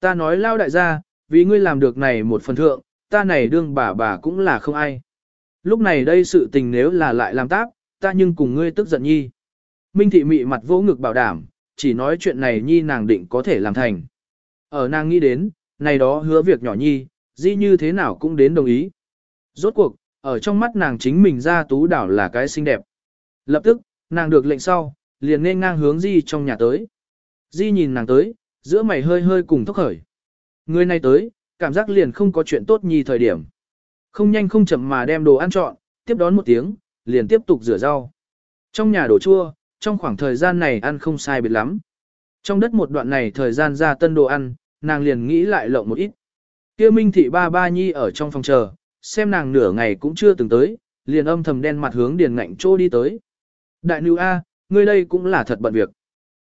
Ta nói lao đại gia, vì ngươi làm được này một phần thượng, ta này đương bà bà cũng là không ai. Lúc này đây sự tình nếu là lại làm tác, ta nhưng cùng ngươi tức giận nhi. Minh thị mị mặt vỗ ngực bảo đảm, chỉ nói chuyện này nhi nàng định có thể làm thành. Ở nàng nghĩ đến, này đó hứa việc nhỏ nhi, di như thế nào cũng đến đồng ý. Rốt cuộc, ở trong mắt nàng chính mình ra tú đảo là cái xinh đẹp. Lập tức, nàng được lệnh sau, liền nên ngang hướng di trong nhà tới. Di nhìn nàng tới, giữa mày hơi hơi cùng thốc khởi. Người này tới, cảm giác liền không có chuyện tốt nhi thời điểm. Không nhanh không chậm mà đem đồ ăn trọn, tiếp đón một tiếng, liền tiếp tục rửa rau. Trong nhà đồ chua, trong khoảng thời gian này ăn không sai biệt lắm. Trong đất một đoạn này thời gian ra tân đồ ăn, nàng liền nghĩ lại lộng một ít. Kia Minh thị ba ba nhi ở trong phòng chờ, xem nàng nửa ngày cũng chưa từng tới, liền âm thầm đen mặt hướng điền ngạnh trô đi tới. Đại nữ A, ngươi đây cũng là thật bận việc.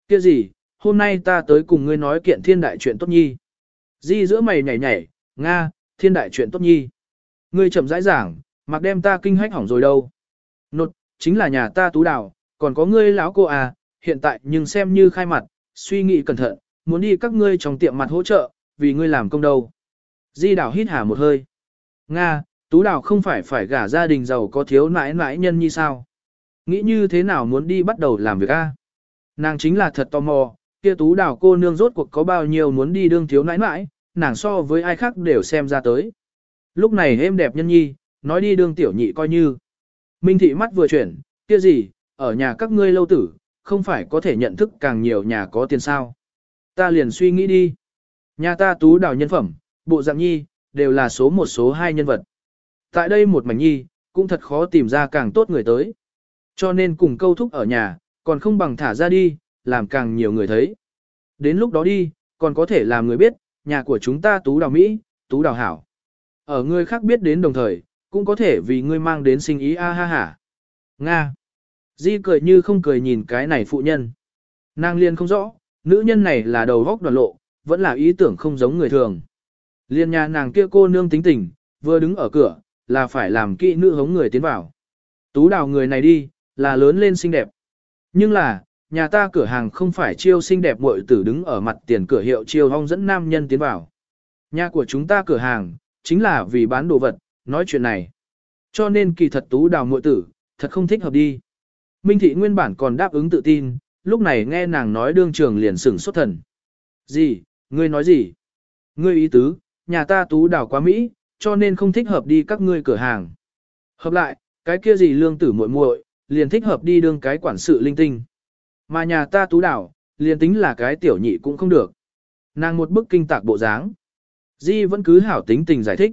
Kia gì, hôm nay ta tới cùng ngươi nói kiện thiên đại chuyện tốt nhi. Di giữa mày nhảy nhảy, Nga, thiên đại chuyện tốt nhi. Ngươi chậm rãi giảng, mặc đem ta kinh hách hỏng rồi đâu. Nột, chính là nhà ta tú đào, còn có ngươi lão cô à, hiện tại nhưng xem như khai mặt, suy nghĩ cẩn thận, muốn đi các ngươi trong tiệm mặt hỗ trợ, vì ngươi làm công đâu. Di đào hít hà một hơi. Nga, tú đào không phải phải gả gia đình giàu có thiếu nãi nãi nhân như sao. Nghĩ như thế nào muốn đi bắt đầu làm việc a? Nàng chính là thật tò mò, kia tú đào cô nương rốt cuộc có bao nhiêu muốn đi đương thiếu nãi nãi, nàng so với ai khác đều xem ra tới. Lúc này êm đẹp nhân nhi, nói đi đương tiểu nhị coi như. Minh thị mắt vừa chuyển, kia gì, ở nhà các ngươi lâu tử, không phải có thể nhận thức càng nhiều nhà có tiền sao. Ta liền suy nghĩ đi. Nhà ta tú đào nhân phẩm, bộ dạng nhi, đều là số một số hai nhân vật. Tại đây một mảnh nhi, cũng thật khó tìm ra càng tốt người tới. Cho nên cùng câu thúc ở nhà, còn không bằng thả ra đi, làm càng nhiều người thấy. Đến lúc đó đi, còn có thể làm người biết, nhà của chúng ta tú đào Mỹ, tú đào hảo. Ở người khác biết đến đồng thời, cũng có thể vì ngươi mang đến sinh ý a ha ha. Nga. Di cười như không cười nhìn cái này phụ nhân. Nàng liên không rõ, nữ nhân này là đầu góc đoàn lộ, vẫn là ý tưởng không giống người thường. Liên nhà nàng kia cô nương tính tình, vừa đứng ở cửa, là phải làm kỹ nữ hống người tiến vào. Tú đào người này đi, là lớn lên xinh đẹp. Nhưng là, nhà ta cửa hàng không phải chiêu xinh đẹp muội tử đứng ở mặt tiền cửa hiệu chiêu hong dẫn nam nhân tiến vào. Nhà của chúng ta cửa hàng, chính là vì bán đồ vật, nói chuyện này. Cho nên kỳ thật tú đào muội tử, thật không thích hợp đi. Minh thị nguyên bản còn đáp ứng tự tin, lúc này nghe nàng nói đương trường liền sửng xuất thần. Gì, ngươi nói gì? Ngươi ý tứ, nhà ta tú đào quá Mỹ, cho nên không thích hợp đi các ngươi cửa hàng. Hợp lại, cái kia gì lương tử muội muội, liền thích hợp đi đương cái quản sự linh tinh. Mà nhà ta tú đảo, liền tính là cái tiểu nhị cũng không được. Nàng một bức kinh tạc bộ dáng. Di vẫn cứ hảo tính tình giải thích.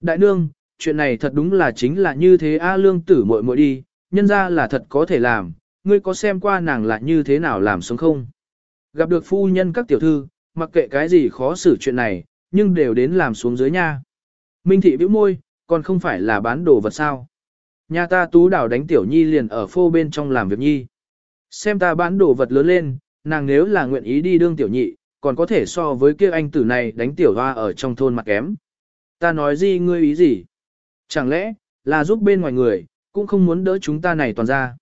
Đại nương, chuyện này thật đúng là chính là như thế A lương tử muội muội đi, nhân ra là thật có thể làm, ngươi có xem qua nàng là như thế nào làm sống không? Gặp được phu nhân các tiểu thư, mặc kệ cái gì khó xử chuyện này, nhưng đều đến làm xuống dưới nha. Minh thị bĩu môi, còn không phải là bán đồ vật sao. Nhà ta tú đảo đánh tiểu nhi liền ở phô bên trong làm việc nhi. Xem ta bán đồ vật lớn lên, nàng nếu là nguyện ý đi đương tiểu nhị, còn có thể so với kia anh tử này đánh tiểu hoa ở trong thôn mặt kém. Ta nói gì ngươi ý gì? Chẳng lẽ, là giúp bên ngoài người, cũng không muốn đỡ chúng ta này toàn ra.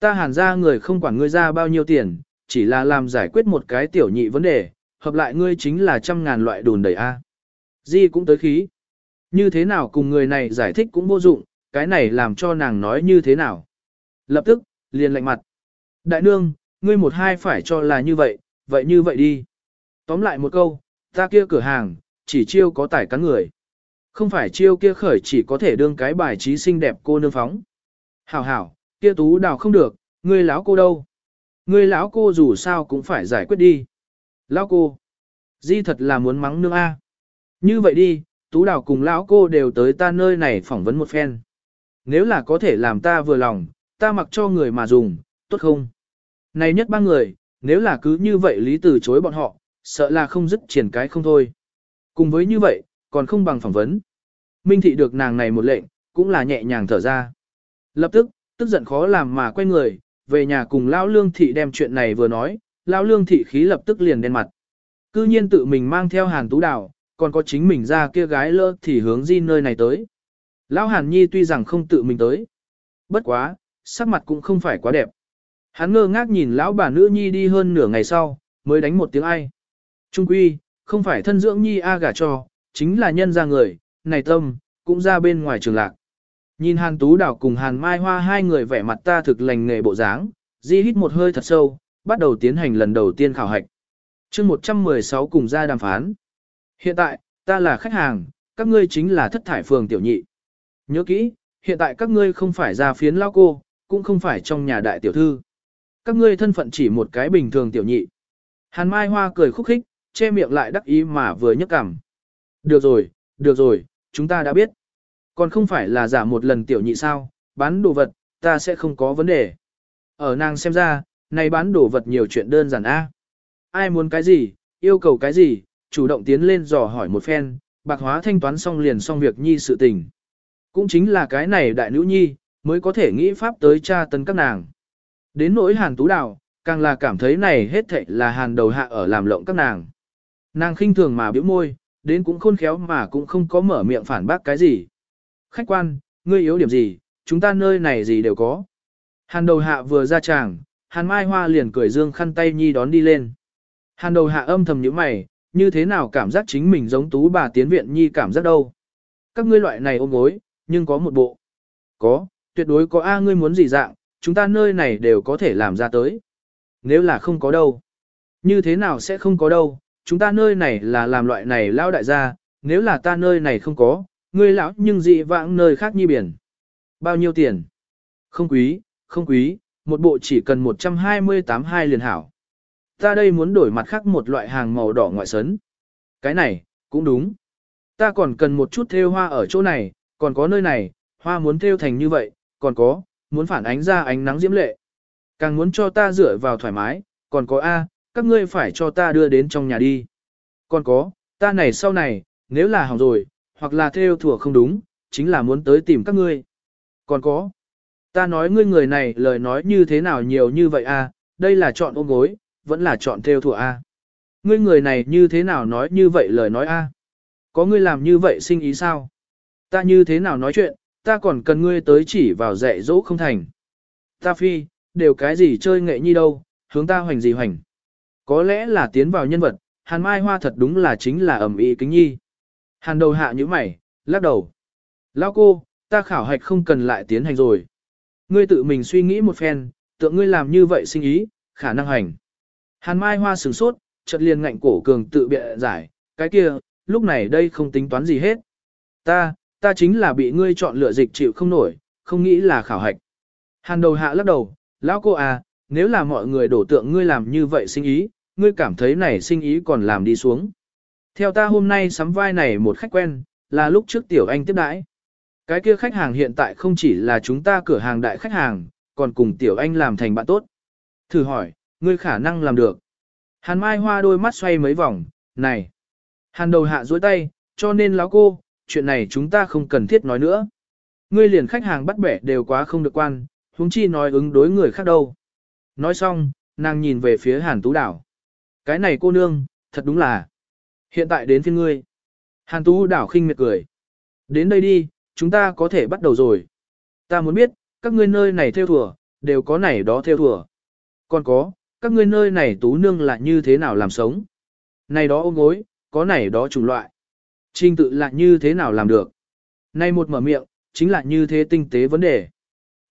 Ta hàn ra người không quản ngươi ra bao nhiêu tiền, chỉ là làm giải quyết một cái tiểu nhị vấn đề, hợp lại ngươi chính là trăm ngàn loại đồn đầy A. Di cũng tới khí. Như thế nào cùng người này giải thích cũng vô dụng, cái này làm cho nàng nói như thế nào. Lập tức, liền lạnh mặt. Đại nương, ngươi một hai phải cho là như vậy, vậy như vậy đi. Tóm lại một câu, ta kia cửa hàng, chỉ chiêu có tải cắn người. Không phải chiêu kia khởi chỉ có thể đương cái bài trí xinh đẹp cô nương phóng. Hảo hảo, kia tú đào không được, ngươi lão cô đâu? Ngươi lão cô dù sao cũng phải giải quyết đi. Lão cô, di thật là muốn mắng nương A. Như vậy đi, tú đào cùng lão cô đều tới ta nơi này phỏng vấn một phen. Nếu là có thể làm ta vừa lòng, ta mặc cho người mà dùng, tốt không? Này nhất ba người, nếu là cứ như vậy lý từ chối bọn họ, sợ là không dứt triển cái không thôi. Cùng với như vậy, còn không bằng phỏng vấn. Minh thị được nàng này một lệnh, cũng là nhẹ nhàng thở ra. Lập tức, tức giận khó làm mà quay người, về nhà cùng Lão Lương thị đem chuyện này vừa nói, Lão Lương thị khí lập tức liền đen mặt. Cư nhiên tự mình mang theo Hàn Tú Đào, còn có chính mình ra kia gái lơ thì hướng di nơi này tới. Lão Hàn Nhi tuy rằng không tự mình tới, bất quá, sắc mặt cũng không phải quá đẹp. Hắn ngơ ngác nhìn lão bà nữ nhi đi hơn nửa ngày sau, mới đánh một tiếng ai. Trung quy, không phải thân dưỡng nhi a gả cho, chính là nhân ra người, này tâm, cũng ra bên ngoài trường lạc. Nhìn Hàn Tú Đảo cùng Hàn Mai Hoa hai người vẻ mặt ta thực lành nghề bộ dáng, di hít một hơi thật sâu, bắt đầu tiến hành lần đầu tiên khảo hạch. chương 116 cùng ra đàm phán. Hiện tại, ta là khách hàng, các ngươi chính là thất thải phường tiểu nhị. Nhớ kỹ, hiện tại các ngươi không phải ra phiến lao cô, cũng không phải trong nhà đại tiểu thư. Các ngươi thân phận chỉ một cái bình thường tiểu nhị. Hàn Mai Hoa cười khúc khích, che miệng lại đắc ý mà vừa nhấc cằm. Được rồi, được rồi, chúng ta đã biết. Còn không phải là giả một lần tiểu nhị sao, bán đồ vật, ta sẽ không có vấn đề. Ở nàng xem ra, này bán đồ vật nhiều chuyện đơn giản a. Ai muốn cái gì, yêu cầu cái gì, chủ động tiến lên dò hỏi một phen, bạc hóa thanh toán xong liền xong việc nhi sự tình. Cũng chính là cái này đại nữ nhi, mới có thể nghĩ pháp tới cha tấn các nàng. Đến nỗi hàn tú đào, càng là cảm thấy này hết thệ là hàn đầu hạ ở làm lộng các nàng. Nàng khinh thường mà biểu môi, đến cũng khôn khéo mà cũng không có mở miệng phản bác cái gì. Khách quan, ngươi yếu điểm gì, chúng ta nơi này gì đều có. Hàn đầu hạ vừa ra tràng, hàn mai hoa liền cười dương khăn tay nhi đón đi lên. Hàn đầu hạ âm thầm như mày, như thế nào cảm giác chính mình giống tú bà tiến viện nhi cảm giác đâu. Các ngươi loại này ôm gối, nhưng có một bộ. Có, tuyệt đối có A ngươi muốn gì dạng, chúng ta nơi này đều có thể làm ra tới. Nếu là không có đâu. Như thế nào sẽ không có đâu, chúng ta nơi này là làm loại này lao đại gia, nếu là ta nơi này không có, ngươi lão nhưng dị vãng nơi khác như biển. Bao nhiêu tiền? Không quý, không quý, một bộ chỉ cần 128 hai liền hảo. Ta đây muốn đổi mặt khác một loại hàng màu đỏ ngoại sấn. Cái này, cũng đúng. Ta còn cần một chút thêu hoa ở chỗ này, còn có nơi này, hoa muốn thêu thành như vậy, còn có, muốn phản ánh ra ánh nắng diễm lệ. Càng muốn cho ta dựa vào thoải mái, còn có A, các ngươi phải cho ta đưa đến trong nhà đi. Còn có, ta này sau này, nếu là hỏng rồi, hoặc là theo thủa không đúng, chính là muốn tới tìm các ngươi. Còn có, ta nói ngươi người này lời nói như thế nào nhiều như vậy a? đây là chọn ôm gối, vẫn là chọn theo thủa a. Ngươi người này như thế nào nói như vậy lời nói a? Có ngươi làm như vậy sinh ý sao? Ta như thế nào nói chuyện, ta còn cần ngươi tới chỉ vào dạy dỗ không thành. Ta phi, đều cái gì chơi nghệ nhi đâu, hướng ta hoành gì hoành. Có lẽ là tiến vào nhân vật, hàn mai hoa thật đúng là chính là ẩm ý kính nhi. Hàn đầu hạ như mày, lắc đầu. Lao cô, ta khảo hạch không cần lại tiến hành rồi. Ngươi tự mình suy nghĩ một phen, tượng ngươi làm như vậy sinh ý, khả năng hành. Hàn mai hoa sửng sốt, chợt liền ngạnh cổ cường tự bịa giải, cái kia, lúc này đây không tính toán gì hết. Ta, ta chính là bị ngươi chọn lựa dịch chịu không nổi, không nghĩ là khảo hạch. Hàn đầu hạ lắc đầu, lão cô à, nếu là mọi người đổ tượng ngươi làm như vậy sinh ý, ngươi cảm thấy này sinh ý còn làm đi xuống. Theo ta hôm nay sắm vai này một khách quen, là lúc trước tiểu anh tiếp đãi. Cái kia khách hàng hiện tại không chỉ là chúng ta cửa hàng đại khách hàng, còn cùng tiểu anh làm thành bạn tốt. Thử hỏi, ngươi khả năng làm được. Hàn Mai Hoa đôi mắt xoay mấy vòng, này. Hàn đầu hạ duỗi tay, cho nên lão cô, chuyện này chúng ta không cần thiết nói nữa. Ngươi liền khách hàng bắt bẻ đều quá không được quan, huống chi nói ứng đối người khác đâu. Nói xong, nàng nhìn về phía Hàn Tú Đảo. Cái này cô nương, thật đúng là. Hiện tại đến phiên ngươi. Hàn Tú Đảo khinh miệt cười. Đến đây đi, chúng ta có thể bắt đầu rồi. Ta muốn biết, các ngươi nơi này theo thùa, đều có này đó theo thùa. Còn có, các ngươi nơi này tú nương là như thế nào làm sống. Này đó ôm gối, có này đó chủng loại. Trình tự là như thế nào làm được. Nay một mở miệng, chính là như thế tinh tế vấn đề.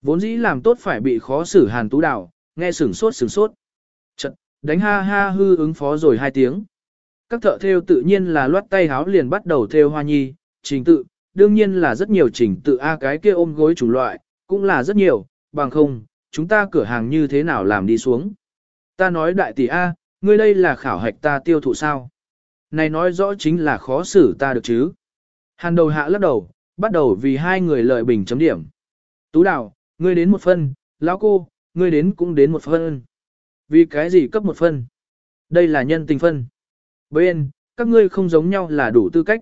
Vốn dĩ làm tốt phải bị khó xử hàn tú đảo, nghe sửng sốt sửng sốt. Chật, đánh ha ha hư ứng phó rồi hai tiếng. Các thợ theo tự nhiên là loát tay háo liền bắt đầu theo hoa nhi, trình tự, đương nhiên là rất nhiều trình tự A cái kia ôm gối chủ loại, cũng là rất nhiều, bằng không, chúng ta cửa hàng như thế nào làm đi xuống. Ta nói đại tỷ A, ngươi đây là khảo hạch ta tiêu thụ sao? Này nói rõ chính là khó xử ta được chứ. Hàn đầu hạ lắc đầu, bắt đầu vì hai người lợi bình chấm điểm. Tú đào, ngươi đến một phân, lão cô, ngươi đến cũng đến một phân. Vì cái gì cấp một phân? Đây là nhân tình phân. Bên, các ngươi không giống nhau là đủ tư cách.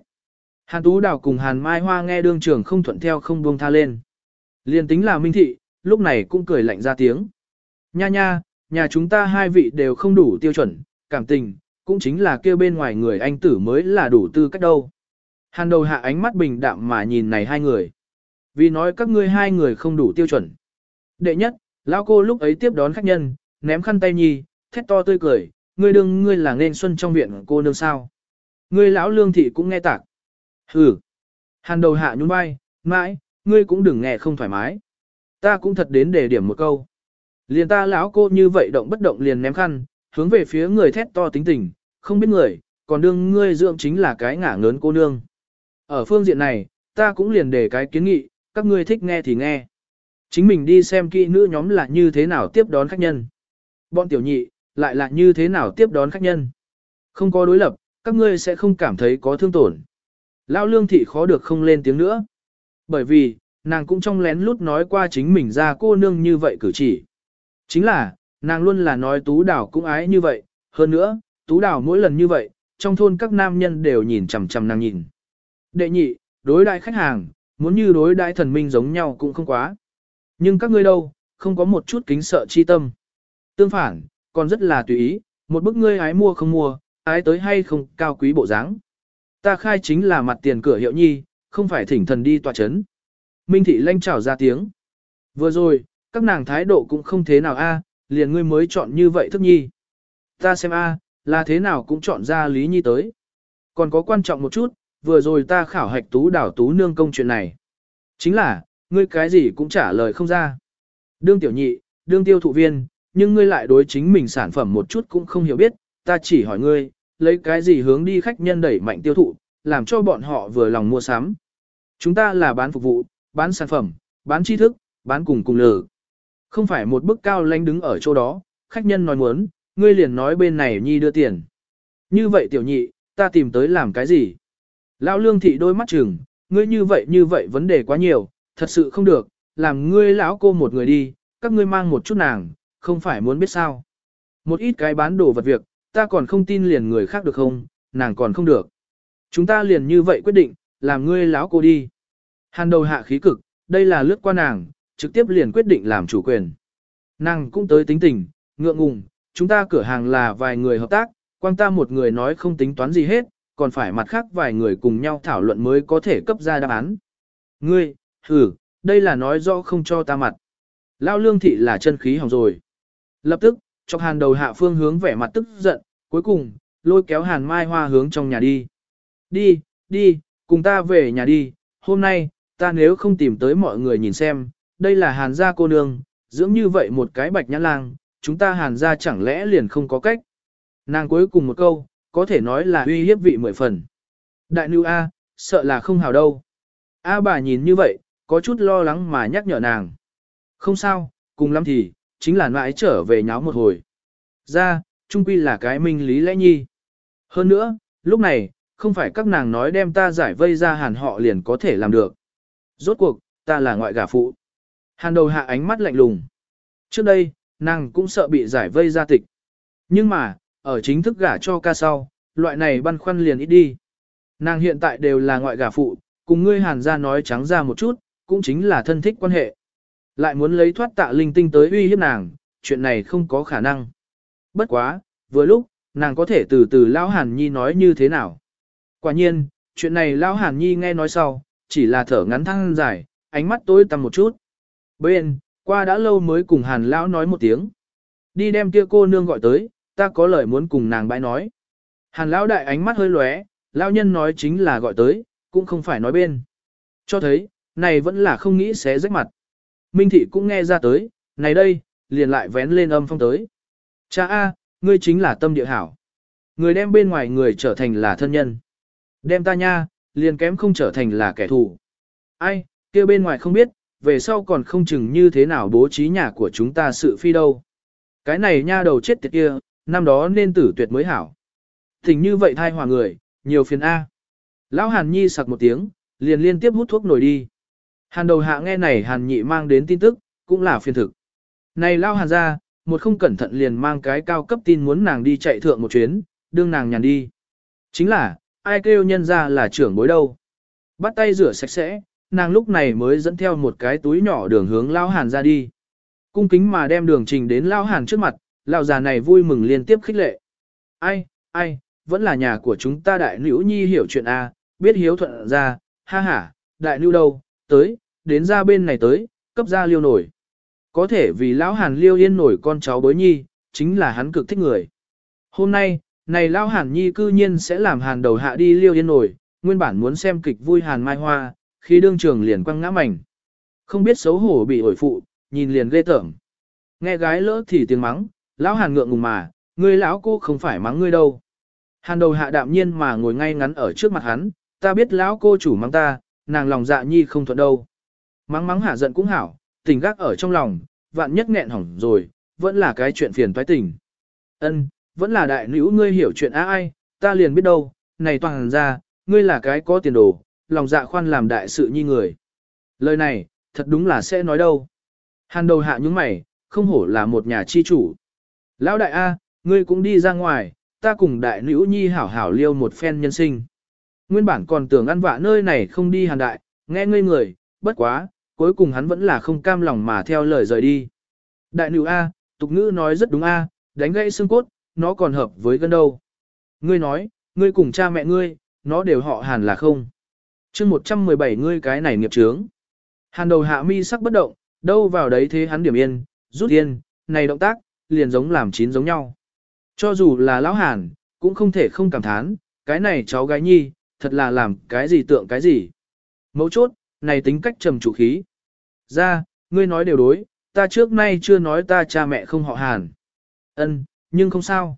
Hàn Tú Đào cùng Hàn Mai Hoa nghe đương trưởng không thuận theo không buông tha lên. Liên tính là Minh Thị, lúc này cũng cười lạnh ra tiếng. Nha nha, nhà chúng ta hai vị đều không đủ tiêu chuẩn, cảm tình, cũng chính là kêu bên ngoài người anh tử mới là đủ tư cách đâu. Hàn đầu hạ ánh mắt bình đạm mà nhìn này hai người. Vì nói các ngươi hai người không đủ tiêu chuẩn. Đệ nhất, lão cô lúc ấy tiếp đón khách nhân, ném khăn tay nhi, thét to tươi cười, ngươi đương ngươi là nên xuân trong viện cô nương sao. Ngươi lão lương thị cũng nghe tạc. Hừ. Hàn đầu hạ nhún vai, mãi, ngươi cũng đừng nghe không thoải mái. Ta cũng thật đến để điểm một câu. Liền ta lão cô như vậy động bất động liền ném khăn, hướng về phía người thét to tính tình, không biết người, còn đương ngươi dưỡng chính là cái ngả ngớn cô nương. Ở phương diện này, ta cũng liền để cái kiến nghị, các ngươi thích nghe thì nghe. Chính mình đi xem kỹ nữ nhóm là như thế nào tiếp đón khách nhân. Bọn tiểu nhị, lại là như thế nào tiếp đón khách nhân. Không có đối lập, các ngươi sẽ không cảm thấy có thương tổn. Lão lương thị khó được không lên tiếng nữa. Bởi vì, nàng cũng trong lén lút nói qua chính mình ra cô nương như vậy cử chỉ. Chính là, nàng luôn là nói tú đảo cũng ái như vậy, hơn nữa, tú đảo mỗi lần như vậy, trong thôn các nam nhân đều nhìn chằm chằm nàng nhìn. Đệ nhị, đối đại khách hàng, muốn như đối đại thần minh giống nhau cũng không quá. Nhưng các ngươi đâu, không có một chút kính sợ chi tâm. Tương phản, còn rất là tùy ý, một bức ngươi ái mua không mua, ái tới hay không cao quý bộ dáng. Ta khai chính là mặt tiền cửa hiệu nhi, không phải thỉnh thần đi tòa chấn. Minh thị lanh trào ra tiếng. Vừa rồi, các nàng thái độ cũng không thế nào a, liền ngươi mới chọn như vậy thức nhi. Ta xem a, là thế nào cũng chọn ra lý nhi tới. Còn có quan trọng một chút, vừa rồi ta khảo hạch tú đảo tú nương công chuyện này. Chính là, ngươi cái gì cũng trả lời không ra. Đương tiểu nhị, đương tiêu thụ viên, nhưng ngươi lại đối chính mình sản phẩm một chút cũng không hiểu biết, ta chỉ hỏi ngươi, lấy cái gì hướng đi khách nhân đẩy mạnh tiêu thụ, làm cho bọn họ vừa lòng mua sắm. Chúng ta là bán phục vụ, bán sản phẩm, bán tri thức, bán cùng cùng lử. Không phải một bức cao lánh đứng ở chỗ đó, khách nhân nói muốn, ngươi liền nói bên này nhi đưa tiền. Như vậy tiểu nhị, ta tìm tới làm cái gì? Lão lương thị đôi mắt chừng, ngươi như vậy như vậy vấn đề quá nhiều, thật sự không được, làm ngươi lão cô một người đi, các ngươi mang một chút nàng, không phải muốn biết sao. Một ít cái bán đồ vật việc, ta còn không tin liền người khác được không, nàng còn không được. Chúng ta liền như vậy quyết định, làm ngươi lão cô đi. Hàn đầu hạ khí cực, đây là lướt qua nàng, trực tiếp liền quyết định làm chủ quyền. Nàng cũng tới tính tình, ngượng ngùng, chúng ta cửa hàng là vài người hợp tác, quang ta một người nói không tính toán gì hết, còn phải mặt khác vài người cùng nhau thảo luận mới có thể cấp ra đáp án. Ngươi, thử, đây là nói rõ không cho ta mặt. Lao lương thị là chân khí hỏng rồi. Lập tức, chọc hàn đầu hạ phương hướng vẻ mặt tức giận, cuối cùng, lôi kéo hàn mai hoa hướng trong nhà đi. Đi, đi, cùng ta về nhà đi, hôm nay, ta nếu không tìm tới mọi người nhìn xem, đây là hàn gia cô nương, dưỡng như vậy một cái bạch nhãn lang, chúng ta hàn gia chẳng lẽ liền không có cách. Nàng cuối cùng một câu, có thể nói là uy hiếp vị mười phần. Đại nữ A, sợ là không hào đâu. A bà nhìn như vậy, có chút lo lắng mà nhắc nhở nàng. Không sao, cùng lắm thì, chính là nãi trở về nháo một hồi. Ra, trung quy là cái minh lý lẽ nhi. Hơn nữa, lúc này, không phải các nàng nói đem ta giải vây ra hàn họ liền có thể làm được. Rốt cuộc, ta là ngoại gả phụ. Hàn đầu hạ ánh mắt lạnh lùng. Trước đây, nàng cũng sợ bị giải vây ra tịch. Nhưng mà, ở chính thức gả cho ca sau, loại này băn khoăn liền ít đi. Nàng hiện tại đều là ngoại gả phụ, cùng ngươi hàn ra nói trắng ra một chút, cũng chính là thân thích quan hệ. Lại muốn lấy thoát tạ linh tinh tới uy hiếp nàng, chuyện này không có khả năng. Bất quá, vừa lúc, nàng có thể từ từ Lão Hàn Nhi nói như thế nào. Quả nhiên, chuyện này Lão Hàn Nhi nghe nói sau, chỉ là thở ngắn thăng dài, ánh mắt tối tăm một chút. Bên, qua đã lâu mới cùng Hàn Lão nói một tiếng. Đi đem kia cô nương gọi tới, ta có lời muốn cùng nàng bãi nói. Hàn Lão đại ánh mắt hơi lóe, Lão nhân nói chính là gọi tới, cũng không phải nói bên. Cho thấy, này vẫn là không nghĩ sẽ rách mặt. Minh thị cũng nghe ra tới, này đây, liền lại vén lên âm phong tới. Cha A, ngươi chính là tâm địa hảo. Người đem bên ngoài người trở thành là thân nhân. Đem ta nha, liền kém không trở thành là kẻ thù. Ai, kia bên ngoài không biết, về sau còn không chừng như thế nào bố trí nhà của chúng ta sự phi đâu. Cái này nha đầu chết tiệt kia, năm đó nên tử tuyệt mới hảo. Thỉnh như vậy thai hòa người, nhiều phiền A. Lão Hàn Nhi sặc một tiếng, liền liên tiếp hút thuốc nổi đi. Hàn đầu hạ nghe này Hàn Nhị mang đến tin tức, cũng là phiền thực. Này Lão Hàn ra, một không cẩn thận liền mang cái cao cấp tin muốn nàng đi chạy thượng một chuyến, đương nàng nhàn đi. Chính là, ai kêu nhân ra là trưởng bối đâu. Bắt tay rửa sạch sẽ, nàng lúc này mới dẫn theo một cái túi nhỏ đường hướng Lão Hàn ra đi. Cung kính mà đem đường trình đến Lão Hàn trước mặt, Lão già này vui mừng liên tiếp khích lệ. Ai, ai, vẫn là nhà của chúng ta đại nữ nhi hiểu chuyện A, biết hiếu thuận ra, ha ha, đại nữ đâu, tới, đến ra bên này tới, cấp ra liêu nổi. Có thể vì lão hàn liêu yên nổi con cháu bối nhi, chính là hắn cực thích người. Hôm nay, này lao hàn nhi cư nhiên sẽ làm hàn đầu hạ đi liêu yên nổi, nguyên bản muốn xem kịch vui hàn mai hoa, khi đương trường liền quăng ngã mảnh. Không biết xấu hổ bị ổi phụ, nhìn liền ghê tởm. Nghe gái lỡ thì tiếng mắng, lão hàn ngượng ngùng mà, ngươi lão cô không phải mắng ngươi đâu. Hàn đầu hạ đạm nhiên mà ngồi ngay ngắn ở trước mặt hắn, ta biết lão cô chủ mắng ta, nàng lòng dạ nhi không thuận đâu. Mắng mắng hạ giận cũng hảo, tình gác ở trong lòng, vạn nhất nghẹn hỏng rồi, vẫn là cái chuyện phiền toái tình. Ân, vẫn là đại nữ ngươi hiểu chuyện á ai, ta liền biết đâu, này toàn ra, ngươi là cái có tiền đồ, lòng dạ khoan làm đại sự như người. Lời này, thật đúng là sẽ nói đâu. Hàn đầu hạ những mày, không hổ là một nhà chi chủ. Lão đại A, ngươi cũng đi ra ngoài, ta cùng đại nữ nhi hảo hảo liêu một phen nhân sinh. Nguyên bản còn tưởng ăn vạ nơi này không đi hàn đại, nghe ngây người, bất quá, cuối cùng hắn vẫn là không cam lòng mà theo lời rời đi. Đại nữ A, tục ngữ nói rất đúng A, đánh gãy xương cốt, nó còn hợp với gân đâu. Ngươi nói, ngươi cùng cha mẹ ngươi, nó đều họ hàn là không chương 117 ngươi cái này nghiệp trướng. Hàn đầu hạ mi sắc bất động, đâu vào đấy thế hắn điểm yên, rút yên, này động tác, liền giống làm chín giống nhau. Cho dù là lão hàn, cũng không thể không cảm thán, cái này cháu gái nhi, thật là làm cái gì tượng cái gì. Mấu chốt, này tính cách trầm chủ khí. Ra, ngươi nói đều đối, ta trước nay chưa nói ta cha mẹ không họ hàn. Ân, nhưng không sao.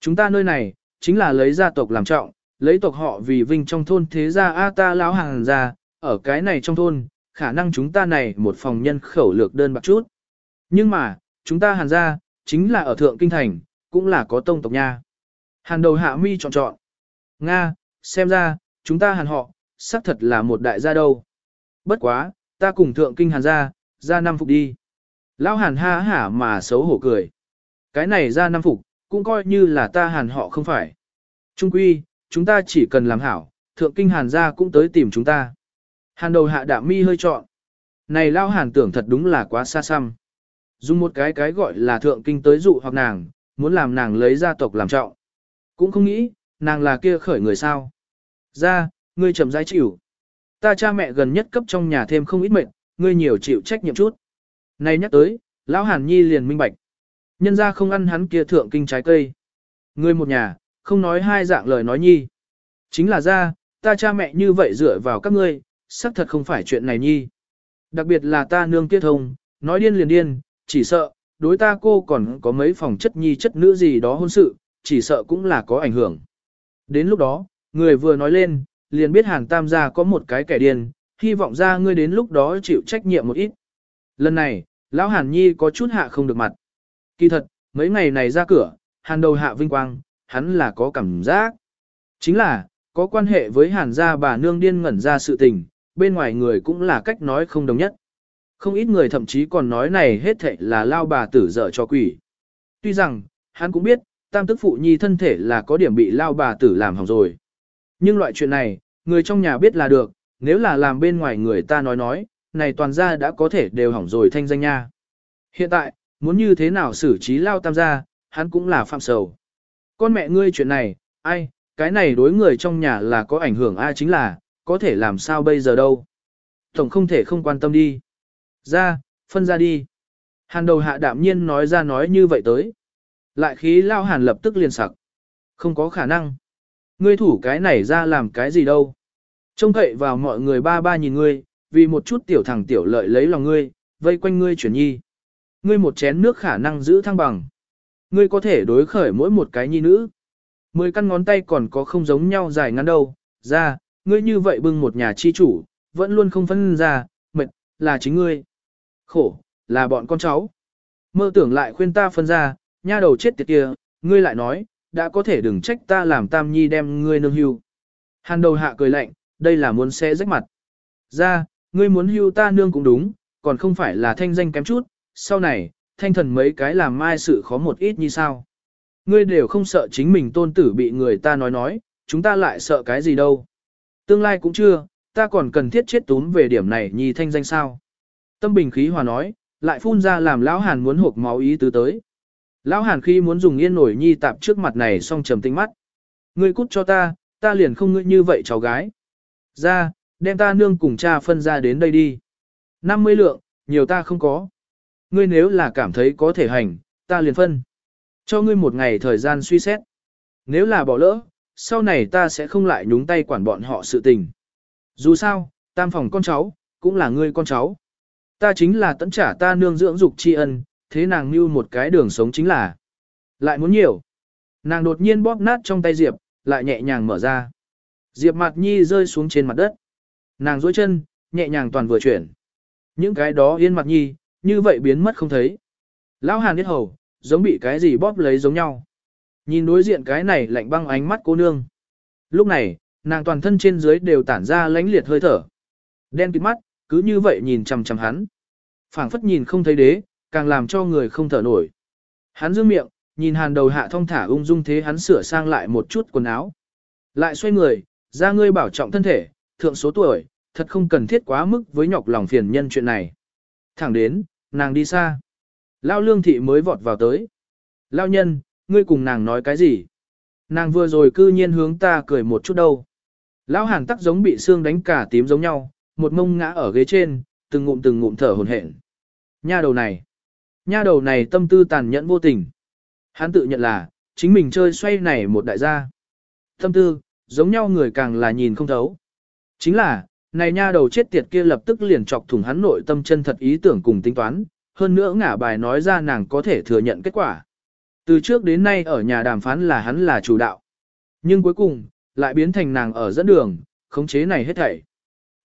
Chúng ta nơi này, chính là lấy gia tộc làm trọng, lấy tộc họ vì vinh trong thôn thế gia A ta lão hàng ra, ở cái này trong thôn, khả năng chúng ta này một phòng nhân khẩu lược đơn bạc chút. Nhưng mà, chúng ta hàn ra, chính là ở thượng kinh thành, cũng là có tông tộc nha. Hàn đầu hạ mi chọn chọn. Nga, xem ra, chúng ta hàn họ, xác thật là một đại gia đâu. Bất quá, ta cùng thượng kinh hàn gia, ra năm phục đi. Lão hàn ha hả mà xấu hổ cười. Cái này ra năm phục, cũng coi như là ta hàn họ không phải. Trung quy, chúng ta chỉ cần làm hảo, thượng kinh hàn gia cũng tới tìm chúng ta. Hàn đầu hạ đạm mi hơi trọn. Này lao hàn tưởng thật đúng là quá xa xăm. Dùng một cái cái gọi là thượng kinh tới dụ hoặc nàng, muốn làm nàng lấy gia tộc làm trọng. Cũng không nghĩ, nàng là kia khởi người sao. Ra, ngươi chậm rãi chịu. Ta cha mẹ gần nhất cấp trong nhà thêm không ít mệnh, ngươi nhiều chịu trách nhiệm chút. Này nhắc tới, lão Hàn Nhi liền minh bạch. Nhân ra không ăn hắn kia thượng kinh trái cây. Ngươi một nhà, không nói hai dạng lời nói nhi. Chính là ra, ta cha mẹ như vậy dựa vào các ngươi, xác thật không phải chuyện này nhi. Đặc biệt là ta nương tiết thông, nói điên liền điên, chỉ sợ, đối ta cô còn có mấy phòng chất nhi chất nữ gì đó hôn sự, chỉ sợ cũng là có ảnh hưởng. Đến lúc đó, người vừa nói lên, liền biết hàng tam gia có một cái kẻ điên, hy vọng ra ngươi đến lúc đó chịu trách nhiệm một ít. Lần này, lão hàn nhi có chút hạ không được mặt. Kỳ thật, mấy ngày này ra cửa, hàn đầu hạ vinh quang, hắn là có cảm giác. Chính là, có quan hệ với hàn gia bà nương điên ngẩn ra sự tình, bên ngoài người cũng là cách nói không đồng nhất. Không ít người thậm chí còn nói này hết thệ là lao bà tử dở cho quỷ. Tuy rằng, hắn cũng biết, tam tức phụ nhi thân thể là có điểm bị lao bà tử làm hỏng rồi. Nhưng loại chuyện này, người trong nhà biết là được, nếu là làm bên ngoài người ta nói nói, này toàn gia đã có thể đều hỏng rồi thanh danh nha. Hiện tại, muốn như thế nào xử trí lao tam gia, hắn cũng là phạm sầu. Con mẹ ngươi chuyện này, ai, cái này đối người trong nhà là có ảnh hưởng ai chính là, có thể làm sao bây giờ đâu. Tổng không thể không quan tâm đi. Ra, phân ra đi. Hàn đầu hạ đạm nhiên nói ra nói như vậy tới. Lại khí lao hàn lập tức liền sặc. Không có khả năng. Ngươi thủ cái này ra làm cái gì đâu. Trông cậy vào mọi người ba ba nhìn ngươi, vì một chút tiểu thằng tiểu lợi lấy lòng ngươi, vây quanh ngươi chuyển nhi. Ngươi một chén nước khả năng giữ thăng bằng. Ngươi có thể đối khởi mỗi một cái nhi nữ. Mười căn ngón tay còn có không giống nhau dài ngắn đâu. Ra, ngươi như vậy bưng một nhà chi chủ, vẫn luôn không phân ra, mệt, là chính ngươi. Khổ, là bọn con cháu. Mơ tưởng lại khuyên ta phân ra, nha đầu chết tiệt kia, ngươi lại nói, đã có thể đừng trách ta làm tam nhi đem ngươi nương hưu. Hàn đầu hạ cười lạnh, đây là muốn xe rách mặt. Ra, ngươi muốn hưu ta nương cũng đúng, còn không phải là thanh danh kém chút, sau này, thanh thần mấy cái làm mai sự khó một ít như sao. Ngươi đều không sợ chính mình tôn tử bị người ta nói nói, chúng ta lại sợ cái gì đâu. Tương lai cũng chưa, ta còn cần thiết chết túm về điểm này nhi thanh danh sao. Tâm bình khí hòa nói, lại phun ra làm lão hàn muốn hộp máu ý tứ tới. Lão hàn khi muốn dùng yên nổi nhi tạp trước mặt này xong trầm tinh mắt. Ngươi cút cho ta, ta liền không ngươi như vậy cháu gái. Ra, đem ta nương cùng cha phân ra đến đây đi. 50 lượng, nhiều ta không có. Ngươi nếu là cảm thấy có thể hành, ta liền phân. Cho ngươi một ngày thời gian suy xét. nếu là bỏ lỡ, sau này ta sẽ không lại nhúng tay quản bọn họ sự tình. Dù sao, tam phòng con cháu, cũng là ngươi con cháu. Ta chính là tận trả ta nương dưỡng dục tri ân, thế nàng như một cái đường sống chính là. Lại muốn nhiều. Nàng đột nhiên bóp nát trong tay Diệp, lại nhẹ nhàng mở ra. Diệp mặt nhi rơi xuống trên mặt đất. Nàng dối chân, nhẹ nhàng toàn vừa chuyển. Những cái đó yên mặt nhi, như vậy biến mất không thấy. Lão hàn biết hầu, giống bị cái gì bóp lấy giống nhau. Nhìn đối diện cái này lạnh băng ánh mắt cô nương. Lúc này, nàng toàn thân trên dưới đều tản ra lãnh liệt hơi thở. Đen kịt mắt, cứ như vậy nhìn chằm chằm hắn. phảng phất nhìn không thấy đế, càng làm cho người không thở nổi. Hắn dương miệng, nhìn hàn đầu hạ thong thả ung dung thế hắn sửa sang lại một chút quần áo. Lại xoay người, ra ngươi bảo trọng thân thể, thượng số tuổi, thật không cần thiết quá mức với nhọc lòng phiền nhân chuyện này. Thẳng đến, nàng đi xa. Lao lương thị mới vọt vào tới. Lao nhân, ngươi cùng nàng nói cái gì? Nàng vừa rồi cư nhiên hướng ta cười một chút đâu. Lão hàn tắc giống bị xương đánh cả tím giống nhau, một mông ngã ở ghế trên, từng ngụm từng ngụm thở hồn hển. Nha đầu này, nha đầu này tâm tư tàn nhẫn vô tình. Hắn tự nhận là, chính mình chơi xoay này một đại gia. Tâm tư, giống nhau người càng là nhìn không thấu. Chính là, này nha đầu chết tiệt kia lập tức liền chọc thủng hắn nội tâm chân thật ý tưởng cùng tính toán, hơn nữa ngả bài nói ra nàng có thể thừa nhận kết quả. Từ trước đến nay ở nhà đàm phán là hắn là chủ đạo. Nhưng cuối cùng, lại biến thành nàng ở dẫn đường, khống chế này hết thảy.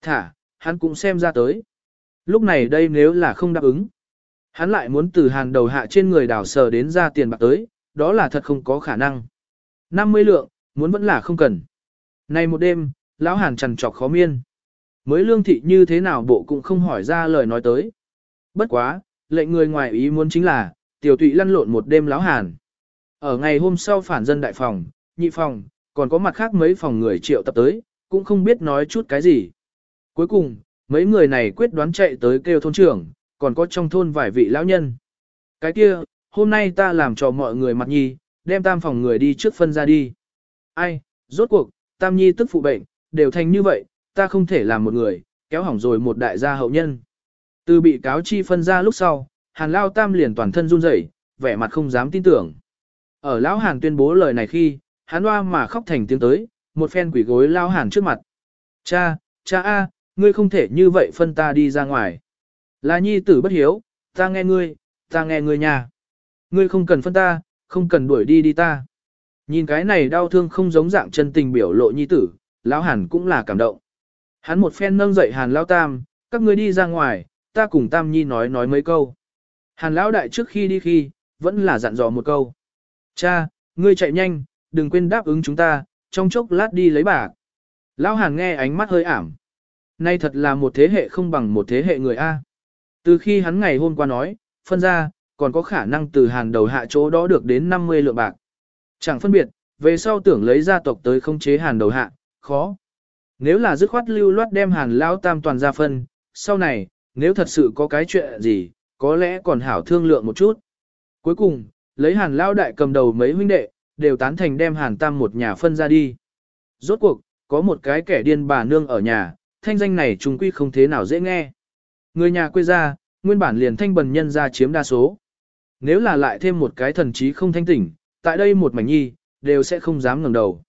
Thả, hắn cũng xem ra tới. Lúc này đây nếu là không đáp ứng, hắn lại muốn từ hàng đầu hạ trên người đảo sờ đến ra tiền bạc tới, đó là thật không có khả năng. 50 lượng, muốn vẫn là không cần. Này một đêm, lão hàn trằn trọc khó miên. Mới lương thị như thế nào bộ cũng không hỏi ra lời nói tới. Bất quá, lệnh người ngoài ý muốn chính là, tiểu tụy lăn lộn một đêm lão hàn. Ở ngày hôm sau phản dân đại phòng, nhị phòng, còn có mặt khác mấy phòng người triệu tập tới, cũng không biết nói chút cái gì. Cuối cùng, mấy người này quyết đoán chạy tới kêu thôn trưởng, còn có trong thôn vài vị lão nhân. Cái kia, hôm nay ta làm cho mọi người mặt nhi, đem tam phòng người đi trước phân ra đi. Ai, rốt cuộc, tam nhi tức phụ bệnh, đều thành như vậy, ta không thể làm một người, kéo hỏng rồi một đại gia hậu nhân. Từ bị cáo chi phân ra lúc sau, hàn lao tam liền toàn thân run rẩy, vẻ mặt không dám tin tưởng. Ở lão hàn tuyên bố lời này khi, hắn hoa mà khóc thành tiếng tới, một phen quỷ gối lao hàn trước mặt. Cha, cha a, ngươi không thể như vậy phân ta đi ra ngoài. Là nhi tử bất hiếu, ta nghe ngươi, ta nghe ngươi nhà. Ngươi không cần phân ta, không cần đuổi đi đi ta. Nhìn cái này đau thương không giống dạng chân tình biểu lộ nhi tử, lão hàn cũng là cảm động. Hắn một phen nâng dậy hàn lao tam, các ngươi đi ra ngoài, ta cùng tam nhi nói nói mấy câu. Hàn lão đại trước khi đi khi, vẫn là dặn dò một câu. Cha, ngươi chạy nhanh, đừng quên đáp ứng chúng ta, trong chốc lát đi lấy bạc. Lão hàn nghe ánh mắt hơi ảm. Nay thật là một thế hệ không bằng một thế hệ người A. Từ khi hắn ngày hôm qua nói, phân ra, còn có khả năng từ hàn đầu hạ chỗ đó được đến 50 lượng bạc. Chẳng phân biệt, về sau tưởng lấy gia tộc tới không chế hàn đầu hạ, khó. Nếu là dứt khoát lưu loát đem hàn lao tam toàn ra phân, sau này, nếu thật sự có cái chuyện gì, có lẽ còn hảo thương lượng một chút. Cuối cùng, lấy hàn lao đại cầm đầu mấy huynh đệ, đều tán thành đem hàn tam một nhà phân ra đi. Rốt cuộc, có một cái kẻ điên bà nương ở nhà, thanh danh này trùng quy không thế nào dễ nghe. Người nhà quê ra, nguyên bản liền thanh bần nhân ra chiếm đa số. Nếu là lại thêm một cái thần trí không thanh tỉnh, tại đây một mảnh nhi, đều sẽ không dám ngẩng đầu.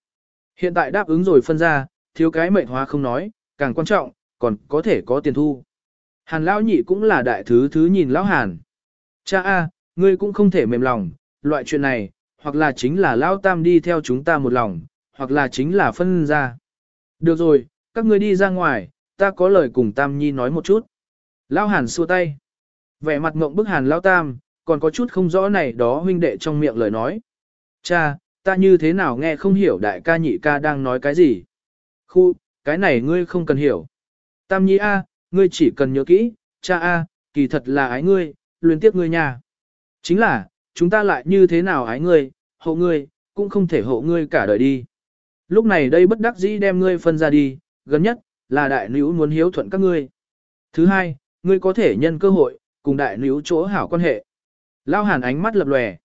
Hiện tại đáp ứng rồi phân ra, thiếu cái mệnh hóa không nói, càng quan trọng, còn có thể có tiền thu. Hàn lão nhị cũng là đại thứ thứ nhìn lão hàn. Cha a, ngươi cũng không thể mềm lòng, loại chuyện này, hoặc là chính là lão tam đi theo chúng ta một lòng, hoặc là chính là phân ra. Được rồi, các ngươi đi ra ngoài, ta có lời cùng tam nhi nói một chút. Lão hàn xua tay. Vẻ mặt ngộng bức hàn lão tam, còn có chút không rõ này đó huynh đệ trong miệng lời nói. Cha, ta như thế nào nghe không hiểu đại ca nhị ca đang nói cái gì. Khu, cái này ngươi không cần hiểu. Tam nhi A, ngươi chỉ cần nhớ kỹ, cha A, kỳ thật là ái ngươi, luyến tiếc ngươi nhà. Chính là, chúng ta lại như thế nào ái ngươi, hộ ngươi, cũng không thể hộ ngươi cả đời đi. Lúc này đây bất đắc dĩ đem ngươi phân ra đi, gần nhất, là đại nữ muốn hiếu thuận các ngươi. Thứ hai, ngươi có thể nhân cơ hội, cùng đại nữ chỗ hảo quan hệ. Lao hàn ánh mắt lập lòe.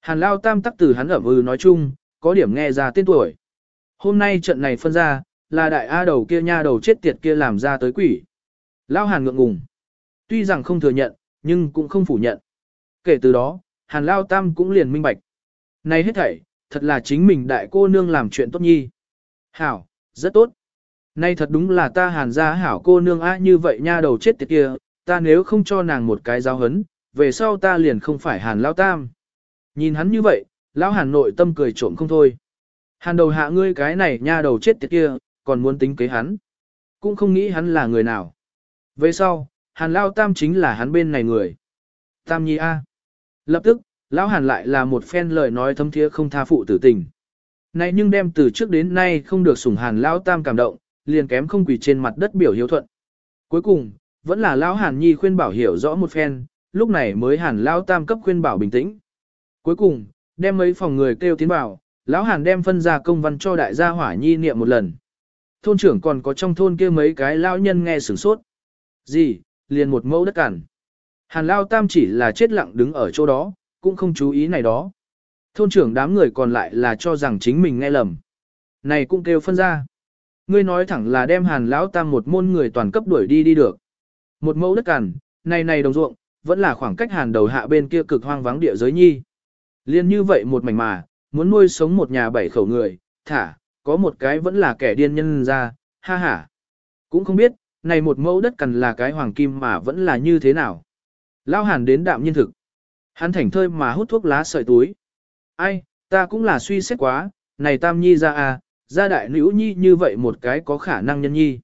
Hàn lao tam tắc từ hắn ở vừ nói chung, có điểm nghe ra tên tuổi. Hôm nay trận này phân ra, là đại A đầu kia nha đầu chết tiệt kia làm ra tới quỷ. Lao hàn ngượng ngùng. Tuy rằng không thừa nhận, nhưng cũng không phủ nhận. Kể từ đó, hàn lao tam cũng liền minh bạch. Này hết thảy, thật là chính mình đại cô nương làm chuyện tốt nhi. Hảo, rất tốt. Nay thật đúng là ta hàn gia hảo cô nương á như vậy nha đầu chết tiệt kia, ta nếu không cho nàng một cái giáo hấn, về sau ta liền không phải hàn lao tam. Nhìn hắn như vậy, lão hàn nội tâm cười trộm không thôi. Hàn đầu hạ ngươi cái này nha đầu chết tiệt kia, còn muốn tính kế hắn. Cũng không nghĩ hắn là người nào. Về sau, hàn lao tam chính là hắn bên này người. Tam nhi A. Lập tức, lão hàn lại là một phen lời nói thâm thiế không tha phụ tử tình. Này nhưng đem từ trước đến nay không được sủng hàn lão tam cảm động, liền kém không quỳ trên mặt đất biểu hiếu thuận. Cuối cùng, vẫn là lão hàn nhi khuyên bảo hiểu rõ một phen, lúc này mới hàn lão tam cấp khuyên bảo bình tĩnh. Cuối cùng, đem mấy phòng người kêu tiến bảo, lão hàn đem phân ra công văn cho đại gia hỏa nhi niệm một lần. Thôn trưởng còn có trong thôn kia mấy cái lão nhân nghe sửng sốt. Gì, liền một mẫu đất cản. Hàn Lao Tam chỉ là chết lặng đứng ở chỗ đó, cũng không chú ý này đó. Thôn trưởng đám người còn lại là cho rằng chính mình nghe lầm. Này cũng kêu phân ra. Ngươi nói thẳng là đem Hàn Lão Tam một môn người toàn cấp đuổi đi đi được. Một mẫu đất cằn, này này đồng ruộng, vẫn là khoảng cách Hàn đầu hạ bên kia cực hoang vắng địa giới nhi. Liên như vậy một mảnh mà, muốn nuôi sống một nhà bảy khẩu người, thả, có một cái vẫn là kẻ điên nhân ra, ha ha. Cũng không biết, này một mẫu đất cần là cái hoàng kim mà vẫn là như thế nào. Lao hàn đến đạm nhiên thực. Hắn thảnh thơi mà hút thuốc lá sợi túi. Ai, ta cũng là suy xét quá, này tam nhi ra à, ra đại nữ nhi như vậy một cái có khả năng nhân nhi.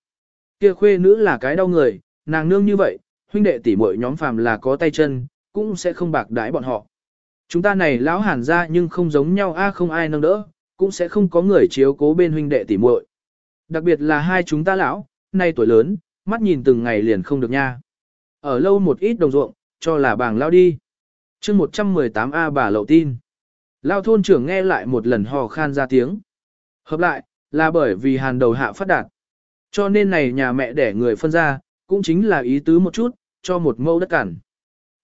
Kia khuê nữ là cái đau người, nàng nương như vậy, huynh đệ tỷ muội nhóm phàm là có tay chân, cũng sẽ không bạc đái bọn họ. Chúng ta này lão hàn ra nhưng không giống nhau a không ai nâng đỡ, cũng sẽ không có người chiếu cố bên huynh đệ tỷ muội. Đặc biệt là hai chúng ta lão, nay tuổi lớn, mắt nhìn từng ngày liền không được nha. Ở lâu một ít đồng ruộng, cho là bàng lao đi. chương 118A bà lậu tin. Lao thôn trưởng nghe lại một lần hò khan ra tiếng. Hợp lại, là bởi vì hàn đầu hạ phát đạt. Cho nên này nhà mẹ đẻ người phân ra, cũng chính là ý tứ một chút, cho một mẫu đất cản.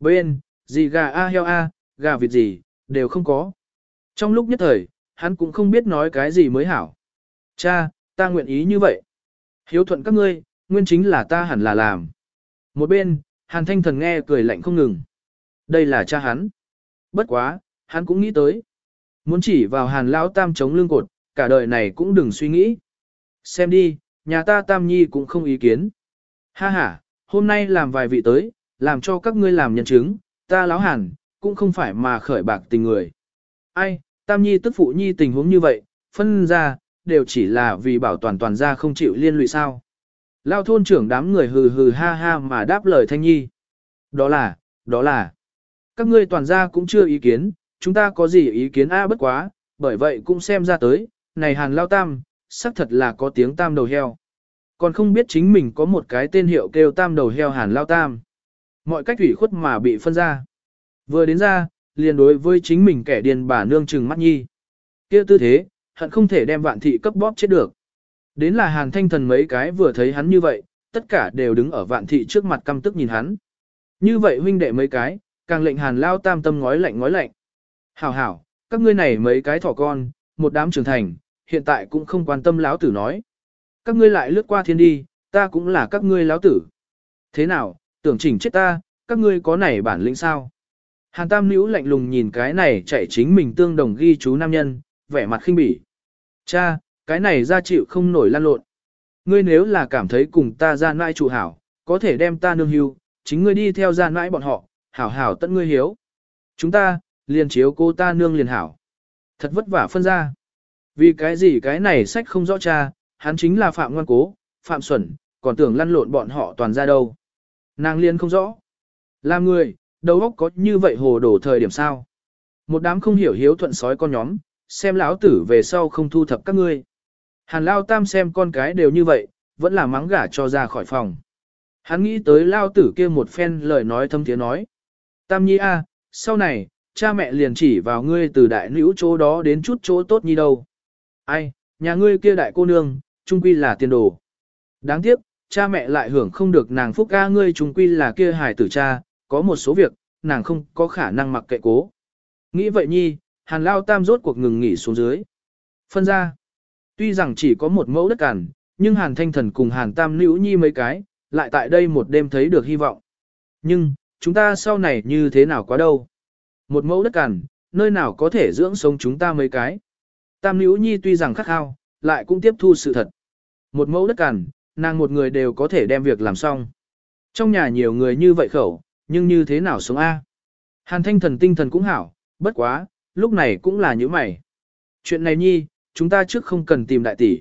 Bên, gì gà a heo a, gà vịt gì, đều không có. Trong lúc nhất thời, hắn cũng không biết nói cái gì mới hảo. Cha, ta nguyện ý như vậy. Hiếu thuận các ngươi, nguyên chính là ta hẳn là làm. Một bên, Hàn Thanh Thần nghe cười lạnh không ngừng. Đây là cha hắn. Bất quá, hắn cũng nghĩ tới. Muốn chỉ vào Hàn Lão Tam chống lưng cột, cả đời này cũng đừng suy nghĩ. Xem đi, nhà ta Tam Nhi cũng không ý kiến. Ha ha, hôm nay làm vài vị tới, làm cho các ngươi làm nhân chứng, ta Lão Hàn, cũng không phải mà khởi bạc tình người. Ai, Tam Nhi tức phụ Nhi tình huống như vậy, phân ra, đều chỉ là vì bảo toàn toàn gia không chịu liên lụy sao. Lao thôn trưởng đám người hừ hừ ha ha mà đáp lời thanh nhi. Đó là, đó là. Các ngươi toàn gia cũng chưa ý kiến, chúng ta có gì ý kiến a bất quá, bởi vậy cũng xem ra tới, này hàn lao tam, xác thật là có tiếng tam đầu heo. Còn không biết chính mình có một cái tên hiệu kêu tam đầu heo hàn lao tam. Mọi cách ủy khuất mà bị phân ra. Vừa đến ra, liền đối với chính mình kẻ điên bà nương trừng mắt nhi. kia tư thế, hận không thể đem vạn thị cấp bóp chết được. Đến là hàn thanh thần mấy cái vừa thấy hắn như vậy, tất cả đều đứng ở vạn thị trước mặt căm tức nhìn hắn. Như vậy huynh đệ mấy cái, càng lệnh hàn lao tam tâm ngói lạnh ngói lạnh. Hảo hảo, các ngươi này mấy cái thỏ con, một đám trưởng thành, hiện tại cũng không quan tâm lão tử nói. Các ngươi lại lướt qua thiên đi, ta cũng là các ngươi lão tử. Thế nào, tưởng chỉnh chết ta, các ngươi có này bản lĩnh sao? Hàn tam nữ lạnh lùng nhìn cái này chạy chính mình tương đồng ghi chú nam nhân, vẻ mặt khinh bỉ. Cha, cái này ra chịu không nổi lan lộn. Ngươi nếu là cảm thấy cùng ta ra nãi chủ hảo, có thể đem ta nương hưu, chính ngươi đi theo ra nãi bọn họ, hảo hảo tận ngươi hiếu. Chúng ta, liền chiếu cô ta nương liền hảo. Thật vất vả phân ra. Vì cái gì cái này sách không rõ cha, hắn chính là phạm ngoan cố, phạm xuẩn, còn tưởng lăn lộn bọn họ toàn ra đâu. Nàng liên không rõ. Làm người, đầu óc có như vậy hồ đồ thời điểm sao. Một đám không hiểu hiếu thuận sói con nhóm, xem lão tử về sau không thu thập các ngươi. Hàn Lao Tam xem con cái đều như vậy, vẫn là mắng gả cho ra khỏi phòng. Hắn nghĩ tới Lao tử kia một phen lời nói thâm tiếng nói. Tam Nhi A, sau này, cha mẹ liền chỉ vào ngươi từ đại nữ chỗ đó đến chút chỗ tốt như đâu. Ai, nhà ngươi kia đại cô nương, trung quy là tiền đồ. Đáng tiếc, cha mẹ lại hưởng không được nàng phúc ca ngươi trung quy là kia hài tử cha, có một số việc, nàng không có khả năng mặc kệ cố. Nghĩ vậy nhi, hàn lao tam rốt cuộc ngừng nghỉ xuống dưới. Phân ra. Tuy rằng chỉ có một mẫu đất cản nhưng Hàn Thanh Thần cùng Hàn Tam Nữ Nhi mấy cái, lại tại đây một đêm thấy được hy vọng. Nhưng, chúng ta sau này như thế nào quá đâu? Một mẫu đất cản nơi nào có thể dưỡng sống chúng ta mấy cái? Tam nữ nhi tuy rằng khắc khao, lại cũng tiếp thu sự thật. Một mẫu đất cản nàng một người đều có thể đem việc làm xong. Trong nhà nhiều người như vậy khẩu, nhưng như thế nào sống A? Hàn thanh thần tinh thần cũng hảo, bất quá, lúc này cũng là như mày. Chuyện này nhi, chúng ta trước không cần tìm đại tỷ.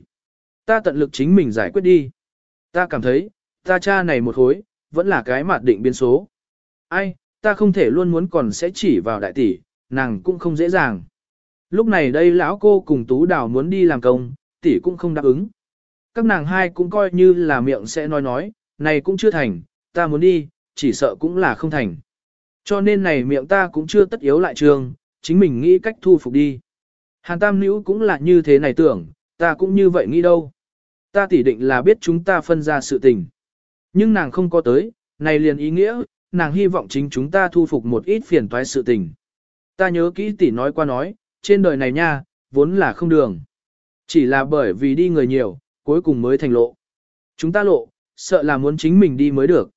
Ta tận lực chính mình giải quyết đi. Ta cảm thấy, ta cha này một hối, vẫn là cái mặt định biến số. Ai, ta không thể luôn muốn còn sẽ chỉ vào đại tỷ, nàng cũng không dễ dàng. Lúc này đây lão cô cùng tú đào muốn đi làm công, tỷ cũng không đáp ứng. Các nàng hai cũng coi như là miệng sẽ nói nói, này cũng chưa thành, ta muốn đi, chỉ sợ cũng là không thành. Cho nên này miệng ta cũng chưa tất yếu lại trường, chính mình nghĩ cách thu phục đi. Hàn tam nữ cũng là như thế này tưởng, ta cũng như vậy nghĩ đâu. Ta tỉ định là biết chúng ta phân ra sự tình. Nhưng nàng không có tới, này liền ý nghĩa, nàng hy vọng chính chúng ta thu phục một ít phiền toái sự tình. Ta nhớ kỹ tỷ nói qua nói, trên đời này nha, vốn là không đường. Chỉ là bởi vì đi người nhiều, cuối cùng mới thành lộ. Chúng ta lộ, sợ là muốn chính mình đi mới được.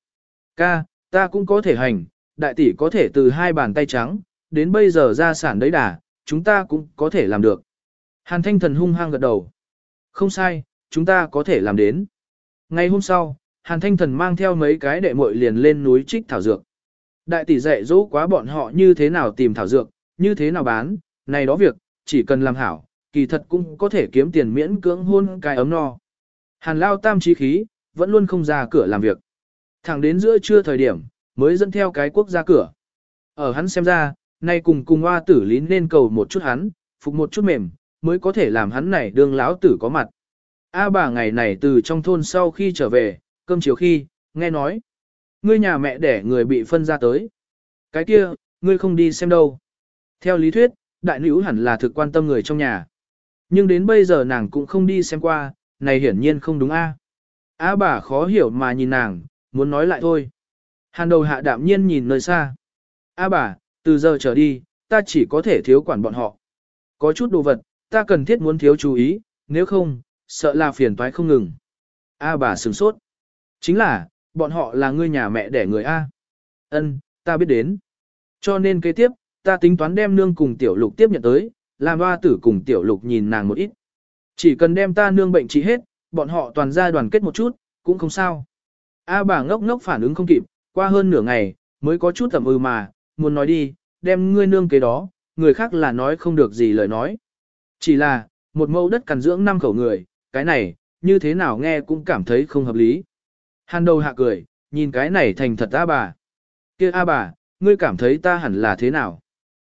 Ca, ta cũng có thể hành, đại tỷ có thể từ hai bàn tay trắng, đến bây giờ ra sản đấy đà, chúng ta cũng có thể làm được. Hàn thanh thần hung hăng gật đầu. Không sai, chúng ta có thể làm đến. Ngày hôm sau, Hàn thanh thần mang theo mấy cái đệ muội liền lên núi trích thảo dược. Đại tỷ dạy dỗ quá bọn họ như thế nào tìm thảo dược, như thế nào bán, này đó việc, chỉ cần làm hảo, kỳ thật cũng có thể kiếm tiền miễn cưỡng hôn cái ấm no. Hàn lao tam trí khí, vẫn luôn không ra cửa làm việc. Thẳng đến giữa trưa thời điểm, mới dẫn theo cái quốc ra cửa. Ở hắn xem ra, nay cùng cùng hoa tử lý nên cầu một chút hắn, phục một chút mềm, mới có thể làm hắn này đương lão tử có mặt. A bà ngày này từ trong thôn sau khi trở về, cơm chiều khi, nghe nói. Ngươi nhà mẹ đẻ người bị phân ra tới. Cái kia, ngươi không đi xem đâu. Theo lý thuyết, đại nữ hẳn là thực quan tâm người trong nhà. Nhưng đến bây giờ nàng cũng không đi xem qua, này hiển nhiên không đúng a. A bà khó hiểu mà nhìn nàng, muốn nói lại thôi. Hàn đầu hạ đạm nhiên nhìn nơi xa. A bà, từ giờ trở đi, ta chỉ có thể thiếu quản bọn họ. Có chút đồ vật, ta cần thiết muốn thiếu chú ý, nếu không, sợ là phiền toái không ngừng. A bà sửng sốt. Chính là, bọn họ là ngươi nhà mẹ đẻ người A. Ân, ta biết đến. Cho nên kế tiếp, ta tính toán đem nương cùng tiểu lục tiếp nhận tới, làm hoa tử cùng tiểu lục nhìn nàng một ít. Chỉ cần đem ta nương bệnh trị hết, bọn họ toàn ra đoàn kết một chút, cũng không sao. A bà ngốc ngốc phản ứng không kịp, qua hơn nửa ngày, mới có chút tầm ư ừ mà, muốn nói đi, đem ngươi nương kế đó, người khác là nói không được gì lời nói. Chỉ là, một mẫu đất cằn dưỡng năm khẩu người, cái này, như thế nào nghe cũng cảm thấy không hợp lý. Hàn đầu hạ cười, nhìn cái này thành thật A bà. kia A bà, ngươi cảm thấy ta hẳn là thế nào?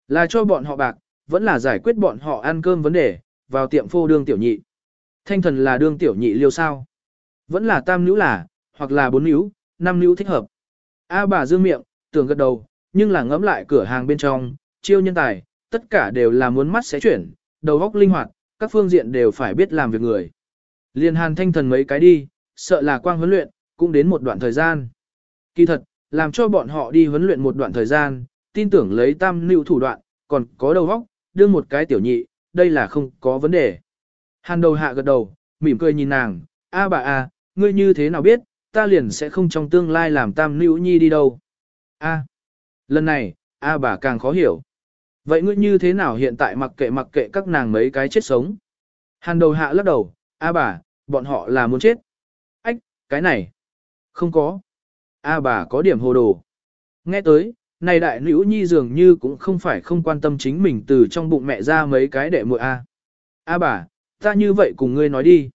Là cho bọn họ bạc, vẫn là giải quyết bọn họ ăn cơm vấn đề, vào tiệm phô đương tiểu nhị. Thanh thần là đương tiểu nhị liêu sao? Vẫn là tam nữ là, hoặc là bốn níu, năm níu thích hợp. A bà dương miệng, tưởng gật đầu, nhưng là ngẫm lại cửa hàng bên trong, chiêu nhân tài, tất cả đều là muốn mắt sẽ chuyển, đầu óc linh hoạt, các phương diện đều phải biết làm việc người. Liên hàn thanh thần mấy cái đi, sợ là quang huấn luyện, cũng đến một đoạn thời gian. Kỳ thật, làm cho bọn họ đi huấn luyện một đoạn thời gian, tin tưởng lấy tam lưu thủ đoạn, còn có đầu óc, đưa một cái tiểu nhị, đây là không có vấn đề. Hàn đầu hạ gật đầu, mỉm cười nhìn nàng, a bà a, ngươi như thế nào biết, ta liền sẽ không trong tương lai làm tam nữ nhi đi đâu. A, lần này, a bà càng khó hiểu. Vậy ngươi như thế nào hiện tại mặc kệ mặc kệ các nàng mấy cái chết sống? Hàn đầu hạ lắc đầu, a bà, bọn họ là muốn chết. Ách, cái này. Không có. A bà có điểm hồ đồ. Nghe tới, này đại nữ nhi dường như cũng không phải không quan tâm chính mình từ trong bụng mẹ ra mấy cái đệ muội A. A bà, ta như vậy cùng ngươi nói đi.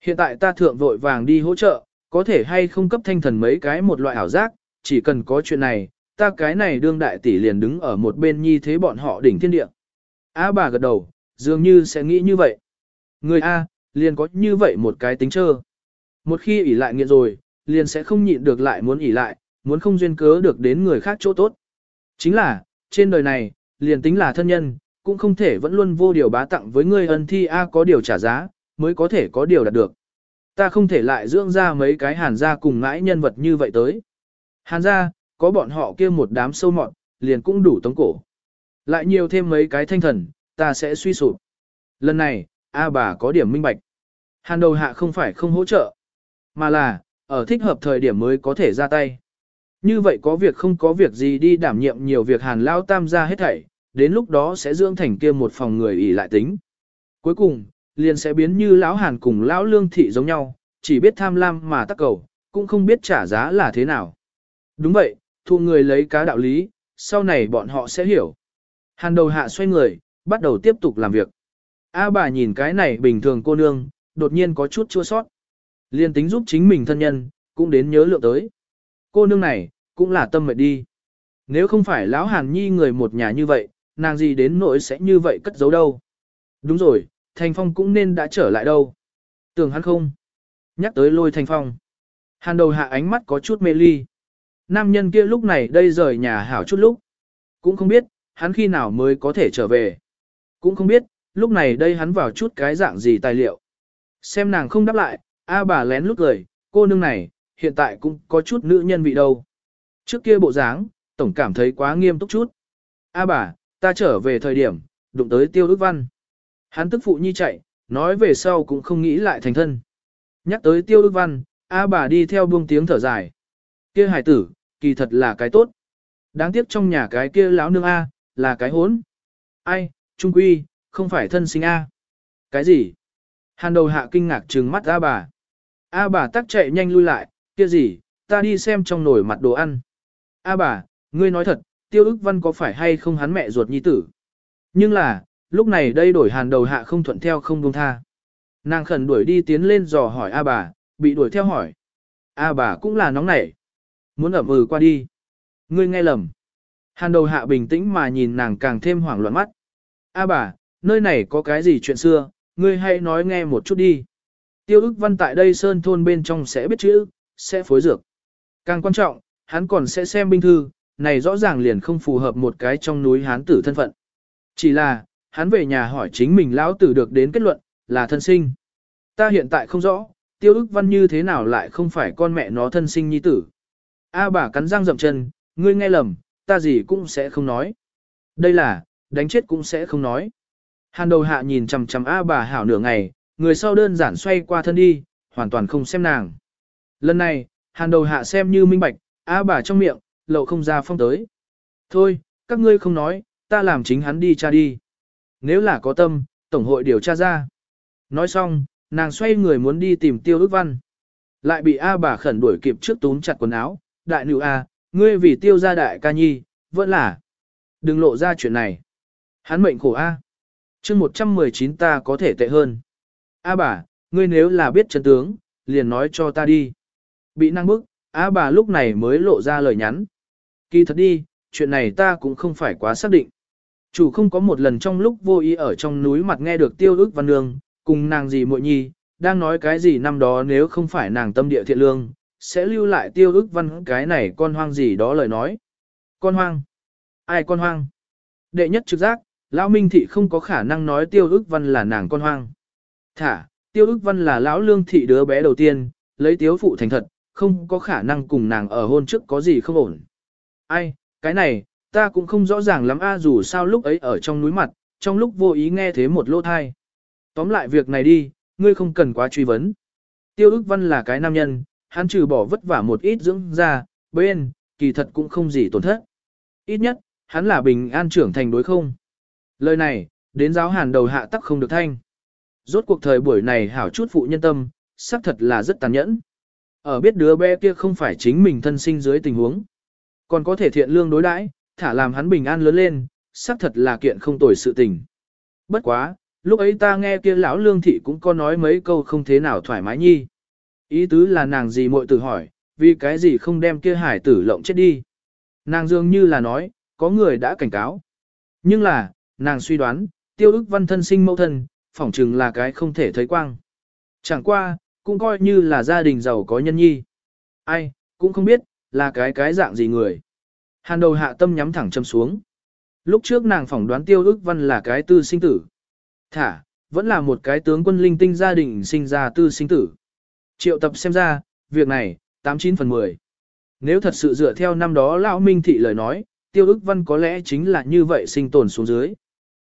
Hiện tại ta thượng vội vàng đi hỗ trợ, có thể hay không cấp thanh thần mấy cái một loại ảo giác, chỉ cần có chuyện này, ta cái này đương đại tỷ liền đứng ở một bên nhi thế bọn họ đỉnh thiên địa. á bà gật đầu, dường như sẽ nghĩ như vậy. Người A, liền có như vậy một cái tính trơ. Một khi ỉ lại nghiện rồi, liền sẽ không nhịn được lại muốn ỉ lại, muốn không duyên cớ được đến người khác chỗ tốt. Chính là, trên đời này, liền tính là thân nhân, cũng không thể vẫn luôn vô điều bá tặng với người ân thi A có điều trả giá, mới có thể có điều đạt được. Ta không thể lại dưỡng ra mấy cái hàn gia cùng ngãi nhân vật như vậy tới. Hàn gia, có bọn họ kia một đám sâu mọn, liền cũng đủ tống cổ. Lại nhiều thêm mấy cái thanh thần, ta sẽ suy sụp. Lần này, A bà có điểm minh bạch. Hàn đầu hạ không phải không hỗ trợ, mà là, ở thích hợp thời điểm mới có thể ra tay. Như vậy có việc không có việc gì đi đảm nhiệm nhiều việc hàn lao tam ra hết thảy, đến lúc đó sẽ dưỡng thành kia một phòng người ỉ lại tính. Cuối cùng, liền sẽ biến như lão hàn cùng lão lương thị giống nhau, chỉ biết tham lam mà tắc cầu, cũng không biết trả giá là thế nào. Đúng vậy, thu người lấy cá đạo lý, sau này bọn họ sẽ hiểu. Hàn đầu hạ xoay người, bắt đầu tiếp tục làm việc. A bà nhìn cái này bình thường cô nương, đột nhiên có chút chua sót. Liên tính giúp chính mình thân nhân, cũng đến nhớ lượng tới. Cô nương này, cũng là tâm mệnh đi. Nếu không phải lão Hàn Nhi người một nhà như vậy, nàng gì đến nỗi sẽ như vậy cất giấu đâu. Đúng rồi, Thành Phong cũng nên đã trở lại đâu. Tưởng hắn không? Nhắc tới lôi Thành Phong. Hàn đầu hạ ánh mắt có chút mê ly. Nam nhân kia lúc này đây rời nhà hảo chút lúc. Cũng không biết, hắn khi nào mới có thể trở về. Cũng không biết, lúc này đây hắn vào chút cái dạng gì tài liệu. Xem nàng không đáp lại, A bà lén lút cười, cô nương này, hiện tại cũng có chút nữ nhân vị đâu. Trước kia bộ dáng, tổng cảm thấy quá nghiêm túc chút. A bà, ta trở về thời điểm, đụng tới tiêu ước văn. Hắn tức phụ nhi chạy, nói về sau cũng không nghĩ lại thành thân. Nhắc tới tiêu ước văn, A bà đi theo buông tiếng thở dài. kia hải tử, kỳ thật là cái tốt. Đáng tiếc trong nhà cái kia lão nương A, là cái hốn. Ai, trung quy, không phải thân sinh A. Cái gì? Hàn đầu hạ kinh ngạc trừng mắt A bà. A bà tắc chạy nhanh lui lại, kia gì, ta đi xem trong nồi mặt đồ ăn. A bà, ngươi nói thật, tiêu ức văn có phải hay không hắn mẹ ruột nhi tử? Nhưng là, lúc này đây đổi hàn đầu hạ không thuận theo không buông tha. Nàng khẩn đuổi đi tiến lên dò hỏi A bà, bị đuổi theo hỏi. A bà cũng là nóng nảy. Muốn ẩm ừ qua đi. Ngươi nghe lầm. Hàn đầu hạ bình tĩnh mà nhìn nàng càng thêm hoảng loạn mắt. A bà, nơi này có cái gì chuyện xưa, ngươi hãy nói nghe một chút đi. Tiêu ức văn tại đây sơn thôn bên trong sẽ biết chữ, sẽ phối dược. Càng quan trọng, hắn còn sẽ xem binh thư, này rõ ràng liền không phù hợp một cái trong núi hán tử thân phận. Chỉ là, hắn về nhà hỏi chính mình lão tử được đến kết luận, là thân sinh. Ta hiện tại không rõ, tiêu ức văn như thế nào lại không phải con mẹ nó thân sinh nhi tử. A bà cắn răng dậm chân, ngươi nghe lầm, ta gì cũng sẽ không nói. Đây là, đánh chết cũng sẽ không nói. Hàn đầu hạ nhìn chằm chằm A bà hảo nửa ngày, người sau đơn giản xoay qua thân đi, hoàn toàn không xem nàng. Lần này, hàn đầu hạ xem như minh bạch, A bà trong miệng, lậu không ra phong tới. Thôi, các ngươi không nói, ta làm chính hắn đi tra đi. Nếu là có tâm, Tổng hội điều tra ra. Nói xong, nàng xoay người muốn đi tìm tiêu ước văn. Lại bị A bà khẩn đuổi kịp trước túm chặt quần áo. Đại nữ A, ngươi vì tiêu gia đại ca nhi, vẫn là. Đừng lộ ra chuyện này. Hắn mệnh khổ A. chương 119 ta có thể tệ hơn. A bà, ngươi nếu là biết chân tướng, liền nói cho ta đi. Bị năng bức, A bà lúc này mới lộ ra lời nhắn. Kỳ thật đi, chuyện này ta cũng không phải quá xác định. Chủ không có một lần trong lúc vô ý ở trong núi mặt nghe được tiêu ước văn nương, cùng nàng gì muội nhi, đang nói cái gì năm đó nếu không phải nàng tâm địa thiện lương, sẽ lưu lại tiêu ước văn cái này con hoang gì đó lời nói. Con hoang? Ai con hoang? Đệ nhất trực giác, Lão Minh Thị không có khả năng nói tiêu ước văn là nàng con hoang. Thả, tiêu ước văn là lão lương thị đứa bé đầu tiên, lấy tiếu phụ thành thật, không có khả năng cùng nàng ở hôn trước có gì không ổn. Ai, cái này, ta cũng không rõ ràng lắm a dù sao lúc ấy ở trong núi mặt, trong lúc vô ý nghe thế một lỗ thai. Tóm lại việc này đi, ngươi không cần quá truy vấn. Tiêu ức văn là cái nam nhân, hắn trừ bỏ vất vả một ít dưỡng ra, bên, kỳ thật cũng không gì tổn thất. Ít nhất, hắn là bình an trưởng thành đối không. Lời này, đến giáo hàn đầu hạ tắc không được thanh. Rốt cuộc thời buổi này hảo chút phụ nhân tâm, xác thật là rất tàn nhẫn. Ở biết đứa bé kia không phải chính mình thân sinh dưới tình huống. Còn có thể thiện lương đối đãi, thả làm hắn bình an lớn lên, xác thật là kiện không tồi sự tình. Bất quá, lúc ấy ta nghe kia lão lương thị cũng có nói mấy câu không thế nào thoải mái nhi. Ý tứ là nàng gì muội tử hỏi, vì cái gì không đem kia hải tử lộng chết đi. Nàng dường như là nói, có người đã cảnh cáo. Nhưng là, nàng suy đoán, tiêu ức văn thân sinh mẫu thân, phỏng chừng là cái không thể thấy quang. Chẳng qua, cũng coi như là gia đình giàu có nhân nhi. Ai, cũng không biết, là cái cái dạng gì người. Hàn đầu hạ tâm nhắm thẳng châm xuống. Lúc trước nàng phỏng đoán tiêu ước văn là cái tư sinh tử. Thả, vẫn là một cái tướng quân linh tinh gia đình sinh ra tư sinh tử. Triệu tập xem ra, việc này, 89 phần 10. Nếu thật sự dựa theo năm đó Lão Minh Thị lời nói, tiêu ức văn có lẽ chính là như vậy sinh tồn xuống dưới.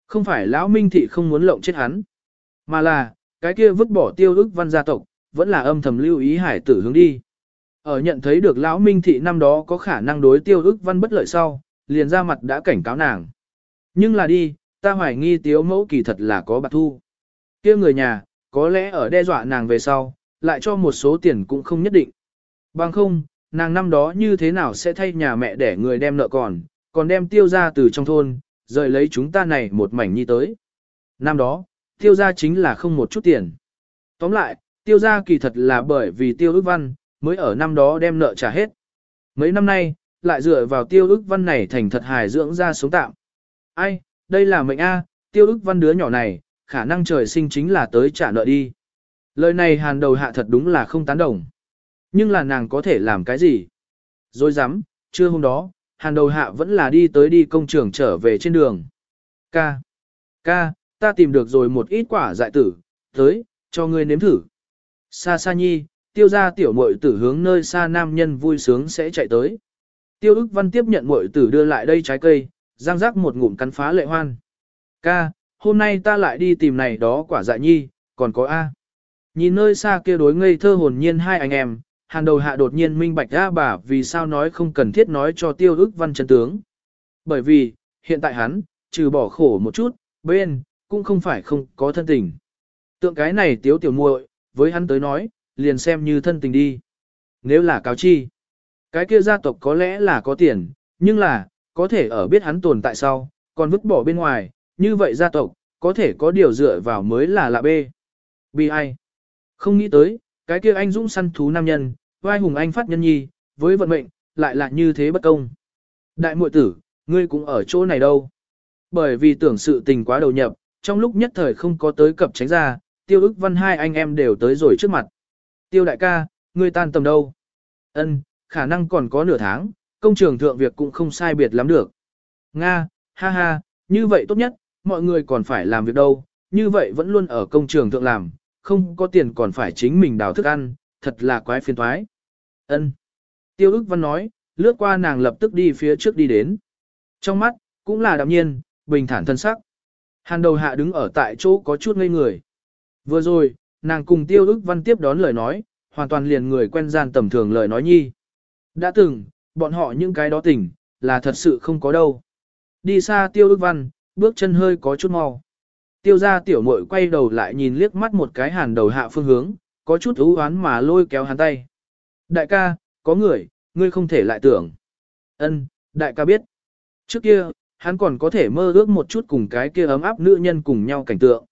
Không phải Lão Minh Thị không muốn lộng chết hắn, mà là, cái kia vứt bỏ tiêu ức văn gia tộc, vẫn là âm thầm lưu ý hải tử hướng đi. Ở nhận thấy được Lão Minh Thị năm đó có khả năng đối tiêu ức văn bất lợi sau, liền ra mặt đã cảnh cáo nàng. Nhưng là đi, ta hoài nghi tiếu mẫu kỳ thật là có bạc thu. kia người nhà, có lẽ ở đe dọa nàng về sau, lại cho một số tiền cũng không nhất định. Bằng không, nàng năm đó như thế nào sẽ thay nhà mẹ để người đem nợ còn, còn đem tiêu ra từ trong thôn, rời lấy chúng ta này một mảnh nhi tới. Năm đó, tiêu ra chính là không một chút tiền. Tóm lại, tiêu ra kỳ thật là bởi vì tiêu ước văn, mới ở năm đó đem nợ trả hết. Mấy năm nay, lại dựa vào tiêu ức văn này thành thật hài dưỡng ra sống tạm. Ai, đây là mệnh A, tiêu ức văn đứa nhỏ này, khả năng trời sinh chính là tới trả nợ đi. Lời này hàn đầu hạ thật đúng là không tán đồng. Nhưng là nàng có thể làm cái gì? Rồi dám, trưa hôm đó, hàn đầu hạ vẫn là đi tới đi công trường trở về trên đường. Ca. Ca, ta tìm được rồi một ít quả dại tử, tới, cho ngươi nếm thử. Sa sa nhi, tiêu ra tiểu muội tử hướng nơi xa nam nhân vui sướng sẽ chạy tới. Tiêu ức văn tiếp nhận muội tử đưa lại đây trái cây, răng rác một ngụm cắn phá lệ hoan. Ca, hôm nay ta lại đi tìm này đó quả dại nhi, còn có A. Nhìn nơi xa kia đối ngây thơ hồn nhiên hai anh em, hàn đầu hạ đột nhiên minh bạch ra bà vì sao nói không cần thiết nói cho tiêu ức văn chân tướng. Bởi vì, hiện tại hắn, trừ bỏ khổ một chút, bên, cũng không phải không có thân tình. Tượng cái này tiếu tiểu muội, với hắn tới nói, liền xem như thân tình đi. Nếu là cáo chi, cái kia gia tộc có lẽ là có tiền, nhưng là, có thể ở biết hắn tồn tại sau, còn vứt bỏ bên ngoài, như vậy gia tộc, có thể có điều dựa vào mới là lạ bê. Bi ai? Không nghĩ tới, cái kia anh dũng săn thú nam nhân, vai hùng anh phát nhân nhi, với vận mệnh, lại là như thế bất công. Đại muội tử, ngươi cũng ở chỗ này đâu. Bởi vì tưởng sự tình quá đầu nhập, trong lúc nhất thời không có tới cập tránh ra, tiêu ức văn hai anh em đều tới rồi trước mặt. Tiêu đại ca, ngươi tan tầm đâu? Ân, khả năng còn có nửa tháng, công trường thượng việc cũng không sai biệt lắm được. Nga, ha ha, như vậy tốt nhất, mọi người còn phải làm việc đâu, như vậy vẫn luôn ở công trường thượng làm, không có tiền còn phải chính mình đào thức ăn, thật là quái phiền thoái. Ân. Tiêu ức văn nói, lướt qua nàng lập tức đi phía trước đi đến. Trong mắt, cũng là đạm nhiên, bình thản thân sắc. Hàn đầu hạ đứng ở tại chỗ có chút ngây người. Vừa rồi, nàng cùng tiêu ức văn tiếp đón lời nói, hoàn toàn liền người quen gian tầm thường lời nói nhi. Đã từng, bọn họ những cái đó tỉnh, là thật sự không có đâu. Đi xa tiêu ức văn, bước chân hơi có chút mau. Tiêu ra tiểu muội quay đầu lại nhìn liếc mắt một cái hàn đầu hạ phương hướng, có chút ưu oán mà lôi kéo hắn tay. Đại ca, có người, ngươi không thể lại tưởng. Ân, đại ca biết. Trước kia, hắn còn có thể mơ ước một chút cùng cái kia ấm áp nữ nhân cùng nhau cảnh tượng.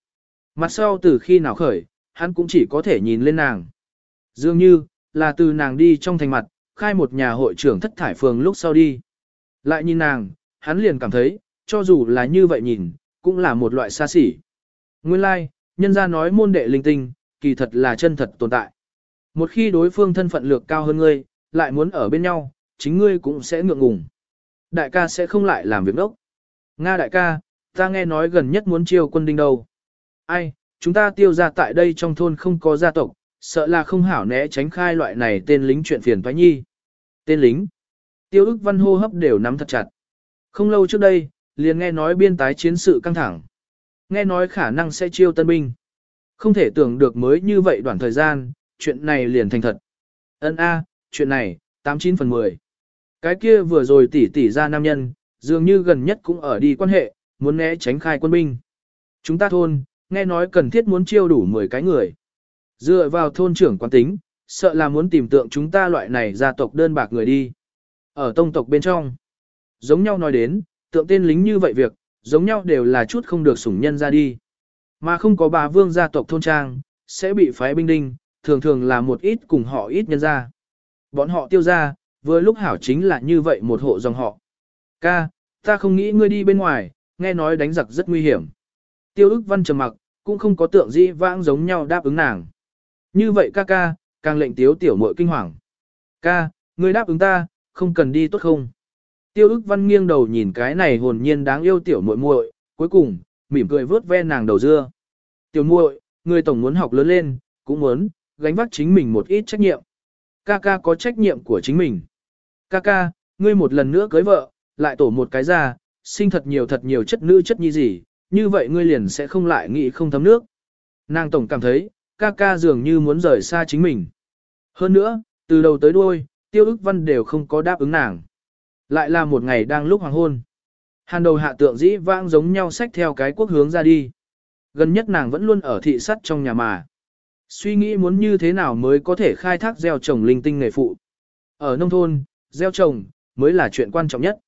Mặt sau từ khi nào khởi, hắn cũng chỉ có thể nhìn lên nàng. Dường như, là từ nàng đi trong thành mặt, khai một nhà hội trưởng thất thải phường lúc sau đi. Lại nhìn nàng, hắn liền cảm thấy, cho dù là như vậy nhìn, cũng là một loại xa xỉ. Nguyên lai, like, nhân gia nói môn đệ linh tinh, kỳ thật là chân thật tồn tại. Một khi đối phương thân phận lược cao hơn ngươi, lại muốn ở bên nhau, chính ngươi cũng sẽ ngượng ngùng. Đại ca sẽ không lại làm việc đốc. Nga đại ca, ta nghe nói gần nhất muốn chiêu quân đinh đâu. Ai, chúng ta tiêu ra tại đây trong thôn không có gia tộc, sợ là không hảo né tránh khai loại này tên lính chuyện phiền thoái nhi. Tên lính. Tiêu ức văn hô hấp đều nắm thật chặt. Không lâu trước đây, liền nghe nói biên tái chiến sự căng thẳng. Nghe nói khả năng sẽ chiêu tân binh. Không thể tưởng được mới như vậy đoạn thời gian, chuyện này liền thành thật. Ân A, chuyện này, 89 phần 10. Cái kia vừa rồi tỉ tỉ ra nam nhân, dường như gần nhất cũng ở đi quan hệ, muốn né tránh khai quân binh. Chúng ta thôn, nghe nói cần thiết muốn chiêu đủ 10 cái người. Dựa vào thôn trưởng quán tính, sợ là muốn tìm tượng chúng ta loại này gia tộc đơn bạc người đi. Ở tông tộc bên trong, giống nhau nói đến, tượng tên lính như vậy việc, giống nhau đều là chút không được sủng nhân ra đi. Mà không có bà vương gia tộc thôn trang, sẽ bị phái binh đinh, thường thường là một ít cùng họ ít nhân ra. Bọn họ tiêu ra, vừa lúc hảo chính là như vậy một hộ dòng họ. Ca, ta không nghĩ ngươi đi bên ngoài, nghe nói đánh giặc rất nguy hiểm. Tiêu ức văn trầm mặc, cũng không có tượng dĩ vãng giống nhau đáp ứng nàng. Như vậy ca ca, càng lệnh tiếu tiểu muội kinh hoàng. Ca, ngươi đáp ứng ta, không cần đi tốt không? Tiêu ức văn nghiêng đầu nhìn cái này hồn nhiên đáng yêu tiểu muội muội, cuối cùng, mỉm cười vớt ve nàng đầu dưa. Tiểu muội, người tổng muốn học lớn lên, cũng muốn, gánh vác chính mình một ít trách nhiệm. Ca ca có trách nhiệm của chính mình. Ca ca, ngươi một lần nữa cưới vợ, lại tổ một cái ra, sinh thật nhiều thật nhiều chất nữ chất nhi gì, như vậy ngươi liền sẽ không lại nghĩ không thấm nước. Nàng tổng cảm thấy, ca ca dường như muốn rời xa chính mình. Hơn nữa, từ đầu tới đuôi, tiêu ức văn đều không có đáp ứng nàng. Lại là một ngày đang lúc hoàng hôn. Hàn đầu hạ tượng dĩ vãng giống nhau sách theo cái quốc hướng ra đi. gần nhất nàng vẫn luôn ở thị sắt trong nhà mà. Suy nghĩ muốn như thế nào mới có thể khai thác gieo trồng linh tinh nghề phụ. Ở nông thôn, gieo trồng, mới là chuyện quan trọng nhất.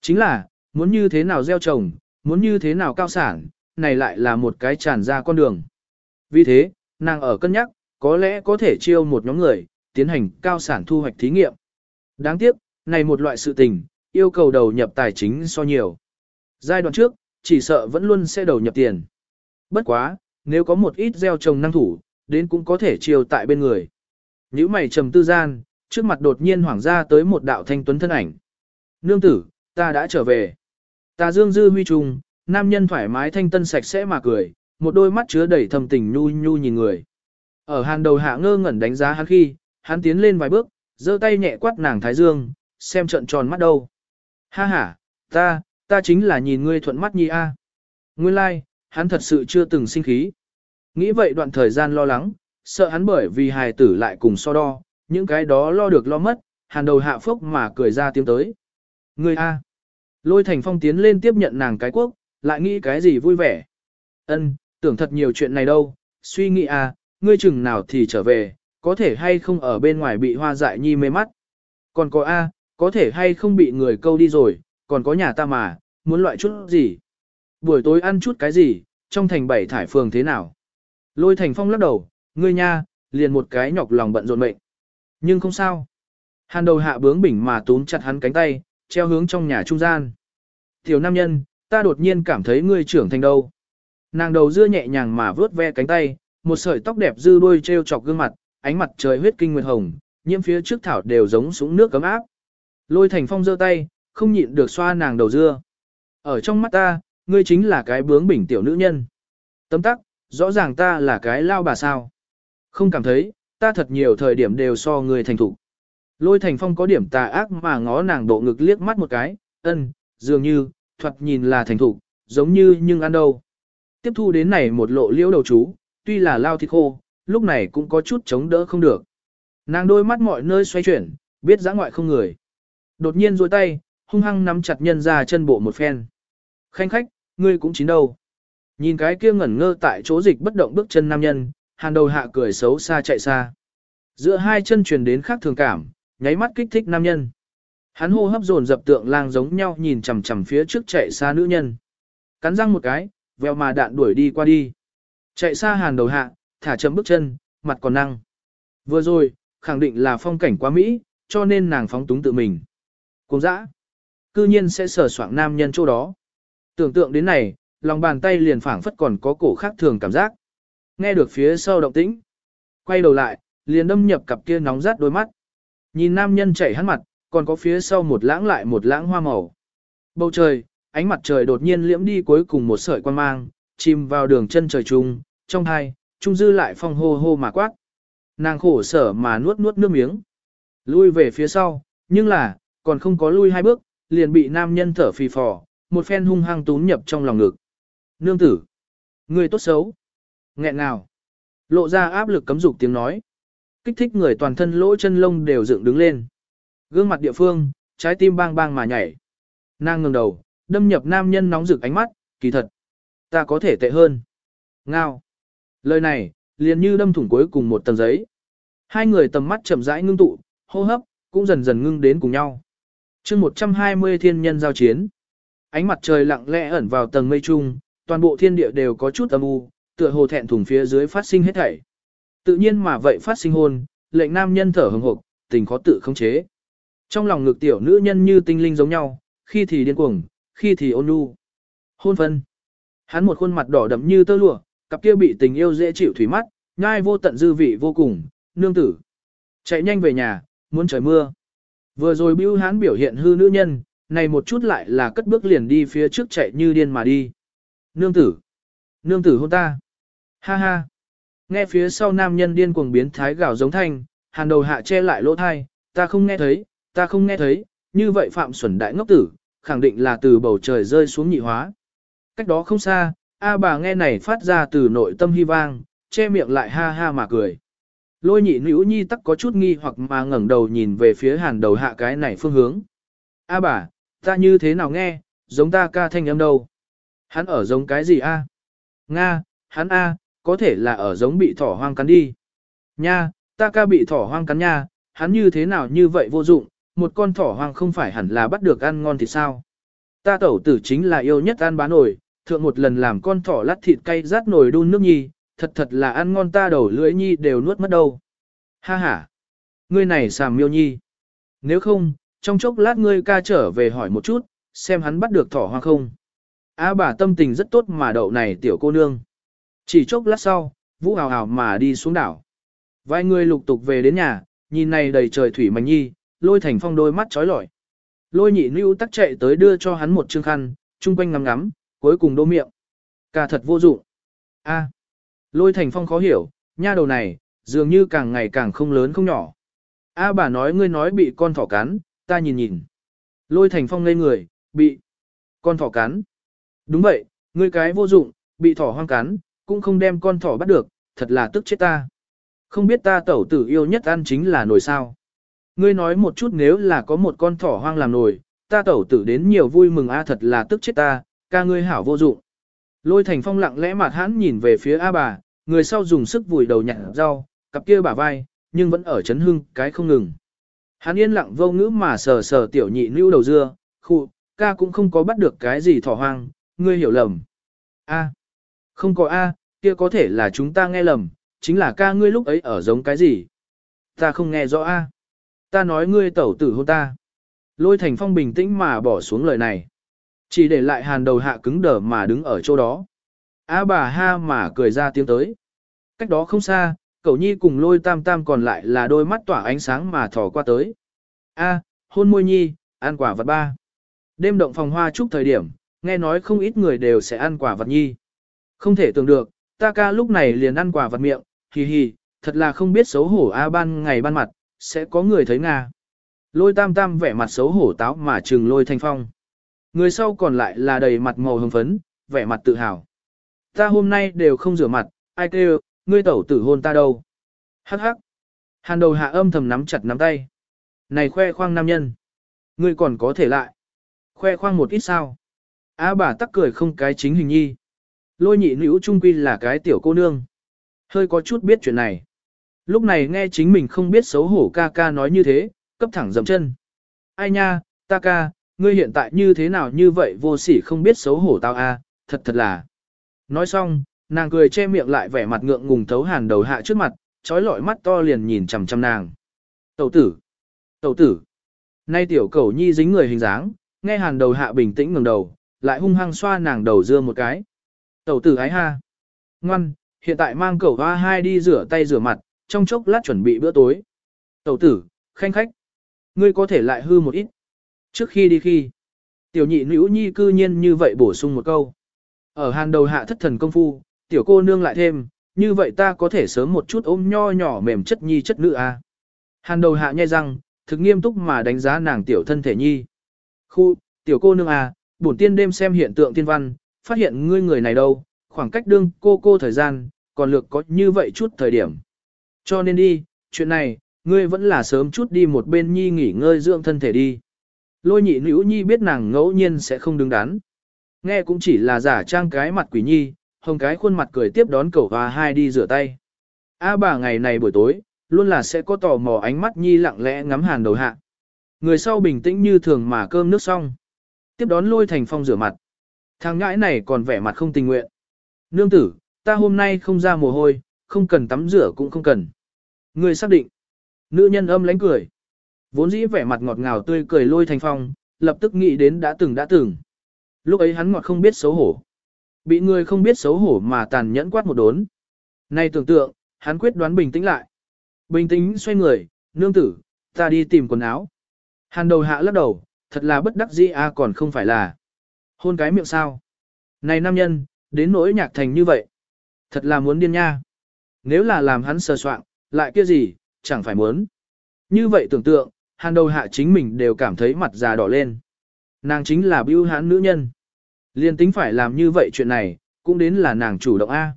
Chính là, muốn như thế nào gieo trồng, muốn như thế nào cao sản, này lại là một cái tràn ra con đường. Vì thế, nàng ở cân nhắc, có lẽ có thể chiêu một nhóm người, tiến hành cao sản thu hoạch thí nghiệm. Đáng tiếc, này một loại sự tình, yêu cầu đầu nhập tài chính so nhiều. Giai đoạn trước, chỉ sợ vẫn luôn sẽ đầu nhập tiền. Bất quá, nếu có một ít gieo trồng năng thủ, đến cũng có thể chiêu tại bên người. Nếu mày trầm tư gian, trước mặt đột nhiên hoảng ra tới một đạo thanh tuấn thân ảnh. Nương tử, ta đã trở về. Ta dương dư huy trùng, nam nhân thoải mái thanh tân sạch sẽ mà cười, một đôi mắt chứa đầy thầm tình nhu nhu nhìn người. Ở hàng đầu hạ ngơ ngẩn đánh giá hắn khi, hắn tiến lên vài bước, giơ tay nhẹ quát nàng thái dương, xem trận tròn mắt đâu. Ha ha, ta, ta chính là nhìn ngươi thuận mắt nhi a. Nguyên lai, like, hắn thật sự chưa từng sinh khí. Nghĩ vậy đoạn thời gian lo lắng, sợ hắn bởi vì hài tử lại cùng so đo, những cái đó lo được lo mất, hàn đầu hạ phốc mà cười ra tiếng tới. Ngươi a. Lôi thành phong tiến lên tiếp nhận nàng cái quốc, lại nghĩ cái gì vui vẻ. Ân, tưởng thật nhiều chuyện này đâu, suy nghĩ à, ngươi chừng nào thì trở về, có thể hay không ở bên ngoài bị hoa dại nhi mê mắt. Còn có a, có thể hay không bị người câu đi rồi, còn có nhà ta mà, muốn loại chút gì. Buổi tối ăn chút cái gì, trong thành bảy thải phường thế nào. Lôi thành phong lắc đầu, ngươi nha, liền một cái nhọc lòng bận rộn mệnh. Nhưng không sao. Hàn đầu hạ bướng bỉnh mà túm chặt hắn cánh tay, treo hướng trong nhà trung gian. Tiểu nam nhân, ta đột nhiên cảm thấy ngươi trưởng thành đâu. Nàng đầu dưa nhẹ nhàng mà vướt ve cánh tay, một sợi tóc đẹp dư đuôi treo chọc gương mặt, ánh mặt trời huyết kinh nguyệt hồng, nhiễm phía trước thảo đều giống súng nước cấm áp. Lôi thành phong giơ tay, không nhịn được xoa nàng đầu dưa. Ở trong mắt ta, ngươi chính là cái bướng bỉnh tiểu nữ nhân. Tấm tắc, rõ ràng ta là cái lao bà sao. Không cảm thấy, ta thật nhiều thời điểm đều so ngươi thành thục. Lôi thành phong có điểm tà ác mà ngó nàng độ ngực liếc mắt một cái, ân, dường như, thuật nhìn là thành thục, giống như nhưng ăn đâu. Tiếp thu đến này một lộ liễu đầu chú, tuy là lao thịt khô, lúc này cũng có chút chống đỡ không được. Nàng đôi mắt mọi nơi xoay chuyển, biết giã ngoại không người. Đột nhiên dôi tay, hung hăng nắm chặt nhân ra chân bộ một phen. Khanh khách, ngươi cũng chín đâu. Nhìn cái kia ngẩn ngơ tại chỗ dịch bất động bước chân nam nhân, hàn đầu hạ cười xấu xa chạy xa. Giữa hai chân truyền đến khác thường cảm, nháy mắt kích thích nam nhân. Hắn hô hấp dồn dập tượng lang giống nhau nhìn chằm chằm phía trước chạy xa nữ nhân. Cắn răng một cái, veo mà đạn đuổi đi qua đi. Chạy xa hàn đầu hạ, thả chấm bước chân, mặt còn năng. Vừa rồi, khẳng định là phong cảnh quá Mỹ, cho nên nàng phóng túng tự mình. Cùng dã, cư nhiên sẽ sờ soạng nam nhân chỗ đó. Tưởng tượng đến này, lòng bàn tay liền phảng phất còn có cổ khác thường cảm giác. Nghe được phía sau động tĩnh. Quay đầu lại, liền đâm nhập cặp kia nóng rát đôi mắt. Nhìn nam nhân chảy hắn mặt, còn có phía sau một lãng lại một lãng hoa màu. Bầu trời, ánh mặt trời đột nhiên liễm đi cuối cùng một sợi quan mang, chìm vào đường chân trời trung, trong hai, trung dư lại phong hô hô mà quát. Nàng khổ sở mà nuốt nuốt nước miếng. Lui về phía sau, nhưng là, còn không có lui hai bước, liền bị nam nhân thở phì phò, một phen hung hăng tún nhập trong lòng ngực. Nương tử, người tốt xấu, nghẹn nào, lộ ra áp lực cấm dục tiếng nói. Kích thích người toàn thân lỗ chân lông đều dựng đứng lên. Gương mặt địa phương, trái tim bang bang mà nhảy. Nàng ngừng đầu, đâm nhập nam nhân nóng rực ánh mắt, kỳ thật. Ta có thể tệ hơn. Ngao. Lời này, liền như đâm thủng cuối cùng một tầng giấy. Hai người tầm mắt chậm rãi ngưng tụ, hô hấp, cũng dần dần ngưng đến cùng nhau. chương 120 thiên nhân giao chiến. Ánh mặt trời lặng lẽ ẩn vào tầng mây trung, toàn bộ thiên địa đều có chút âm u, tựa hồ thẹn thùng phía dưới phát sinh hết thảy. Tự nhiên mà vậy phát sinh hôn, lệnh nam nhân thở hừng hộp, tình khó tự khống chế. Trong lòng ngực tiểu nữ nhân như tinh linh giống nhau, khi thì điên cuồng, khi thì ôn nhu. Hôn phân. Hắn một khuôn mặt đỏ đậm như tơ lụa, cặp kia bị tình yêu dễ chịu thủy mắt, nhai vô tận dư vị vô cùng, nương tử. Chạy nhanh về nhà, muốn trời mưa. Vừa rồi bưu hán biểu hiện hư nữ nhân, này một chút lại là cất bước liền đi phía trước chạy như điên mà đi. Nương tử. Nương tử hôn ta. Ha ha. Nghe phía sau nam nhân điên cuồng biến thái gào giống thanh, hàn đầu hạ che lại lỗ thai, ta không nghe thấy, ta không nghe thấy, như vậy phạm xuẩn đại ngốc tử, khẳng định là từ bầu trời rơi xuống nhị hóa. Cách đó không xa, A bà nghe này phát ra từ nội tâm hy vang, che miệng lại ha ha mà cười. Lôi nhị nữ nhi tắc có chút nghi hoặc mà ngẩng đầu nhìn về phía hàn đầu hạ cái này phương hướng. A bà, ta như thế nào nghe, giống ta ca thanh âm đâu? Hắn ở giống cái gì a? Nga, hắn A, có thể là ở giống bị thỏ hoang cắn đi. Nha, ta ca bị thỏ hoang cắn nha, hắn như thế nào như vậy vô dụng, một con thỏ hoang không phải hẳn là bắt được ăn ngon thì sao. Ta tẩu tử chính là yêu nhất ăn bán nổi, thượng một lần làm con thỏ lát thịt cay rát nồi đun nước nhi, thật thật là ăn ngon ta đầu lưỡi nhi đều nuốt mất đâu. Ha ha, ngươi này xàm miêu nhi. Nếu không, trong chốc lát ngươi ca trở về hỏi một chút, xem hắn bắt được thỏ hoang không. A bà tâm tình rất tốt mà đậu này tiểu cô nương. Chỉ chốc lát sau, vũ hào hào mà đi xuống đảo. Vài người lục tục về đến nhà, nhìn này đầy trời thủy mảnh nhi, lôi thành phong đôi mắt trói lọi. Lôi nhị nữ tắc chạy tới đưa cho hắn một chương khăn, trung quanh ngắm ngắm, cuối cùng đô miệng. Cả thật vô dụng. A. Lôi thành phong khó hiểu, nha đầu này, dường như càng ngày càng không lớn không nhỏ. A bà nói ngươi nói bị con thỏ cắn, ta nhìn nhìn. Lôi thành phong ngây người, bị con thỏ cắn. Đúng vậy, ngươi cái vô dụng, bị thỏ hoang cắn, cũng không đem con thỏ bắt được, thật là tức chết ta. Không biết ta tẩu tử yêu nhất ăn chính là nồi sao. Ngươi nói một chút nếu là có một con thỏ hoang làm nồi, ta tẩu tử đến nhiều vui mừng a thật là tức chết ta, ca ngươi hảo vô dụng. Lôi thành phong lặng lẽ mặt hãn nhìn về phía A bà, người sau dùng sức vùi đầu nhặt rau, cặp kia bả vai, nhưng vẫn ở chấn hưng cái không ngừng. Hắn yên lặng vô ngữ mà sờ sờ tiểu nhị lưu đầu dưa, khu, ca cũng không có bắt được cái gì thỏ hoang, ngươi hiểu lầm. A, không có A, kia có thể là chúng ta nghe lầm, chính là ca ngươi lúc ấy ở giống cái gì. Ta không nghe rõ A. Ta nói ngươi tẩu tử hôn ta. Lôi thành phong bình tĩnh mà bỏ xuống lời này. Chỉ để lại hàn đầu hạ cứng đờ mà đứng ở chỗ đó. A bà ha mà cười ra tiếng tới. Cách đó không xa, cậu nhi cùng lôi tam tam còn lại là đôi mắt tỏa ánh sáng mà thò qua tới. A, hôn môi nhi, ăn quả vật ba. Đêm động phòng hoa chúc thời điểm, nghe nói không ít người đều sẽ ăn quả vật nhi. Không thể tưởng được, ta ca lúc này liền ăn quả vật miệng, hì hì, thật là không biết xấu hổ A ban ngày ban mặt, sẽ có người thấy Nga. Lôi tam tam vẻ mặt xấu hổ táo mà trừng lôi thanh phong. Người sau còn lại là đầy mặt màu hồng phấn, vẻ mặt tự hào. Ta hôm nay đều không rửa mặt, ai kêu, ngươi tẩu tử hôn ta đâu. Hắc hắc. Hàn đầu hạ âm thầm nắm chặt nắm tay. Này khoe khoang nam nhân. Ngươi còn có thể lại. Khoe khoang một ít sao. Á bà tắc cười không cái chính hình nhi. Lôi nhị nữ trung quy là cái tiểu cô nương. Hơi có chút biết chuyện này. Lúc này nghe chính mình không biết xấu hổ ca ca nói như thế, cấp thẳng dầm chân. Ai nha, ta ca, ngươi hiện tại như thế nào như vậy vô sỉ không biết xấu hổ tao a, thật thật là. Nói xong, nàng cười che miệng lại vẻ mặt ngượng ngùng thấu hàn đầu hạ trước mặt, trói lọi mắt to liền nhìn chằm chằm nàng. Tẩu tử! Tẩu tử! Nay tiểu cầu nhi dính người hình dáng, nghe hàn đầu hạ bình tĩnh ngẩng đầu, lại hung hăng xoa nàng đầu dưa một cái. Tẩu tử ái ha! Ngoan, hiện tại mang cẩu hoa hai đi rửa tay rửa mặt, trong chốc lát chuẩn bị bữa tối. Tẩu tử, khanh khách! Ngươi có thể lại hư một ít. Trước khi đi khi, tiểu nhị nữ nhi cư nhiên như vậy bổ sung một câu. Ở hàn đầu hạ thất thần công phu, tiểu cô nương lại thêm, như vậy ta có thể sớm một chút ôm nho nhỏ mềm chất nhi chất nữ a. À. Hàn đầu hạ nhai răng, thực nghiêm túc mà đánh giá nàng tiểu thân thể nhi. Khu, tiểu cô nương à, bổn tiên đêm xem hiện tượng tiên văn, phát hiện ngươi người này đâu, khoảng cách đương cô cô thời gian, còn lược có như vậy chút thời điểm. Cho nên đi, chuyện này, ngươi vẫn là sớm chút đi một bên nhi nghỉ ngơi dưỡng thân thể đi. Lôi nhị nữ nhi biết nàng ngẫu nhiên sẽ không đứng đắn. Nghe cũng chỉ là giả trang cái mặt quỷ nhi, hồng cái khuôn mặt cười tiếp đón cậu và hai đi rửa tay. A bà ngày này buổi tối, luôn là sẽ có tò mò ánh mắt nhi lặng lẽ ngắm hàn đầu hạ. Người sau bình tĩnh như thường mà cơm nước xong. Tiếp đón lôi thành phong rửa mặt. Thằng ngãi này còn vẻ mặt không tình nguyện. Nương tử, ta hôm nay không ra mồ hôi, không cần tắm rửa cũng không cần. Người xác định. Nữ nhân âm lánh cười. Vốn dĩ vẻ mặt ngọt ngào tươi cười lôi thành phong, lập tức nghĩ đến đã từng đã từng. Lúc ấy hắn ngọt không biết xấu hổ. Bị người không biết xấu hổ mà tàn nhẫn quát một đốn. Nay tưởng tượng, hắn quyết đoán bình tĩnh lại. Bình tĩnh xoay người, nương tử, ta đi tìm quần áo. Hàn đầu hạ lắc đầu, thật là bất đắc dĩ a còn không phải là. Hôn cái miệng sao. Này nam nhân, đến nỗi nhạc thành như vậy. Thật là muốn điên nha. Nếu là làm hắn sờ soạn, lại kia gì, chẳng phải muốn. Như vậy tưởng tượng, hàn đầu hạ chính mình đều cảm thấy mặt già đỏ lên. Nàng chính là bưu hãn nữ nhân. Liên tính phải làm như vậy chuyện này, cũng đến là nàng chủ động A.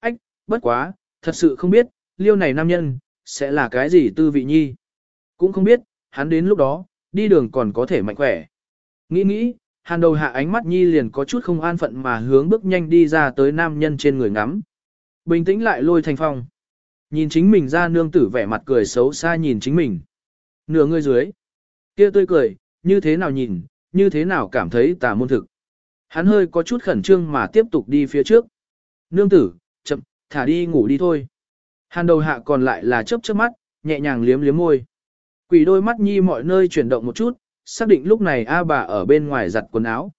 Ách, bất quá, thật sự không biết, liêu này nam nhân, sẽ là cái gì tư vị nhi. Cũng không biết, hắn đến lúc đó, đi đường còn có thể mạnh khỏe. Nghĩ nghĩ, hàn đầu hạ ánh mắt nhi liền có chút không an phận mà hướng bước nhanh đi ra tới nam nhân trên người ngắm. Bình tĩnh lại lôi thành phong. Nhìn chính mình ra nương tử vẻ mặt cười xấu xa nhìn chính mình. Nửa người dưới. kia tươi cười, như thế nào nhìn, như thế nào cảm thấy tà môn thực. Hắn hơi có chút khẩn trương mà tiếp tục đi phía trước. Nương tử, chậm, thả đi ngủ đi thôi. Hàn đầu hạ còn lại là chớp chớp mắt, nhẹ nhàng liếm liếm môi. Quỷ đôi mắt nhi mọi nơi chuyển động một chút, xác định lúc này A bà ở bên ngoài giặt quần áo.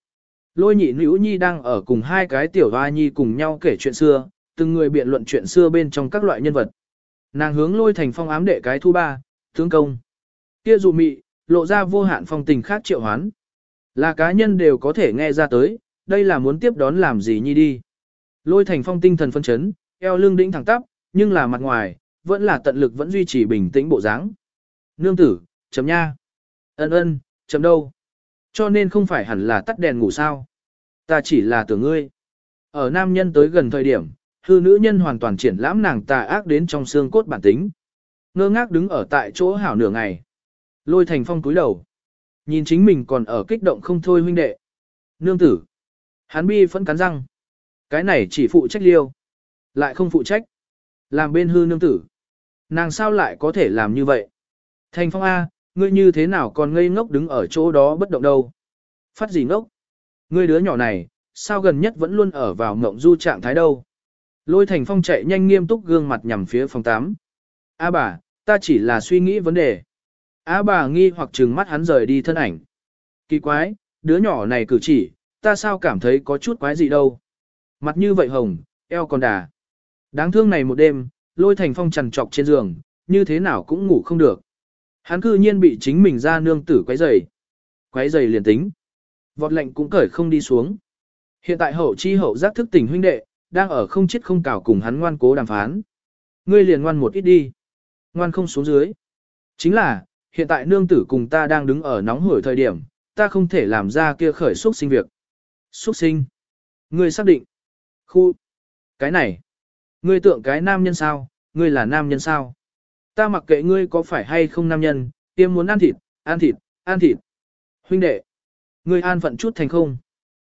Lôi nhị nữ nhi đang ở cùng hai cái tiểu hoa nhi cùng nhau kể chuyện xưa, từng người biện luận chuyện xưa bên trong các loại nhân vật. Nàng hướng lôi thành phong ám đệ cái thu ba, tướng công. Kia dù mị, lộ ra vô hạn phong tình khác triệu hoán. Là cá nhân đều có thể nghe ra tới, đây là muốn tiếp đón làm gì nhi đi. Lôi thành phong tinh thần phân chấn, eo lưng đĩnh thẳng tắp, nhưng là mặt ngoài, vẫn là tận lực vẫn duy trì bình tĩnh bộ dáng. Nương tử, chấm nha. Ân ân, chấm đâu. Cho nên không phải hẳn là tắt đèn ngủ sao. Ta chỉ là tưởng ngươi. Ở nam nhân tới gần thời điểm, hư nữ nhân hoàn toàn triển lãm nàng tà ác đến trong xương cốt bản tính. Ngơ ngác đứng ở tại chỗ hảo nửa ngày. Lôi thành phong túi đầu. Nhìn chính mình còn ở kích động không thôi huynh đệ. Nương tử. Hắn bi phẫn cắn răng. Cái này chỉ phụ trách liêu. Lại không phụ trách. Làm bên hư nương tử. Nàng sao lại có thể làm như vậy? Thành phong A, ngươi như thế nào còn ngây ngốc đứng ở chỗ đó bất động đâu? Phát gì ngốc? Ngươi đứa nhỏ này, sao gần nhất vẫn luôn ở vào mộng du trạng thái đâu? Lôi thành phong chạy nhanh nghiêm túc gương mặt nhằm phía phòng 8. A bà, ta chỉ là suy nghĩ vấn đề. A bà nghi hoặc trừng mắt hắn rời đi thân ảnh. Kỳ quái, đứa nhỏ này cử chỉ, ta sao cảm thấy có chút quái gì đâu. Mặt như vậy hồng, eo còn đà. Đáng thương này một đêm, lôi thành phong trằn trọc trên giường, như thế nào cũng ngủ không được. Hắn cư nhiên bị chính mình ra nương tử quấy rầy. Quấy rầy liền tính. Vọt lệnh cũng cởi không đi xuống. Hiện tại hậu chi hậu giác thức tỉnh huynh đệ, đang ở không chết không cào cùng hắn ngoan cố đàm phán. Ngươi liền ngoan một ít đi. Ngoan không xuống dưới. Chính là, hiện tại nương tử cùng ta đang đứng ở nóng hổi thời điểm, ta không thể làm ra kia khởi xuất sinh việc. Xuất sinh. Ngươi xác định. Khu. Cái này. Ngươi tượng cái nam nhân sao, ngươi là nam nhân sao. Ta mặc kệ ngươi có phải hay không nam nhân, tiêm muốn ăn thịt, ăn thịt, ăn thịt. Huynh đệ. Ngươi an phận chút thành không.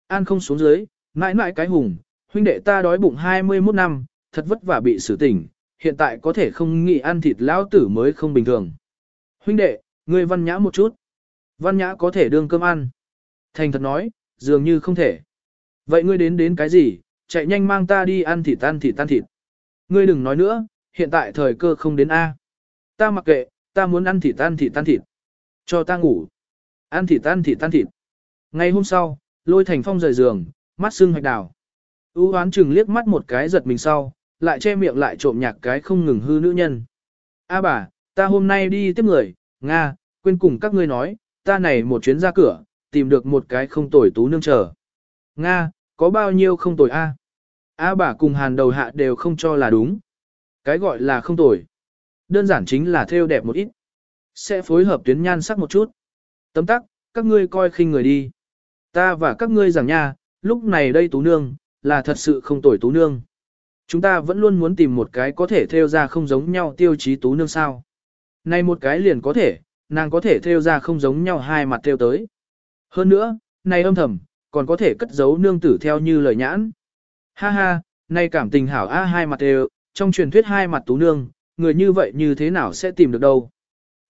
An không xuống dưới, mãi mãi cái hùng, huynh đệ ta đói bụng 21 năm, thật vất vả bị xử tỉnh, hiện tại có thể không nghĩ ăn thịt lão tử mới không bình thường. Huynh đệ, ngươi văn nhã một chút. Văn nhã có thể đương cơm ăn. Thành thật nói, dường như không thể. Vậy ngươi đến đến cái gì, chạy nhanh mang ta đi ăn thịt ăn thịt ăn thịt. Ngươi đừng nói nữa, hiện tại thời cơ không đến A. Ta mặc kệ, ta muốn ăn thịt ăn thịt ăn thịt. Cho ta ngủ. Ăn thịt ăn thịt ăn thịt. Ngày hôm sau, lôi thành phong rời giường, mắt sưng hoạch đào. U hoán chừng liếc mắt một cái giật mình sau, lại che miệng lại trộm nhạc cái không ngừng hư nữ nhân. A bà, ta hôm nay đi tiếp người, Nga, quên cùng các ngươi nói, ta này một chuyến ra cửa, tìm được một cái không tồi tú nương chờ. Nga, có bao nhiêu không tồi A? A bà cùng hàn đầu hạ đều không cho là đúng. Cái gọi là không tồi. Đơn giản chính là theo đẹp một ít. Sẽ phối hợp tuyến nhan sắc một chút. Tấm tắc, các ngươi coi khinh người đi. Ta và các ngươi giảng nha, lúc này đây tú nương, là thật sự không tồi tú nương. Chúng ta vẫn luôn muốn tìm một cái có thể theo ra không giống nhau tiêu chí tú nương sao. Này một cái liền có thể, nàng có thể theo ra không giống nhau hai mặt theo tới. Hơn nữa, này âm thầm, còn có thể cất giấu nương tử theo như lời nhãn. Ha ha, này cảm tình hảo a hai mặt đều, trong truyền thuyết hai mặt tú nương, người như vậy như thế nào sẽ tìm được đâu.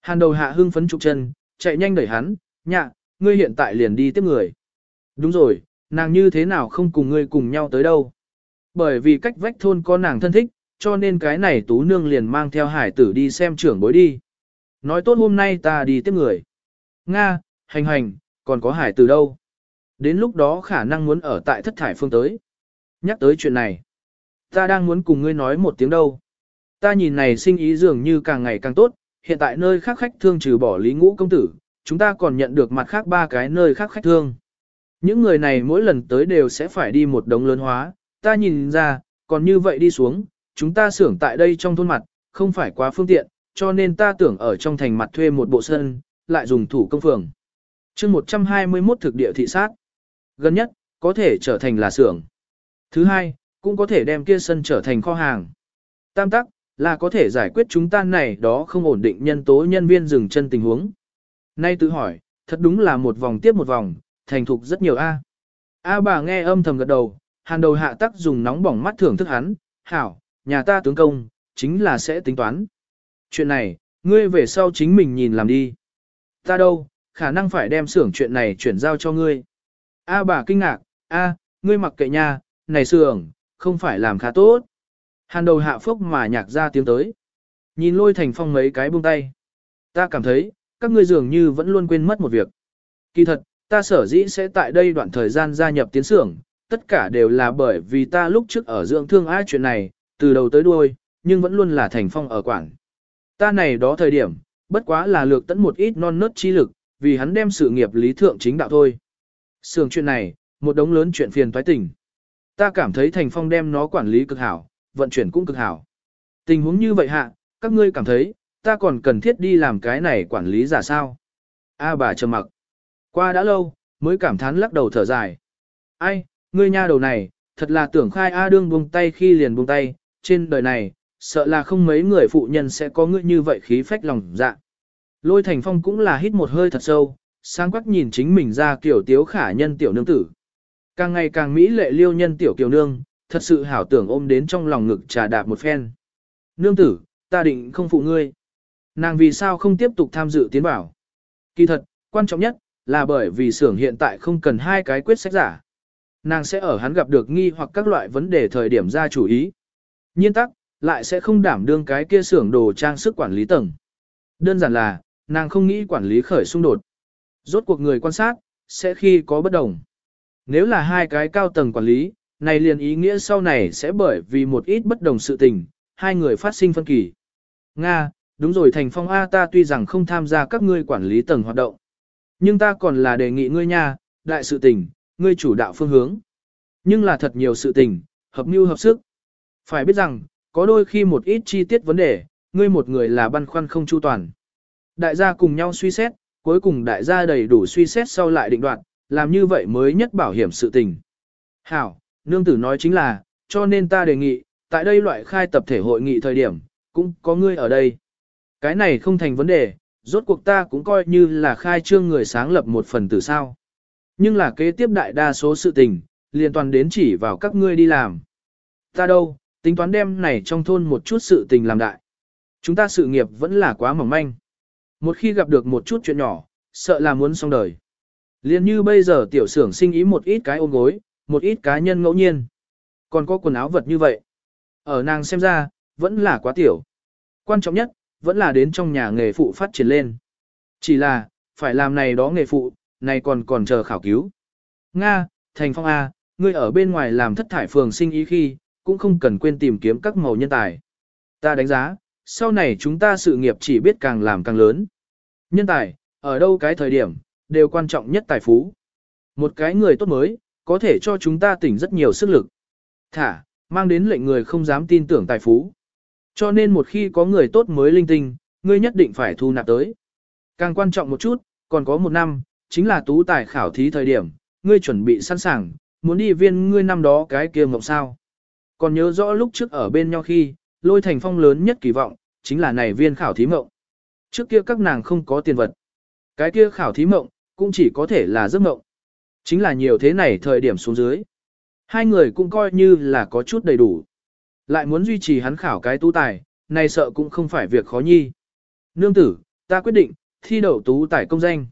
Hàn đầu hạ hưng phấn trục chân, chạy nhanh đẩy hắn, nhạ, ngươi hiện tại liền đi tiếp người. Đúng rồi, nàng như thế nào không cùng ngươi cùng nhau tới đâu. Bởi vì cách vách thôn có nàng thân thích, cho nên cái này tú nương liền mang theo hải tử đi xem trưởng bối đi. Nói tốt hôm nay ta đi tiếp người. Nga, hành hành, còn có hải tử đâu. Đến lúc đó khả năng muốn ở tại thất thải phương tới. Nhắc tới chuyện này. Ta đang muốn cùng ngươi nói một tiếng đâu. Ta nhìn này sinh ý dường như càng ngày càng tốt, hiện tại nơi khác khách thương trừ bỏ lý ngũ công tử, chúng ta còn nhận được mặt khác ba cái nơi khác khách thương. Những người này mỗi lần tới đều sẽ phải đi một đống lớn hóa, ta nhìn ra, còn như vậy đi xuống, chúng ta xưởng tại đây trong thôn mặt, không phải quá phương tiện, cho nên ta tưởng ở trong thành mặt thuê một bộ sân, lại dùng thủ công phường. chương 121 thực địa thị sát. Gần nhất, có thể trở thành là xưởng. Thứ hai, cũng có thể đem kia sân trở thành kho hàng. Tam tắc, là có thể giải quyết chúng ta này đó không ổn định nhân tố nhân viên dừng chân tình huống. Nay tự hỏi, thật đúng là một vòng tiếp một vòng, thành thục rất nhiều A. A bà nghe âm thầm gật đầu, hàn đầu hạ tắc dùng nóng bỏng mắt thưởng thức hắn, hảo, nhà ta tướng công, chính là sẽ tính toán. Chuyện này, ngươi về sau chính mình nhìn làm đi. Ta đâu, khả năng phải đem xưởng chuyện này chuyển giao cho ngươi. A bà kinh ngạc, a, ngươi mặc kệ nha, này xưởng, không phải làm khá tốt. Hàn đầu hạ phốc mà nhạc ra tiếng tới. Nhìn lôi thành phong mấy cái buông tay. Ta cảm thấy, các ngươi dường như vẫn luôn quên mất một việc. Kỳ thật, ta sở dĩ sẽ tại đây đoạn thời gian gia nhập tiến xưởng, tất cả đều là bởi vì ta lúc trước ở dưỡng thương ai chuyện này, từ đầu tới đuôi, nhưng vẫn luôn là thành phong ở quảng. Ta này đó thời điểm, bất quá là lược tẫn một ít non nớt chi lực, vì hắn đem sự nghiệp lý thượng chính đạo thôi. Sưởng chuyện này, một đống lớn chuyện phiền toái tình. Ta cảm thấy thành phong đem nó quản lý cực hảo, vận chuyển cũng cực hảo. Tình huống như vậy hạ, các ngươi cảm thấy, ta còn cần thiết đi làm cái này quản lý giả sao? A bà trầm mặc. Qua đã lâu, mới cảm thán lắc đầu thở dài. Ai, ngươi nha đầu này, thật là tưởng khai A đương buông tay khi liền buông tay, trên đời này, sợ là không mấy người phụ nhân sẽ có ngươi như vậy khí phách lòng dạ. Lôi thành phong cũng là hít một hơi thật sâu, sang quắc nhìn chính mình ra kiểu tiếu khả nhân tiểu nương tử. Càng ngày càng mỹ lệ liêu nhân tiểu kiều nương, thật sự hảo tưởng ôm đến trong lòng ngực trà đạp một phen. Nương tử, ta định không phụ ngươi. Nàng vì sao không tiếp tục tham dự tiến bảo? Kỳ thật, quan trọng nhất, là bởi vì xưởng hiện tại không cần hai cái quyết sách giả. Nàng sẽ ở hắn gặp được nghi hoặc các loại vấn đề thời điểm ra chủ ý. Nhiên tắc, lại sẽ không đảm đương cái kia xưởng đồ trang sức quản lý tầng. Đơn giản là, nàng không nghĩ quản lý khởi xung đột. Rốt cuộc người quan sát, sẽ khi có bất đồng. Nếu là hai cái cao tầng quản lý, này liền ý nghĩa sau này sẽ bởi vì một ít bất đồng sự tình, hai người phát sinh phân kỳ. Nga, đúng rồi thành phong A ta tuy rằng không tham gia các ngươi quản lý tầng hoạt động. Nhưng ta còn là đề nghị ngươi nha, đại sự tình, ngươi chủ đạo phương hướng. Nhưng là thật nhiều sự tình, hợp mưu hợp sức. Phải biết rằng, có đôi khi một ít chi tiết vấn đề, ngươi một người là băn khoăn không chu toàn. Đại gia cùng nhau suy xét, cuối cùng đại gia đầy đủ suy xét sau lại định đoạt, làm như vậy mới nhất bảo hiểm sự tình. Hảo, nương tử nói chính là, cho nên ta đề nghị, tại đây loại khai tập thể hội nghị thời điểm, cũng có ngươi ở đây. Cái này không thành vấn đề, rốt cuộc ta cũng coi như là khai trương người sáng lập một phần từ sao. Nhưng là kế tiếp đại đa số sự tình, liên toàn đến chỉ vào các ngươi đi làm. Ta đâu, tính toán đem này trong thôn một chút sự tình làm đại. Chúng ta sự nghiệp vẫn là quá mỏng manh. Một khi gặp được một chút chuyện nhỏ, sợ là muốn xong đời. Liên như bây giờ tiểu xưởng sinh ý một ít cái ôm gối, một ít cá nhân ngẫu nhiên. Còn có quần áo vật như vậy. Ở nàng xem ra, vẫn là quá tiểu. Quan trọng nhất, vẫn là đến trong nhà nghề phụ phát triển lên. Chỉ là, phải làm này đó nghề phụ, này còn còn chờ khảo cứu. Nga, Thành Phong A, ngươi ở bên ngoài làm thất thải phường sinh ý khi, cũng không cần quên tìm kiếm các màu nhân tài. Ta đánh giá, sau này chúng ta sự nghiệp chỉ biết càng làm càng lớn. Nhân tài, ở đâu cái thời điểm, đều quan trọng nhất tài phú. Một cái người tốt mới, có thể cho chúng ta tỉnh rất nhiều sức lực. Thả, mang đến lệnh người không dám tin tưởng tài phú. Cho nên một khi có người tốt mới linh tinh, ngươi nhất định phải thu nạp tới. Càng quan trọng một chút, còn có một năm, chính là tú tài khảo thí thời điểm, ngươi chuẩn bị sẵn sàng, muốn đi viên ngươi năm đó cái kia mộng sao. Còn nhớ rõ lúc trước ở bên nhau khi, lôi thành phong lớn nhất kỳ vọng, chính là này viên khảo thí mộng. Trước kia các nàng không có tiền vật. Cái kia khảo thí mộng, cũng chỉ có thể là giấc mộng. Chính là nhiều thế này thời điểm xuống dưới. Hai người cũng coi như là có chút đầy đủ. Lại muốn duy trì hắn khảo cái tú tài, này sợ cũng không phải việc khó nhi. Nương tử, ta quyết định, thi đậu tú tài công danh.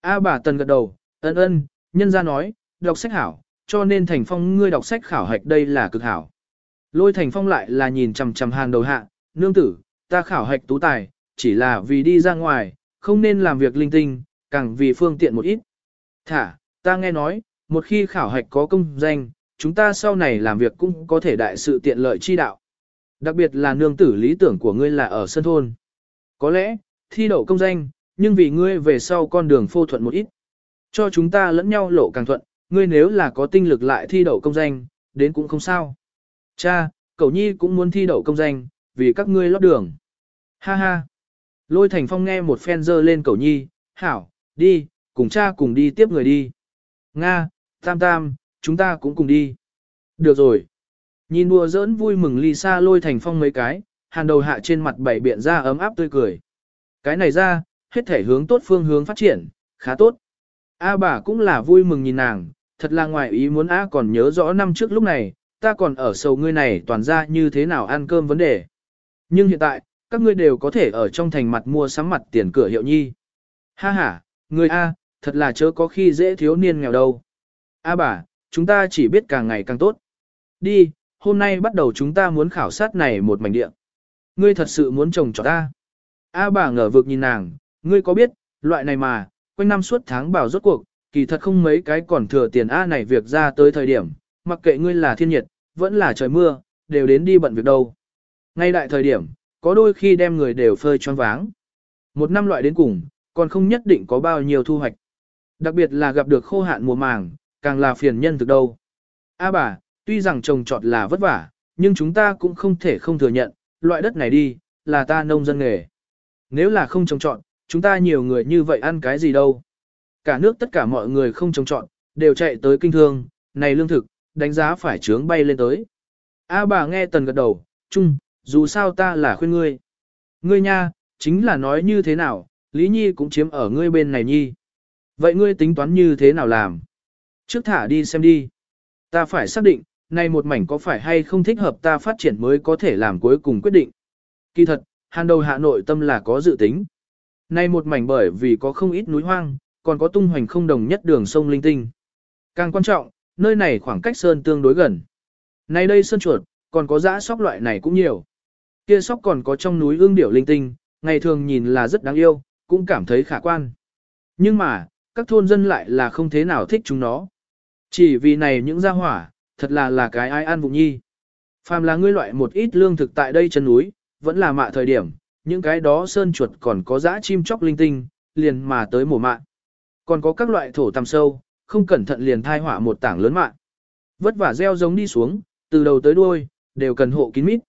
A bà tần gật đầu, ân ân, nhân ra nói, đọc sách hảo, cho nên thành phong ngươi đọc sách khảo hạch đây là cực hảo. Lôi thành phong lại là nhìn chằm chằm hàng đầu hạ, nương tử, ta khảo hạch tú tài, chỉ là vì đi ra ngoài, không nên làm việc linh tinh, càng vì phương tiện một ít. Thả, ta nghe nói, một khi khảo hạch có công danh, chúng ta sau này làm việc cũng có thể đại sự tiện lợi chi đạo. Đặc biệt là nương tử lý tưởng của ngươi là ở sân thôn. Có lẽ, thi đậu công danh, nhưng vì ngươi về sau con đường phô thuận một ít. Cho chúng ta lẫn nhau lộ càng thuận, ngươi nếu là có tinh lực lại thi đậu công danh, đến cũng không sao. Cha, cậu nhi cũng muốn thi đậu công danh, vì các ngươi lót đường. Ha ha. Lôi thành phong nghe một phen dơ lên cậu nhi, hảo, đi, cùng cha cùng đi tiếp người đi. Nga, tam tam, chúng ta cũng cùng đi. Được rồi. Nhìn đùa giỡn vui mừng Lisa lôi thành phong mấy cái, hàn đầu hạ trên mặt bảy biện ra ấm áp tươi cười. Cái này ra, hết thể hướng tốt phương hướng phát triển, khá tốt. A bà cũng là vui mừng nhìn nàng, thật là ngoài ý muốn A còn nhớ rõ năm trước lúc này, ta còn ở sầu ngươi này toàn ra như thế nào ăn cơm vấn đề. Nhưng hiện tại, các ngươi đều có thể ở trong thành mặt mua sắm mặt tiền cửa hiệu nhi. Ha ha, người A, thật là chớ có khi dễ thiếu niên nghèo đâu. A bà, chúng ta chỉ biết càng ngày càng tốt. Đi, hôm nay bắt đầu chúng ta muốn khảo sát này một mảnh địa. Ngươi thật sự muốn trồng cho ta. A bà ngờ vực nhìn nàng, ngươi có biết, loại này mà, quanh năm suốt tháng bảo rốt cuộc, kỳ thật không mấy cái còn thừa tiền A này việc ra tới thời điểm, mặc kệ ngươi là thiên nhiệt, vẫn là trời mưa, đều đến đi bận việc đâu. Ngay đại thời điểm, có đôi khi đem người đều phơi choáng váng. Một năm loại đến cùng, còn không nhất định có bao nhiêu thu hoạch. Đặc biệt là gặp được khô hạn mùa màng, càng là phiền nhân thực đâu. A bà, tuy rằng trồng trọt là vất vả, nhưng chúng ta cũng không thể không thừa nhận, loại đất này đi, là ta nông dân nghề. Nếu là không trồng trọt, chúng ta nhiều người như vậy ăn cái gì đâu. Cả nước tất cả mọi người không trồng trọt, đều chạy tới kinh thương, này lương thực, đánh giá phải trướng bay lên tới. A bà nghe tần gật đầu, chung, dù sao ta là khuyên ngươi. Ngươi nha, chính là nói như thế nào, Lý Nhi cũng chiếm ở ngươi bên này Nhi. Vậy ngươi tính toán như thế nào làm? Trước thả đi xem đi. Ta phải xác định, này một mảnh có phải hay không thích hợp ta phát triển mới có thể làm cuối cùng quyết định. Kỳ thật, hàn đầu hà nội tâm là có dự tính. Này một mảnh bởi vì có không ít núi hoang, còn có tung hoành không đồng nhất đường sông linh tinh. Càng quan trọng, nơi này khoảng cách sơn tương đối gần. Này đây sơn chuột, còn có dã sóc loại này cũng nhiều. Kia sóc còn có trong núi ương điểu linh tinh, ngày thường nhìn là rất đáng yêu, cũng cảm thấy khả quan. Nhưng mà, các thôn dân lại là không thế nào thích chúng nó. Chỉ vì này những gia hỏa, thật là là cái ai ăn vụng nhi. Phàm là ngươi loại một ít lương thực tại đây chân núi, vẫn là mạ thời điểm, những cái đó sơn chuột còn có dã chim chóc linh tinh, liền mà tới mùa mạ. Còn có các loại thổ tằm sâu, không cẩn thận liền thai hỏa một tảng lớn mạ. Vất vả gieo giống đi xuống, từ đầu tới đuôi, đều cần hộ kín mít.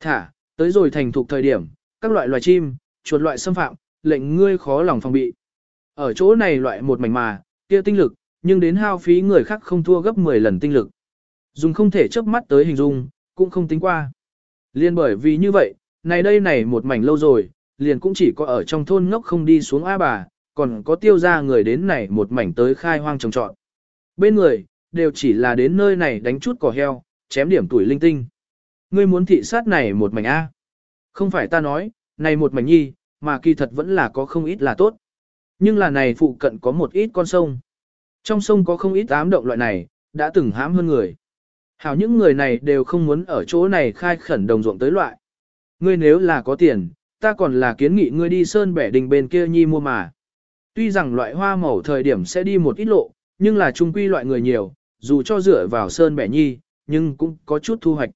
Thả, tới rồi thành thục thời điểm, các loại loài chim, chuột loại xâm phạm, lệnh ngươi khó lòng phòng bị. Ở chỗ này loại một mảnh mà, kia tinh lực, nhưng đến hao phí người khác không thua gấp 10 lần tinh lực. Dùng không thể chớp mắt tới hình dung, cũng không tính qua. Liên bởi vì như vậy, này đây này một mảnh lâu rồi, liền cũng chỉ có ở trong thôn ngốc không đi xuống A bà, còn có tiêu ra người đến này một mảnh tới khai hoang trồng trọn. Bên người, đều chỉ là đến nơi này đánh chút cỏ heo, chém điểm tuổi linh tinh. Ngươi muốn thị sát này một mảnh A. Không phải ta nói, này một mảnh nhi, mà kỳ thật vẫn là có không ít là tốt. Nhưng là này phụ cận có một ít con sông. Trong sông có không ít ám động loại này, đã từng hãm hơn người. Hảo những người này đều không muốn ở chỗ này khai khẩn đồng ruộng tới loại. Ngươi nếu là có tiền, ta còn là kiến nghị ngươi đi sơn bẻ đình bên kia nhi mua mà. Tuy rằng loại hoa màu thời điểm sẽ đi một ít lộ, nhưng là trung quy loại người nhiều, dù cho dựa vào sơn bẻ nhi, nhưng cũng có chút thu hoạch.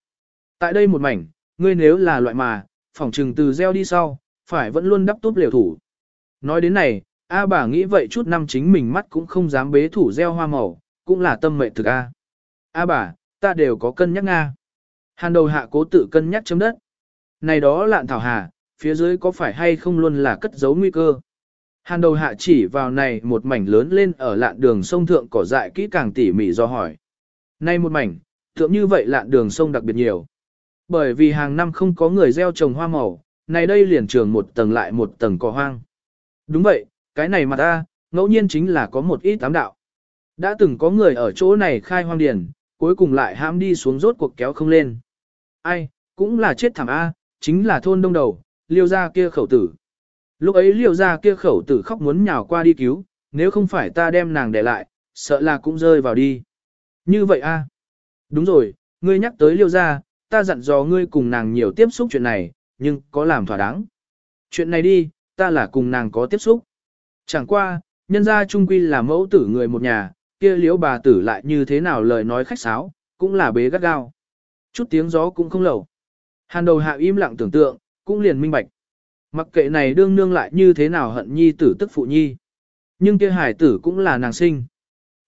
Tại đây một mảnh, ngươi nếu là loại mà, phỏng trừng từ gieo đi sau, phải vẫn luôn đắp túp liều thủ. Nói đến này, A bà nghĩ vậy chút năm chính mình mắt cũng không dám bế thủ gieo hoa màu, cũng là tâm mệnh thực A. A bà, ta đều có cân nhắc Nga. Hàn đầu hạ cố tự cân nhắc chấm đất. Này đó lạn thảo hà, phía dưới có phải hay không luôn là cất giấu nguy cơ. Hàn đầu hạ chỉ vào này một mảnh lớn lên ở lạn đường sông thượng cỏ dại kỹ càng tỉ mỉ do hỏi. Này một mảnh, thượng như vậy lạn đường sông đặc biệt nhiều. Bởi vì hàng năm không có người gieo trồng hoa màu, này đây liền trường một tầng lại một tầng cỏ hoang. Đúng vậy, cái này mà ta, ngẫu nhiên chính là có một ít tám đạo. Đã từng có người ở chỗ này khai hoang điền, cuối cùng lại hãm đi xuống rốt cuộc kéo không lên. Ai, cũng là chết thảm A, chính là thôn đông đầu, liêu ra kia khẩu tử. Lúc ấy liêu ra kia khẩu tử khóc muốn nhào qua đi cứu, nếu không phải ta đem nàng để lại, sợ là cũng rơi vào đi. Như vậy a Đúng rồi, ngươi nhắc tới liêu ra, ta dặn dò ngươi cùng nàng nhiều tiếp xúc chuyện này, nhưng có làm thỏa đáng. Chuyện này đi, ta là cùng nàng có tiếp xúc. Chẳng qua, nhân gia trung quy là mẫu tử người một nhà, kia liễu bà tử lại như thế nào lời nói khách sáo, cũng là bế gắt gao. Chút tiếng gió cũng không lẩu. Hàn đầu hạ im lặng tưởng tượng, cũng liền minh bạch. Mặc kệ này đương nương lại như thế nào hận nhi tử tức phụ nhi. Nhưng kia hải tử cũng là nàng sinh.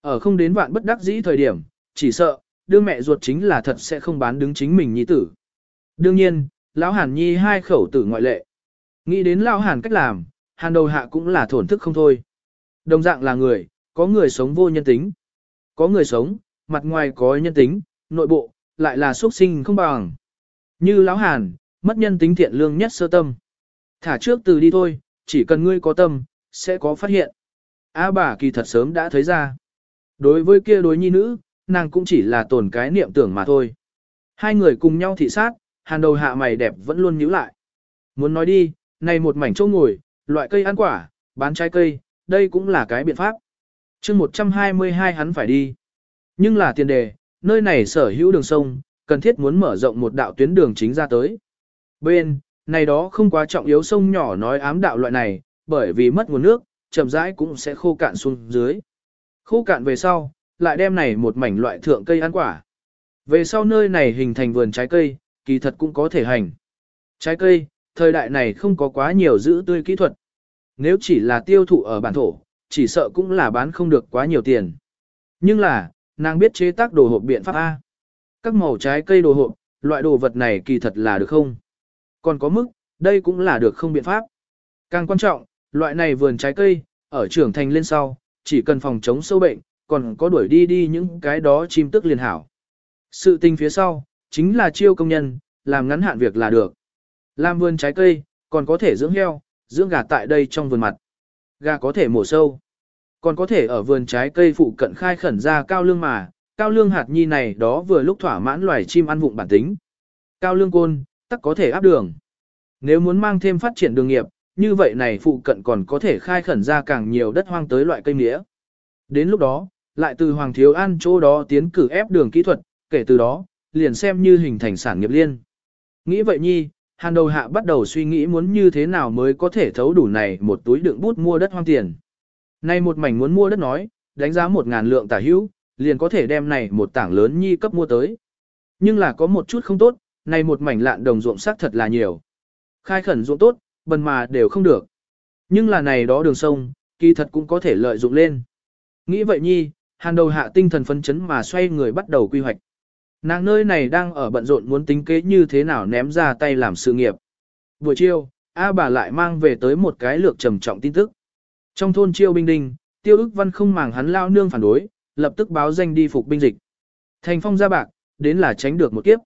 Ở không đến vạn bất đắc dĩ thời điểm, chỉ sợ, đương mẹ ruột chính là thật sẽ không bán đứng chính mình nhi tử. Đương nhiên, lão hàn nhi hai khẩu tử ngoại lệ. Nghĩ đến lão hàn cách làm, hàn đầu hạ cũng là thổn thức không thôi. Đồng dạng là người, có người sống vô nhân tính. Có người sống, mặt ngoài có nhân tính, nội bộ, lại là xuất sinh không bằng. Như lão hàn, mất nhân tính thiện lương nhất sơ tâm. Thả trước từ đi thôi, chỉ cần ngươi có tâm, sẽ có phát hiện. A bà kỳ thật sớm đã thấy ra. Đối với kia đối nhi nữ, nàng cũng chỉ là tổn cái niệm tưởng mà thôi. Hai người cùng nhau thị sát, hàn đầu hạ mày đẹp vẫn luôn nhíu lại. Muốn nói đi, này một mảnh chỗ ngồi, loại cây ăn quả, bán trái cây, đây cũng là cái biện pháp. chương 122 hắn phải đi. Nhưng là tiền đề, nơi này sở hữu đường sông, cần thiết muốn mở rộng một đạo tuyến đường chính ra tới. Bên, này đó không quá trọng yếu sông nhỏ nói ám đạo loại này, bởi vì mất nguồn nước, chậm rãi cũng sẽ khô cạn xuống dưới. Khô cạn về sau, lại đem này một mảnh loại thượng cây ăn quả. Về sau nơi này hình thành vườn trái cây, kỳ thật cũng có thể hành. Trái cây, thời đại này không có quá nhiều giữ tươi kỹ thuật. Nếu chỉ là tiêu thụ ở bản thổ, chỉ sợ cũng là bán không được quá nhiều tiền. Nhưng là, nàng biết chế tác đồ hộp biện pháp A. Các màu trái cây đồ hộp, loại đồ vật này kỳ thật là được không? Còn có mức, đây cũng là được không biện pháp. Càng quan trọng, loại này vườn trái cây, ở trưởng thành lên sau, chỉ cần phòng chống sâu bệnh, còn có đuổi đi đi những cái đó chim tức liền hảo. Sự tình phía sau, chính là chiêu công nhân, làm ngắn hạn việc là được. Làm vườn trái cây, còn có thể dưỡng heo, dưỡng gà tại đây trong vườn mặt. Gà có thể mổ sâu. Còn có thể ở vườn trái cây phụ cận khai khẩn ra cao lương mà, cao lương hạt nhi này đó vừa lúc thỏa mãn loài chim ăn vụng bản tính. Cao lương côn, tắc có thể áp đường. Nếu muốn mang thêm phát triển đường nghiệp, như vậy này phụ cận còn có thể khai khẩn ra càng nhiều đất hoang tới loại cây mía. Đến lúc đó, lại từ Hoàng Thiếu An chỗ đó tiến cử ép đường kỹ thuật, kể từ đó, liền xem như hình thành sản nghiệp liên. Nghĩ vậy nhi, hàn đầu hạ bắt đầu suy nghĩ muốn như thế nào mới có thể thấu đủ này một túi đựng bút mua đất hoang tiền. Nay một mảnh muốn mua đất nói, đánh giá một ngàn lượng tả hữu, liền có thể đem này một tảng lớn nhi cấp mua tới. Nhưng là có một chút không tốt, này một mảnh lạn đồng ruộng sắc thật là nhiều. Khai khẩn ruộng tốt, bần mà đều không được. Nhưng là này đó đường sông, kỳ thật cũng có thể lợi dụng lên. Nghĩ vậy nhi, hàn đầu hạ tinh thần phấn chấn mà xoay người bắt đầu quy hoạch. Nàng nơi này đang ở bận rộn muốn tính kế như thế nào ném ra tay làm sự nghiệp. Buổi chiều, A bà lại mang về tới một cái lược trầm trọng tin tức. Trong thôn chiêu binh đinh, tiêu ức văn không màng hắn lao nương phản đối, lập tức báo danh đi phục binh dịch. Thành phong ra bạc, đến là tránh được một kiếp.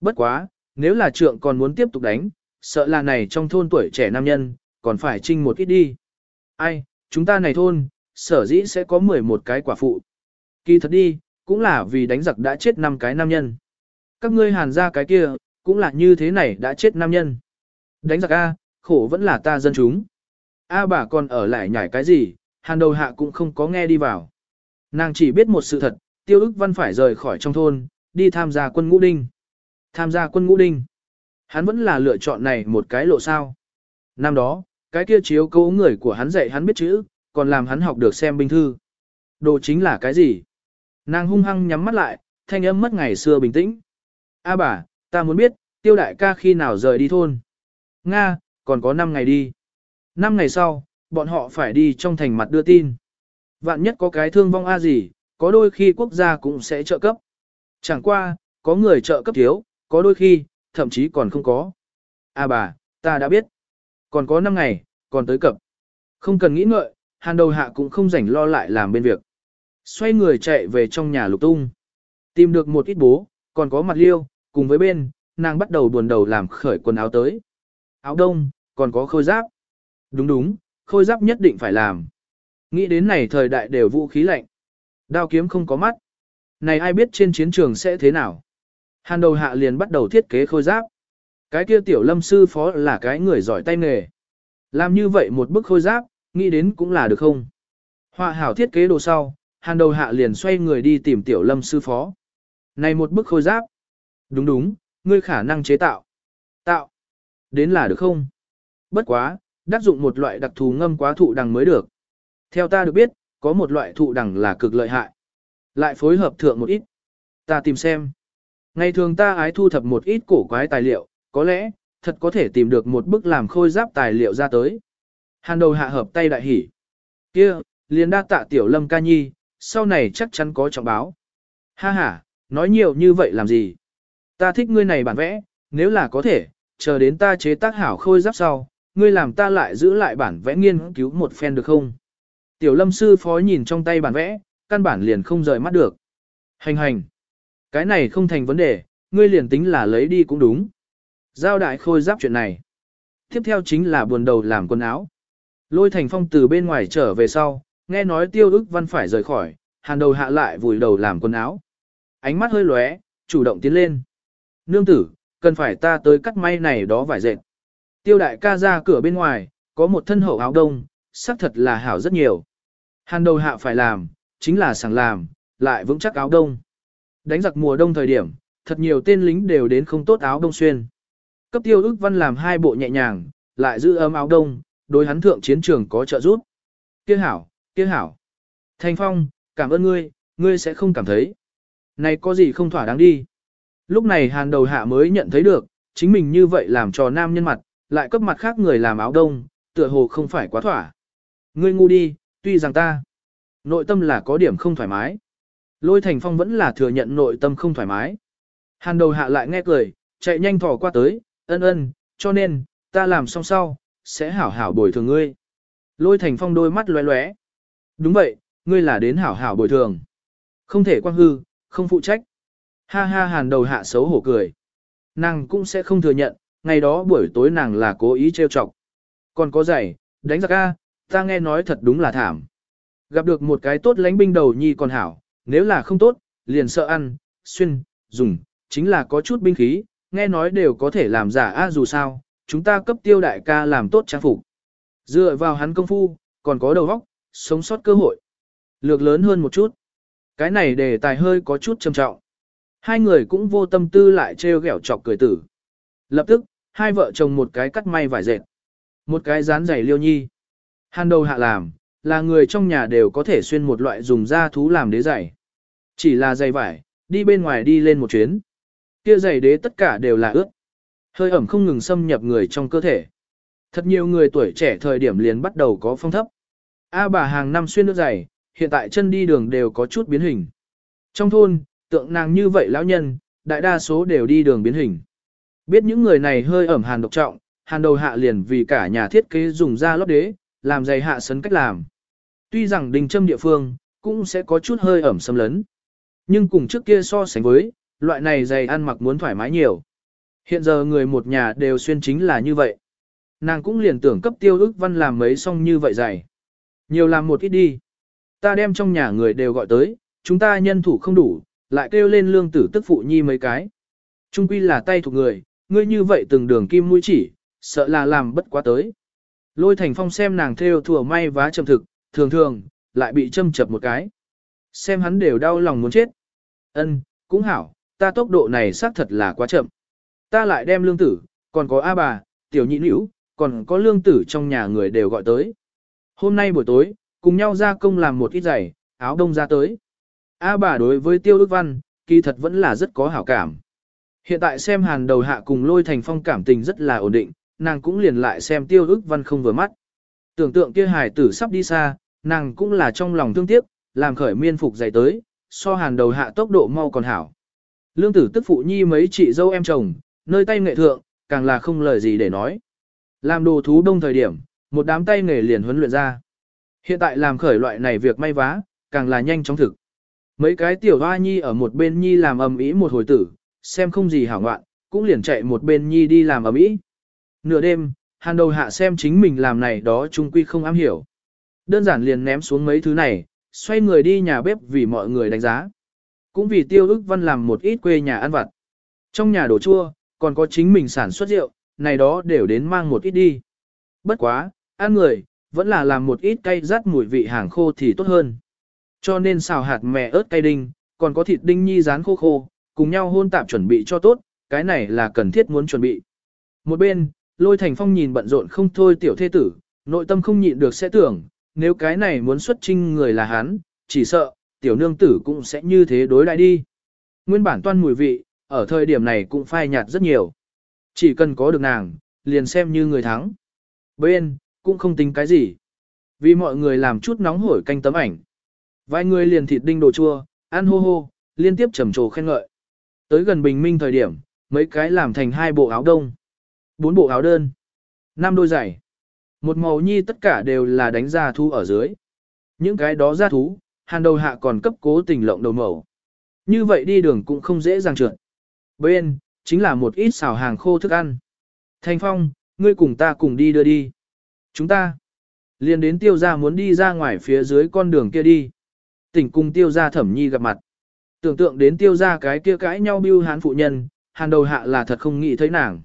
Bất quá, nếu là trượng còn muốn tiếp tục đánh, sợ là này trong thôn tuổi trẻ nam nhân, còn phải trinh một ít đi. Ai, chúng ta này thôn, sở dĩ sẽ có 11 cái quả phụ. Kỳ thật đi, cũng là vì đánh giặc đã chết năm cái nam nhân. Các ngươi hàn ra cái kia, cũng là như thế này đã chết nam nhân. Đánh giặc A, khổ vẫn là ta dân chúng. A bà còn ở lại nhảy cái gì, hàn đầu hạ cũng không có nghe đi vào. Nàng chỉ biết một sự thật, tiêu ức văn phải rời khỏi trong thôn, đi tham gia quân ngũ đinh. Tham gia quân ngũ đinh. Hắn vẫn là lựa chọn này một cái lộ sao. Năm đó, cái kia chiếu cố người của hắn dạy hắn biết chữ, còn làm hắn học được xem binh thư. Đồ chính là cái gì? Nàng hung hăng nhắm mắt lại, thanh âm mất ngày xưa bình tĩnh. A bà, ta muốn biết, tiêu đại ca khi nào rời đi thôn. Nga, còn có 5 ngày đi. 5 ngày sau, bọn họ phải đi trong thành mặt đưa tin. Vạn nhất có cái thương vong A gì, có đôi khi quốc gia cũng sẽ trợ cấp. Chẳng qua, có người trợ cấp thiếu, có đôi khi, thậm chí còn không có. A bà, ta đã biết. Còn có 5 ngày, còn tới cập. Không cần nghĩ ngợi, hàn đầu hạ cũng không rảnh lo lại làm bên việc. Xoay người chạy về trong nhà lục tung. Tìm được một ít bố, còn có mặt liêu, cùng với bên, nàng bắt đầu buồn đầu làm khởi quần áo tới. Áo đông, còn có khôi giáp. Đúng đúng, khôi giáp nhất định phải làm. Nghĩ đến này thời đại đều vũ khí lạnh. Đao kiếm không có mắt. Này ai biết trên chiến trường sẽ thế nào. Hàn đầu hạ liền bắt đầu thiết kế khôi giáp. Cái kia tiểu lâm sư phó là cái người giỏi tay nghề. Làm như vậy một bức khôi giáp, nghĩ đến cũng là được không? Họa hảo thiết kế đồ sau, hàn đầu hạ liền xoay người đi tìm tiểu lâm sư phó. Này một bức khôi giáp. Đúng đúng, ngươi khả năng chế tạo. Tạo. Đến là được không? Bất quá, đắc dụng một loại đặc thù ngâm quá thụ đằng mới được. Theo ta được biết, có một loại thụ đằng là cực lợi hại. Lại phối hợp thượng một ít. Ta tìm xem. Ngày thường ta ái thu thập một ít cổ quái tài liệu, có lẽ, thật có thể tìm được một bức làm khôi giáp tài liệu ra tới. Hàn đầu hạ hợp tay đại hỉ. kia liền đa tạ tiểu lâm ca nhi, sau này chắc chắn có trọng báo. Ha ha, nói nhiều như vậy làm gì? Ta thích ngươi này bản vẽ, nếu là có thể, chờ đến ta chế tác hảo khôi giáp sau, ngươi làm ta lại giữ lại bản vẽ nghiên cứu một phen được không? Tiểu lâm sư phó nhìn trong tay bản vẽ, căn bản liền không rời mắt được. Hành hành. Cái này không thành vấn đề, ngươi liền tính là lấy đi cũng đúng. Giao đại khôi giáp chuyện này. Tiếp theo chính là buồn đầu làm quần áo. Lôi thành phong từ bên ngoài trở về sau, nghe nói tiêu ức văn phải rời khỏi, hàn đầu hạ lại vùi đầu làm quần áo. Ánh mắt hơi lóe, chủ động tiến lên. nương tử, cần phải ta tới cắt may này đó vải dệt. Tiêu đại ca ra cửa bên ngoài, có một thân hậu áo đông, xác thật là hảo rất nhiều. Hàn đầu hạ phải làm, chính là sẵn làm, lại vững chắc áo đông. Đánh giặc mùa đông thời điểm, thật nhiều tên lính đều đến không tốt áo đông xuyên. Cấp tiêu ức văn làm hai bộ nhẹ nhàng, lại giữ ấm áo đông, đối hắn thượng chiến trường có trợ giúp. Kia hảo, kia hảo. Thanh Phong, cảm ơn ngươi, ngươi sẽ không cảm thấy. Này có gì không thỏa đáng đi. Lúc này hàn đầu hạ mới nhận thấy được, chính mình như vậy làm cho nam nhân mặt, lại cấp mặt khác người làm áo đông, tựa hồ không phải quá thỏa. Ngươi ngu đi, tuy rằng ta, nội tâm là có điểm không thoải mái. Lôi Thành Phong vẫn là thừa nhận nội tâm không thoải mái. Hàn đầu hạ lại nghe cười, chạy nhanh thỏ qua tới, ân ân, cho nên, ta làm xong sau, sẽ hảo hảo bồi thường ngươi. Lôi Thành Phong đôi mắt lóe lóe. Đúng vậy, ngươi là đến hảo hảo bồi thường. Không thể quang hư, không phụ trách. Ha ha hàn đầu hạ xấu hổ cười. Nàng cũng sẽ không thừa nhận, ngày đó buổi tối nàng là cố ý trêu chọc. Còn có giày, đánh giặc a, ta nghe nói thật đúng là thảm. Gặp được một cái tốt lánh binh đầu nhi còn hảo, nếu là không tốt, liền sợ ăn, xuyên, dùng, chính là có chút binh khí, nghe nói đều có thể làm giả a dù sao, chúng ta cấp tiêu đại ca làm tốt trang phục. Dựa vào hắn công phu, còn có đầu óc, sống sót cơ hội. Lược lớn hơn một chút. Cái này đề tài hơi có chút trầm trọng. Hai người cũng vô tâm tư lại trêu ghẹo chọc cười tử. Lập tức, hai vợ chồng một cái cắt may vải dệt. Một cái dán giày liêu nhi. Hàn đầu hạ làm, là người trong nhà đều có thể xuyên một loại dùng da thú làm đế giày. Chỉ là giày vải, đi bên ngoài đi lên một chuyến. Kia giày đế tất cả đều là ướt. Hơi ẩm không ngừng xâm nhập người trong cơ thể. Thật nhiều người tuổi trẻ thời điểm liền bắt đầu có phong thấp. A bà hàng năm xuyên nước giày, hiện tại chân đi đường đều có chút biến hình. Trong thôn, tượng nàng như vậy lão nhân, đại đa số đều đi đường biến hình. Biết những người này hơi ẩm hàn độc trọng, hàn đầu hạ liền vì cả nhà thiết kế dùng da lót đế, làm giày hạ sấn cách làm. Tuy rằng đình châm địa phương, cũng sẽ có chút hơi ẩm xâm lấn. Nhưng cùng trước kia so sánh với, loại này giày ăn mặc muốn thoải mái nhiều. Hiện giờ người một nhà đều xuyên chính là như vậy. Nàng cũng liền tưởng cấp tiêu ức văn làm mấy xong như vậy giày. Nhiều làm một ít đi. Ta đem trong nhà người đều gọi tới, chúng ta nhân thủ không đủ, lại kêu lên lương tử tức phụ nhi mấy cái. Trung quy là tay thuộc người, ngươi như vậy từng đường kim mũi chỉ, sợ là làm bất quá tới. Lôi thành phong xem nàng theo thừa may vá châm thực, thường thường, lại bị châm chập một cái. Xem hắn đều đau lòng muốn chết. Ân, cũng hảo, ta tốc độ này xác thật là quá chậm. Ta lại đem lương tử, còn có A bà, tiểu nhị nữ, còn có lương tử trong nhà người đều gọi tới. Hôm nay buổi tối, cùng nhau ra công làm một ít giày, áo đông ra tới. A bà đối với tiêu ước văn, kỳ thật vẫn là rất có hảo cảm. Hiện tại xem hàn đầu hạ cùng lôi thành phong cảm tình rất là ổn định, nàng cũng liền lại xem tiêu ước văn không vừa mắt. Tưởng tượng kia hài tử sắp đi xa, nàng cũng là trong lòng thương tiếc, làm khởi miên phục giày tới, so hàn đầu hạ tốc độ mau còn hảo. Lương tử tức phụ nhi mấy chị dâu em chồng, nơi tay nghệ thượng, càng là không lời gì để nói. Làm đồ thú đông thời điểm, một đám tay nghề liền huấn luyện ra. Hiện tại làm khởi loại này việc may vá, càng là nhanh chóng thực. Mấy cái tiểu hoa nhi ở một bên nhi làm ầm ĩ một hồi tử, xem không gì hảo ngoạn, cũng liền chạy một bên nhi đi làm ầm ĩ. Nửa đêm, hàn đầu hạ xem chính mình làm này đó trung quy không am hiểu. Đơn giản liền ném xuống mấy thứ này, xoay người đi nhà bếp vì mọi người đánh giá. Cũng vì tiêu ức văn làm một ít quê nhà ăn vặt. Trong nhà đồ chua, còn có chính mình sản xuất rượu, này đó đều đến mang một ít đi. Bất quá, ăn người, vẫn là làm một ít cay rát mùi vị hàng khô thì tốt hơn. Cho nên xào hạt mè ớt cay đinh, còn có thịt đinh nhi rán khô khô, cùng nhau hôn tạp chuẩn bị cho tốt, cái này là cần thiết muốn chuẩn bị. Một bên, lôi thành phong nhìn bận rộn không thôi tiểu thê tử, nội tâm không nhịn được sẽ tưởng, nếu cái này muốn xuất trinh người là hắn, chỉ sợ, tiểu nương tử cũng sẽ như thế đối lại đi. Nguyên bản toan mùi vị, ở thời điểm này cũng phai nhạt rất nhiều. Chỉ cần có được nàng, liền xem như người thắng. Bên, cũng không tính cái gì. Vì mọi người làm chút nóng hổi canh tấm ảnh. Vài người liền thịt đinh đồ chua, ăn hô hô, liên tiếp trầm trồ khen ngợi. Tới gần bình minh thời điểm, mấy cái làm thành hai bộ áo đông, bốn bộ áo đơn, năm đôi giày. Một màu nhi tất cả đều là đánh ra thu ở dưới. Những cái đó ra thú, hàn đầu hạ còn cấp cố tình lộng đầu màu. Như vậy đi đường cũng không dễ dàng trượt. Bên, chính là một ít xào hàng khô thức ăn. Thành Phong, ngươi cùng ta cùng đi đưa đi. Chúng ta liền đến tiêu gia muốn đi ra ngoài phía dưới con đường kia đi. Tỉnh cùng tiêu gia thẩm nhi gặp mặt. Tưởng tượng đến tiêu gia cái kia cãi nhau bưu hán phụ nhân, hàn đầu hạ là thật không nghĩ thấy nàng.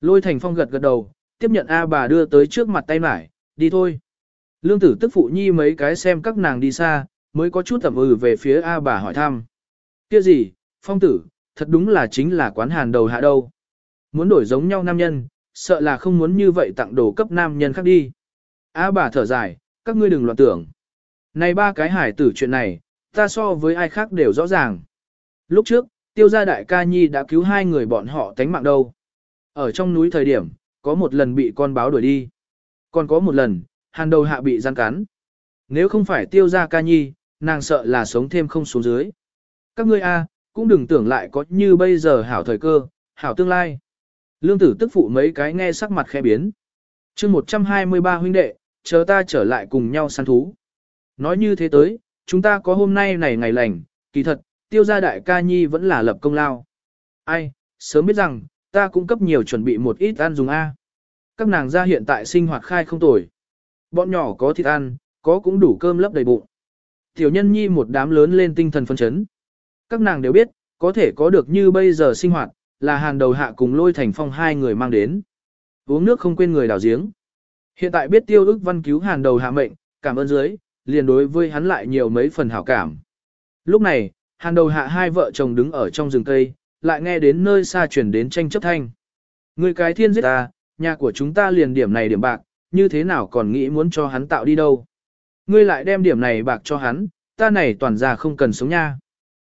Lôi thành phong gật gật đầu, tiếp nhận A bà đưa tới trước mặt tay mải, đi thôi. Lương tử tức phụ nhi mấy cái xem các nàng đi xa, mới có chút tẩm ừ về phía A bà hỏi thăm. kia gì, phong tử, thật đúng là chính là quán hàn đầu hạ đâu. Muốn đổi giống nhau nam nhân, sợ là không muốn như vậy tặng đồ cấp nam nhân khác đi. A bà thở dài, các ngươi đừng loạn tưởng. Này ba cái hải tử chuyện này, ta so với ai khác đều rõ ràng. Lúc trước, tiêu gia đại ca nhi đã cứu hai người bọn họ tánh mạng đâu. Ở trong núi thời điểm, có một lần bị con báo đuổi đi. Còn có một lần, hàn đầu hạ bị gian cắn. Nếu không phải tiêu gia ca nhi, nàng sợ là sống thêm không xuống dưới. Các ngươi a, cũng đừng tưởng lại có như bây giờ hảo thời cơ, hảo tương lai. Lương tử tức phụ mấy cái nghe sắc mặt khẽ biến. chương 123 huynh đệ, chờ ta trở lại cùng nhau săn thú. Nói như thế tới, chúng ta có hôm nay này ngày lành, kỳ thật, tiêu gia đại ca nhi vẫn là lập công lao. Ai, sớm biết rằng, ta cũng cấp nhiều chuẩn bị một ít ăn dùng A. Các nàng gia hiện tại sinh hoạt khai không tồi. Bọn nhỏ có thịt ăn, có cũng đủ cơm lấp đầy bụng. Tiểu nhân nhi một đám lớn lên tinh thần phân chấn. Các nàng đều biết, có thể có được như bây giờ sinh hoạt, là hàn đầu hạ cùng lôi thành phong hai người mang đến. Uống nước không quên người đào giếng. Hiện tại biết tiêu ức văn cứu hàn đầu hạ mệnh, cảm ơn dưới, liền đối với hắn lại nhiều mấy phần hảo cảm. Lúc này, hàn đầu hạ hai vợ chồng đứng ở trong rừng cây, lại nghe đến nơi xa chuyển đến tranh chấp thanh. Người cái thiên giết ta, nhà của chúng ta liền điểm này điểm bạc, như thế nào còn nghĩ muốn cho hắn tạo đi đâu. Ngươi lại đem điểm này bạc cho hắn, ta này toàn ra không cần sống nha.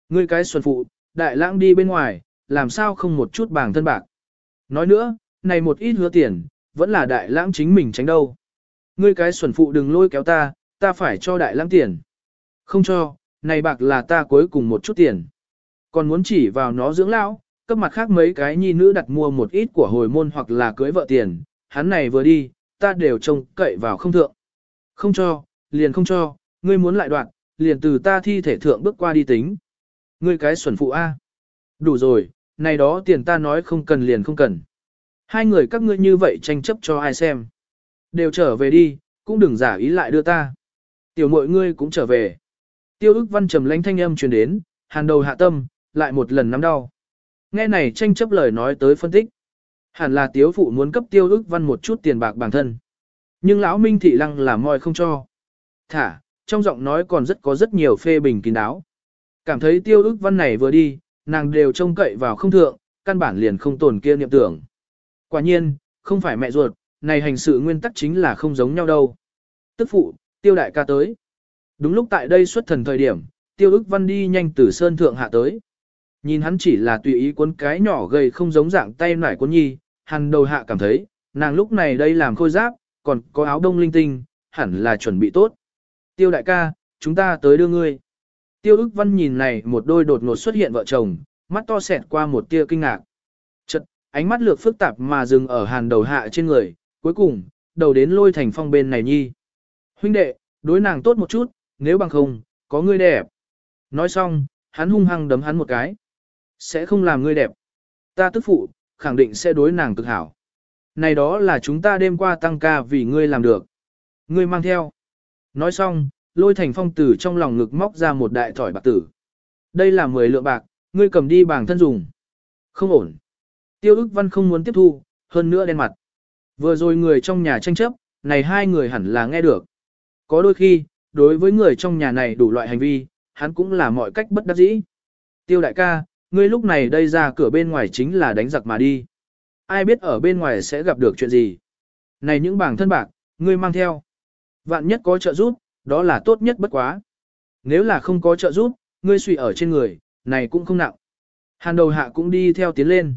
Ngươi cái xuân phụ, đại lãng đi bên ngoài, làm sao không một chút bảng thân bạc. Nói nữa, này một ít hứa tiền, vẫn là đại lãng chính mình tránh đâu. Ngươi cái xuẩn phụ đừng lôi kéo ta, ta phải cho đại lãng tiền. Không cho, này bạc là ta cuối cùng một chút tiền. Còn muốn chỉ vào nó dưỡng lão, cấp mặt khác mấy cái nhi nữ đặt mua một ít của hồi môn hoặc là cưới vợ tiền, hắn này vừa đi, ta đều trông cậy vào không thượng. Không cho, liền không cho, ngươi muốn lại đoạn, liền từ ta thi thể thượng bước qua đi tính. Ngươi cái xuẩn phụ A. Đủ rồi, này đó tiền ta nói không cần liền không cần. Hai người các ngươi như vậy tranh chấp cho ai xem. Đều trở về đi, cũng đừng giả ý lại đưa ta. Tiểu mội ngươi cũng trở về. Tiêu ức văn trầm lãnh thanh âm truyền đến, hàn đầu hạ tâm, lại một lần nắm đau. Nghe này tranh chấp lời nói tới phân tích. Hẳn là tiếu phụ muốn cấp tiêu ức văn một chút tiền bạc bản thân. Nhưng lão minh thị lăng là moi không cho. Thả, trong giọng nói còn rất có rất nhiều phê bình kín đáo. Cảm thấy tiêu ức văn này vừa đi, nàng đều trông cậy vào không thượng, căn bản liền không tồn kia niệm tưởng. Quả nhiên, không phải mẹ ruột, này hành sự nguyên tắc chính là không giống nhau đâu. Tức phụ, tiêu đại ca tới. Đúng lúc tại đây xuất thần thời điểm, tiêu ức văn đi nhanh từ sơn thượng hạ tới. Nhìn hắn chỉ là tùy ý cuốn cái nhỏ gầy không giống dạng tay nải cuốn nhi, hàn đầu hạ cảm thấy, nàng lúc này đây làm khôi giáp, còn có áo đông linh tinh, hẳn là chuẩn bị tốt. Tiêu đại ca, chúng ta tới đưa ngươi. Tiêu ức văn nhìn này một đôi đột ngột xuất hiện vợ chồng, mắt to xẹt qua một tia kinh ngạc. Chật, ánh mắt lược phức tạp mà dừng ở hàn đầu hạ trên người, cuối cùng, đầu đến lôi thành phong bên này nhi. Huynh đệ, đối nàng tốt một chút, nếu bằng không, có ngươi đẹp. Nói xong, hắn hung hăng đấm hắn một cái. Sẽ không làm ngươi đẹp. Ta tức phụ, khẳng định sẽ đối nàng cực hảo. Này đó là chúng ta đêm qua tăng ca vì ngươi làm được. Ngươi mang theo. Nói xong, lôi thành phong tử trong lòng ngực móc ra một đại thỏi bạc tử. Đây là 10 lượng bạc, ngươi cầm đi bằng thân dùng. Không ổn. Tiêu ức văn không muốn tiếp thu, hơn nữa đen mặt. Vừa rồi người trong nhà tranh chấp, này hai người hẳn là nghe được. Có đôi khi, đối với người trong nhà này đủ loại hành vi, hắn cũng là mọi cách bất đắc dĩ. Tiêu đại ca, ngươi lúc này đây ra cửa bên ngoài chính là đánh giặc mà đi. Ai biết ở bên ngoài sẽ gặp được chuyện gì. Này những bảng thân bạc, ngươi mang theo. Vạn nhất có trợ giúp, đó là tốt nhất bất quá. Nếu là không có trợ giúp, ngươi suy ở trên người, này cũng không nặng. Hàn đầu hạ cũng đi theo tiến lên.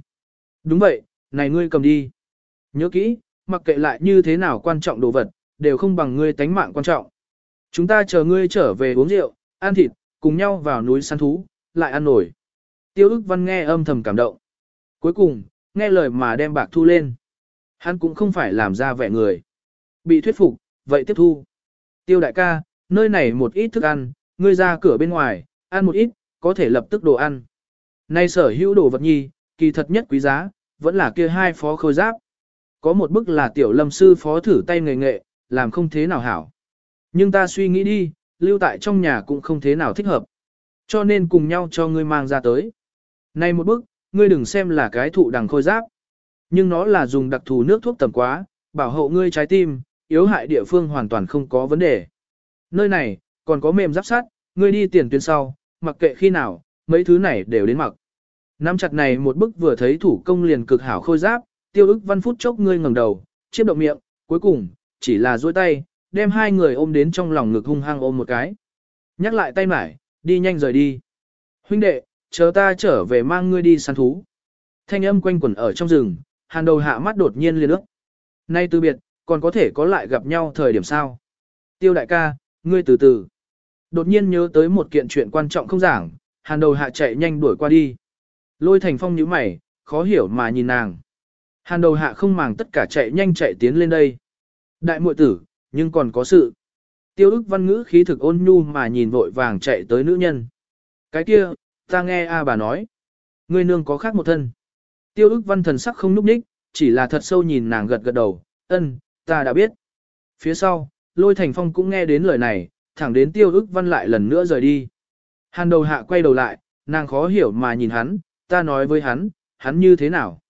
Đúng vậy, này ngươi cầm đi. Nhớ kỹ, mặc kệ lại như thế nào quan trọng đồ vật, đều không bằng ngươi tánh mạng quan trọng. Chúng ta chờ ngươi trở về uống rượu, ăn thịt, cùng nhau vào núi săn thú, lại ăn nổi. Tiêu ức văn nghe âm thầm cảm động. Cuối cùng, nghe lời mà đem bạc thu lên. Hắn cũng không phải làm ra vẻ người. Bị thuyết phục, vậy tiếp thu. Tiêu đại ca, nơi này một ít thức ăn, ngươi ra cửa bên ngoài, ăn một ít, có thể lập tức đồ ăn. Nay sở hữu đồ vật nhi, kỳ thật nhất quý giá, vẫn là kia hai phó khôi giáp. Có một bức là tiểu lâm sư phó thử tay nghề nghệ, làm không thế nào hảo. Nhưng ta suy nghĩ đi, lưu tại trong nhà cũng không thế nào thích hợp. Cho nên cùng nhau cho ngươi mang ra tới. Này một bức, ngươi đừng xem là cái thụ đằng khôi giáp. Nhưng nó là dùng đặc thù nước thuốc tầm quá, bảo hộ ngươi trái tim, yếu hại địa phương hoàn toàn không có vấn đề. Nơi này, còn có mềm giáp sát, ngươi đi tiền tuyến sau, mặc kệ khi nào, mấy thứ này đều đến mặc. Nắm chặt này một bức vừa thấy thủ công liền cực hảo khôi giáp, tiêu ức văn phút chốc ngươi ngẩng đầu, chiếc động miệng, cuối cùng, chỉ là duỗi tay, đem hai người ôm đến trong lòng ngực hung hăng ôm một cái. Nhắc lại tay mải, đi nhanh rời đi. Huynh đệ, chờ ta trở về mang ngươi đi săn thú. Thanh âm quanh quẩn ở trong rừng, hàn đầu hạ mắt đột nhiên liền ước. Nay từ biệt, còn có thể có lại gặp nhau thời điểm sao. Tiêu đại ca, ngươi từ từ. Đột nhiên nhớ tới một kiện chuyện quan trọng không giảng, hàn đầu hạ chạy nhanh đuổi qua đi. Lôi thành phong nhíu mày, khó hiểu mà nhìn nàng. Hàn đầu hạ không màng tất cả chạy nhanh chạy tiến lên đây. Đại muội tử, nhưng còn có sự. Tiêu ức văn ngữ khí thực ôn nhu mà nhìn vội vàng chạy tới nữ nhân. Cái kia, ta nghe a bà nói. Ngươi nương có khác một thân. Tiêu ức văn thần sắc không núp ních, chỉ là thật sâu nhìn nàng gật gật đầu, ân, ta đã biết. Phía sau, lôi thành phong cũng nghe đến lời này, thẳng đến tiêu ức văn lại lần nữa rời đi. Hàn đầu hạ quay đầu lại, nàng khó hiểu mà nhìn hắn, ta nói với hắn, hắn như thế nào?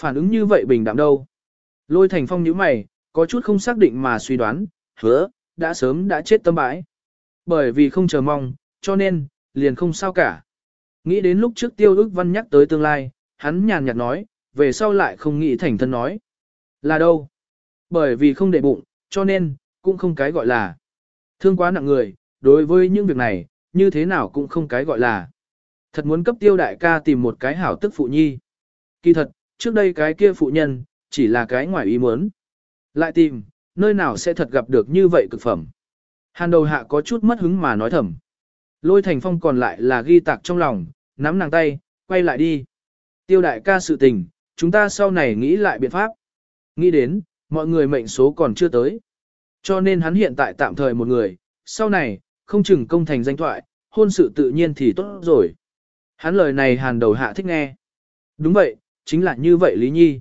Phản ứng như vậy bình đạm đâu? Lôi thành phong nhíu mày, có chút không xác định mà suy đoán, hứa, đã sớm đã chết tâm bãi. Bởi vì không chờ mong, cho nên, liền không sao cả. Nghĩ đến lúc trước tiêu ức văn nhắc tới tương lai, hắn nhàn nhạt nói, về sau lại không nghĩ thành thân nói. Là đâu? Bởi vì không để bụng, cho nên, cũng không cái gọi là. Thương quá nặng người, đối với những việc này, như thế nào cũng không cái gọi là. Thật muốn cấp tiêu đại ca tìm một cái hảo tức phụ nhi. Kỳ thật, trước đây cái kia phụ nhân, chỉ là cái ngoài ý muốn. Lại tìm, nơi nào sẽ thật gặp được như vậy cực phẩm. Hàn đầu hạ có chút mất hứng mà nói thầm. Lôi thành phong còn lại là ghi tạc trong lòng, nắm nàng tay, quay lại đi. Tiêu đại ca sự tình, chúng ta sau này nghĩ lại biện pháp. Nghĩ đến, mọi người mệnh số còn chưa tới. Cho nên hắn hiện tại tạm thời một người, sau này, không chừng công thành danh thoại, hôn sự tự nhiên thì tốt rồi. Hắn lời này hàn đầu hạ thích nghe. Đúng vậy, chính là như vậy Lý Nhi.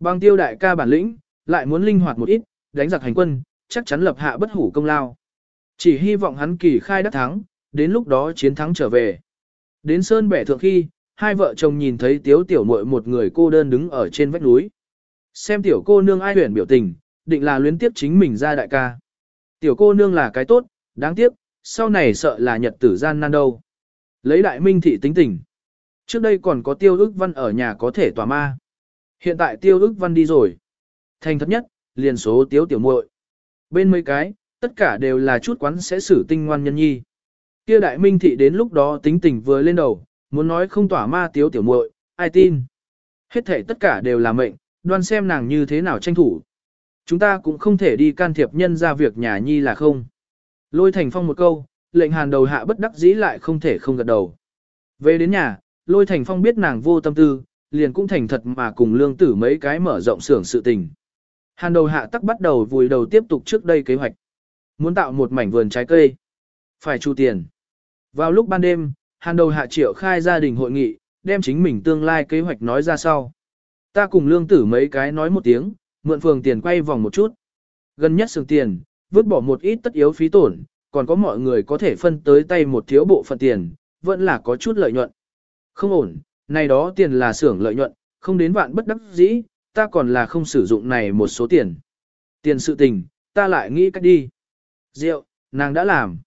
Bằng tiêu đại ca bản lĩnh, lại muốn linh hoạt một ít, đánh giặc hành quân, chắc chắn lập hạ bất hủ công lao. Chỉ hy vọng hắn kỳ khai đắc thắng, đến lúc đó chiến thắng trở về. Đến Sơn Bẻ Thượng khi, hai vợ chồng nhìn thấy tiếu tiểu muội một người cô đơn đứng ở trên vách núi. Xem tiểu cô nương ai huyền biểu tình, định là luyến tiếp chính mình ra đại ca. Tiểu cô nương là cái tốt, đáng tiếc, sau này sợ là nhật tử gian nan đâu. Lấy đại minh thị tính tình. Trước đây còn có tiêu ức văn ở nhà có thể tòa ma. Hiện tại tiêu ức văn đi rồi. Thành thất nhất, liền số tiếu tiểu muội. Bên mấy cái, tất cả đều là chút quán sẽ xử tinh ngoan nhân nhi. Kia đại minh thị đến lúc đó tính tình vừa lên đầu, muốn nói không tỏa ma tiếu tiểu muội, ai tin. Hết thể tất cả đều là mệnh, đoan xem nàng như thế nào tranh thủ. Chúng ta cũng không thể đi can thiệp nhân ra việc nhà nhi là không. Lôi thành phong một câu, lệnh hàn đầu hạ bất đắc dĩ lại không thể không gật đầu. Về đến nhà, lôi thành phong biết nàng vô tâm tư, liền cũng thành thật mà cùng lương tử mấy cái mở rộng xưởng sự tình. Hàn đầu hạ tắc bắt đầu vùi đầu tiếp tục trước đây kế hoạch. Muốn tạo một mảnh vườn trái cây. Phải chu tiền. Vào lúc ban đêm, hàn đầu hạ triệu khai gia đình hội nghị, đem chính mình tương lai kế hoạch nói ra sau. Ta cùng lương tử mấy cái nói một tiếng, mượn phường tiền quay vòng một chút. Gần nhất sừng tiền, vứt bỏ một ít tất yếu phí tổn, còn có mọi người có thể phân tới tay một thiếu bộ phận tiền, vẫn là có chút lợi nhuận. Không ổn, này đó tiền là xưởng lợi nhuận, không đến vạn bất đắc dĩ, ta còn là không sử dụng này một số tiền. Tiền sự tình, ta lại nghĩ cách đi. Rượu, nàng đã làm.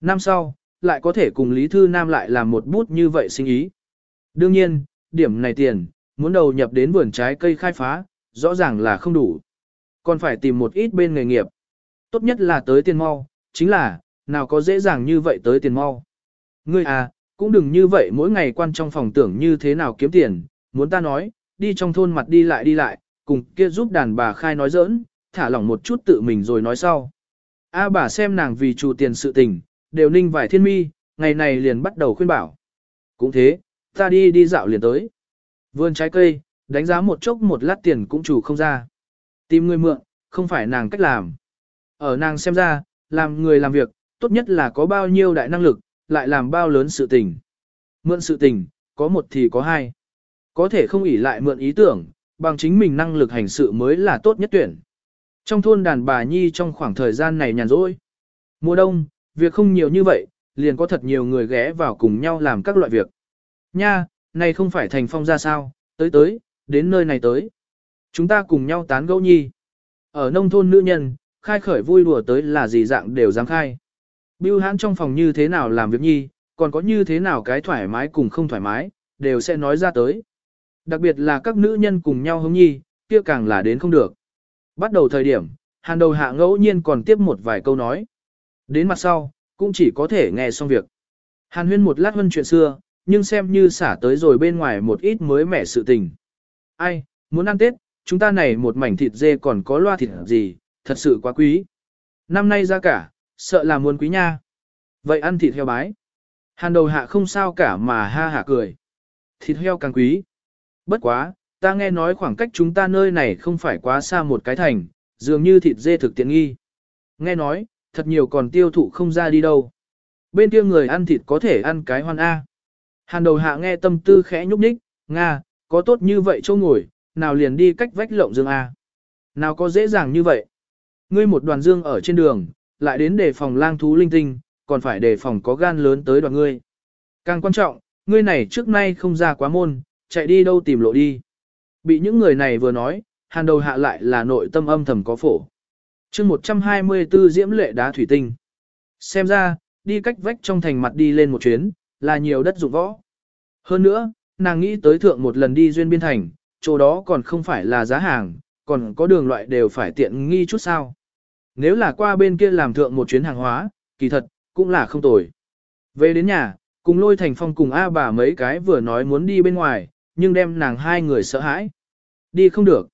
Năm sau, lại có thể cùng Lý Thư Nam lại làm một bút như vậy sinh ý. Đương nhiên, điểm này tiền, muốn đầu nhập đến vườn trái cây khai phá, rõ ràng là không đủ. Còn phải tìm một ít bên nghề nghiệp. Tốt nhất là tới tiền mau, chính là, nào có dễ dàng như vậy tới tiền mau. Ngươi à, cũng đừng như vậy mỗi ngày quan trong phòng tưởng như thế nào kiếm tiền, muốn ta nói, đi trong thôn mặt đi lại đi lại, cùng kia giúp đàn bà khai nói giỡn, thả lỏng một chút tự mình rồi nói sau. A bà xem nàng vì chủ tiền sự tình, đều ninh vải thiên mi, ngày này liền bắt đầu khuyên bảo. Cũng thế, ta đi đi dạo liền tới. Vườn trái cây, đánh giá một chốc một lát tiền cũng chủ không ra. Tìm người mượn, không phải nàng cách làm. Ở nàng xem ra, làm người làm việc, tốt nhất là có bao nhiêu đại năng lực, lại làm bao lớn sự tình. Mượn sự tình, có một thì có hai. Có thể không ỷ lại mượn ý tưởng, bằng chính mình năng lực hành sự mới là tốt nhất tuyển. Trong thôn đàn bà nhi trong khoảng thời gian này nhàn rỗi. Mùa đông, việc không nhiều như vậy, liền có thật nhiều người ghé vào cùng nhau làm các loại việc. Nha, này không phải thành phong ra sao, tới tới, đến nơi này tới. Chúng ta cùng nhau tán gẫu nhi. Ở nông thôn nữ nhân, khai khởi vui đùa tới là gì dạng đều dám khai. Bưu hãn trong phòng như thế nào làm việc nhi, còn có như thế nào cái thoải mái cùng không thoải mái, đều sẽ nói ra tới. Đặc biệt là các nữ nhân cùng nhau hống nhi, kia càng là đến không được. Bắt đầu thời điểm, hàn đầu hạ ngẫu nhiên còn tiếp một vài câu nói. Đến mặt sau, cũng chỉ có thể nghe xong việc. Hàn huyên một lát hơn chuyện xưa, nhưng xem như xả tới rồi bên ngoài một ít mới mẻ sự tình. Ai, muốn ăn Tết, chúng ta này một mảnh thịt dê còn có loa thịt gì, thật sự quá quý. Năm nay ra cả, sợ là muốn quý nha. Vậy ăn thịt heo bái. Hàn đầu hạ không sao cả mà ha hạ cười. Thịt heo càng quý. Bất quá, ta nghe nói khoảng cách chúng ta nơi này không phải quá xa một cái thành, dường như thịt dê thực tiện nghi. Nghe nói, thật nhiều còn tiêu thụ không ra đi đâu. Bên kia người ăn thịt có thể ăn cái hoan A. Hàn đầu hạ nghe tâm tư khẽ nhúc nhích, Nga, có tốt như vậy chỗ ngồi, nào liền đi cách vách lộng dương A. Nào có dễ dàng như vậy. Ngươi một đoàn dương ở trên đường, lại đến đề phòng lang thú linh tinh, còn phải đề phòng có gan lớn tới đoàn ngươi. Càng quan trọng, ngươi này trước nay không ra quá môn, chạy đi đâu tìm lộ đi. Bị những người này vừa nói, hàn đầu hạ lại là nội tâm âm thầm có phổ. chương 124 diễm lệ đá thủy tinh. Xem ra, đi cách vách trong thành mặt đi lên một chuyến, là nhiều đất dụng võ. Hơn nữa, nàng nghĩ tới thượng một lần đi duyên biên thành, chỗ đó còn không phải là giá hàng, còn có đường loại đều phải tiện nghi chút sao. Nếu là qua bên kia làm thượng một chuyến hàng hóa, kỳ thật, cũng là không tồi. Về đến nhà, cùng lôi thành phong cùng A bà mấy cái vừa nói muốn đi bên ngoài, nhưng đem nàng hai người sợ hãi. Đi không được.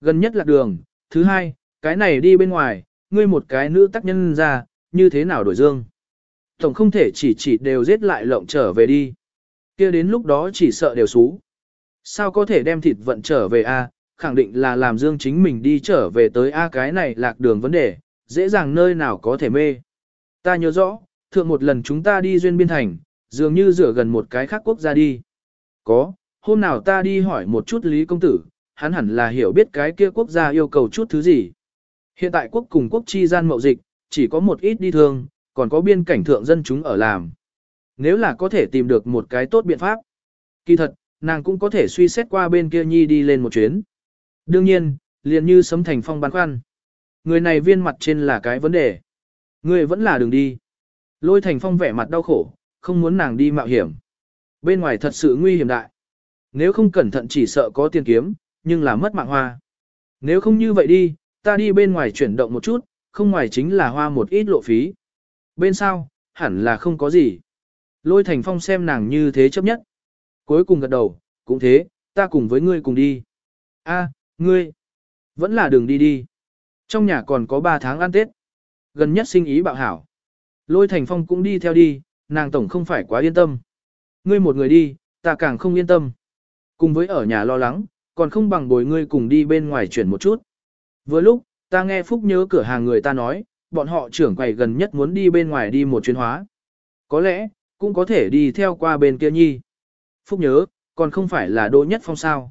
Gần nhất là đường, thứ hai, cái này đi bên ngoài, ngươi một cái nữ tác nhân ra, như thế nào đổi dương. Tổng không thể chỉ chỉ đều giết lại lộng trở về đi. kia đến lúc đó chỉ sợ đều xú. Sao có thể đem thịt vận trở về A, khẳng định là làm dương chính mình đi trở về tới A cái này lạc đường vấn đề, dễ dàng nơi nào có thể mê. Ta nhớ rõ, thượng một lần chúng ta đi duyên biên thành, dường như rửa gần một cái khác quốc gia đi. Có, hôm nào ta đi hỏi một chút Lý Công Tử, hắn hẳn là hiểu biết cái kia quốc gia yêu cầu chút thứ gì. Hiện tại quốc cùng quốc chi gian mậu dịch, chỉ có một ít đi thương, còn có biên cảnh thượng dân chúng ở làm. Nếu là có thể tìm được một cái tốt biện pháp. Kỳ thật, nàng cũng có thể suy xét qua bên kia nhi đi lên một chuyến. Đương nhiên, liền như sấm thành phong băn khoăn. Người này viên mặt trên là cái vấn đề. Người vẫn là đường đi. Lôi thành phong vẻ mặt đau khổ, không muốn nàng đi mạo hiểm. Bên ngoài thật sự nguy hiểm đại. Nếu không cẩn thận chỉ sợ có tiền kiếm, nhưng là mất mạng hoa. Nếu không như vậy đi, ta đi bên ngoài chuyển động một chút, không ngoài chính là hoa một ít lộ phí. Bên sau, hẳn là không có gì. Lôi thành phong xem nàng như thế chấp nhất. Cuối cùng gật đầu, cũng thế, ta cùng với ngươi cùng đi. A, ngươi, vẫn là đường đi đi. Trong nhà còn có 3 tháng ăn Tết. Gần nhất sinh ý bạo hảo. Lôi thành phong cũng đi theo đi, nàng tổng không phải quá yên tâm. Ngươi một người đi, ta càng không yên tâm. Cùng với ở nhà lo lắng, còn không bằng bồi ngươi cùng đi bên ngoài chuyển một chút. Vừa lúc, ta nghe Phúc nhớ cửa hàng người ta nói, bọn họ trưởng quầy gần nhất muốn đi bên ngoài đi một chuyến hóa. Có lẽ, cũng có thể đi theo qua bên kia nhi. Phúc nhớ, còn không phải là đỗ nhất phong sao.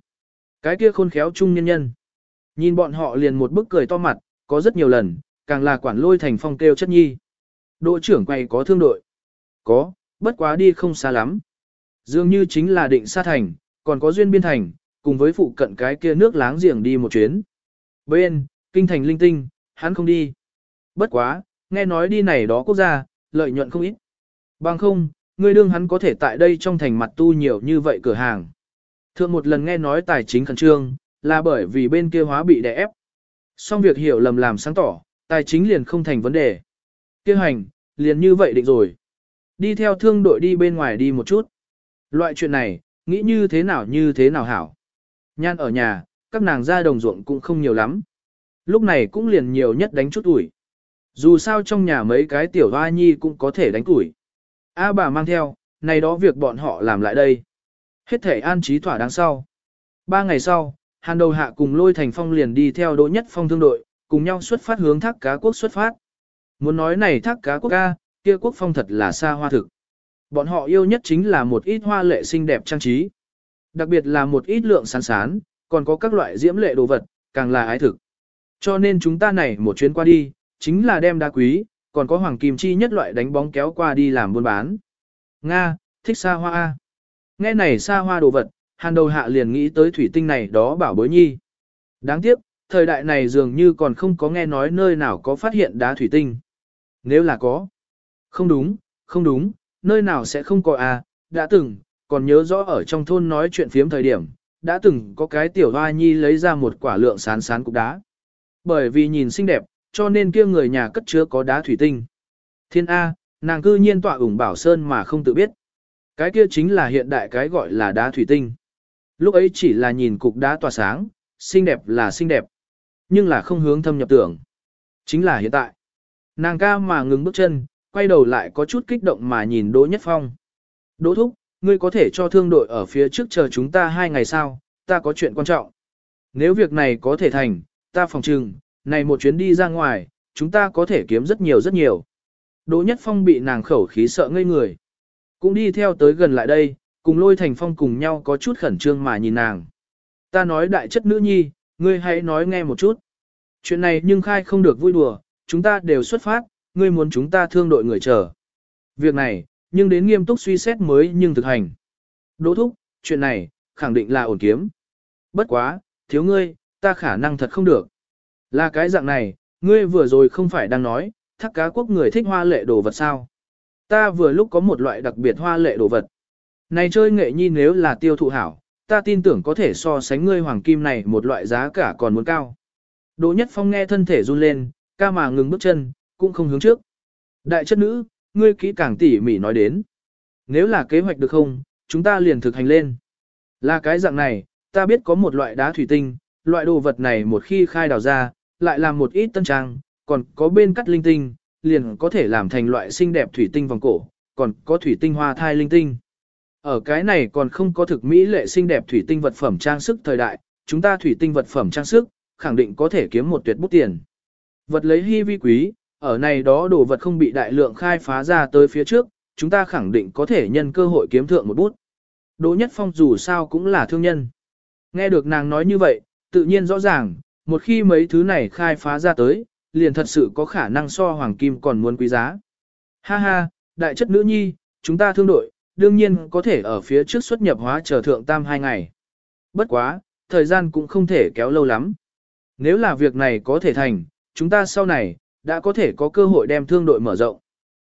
Cái kia khôn khéo trung nhân nhân. Nhìn bọn họ liền một bức cười to mặt, có rất nhiều lần, càng là quản lôi thành phong kêu chất nhi. Đỗ trưởng quầy có thương đội. Có, bất quá đi không xa lắm. Dường như chính là định xa thành, còn có duyên biên thành, cùng với phụ cận cái kia nước láng giềng đi một chuyến. Bên, kinh thành linh tinh, hắn không đi. Bất quá, nghe nói đi này đó quốc gia, lợi nhuận không ít. Bằng không, người đương hắn có thể tại đây trong thành mặt tu nhiều như vậy cửa hàng. Thượng một lần nghe nói tài chính khẩn trương, là bởi vì bên kia hóa bị đè ép. Xong việc hiểu lầm làm sáng tỏ, tài chính liền không thành vấn đề. Kêu hành, liền như vậy định rồi. Đi theo thương đội đi bên ngoài đi một chút. Loại chuyện này, nghĩ như thế nào như thế nào hảo. Nhan ở nhà, các nàng ra đồng ruộng cũng không nhiều lắm. Lúc này cũng liền nhiều nhất đánh chút ủi. Dù sao trong nhà mấy cái tiểu hoa nhi cũng có thể đánh củi. A bà mang theo, này đó việc bọn họ làm lại đây. Hết thể an trí thỏa đáng sau. Ba ngày sau, Hàn Đầu Hạ cùng Lôi Thành Phong liền đi theo Đỗ Nhất Phong thương đội, cùng nhau xuất phát hướng thác cá quốc xuất phát. Muốn nói này thác cá quốc ca, kia quốc phong thật là xa hoa thực. Bọn họ yêu nhất chính là một ít hoa lệ xinh đẹp trang trí. Đặc biệt là một ít lượng sán sán, còn có các loại diễm lệ đồ vật, càng là ái thực. Cho nên chúng ta này một chuyến qua đi, chính là đem đá quý, còn có hoàng kim chi nhất loại đánh bóng kéo qua đi làm buôn bán. Nga, thích xa hoa A. Nghe này xa hoa đồ vật, hàn đầu hạ liền nghĩ tới thủy tinh này đó bảo bối nhi. Đáng tiếc, thời đại này dường như còn không có nghe nói nơi nào có phát hiện đá thủy tinh. Nếu là có. Không đúng, không đúng, nơi nào sẽ không có à, đã từng, còn nhớ rõ ở trong thôn nói chuyện phiếm thời điểm, đã từng có cái tiểu hoa nhi lấy ra một quả lượng sán sán cục đá. Bởi vì nhìn xinh đẹp, cho nên kia người nhà cất chứa có đá thủy tinh. Thiên A, nàng cư nhiên tọa ủng bảo sơn mà không tự biết. Cái kia chính là hiện đại cái gọi là đá thủy tinh. Lúc ấy chỉ là nhìn cục đá tỏa sáng, xinh đẹp là xinh đẹp, nhưng là không hướng thâm nhập tưởng. Chính là hiện tại. Nàng ca mà ngừng bước chân, quay đầu lại có chút kích động mà nhìn Đỗ Nhất Phong. Đỗ Thúc, ngươi có thể cho thương đội ở phía trước chờ chúng ta hai ngày sau, ta có chuyện quan trọng. Nếu việc này có thể thành, ta phòng trừng, này một chuyến đi ra ngoài, chúng ta có thể kiếm rất nhiều rất nhiều. Đỗ Nhất Phong bị nàng khẩu khí sợ ngây người. Cũng đi theo tới gần lại đây, cùng lôi thành phong cùng nhau có chút khẩn trương mà nhìn nàng. Ta nói đại chất nữ nhi, ngươi hãy nói nghe một chút. Chuyện này nhưng khai không được vui đùa, chúng ta đều xuất phát, ngươi muốn chúng ta thương đội người chờ. Việc này, nhưng đến nghiêm túc suy xét mới nhưng thực hành. Đỗ thúc, chuyện này, khẳng định là ổn kiếm. Bất quá, thiếu ngươi, ta khả năng thật không được. Là cái dạng này, ngươi vừa rồi không phải đang nói, thác cá quốc người thích hoa lệ đồ vật sao. Ta vừa lúc có một loại đặc biệt hoa lệ đồ vật. Này chơi nghệ nhi nếu là tiêu thụ hảo, ta tin tưởng có thể so sánh ngươi hoàng kim này một loại giá cả còn muốn cao. Đỗ Nhất Phong nghe thân thể run lên, ca mà ngừng bước chân, cũng không hướng trước. Đại chất nữ, ngươi kỹ càng tỉ mỉ nói đến. Nếu là kế hoạch được không, chúng ta liền thực hành lên. Là cái dạng này, ta biết có một loại đá thủy tinh, loại đồ vật này một khi khai đào ra, lại làm một ít tân trang, còn có bên cắt linh tinh, liền có thể làm thành loại xinh đẹp thủy tinh vòng cổ, còn có thủy tinh hoa thai linh tinh. Ở cái này còn không có thực mỹ lệ xinh đẹp thủy tinh vật phẩm trang sức thời đại, chúng ta thủy tinh vật phẩm trang sức, khẳng định có thể kiếm một tuyệt bút tiền. Vật lấy hy vi quý, ở này đó đồ vật không bị đại lượng khai phá ra tới phía trước, chúng ta khẳng định có thể nhân cơ hội kiếm thượng một bút. Đỗ Nhất Phong dù sao cũng là thương nhân. Nghe được nàng nói như vậy, tự nhiên rõ ràng, một khi mấy thứ này khai phá ra tới, liền thật sự có khả năng so hoàng kim còn muốn quý giá. Ha ha, đại chất nữ nhi, chúng ta thương đội, đương nhiên có thể ở phía trước xuất nhập hóa chờ thượng tam hai ngày. Bất quá, thời gian cũng không thể kéo lâu lắm. Nếu là việc này có thể thành, chúng ta sau này, đã có thể có cơ hội đem thương đội mở rộng.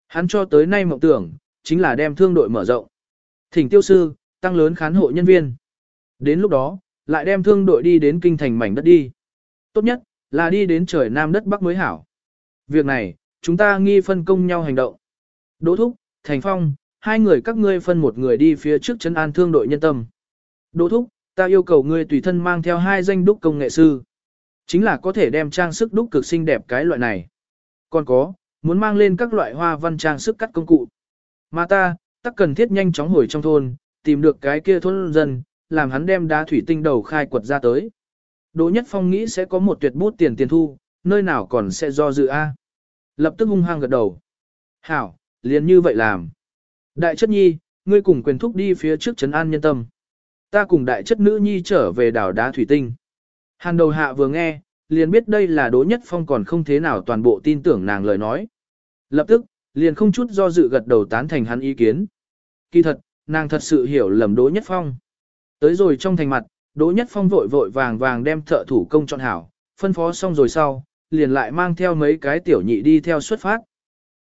Hắn cho tới nay mộng tưởng, chính là đem thương đội mở rộng. Thỉnh tiêu sư, tăng lớn khán hộ nhân viên. Đến lúc đó, lại đem thương đội đi đến kinh thành mảnh đất đi. Tốt nhất, là đi đến trời Nam đất Bắc mới hảo. Việc này, chúng ta nghi phân công nhau hành động. Đỗ Thúc, Thành Phong, hai người các ngươi phân một người đi phía trước chân an thương đội nhân tâm. Đỗ Thúc, ta yêu cầu ngươi tùy thân mang theo hai danh đúc công nghệ sư. Chính là có thể đem trang sức đúc cực xinh đẹp cái loại này. Còn có, muốn mang lên các loại hoa văn trang sức cắt công cụ. Mà ta, tắc cần thiết nhanh chóng hồi trong thôn, tìm được cái kia thôn dân, làm hắn đem đá thủy tinh đầu khai quật ra tới. Đỗ Nhất Phong nghĩ sẽ có một tuyệt bút tiền tiền thu, nơi nào còn sẽ do dự A. Lập tức hung hăng gật đầu. Hảo, liền như vậy làm. Đại chất nhi, ngươi cùng quyền thúc đi phía trước trấn an nhân tâm. Ta cùng đại chất nữ nhi trở về đảo đá thủy tinh. Hàn đầu hạ vừa nghe, liền biết đây là Đỗ Nhất Phong còn không thế nào toàn bộ tin tưởng nàng lời nói. Lập tức, liền không chút do dự gật đầu tán thành hắn ý kiến. Kỳ thật, nàng thật sự hiểu lầm Đỗ Nhất Phong. Tới rồi trong thành mặt, Đỗ Nhất Phong vội vội vàng vàng đem thợ thủ công chọn hảo, phân phó xong rồi sau, liền lại mang theo mấy cái tiểu nhị đi theo xuất phát.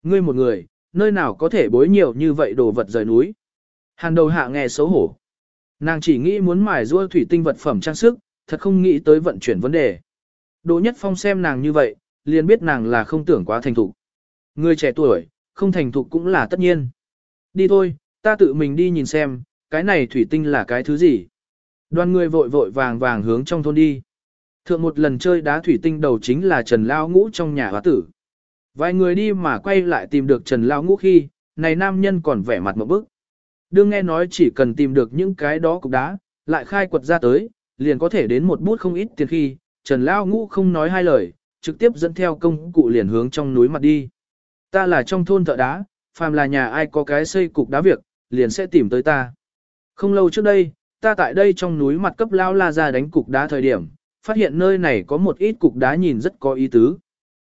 Ngươi một người, nơi nào có thể bối nhiều như vậy đồ vật rời núi. Hàn đầu hạ nghe xấu hổ. Nàng chỉ nghĩ muốn mài rua thủy tinh vật phẩm trang sức, thật không nghĩ tới vận chuyển vấn đề. Đỗ Nhất Phong xem nàng như vậy, liền biết nàng là không tưởng quá thành thục. Người trẻ tuổi, không thành thục cũng là tất nhiên. Đi thôi, ta tự mình đi nhìn xem, cái này thủy tinh là cái thứ gì. Đoàn người vội vội vàng vàng hướng trong thôn đi. Thượng một lần chơi đá thủy tinh đầu chính là Trần Lao Ngũ trong nhà hóa tử. Vài người đi mà quay lại tìm được Trần Lao Ngũ khi, này nam nhân còn vẻ mặt một bức. Đương nghe nói chỉ cần tìm được những cái đó cục đá, lại khai quật ra tới, liền có thể đến một bút không ít tiền khi, Trần Lao Ngũ không nói hai lời, trực tiếp dẫn theo công cụ liền hướng trong núi mặt đi. Ta là trong thôn thợ đá, phàm là nhà ai có cái xây cục đá việc, liền sẽ tìm tới ta. Không lâu trước đây, ta tại đây trong núi mặt cấp lao la ra đánh cục đá thời điểm, phát hiện nơi này có một ít cục đá nhìn rất có ý tứ.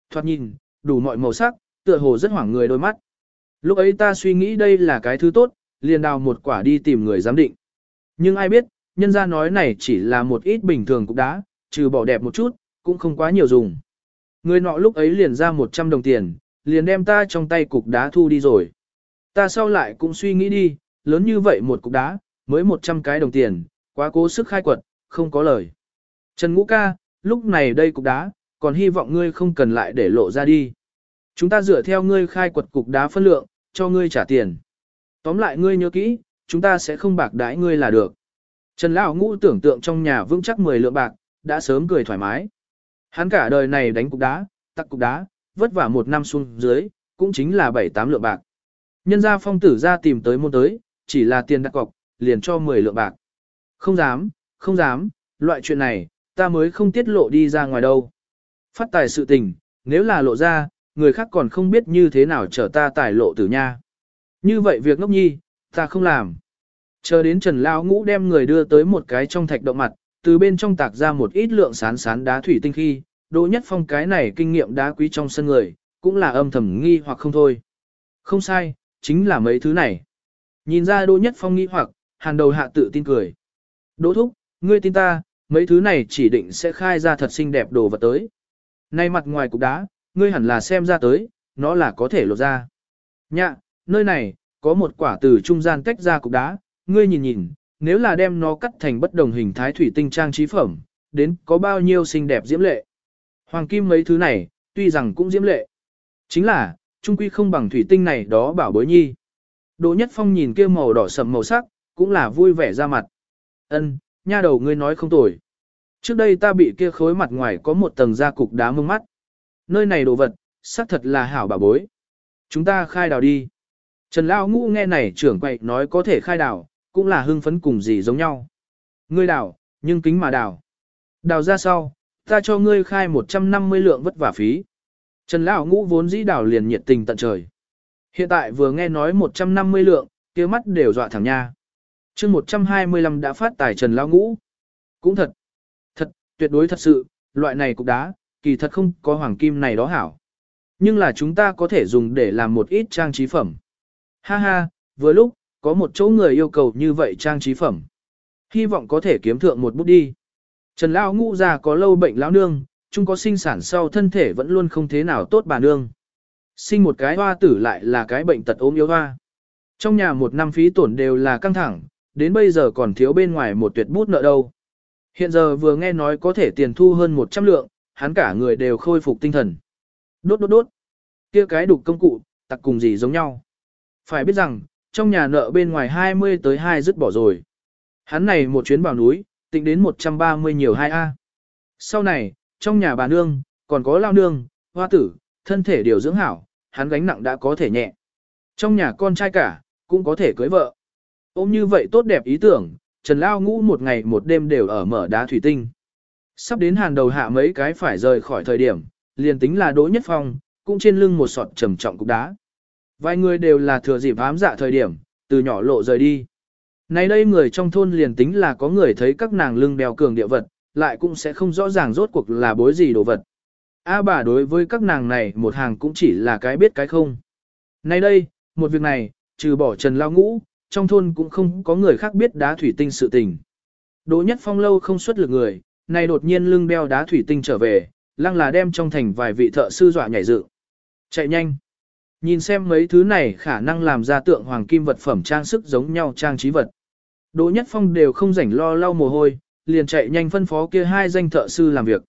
Thoạt nhìn, đủ mọi màu sắc, tựa hồ rất hoảng người đôi mắt. Lúc ấy ta suy nghĩ đây là cái thứ tốt, liền đào một quả đi tìm người giám định. Nhưng ai biết, nhân ra nói này chỉ là một ít bình thường cục đá, trừ bỏ đẹp một chút, cũng không quá nhiều dùng. Người nọ lúc ấy liền ra 100 đồng tiền, liền đem ta trong tay cục đá thu đi rồi. Ta sau lại cũng suy nghĩ đi, lớn như vậy một cục đá, mới 100 cái đồng tiền, quá cố sức khai quật, không có lời. Trần Ngũ ca, lúc này đây cục đá, còn hy vọng ngươi không cần lại để lộ ra đi. Chúng ta dựa theo ngươi khai quật cục đá phân lượng, cho ngươi trả tiền. Tóm lại ngươi nhớ kỹ, chúng ta sẽ không bạc đãi ngươi là được. Trần Lão Ngũ tưởng tượng trong nhà vững chắc 10 lượng bạc, đã sớm cười thoải mái. Hắn cả đời này đánh cục đá, tắc cục đá, vất vả một năm xuống dưới, cũng chính là 7-8 lượng bạc. Nhân gia phong tử ra tìm tới môn tới, chỉ là tiền đặt cọc, liền cho 10 lượng bạc. Không dám, không dám, loại chuyện này, ta mới không tiết lộ đi ra ngoài đâu. Phát tài sự tình, nếu là lộ ra, người khác còn không biết như thế nào trở ta tài lộ tử nha. Như vậy việc ngốc nhi, ta không làm. Chờ đến Trần Lão Ngũ đem người đưa tới một cái trong thạch động mặt, từ bên trong tạc ra một ít lượng sán sán đá thủy tinh khi, Đỗ Nhất Phong cái này kinh nghiệm đá quý trong sân người, cũng là âm thầm nghi hoặc không thôi. Không sai, chính là mấy thứ này. Nhìn ra Đỗ Nhất Phong nghi hoặc, hàn đầu hạ tự tin cười. Đỗ Thúc, ngươi tin ta, mấy thứ này chỉ định sẽ khai ra thật xinh đẹp đồ vật tới. Nay mặt ngoài cục đá, ngươi hẳn là xem ra tới, nó là có thể lột ra. Nhạ, nơi này, có một quả từ trung gian tách ra cục đá, ngươi nhìn nhìn, nếu là đem nó cắt thành bất đồng hình thái thủy tinh trang trí phẩm, đến có bao nhiêu xinh đẹp diễm lệ. Hoàng kim mấy thứ này, tuy rằng cũng diễm lệ. Chính là, trung quy không bằng thủy tinh này đó bảo bối nhi. Đỗ Nhất Phong nhìn kia màu đỏ sầm màu sắc, cũng là vui vẻ ra mặt. Ân, nha đầu ngươi nói không tồi. Trước đây ta bị kia khối mặt ngoài có một tầng da cục đá mông mắt. Nơi này đồ vật, xác thật là hảo bà bối. Chúng ta khai đào đi. Trần Lão Ngũ nghe này trưởng quậy nói có thể khai đào, cũng là hưng phấn cùng gì giống nhau. Ngươi đào, nhưng kính mà đào. Đào ra sau, ta cho ngươi khai 150 lượng vất vả phí. Trần Lão Ngũ vốn dĩ đào liền nhiệt tình tận trời. Hiện tại vừa nghe nói 150 lượng, kia mắt đều dọa thẳng nha chương 125 đã phát tài Trần Lão Ngũ. Cũng thật, thật, tuyệt đối thật sự, loại này cục đá, kỳ thật không có hoàng kim này đó hảo. Nhưng là chúng ta có thể dùng để làm một ít trang trí phẩm. Ha ha, vừa lúc, có một chỗ người yêu cầu như vậy trang trí phẩm. Hy vọng có thể kiếm thượng một bút đi. Trần Lão ngũ già có lâu bệnh lão nương, chung có sinh sản sau thân thể vẫn luôn không thế nào tốt bà nương. Sinh một cái hoa tử lại là cái bệnh tật ốm yếu hoa. Trong nhà một năm phí tổn đều là căng thẳng, đến bây giờ còn thiếu bên ngoài một tuyệt bút nợ đâu. Hiện giờ vừa nghe nói có thể tiền thu hơn 100 lượng, hắn cả người đều khôi phục tinh thần. Đốt đốt đốt. kia cái đục công cụ, tặc cùng gì giống nhau. Phải biết rằng, trong nhà nợ bên ngoài 20 tới 2 dứt bỏ rồi. Hắn này một chuyến vào núi, tính đến 130 nhiều 2A. Sau này, trong nhà bà nương, còn có lao nương, hoa tử, thân thể điều dưỡng hảo, hắn gánh nặng đã có thể nhẹ. Trong nhà con trai cả, cũng có thể cưới vợ. Ôm như vậy tốt đẹp ý tưởng, Trần Lao ngũ một ngày một đêm đều ở mở đá thủy tinh. Sắp đến hàn đầu hạ mấy cái phải rời khỏi thời điểm, liền tính là Đỗ Nhất Phong, cũng trên lưng một sọt trầm trọng cục đá. Vài người đều là thừa dịp ám dạ thời điểm, từ nhỏ lộ rời đi. Này đây người trong thôn liền tính là có người thấy các nàng lưng đeo cường địa vật, lại cũng sẽ không rõ ràng rốt cuộc là bối gì đồ vật. A bà đối với các nàng này một hàng cũng chỉ là cái biết cái không. Này đây, một việc này, trừ bỏ Trần Lao Ngũ, trong thôn cũng không có người khác biết đá thủy tinh sự tình. Đỗ Nhất Phong lâu không xuất lực người, này đột nhiên lưng đeo đá thủy tinh trở về, lăng là đem trong thành vài vị thợ sư dọa nhảy dựng. Chạy nhanh. Nhìn xem mấy thứ này khả năng làm ra tượng hoàng kim vật phẩm trang sức giống nhau trang trí vật. Đỗ Nhất Phong đều không rảnh lo lau mồ hôi, liền chạy nhanh phân phó kia hai danh thợ sư làm việc.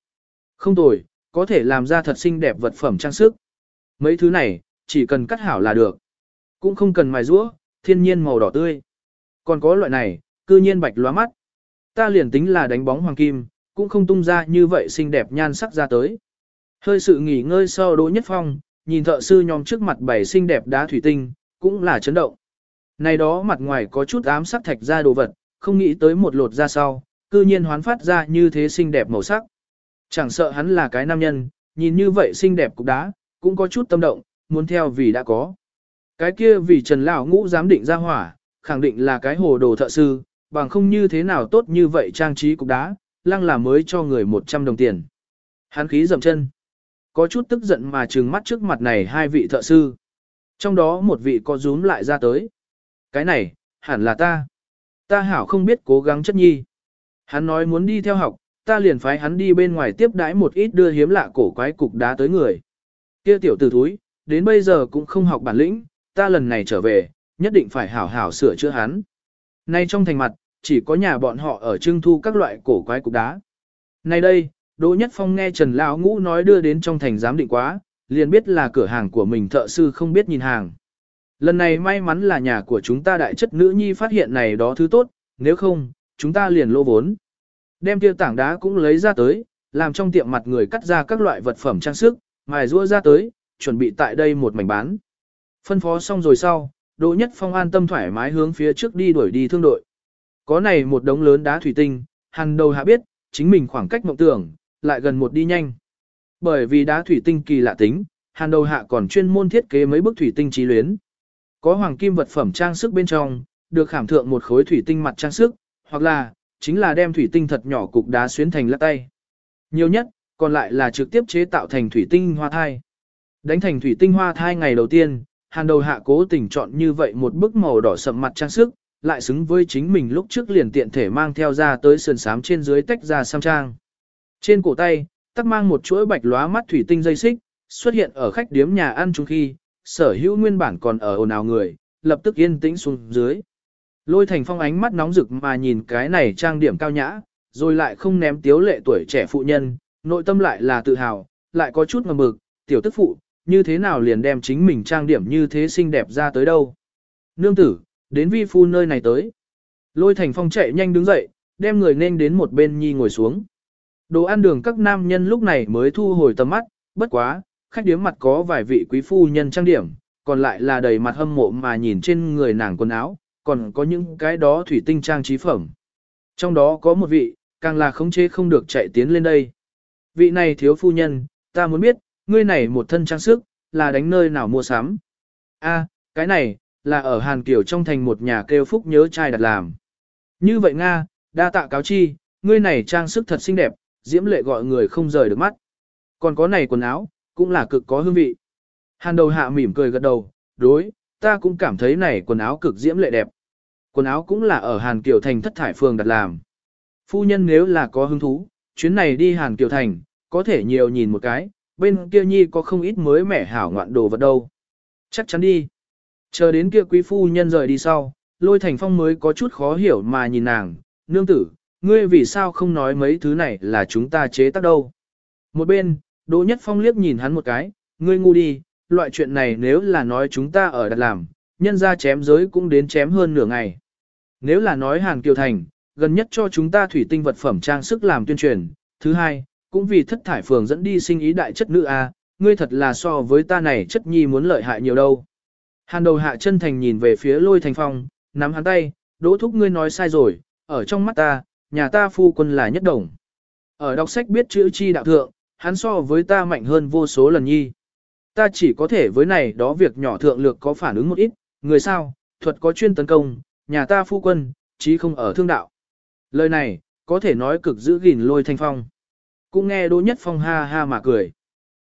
Không tồi, có thể làm ra thật xinh đẹp vật phẩm trang sức. Mấy thứ này, chỉ cần cắt hảo là được. Cũng không cần mài rũa, thiên nhiên màu đỏ tươi. Còn có loại này, cư nhiên bạch lóa mắt. Ta liền tính là đánh bóng hoàng kim, cũng không tung ra như vậy xinh đẹp nhan sắc ra tới. Hơi sự nghỉ ngơi sau Đỗ Nhất Phong, nhìn thợ sư nhóm trước mặt bảy xinh đẹp đá thủy tinh, cũng là chấn động. Này đó mặt ngoài có chút ám sắc thạch ra đồ vật, không nghĩ tới một lột ra sau, cư nhiên hoán phát ra như thế xinh đẹp màu sắc. Chẳng sợ hắn là cái nam nhân, nhìn như vậy xinh đẹp cục đá, cũng có chút tâm động, muốn theo vì đã có. Cái kia vì Trần Lão Ngũ dám định ra hỏa, khẳng định là cái hồ đồ thợ sư, bằng không như thế nào tốt như vậy trang trí cục đá, lăng là mới cho người 100 đồng tiền. Hắn khí dầm chân. Có chút tức giận mà trừng mắt trước mặt này hai vị thợ sư. Trong đó một vị có rúm lại ra tới. Cái này, hẳn là ta. Ta hảo không biết cố gắng chất nhi. Hắn nói muốn đi theo học, ta liền phái hắn đi bên ngoài tiếp đãi một ít đưa hiếm lạ cổ quái cục đá tới người. Kia tiểu tử thúi, đến bây giờ cũng không học bản lĩnh, ta lần này trở về, nhất định phải hảo hảo sửa chữa hắn. Nay trong thành mặt, chỉ có nhà bọn họ ở trưng thu các loại cổ quái cục đá. Nay đây, Đỗ Nhất Phong nghe Trần Lão Ngũ nói đưa đến trong thành giám định quá, liền biết là cửa hàng của mình thợ sư không biết nhìn hàng. Lần này may mắn là nhà của chúng ta đại chất nữ nhi phát hiện này đó thứ tốt, nếu không, chúng ta liền lô vốn. Đem tiêu tảng đá cũng lấy ra tới, làm trong tiệm mặt người cắt ra các loại vật phẩm trang sức, mài rua ra tới, chuẩn bị tại đây một mảnh bán. Phân phó xong rồi sau, Đỗ Nhất Phong an tâm thoải mái hướng phía trước đi đuổi đi thương đội. Có này một đống lớn đá thủy tinh, hàn đầu hạ biết, chính mình khoảng cách mộng tưởng, lại gần một đi nhanh. Bởi vì đá thủy tinh kỳ lạ tính, hàn đầu hạ còn chuyên môn thiết kế mấy bức thủy tinh trí luyến. Có hoàng kim vật phẩm trang sức bên trong, được khảm thượng một khối thủy tinh mặt trang sức, hoặc là, chính là đem thủy tinh thật nhỏ cục đá xuyến thành lắc tay. Nhiều nhất, còn lại là trực tiếp chế tạo thành thủy tinh hoa thai. Đánh thành thủy tinh hoa thai ngày đầu tiên, hàn đầu hạ cố tình chọn như vậy một bức màu đỏ sậm mặt trang sức, lại xứng với chính mình lúc trước liền tiện thể mang theo ra tới sườn sám trên dưới tách ra sam trang. Trên cổ tay, tắc mang một chuỗi bạch lóa mắt thủy tinh dây xích, xuất hiện ở khách điếm nhà ăn chung khi, sở hữu nguyên bản còn ở ồn ào người, lập tức yên tĩnh xuống dưới. Lôi thành phong ánh mắt nóng rực mà nhìn cái này trang điểm cao nhã, rồi lại không ném tiếu lệ tuổi trẻ phụ nhân, nội tâm lại là tự hào, lại có chút ngầm mực, tiểu tức phụ, như thế nào liền đem chính mình trang điểm như thế xinh đẹp ra tới đâu. Nương tử, đến vi phu nơi này tới. Lôi thành phong chạy nhanh đứng dậy, đem người nên đến một bên nhi ngồi xuống. Đồ ăn đường các nam nhân lúc này mới thu hồi tầm mắt, bất quá, khách điếm mặt có vài vị quý phu nhân trang điểm, còn lại là đầy mặt hâm mộ mà nhìn trên người nàng quần áo, còn có những cái đó thủy tinh trang trí phẩm. Trong đó có một vị, càng là khống chế không được chạy tiến lên đây. Vị này thiếu phu nhân, ta muốn biết, ngươi này một thân trang sức, là đánh nơi nào mua sắm. A, cái này, là ở Hàn Kiều trong thành một nhà kêu phúc nhớ trai đặt làm. Như vậy Nga, đa tạ cáo chi, ngươi này trang sức thật xinh đẹp, diễm lệ gọi người không rời được mắt. Còn có này quần áo, cũng là cực có hương vị. Hàn đầu hạ mỉm cười gật đầu, đối, ta cũng cảm thấy này quần áo cực diễm lệ đẹp. Quần áo cũng là ở Hàn Kiều Thành thất thải phường đặt làm. Phu nhân nếu là có hứng thú, chuyến này đi Hàn Kiều Thành, có thể nhiều nhìn một cái, bên kia nhi có không ít mới mẻ hảo ngoạn đồ vật đâu. Chắc chắn đi. Chờ đến kia quý phu nhân rời đi sau, lôi thành phong mới có chút khó hiểu mà nhìn nàng, nương tử, ngươi vì sao không nói mấy thứ này là chúng ta chế tác đâu. Một bên, Đỗ Nhất Phong liếc nhìn hắn một cái, ngươi ngu đi, loại chuyện này nếu là nói chúng ta ở đặt làm, nhân ra chém giới cũng đến chém hơn nửa ngày. Nếu là nói Hàn Kiều Thành, gần nhất cho chúng ta thủy tinh vật phẩm trang sức làm tuyên truyền, thứ hai, cũng vì thất thải phường dẫn đi sinh ý đại chất nữ A, ngươi thật là so với ta này chất nhi muốn lợi hại nhiều đâu. Hàn đầu hạ chân thành nhìn về phía lôi thành phong, nắm hắn tay, đỗ thúc ngươi nói sai rồi, ở trong mắt ta, nhà ta phu quân là nhất đồng. Ở đọc sách biết chữ chi đạo thượng, hắn so với ta mạnh hơn vô số lần nhi. Ta chỉ có thể với này đó việc nhỏ thượng lược có phản ứng một ít, người sao, thuật có chuyên tấn công, nhà ta phu quân, chí không ở thương đạo. Lời này, có thể nói cực giữ gìn lôi thanh phong. Cũng nghe Đỗ Nhất Phong ha ha mà cười.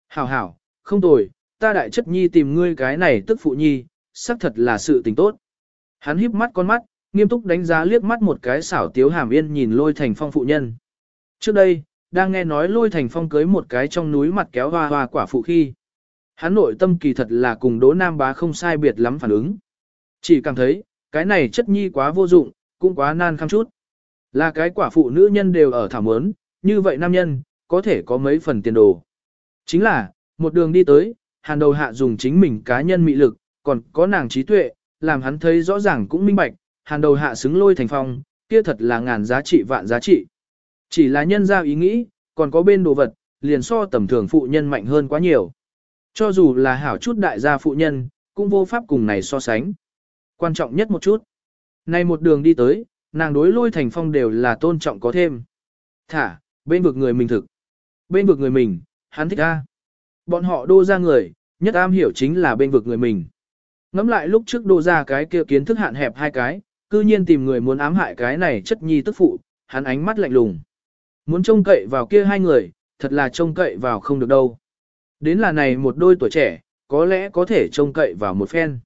Hảo hảo, không tồi, ta đại chất nhi tìm ngươi cái này tức phụ nhi, xác thật là sự tình tốt. Hắn híp mắt con mắt, nghiêm túc đánh giá liếc mắt một cái xảo tiếu hàm yên nhìn lôi thành phong phụ nhân. Trước đây, đang nghe nói lôi thành phong cưới một cái trong núi mặt kéo hoa hoa quả phụ khi. Hắn nội tâm kỳ thật là cùng đỗ nam bá không sai biệt lắm phản ứng. Chỉ cảm thấy, cái này chất nhi quá vô dụng, cũng quá nan khăm chút. Là cái quả phụ nữ nhân đều ở thảm ớn, như vậy nam nhân, có thể có mấy phần tiền đồ. Chính là, một đường đi tới, hàn đầu hạ dùng chính mình cá nhân mị lực, còn có nàng trí tuệ, làm hắn thấy rõ ràng cũng minh bạch, hàn đầu hạ xứng lôi thành phong, kia thật là ngàn giá trị vạn giá trị. Chỉ là nhân ra ý nghĩ, còn có bên đồ vật, liền so tầm thường phụ nhân mạnh hơn quá nhiều. Cho dù là hảo chút đại gia phụ nhân, cũng vô pháp cùng này so sánh. Quan trọng nhất một chút. Này một đường đi tới, nàng đối lôi thành phong đều là tôn trọng có thêm. Thả, bên vực người mình thực. Bên vực người mình, hắn thích a. Bọn họ đô ra người, nhất am hiểu chính là bên vực người mình. Ngắm lại lúc trước đô ra cái kia kiến thức hạn hẹp hai cái, cư nhiên tìm người muốn ám hại cái này chất nhi tức phụ, hắn ánh mắt lạnh lùng. Muốn trông cậy vào kia hai người, thật là trông cậy vào không được đâu. Đến là này một đôi tuổi trẻ, có lẽ có thể trông cậy vào một phen.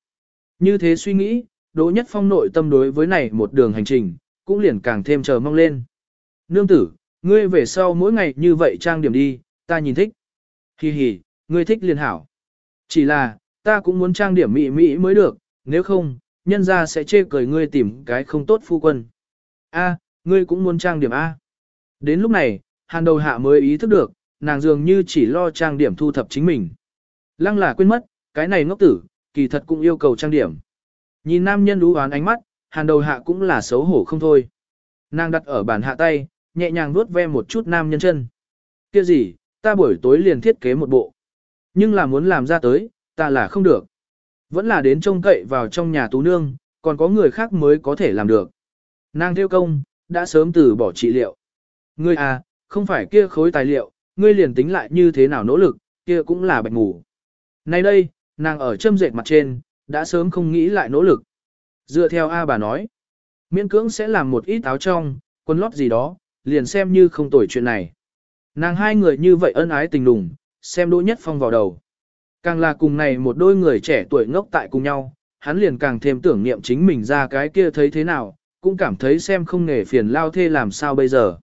Như thế suy nghĩ, Đỗ Nhất Phong nội tâm đối với này một đường hành trình, cũng liền càng thêm chờ mong lên. Nương tử, ngươi về sau mỗi ngày như vậy trang điểm đi, ta nhìn thích. Hi hi, ngươi thích liền hảo. Chỉ là, ta cũng muốn trang điểm mỹ mỹ mới được, nếu không, nhân ra sẽ chê cười ngươi tìm cái không tốt phu quân. A, ngươi cũng muốn trang điểm A. Đến lúc này, hàn đầu hạ mới ý thức được, nàng dường như chỉ lo trang điểm thu thập chính mình. Lăng là quên mất, cái này ngốc tử, kỳ thật cũng yêu cầu trang điểm. Nhìn nam nhân đú oán ánh mắt, hàn đầu hạ cũng là xấu hổ không thôi. Nàng đặt ở bàn hạ tay, nhẹ nhàng vuốt ve một chút nam nhân chân. Kia gì, ta buổi tối liền thiết kế một bộ. Nhưng là muốn làm ra tới, ta là không được. Vẫn là đến trông cậy vào trong nhà tú nương, còn có người khác mới có thể làm được. Nàng theo công, đã sớm từ bỏ trị liệu. Ngươi à, không phải kia khối tài liệu, ngươi liền tính lại như thế nào nỗ lực, kia cũng là bạch ngủ. Nay đây, nàng ở châm dệt mặt trên, đã sớm không nghĩ lại nỗ lực. Dựa theo A bà nói, miễn cưỡng sẽ làm một ít áo trong, quần lót gì đó, liền xem như không tồi chuyện này. Nàng hai người như vậy ân ái tình đùng, xem Đỗ Nhất Phong vào đầu. Càng là cùng này một đôi người trẻ tuổi ngốc tại cùng nhau, hắn liền càng thêm tưởng niệm chính mình ra cái kia thấy thế nào, cũng cảm thấy xem không nghề phiền lao thê làm sao bây giờ.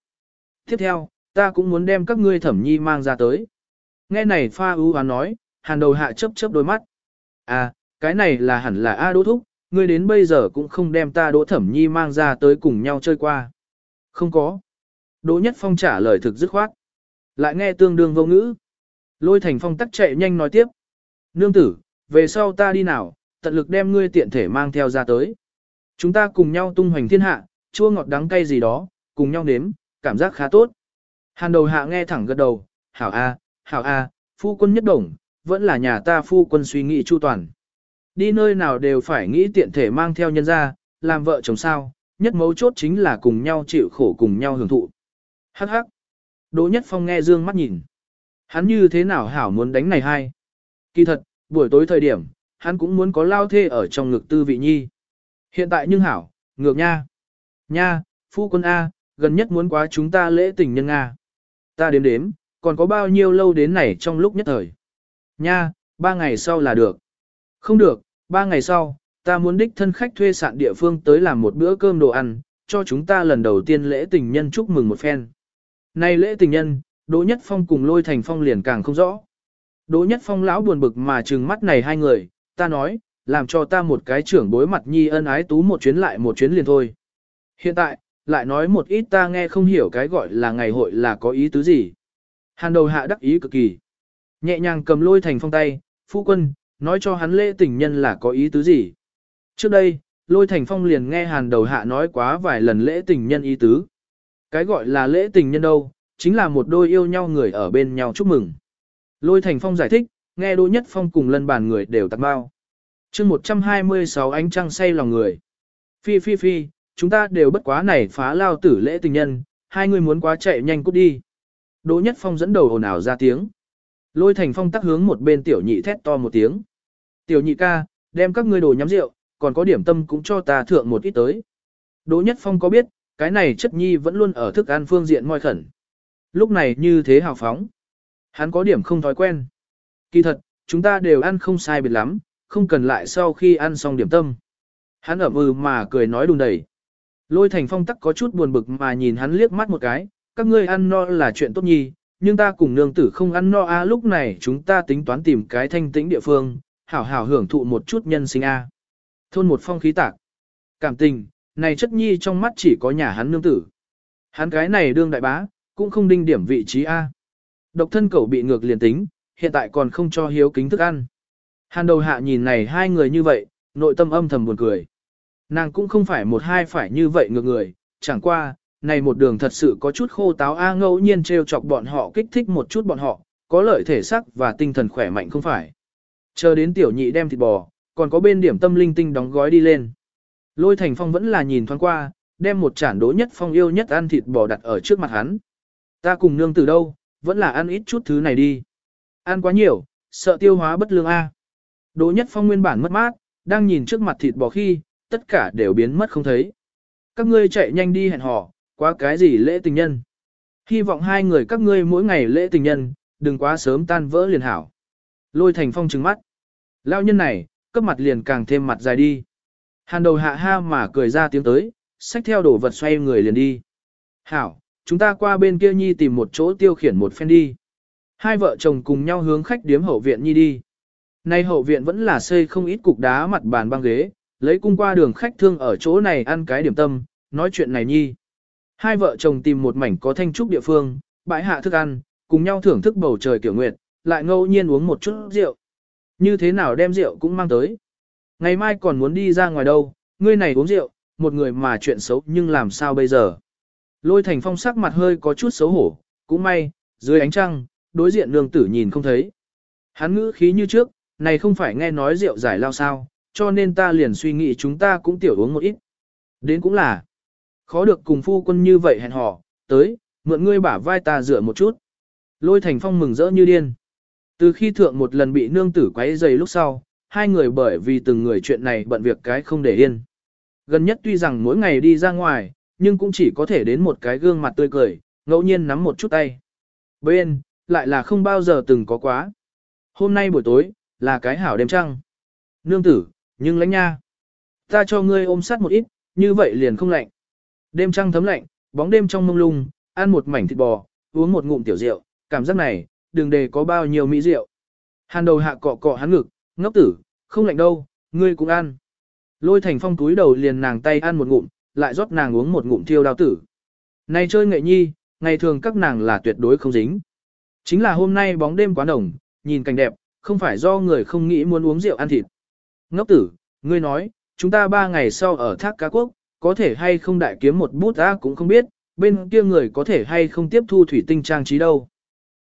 Tiếp theo, ta cũng muốn đem các ngươi thẩm nhi mang ra tới. Nghe này pha ưu hoán nói, hàn đầu hạ chớp chớp đôi mắt. À, cái này là hẳn là A Đỗ Thúc, ngươi đến bây giờ cũng không đem ta Đỗ Thẩm Nhi mang ra tới cùng nhau chơi qua. Không có. Đỗ Nhất Phong trả lời thực dứt khoát. Lại nghe tương đương vô ngữ. Lôi thành phong tắc chạy nhanh nói tiếp. Nương tử, về sau ta đi nào, tận lực đem ngươi tiện thể mang theo ra tới. Chúng ta cùng nhau tung hoành thiên hạ, chua ngọt đắng cay gì đó, cùng nhau nếm, cảm giác khá tốt. Hàn đầu hạ nghe thẳng gật đầu, hảo a, hảo a, phu quân nhất đồng, vẫn là nhà ta phu quân suy nghĩ chu toàn. Đi nơi nào đều phải nghĩ tiện thể mang theo nhân ra, làm vợ chồng sao, nhất mấu chốt chính là cùng nhau chịu khổ cùng nhau hưởng thụ. Hắc hắc. Đỗ Nhất Phong nghe dương mắt nhìn. Hắn như thế nào hảo muốn đánh này hay. Kỳ thật, buổi tối thời điểm, hắn cũng muốn có lao thê ở trong ngực tư vị nhi. Hiện tại nhưng hảo, ngược nha. Nha, phu quân A, gần nhất muốn quá chúng ta lễ tình nhân Nga. Ta đếm đếm, còn có bao nhiêu lâu đến này trong lúc nhất thời. Nha, ba ngày sau là được. Không được, ba ngày sau, ta muốn đích thân khách thuê sạn địa phương tới làm một bữa cơm đồ ăn, cho chúng ta lần đầu tiên lễ tình nhân chúc mừng một phen nay lễ tình nhân, Đỗ Nhất Phong cùng Lôi Thành Phong liền càng không rõ. Đỗ Nhất Phong lão buồn bực mà trừng mắt này hai người, ta nói, làm cho ta một cái trưởng bối mặt nhi ân ái tú một chuyến lại một chuyến liền thôi. Hiện tại, lại nói một ít ta nghe không hiểu cái gọi là ngày hội là có ý tứ gì. Hàn đầu hạ đắc ý cực kỳ. Nhẹ nhàng cầm lôi thành phong tay, phu quân, nói cho hắn lễ tình nhân là có ý tứ gì. Trước đây, lôi thành phong liền nghe hàn đầu hạ nói quá vài lần lễ tình nhân ý tứ. Cái gọi là lễ tình nhân đâu, chính là một đôi yêu nhau người ở bên nhau chúc mừng. Lôi thành phong giải thích, nghe đỗ nhất phong cùng lân bàn người đều tặng bao. chương 126 ánh trăng say lòng người. Phi phi phi, chúng ta đều bất quá này phá lao tử lễ tình nhân, hai người muốn quá chạy nhanh cút đi. Đỗ nhất phong dẫn đầu ồn ào ra tiếng. Lôi thành phong tắc hướng một bên tiểu nhị thét to một tiếng. Tiểu nhị ca, đem các ngươi đồ nhắm rượu, còn có điểm tâm cũng cho ta thượng một ít tới. Đỗ Nhất Phong có biết, cái này chất nhi vẫn luôn ở thức ăn phương diện moi khẩn. Lúc này như thế hào phóng. Hắn có điểm không thói quen. Kỳ thật, chúng ta đều ăn không sai biệt lắm, không cần lại sau khi ăn xong điểm tâm. Hắn ẩm ừ mà cười nói đùn đẩy. Lôi thành phong tắc có chút buồn bực mà nhìn hắn liếc mắt một cái, các ngươi ăn no là chuyện tốt nhi, nhưng ta cùng nương tử không ăn no a lúc này chúng ta tính toán tìm cái thanh tĩnh địa phương, hảo hảo hưởng thụ một chút nhân sinh a. Thôn một phong khí tạc. Cảm tình, này chất nhi trong mắt chỉ có nhà hắn nương tử. Hắn cái này đương đại bá, cũng không đinh điểm vị trí a. Độc thân cẩu bị ngược liền tính, hiện tại còn không cho hiếu kính thức ăn. Hàn đầu hạ nhìn này hai người như vậy, nội tâm âm thầm buồn cười. Nàng cũng không phải một hai phải như vậy ngược người, chẳng qua, này một đường thật sự có chút khô táo A ngẫu nhiên trêu chọc bọn họ kích thích một chút bọn họ, có lợi thể sắc và tinh thần khỏe mạnh không phải. Chờ đến tiểu nhị đem thịt bò, còn có bên điểm tâm linh tinh đóng gói đi lên. Lôi thành phong vẫn là nhìn thoáng qua, đem một chản đỗ nhất phong yêu nhất ăn thịt bò đặt ở trước mặt hắn. Ta cùng nương từ đâu, vẫn là ăn ít chút thứ này đi. Ăn quá nhiều, sợ tiêu hóa bất lương A. Đỗ nhất phong nguyên bản mất mát, đang nhìn trước mặt thịt bò khi, tất cả đều biến mất không thấy. Các ngươi chạy nhanh đi hẹn hò, quá cái gì lễ tình nhân. Hy vọng hai người các ngươi mỗi ngày lễ tình nhân, đừng quá sớm tan vỡ liền hảo. Lôi thành phong trừng mắt. Lao nhân này, cấp mặt liền càng thêm mặt dài đi. Hàn đầu hạ ha mà cười ra tiếng tới, xách theo đồ vật xoay người liền đi. Hảo, chúng ta qua bên kia nhi tìm một chỗ tiêu khiển một phen đi. Hai vợ chồng cùng nhau hướng khách điếm hậu viện nhi đi. Nay hậu viện vẫn là xây không ít cục đá mặt bàn băng ghế, lấy cung qua đường khách thương ở chỗ này ăn cái điểm tâm, nói chuyện này nhi. Hai vợ chồng tìm một mảnh có thanh trúc địa phương, bãi hạ thức ăn, cùng nhau thưởng thức bầu trời kiểu nguyệt, lại ngẫu nhiên uống một chút rượu. Như thế nào đem rượu cũng mang tới. Ngày mai còn muốn đi ra ngoài đâu, ngươi này uống rượu, một người mà chuyện xấu nhưng làm sao bây giờ. Lôi thành phong sắc mặt hơi có chút xấu hổ, cũng may, dưới ánh trăng, đối diện nương tử nhìn không thấy. Hắn ngữ khí như trước, này không phải nghe nói rượu giải lao sao, cho nên ta liền suy nghĩ chúng ta cũng tiểu uống một ít. Đến cũng là, khó được cùng phu quân như vậy hẹn hò, tới, mượn ngươi bả vai ta dựa một chút. Lôi thành phong mừng rỡ như điên. Từ khi thượng một lần bị nương tử quấy dày lúc sau, hai người bởi vì từng người chuyện này bận việc cái không để yên. Gần nhất tuy rằng mỗi ngày đi ra ngoài, nhưng cũng chỉ có thể đến một cái gương mặt tươi cười, ngẫu nhiên nắm một chút tay. Bên, lại là không bao giờ từng có quá. Hôm nay buổi tối, là cái hảo đêm trăng. Nương tử, nhưng lãnh nha. Ta cho ngươi ôm sát một ít, như vậy liền không lạnh. Đêm trăng thấm lạnh, bóng đêm trong mông lung, ăn một mảnh thịt bò, uống một ngụm tiểu rượu, cảm giác này, đừng để có bao nhiêu mỹ rượu. Hàn đầu hạ cọ cọ hắn ngực, ngốc tử, không lạnh đâu, ngươi cũng ăn. Lôi thành phong túi đầu liền nàng tay ăn một ngụm, lại rót nàng uống một ngụm thiêu đao tử. Này chơi nghệ nhi, ngày thường các nàng là tuyệt đối không dính. Chính là hôm nay bóng đêm quá nồng, nhìn cảnh đẹp, không phải do người không nghĩ muốn uống rượu ăn thịt. Ngốc tử, ngươi nói, chúng ta ba ngày sau ở thác cá quốc, có thể hay không đại kiếm một bút ta cũng không biết, bên kia người có thể hay không tiếp thu thủy tinh trang trí đâu.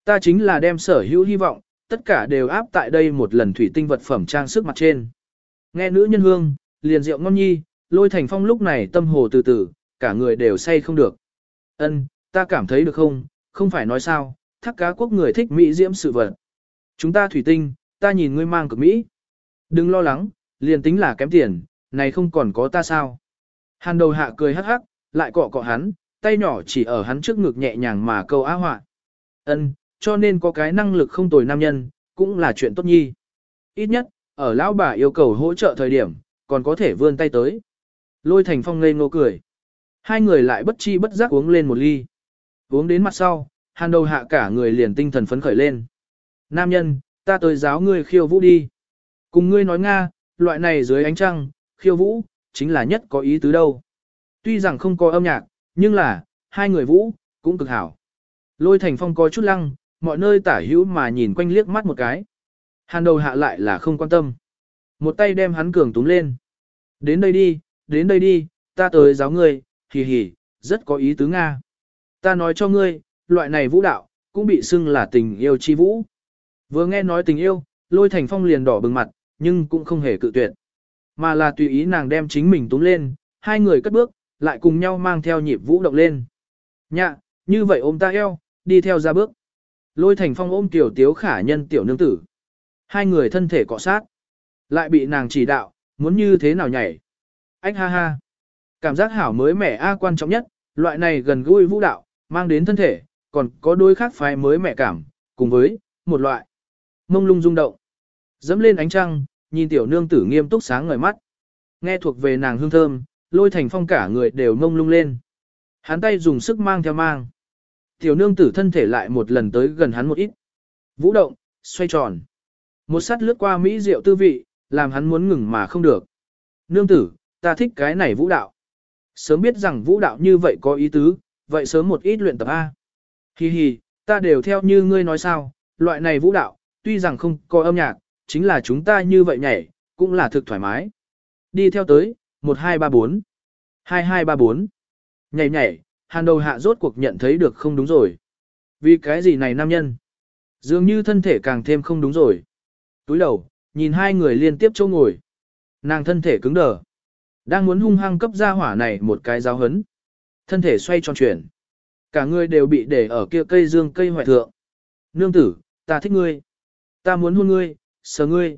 Ta chính là đem sở hữu hy vọng, tất cả đều áp tại đây một lần thủy tinh vật phẩm trang sức mặt trên. Nghe nữ nhân hương, liền rượu ngon nhi, lôi thành phong lúc này tâm hồ từ từ, cả người đều say không được. Ân, ta cảm thấy được không, không phải nói sao, thác cá quốc người thích Mỹ diễm sự vật. Chúng ta thủy tinh, ta nhìn ngươi mang cực Mỹ. Đừng lo lắng, liền tính là kém tiền, này không còn có ta sao. Hàn đầu hạ cười hắc hắc, lại cọ cọ hắn, tay nhỏ chỉ ở hắn trước ngực nhẹ nhàng mà câu á họa. Ân, cho nên có cái năng lực không tồi nam nhân, cũng là chuyện tốt nhi. Ít nhất, ở lão bà yêu cầu hỗ trợ thời điểm, còn có thể vươn tay tới. Lôi thành phong ngây ngô cười. Hai người lại bất chi bất giác uống lên một ly. Uống đến mặt sau, hàn đầu hạ cả người liền tinh thần phấn khởi lên. Nam nhân, ta tới giáo ngươi khiêu vũ đi. Cùng ngươi nói Nga, loại này dưới ánh trăng, khiêu vũ, chính là nhất có ý tứ đâu. Tuy rằng không có âm nhạc, nhưng là, hai người vũ, cũng cực hảo. Lôi thành phong có chút lăng, mọi nơi tả hữu mà nhìn quanh liếc mắt một cái. Hàn đầu hạ lại là không quan tâm. Một tay đem hắn cường túm lên. Đến đây đi, đến đây đi, ta tới giáo ngươi, hì hì, rất có ý tứ Nga. Ta nói cho ngươi, loại này vũ đạo, cũng bị xưng là tình yêu chi vũ. Vừa nghe nói tình yêu, lôi thành phong liền đỏ bừng mặt, nhưng cũng không hề cự tuyệt. Mà là tùy ý nàng đem chính mình túm lên, hai người cất bước, lại cùng nhau mang theo nhịp vũ động lên. Nhạ, như vậy ôm ta eo, đi theo ra bước. Lôi thành phong ôm tiểu tiếu khả nhân tiểu nương tử. Hai người thân thể cọ sát. Lại bị nàng chỉ đạo, muốn như thế nào nhảy. Ách ha ha. Cảm giác hảo mới mẻ A quan trọng nhất, loại này gần gũi vũ đạo, mang đến thân thể, còn có đôi khác phái mới mẻ cảm, cùng với, một loại. Mông lung rung động. Dẫm lên ánh trăng, nhìn tiểu nương tử nghiêm túc sáng ngời mắt. Nghe thuộc về nàng hương thơm, lôi thành phong cả người đều mông lung lên. Hắn tay dùng sức mang theo mang. Tiểu nương tử thân thể lại một lần tới gần hắn một ít. Vũ động, xoay tròn. Một sát lướt qua mỹ diệu tư vị, làm hắn muốn ngừng mà không được. Nương tử, ta thích cái này vũ đạo. Sớm biết rằng vũ đạo như vậy có ý tứ, vậy sớm một ít luyện tập A. Hi hi, ta đều theo như ngươi nói sao, loại này vũ đạo, tuy rằng không có âm nhạc, chính là chúng ta như vậy nhảy, cũng là thực thoải mái. Đi theo tới, 1234, 2234, nhảy nhảy, hàn đầu hạ rốt cuộc nhận thấy được không đúng rồi. Vì cái gì này nam nhân? Dường như thân thể càng thêm không đúng rồi. Túi đầu, nhìn hai người liên tiếp châu ngồi. Nàng thân thể cứng đờ. Đang muốn hung hăng cấp ra hỏa này một cái giáo hấn. Thân thể xoay tròn chuyển. Cả người đều bị để ở kia cây dương cây hoại thượng. Nương tử, ta thích ngươi. Ta muốn hôn ngươi, sờ ngươi.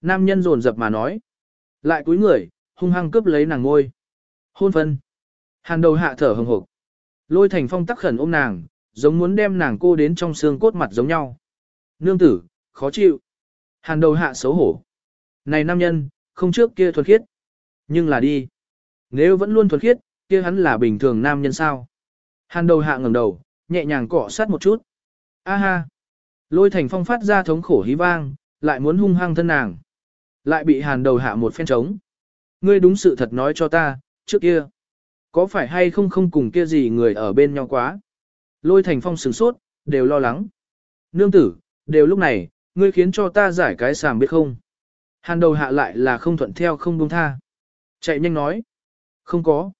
Nam nhân rồn rập mà nói. Lại cúi người, hung hăng cướp lấy nàng ngôi. Hôn phân. Hàn đầu hạ thở hừng hực. Lôi thành phong tắc khẩn ôm nàng, giống muốn đem nàng cô đến trong xương cốt mặt giống nhau. Nương tử, khó chịu. Hàn đầu hạ xấu hổ. Này nam nhân, không trước kia thuần khiết. Nhưng là đi. Nếu vẫn luôn thuần khiết, kia hắn là bình thường nam nhân sao. Hàn đầu hạ ngẩng đầu, nhẹ nhàng cọ sát một chút. A ha. Lôi thành phong phát ra thống khổ hí vang, lại muốn hung hăng thân nàng. Lại bị hàn đầu hạ một phen trống. Ngươi đúng sự thật nói cho ta, trước kia. Có phải hay không không cùng kia gì người ở bên nhau quá? Lôi thành phong sửng sốt, đều lo lắng. Nương tử, đều lúc này, ngươi khiến cho ta giải cái sàm biết không? Hàn đầu hạ lại là không thuận theo không buông tha. Chạy nhanh nói. Không có.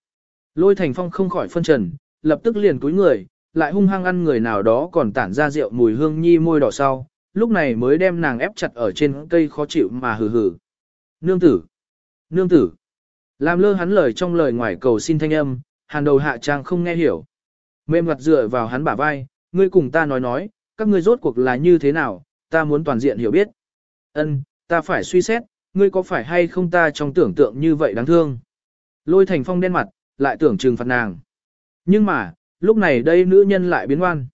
Lôi thành phong không khỏi phân trần, lập tức liền cúi người, lại hung hăng ăn người nào đó còn tản ra rượu mùi hương nhi môi đỏ sau, lúc này mới đem nàng ép chặt ở trên cây khó chịu mà hừ hừ. Nương tử! Nương tử! Làm lơ hắn lời trong lời ngoài cầu xin thanh âm, hàn đầu hạ trang không nghe hiểu. Mềm mặt dựa vào hắn bả vai, ngươi cùng ta nói nói, các ngươi rốt cuộc là như thế nào, ta muốn toàn diện hiểu biết. Ân, ta phải suy xét, ngươi có phải hay không ta trong tưởng tượng như vậy đáng thương. Lôi thành phong đen mặt, lại tưởng trừng phạt nàng. Nhưng mà, lúc này đây nữ nhân lại biến ngoan.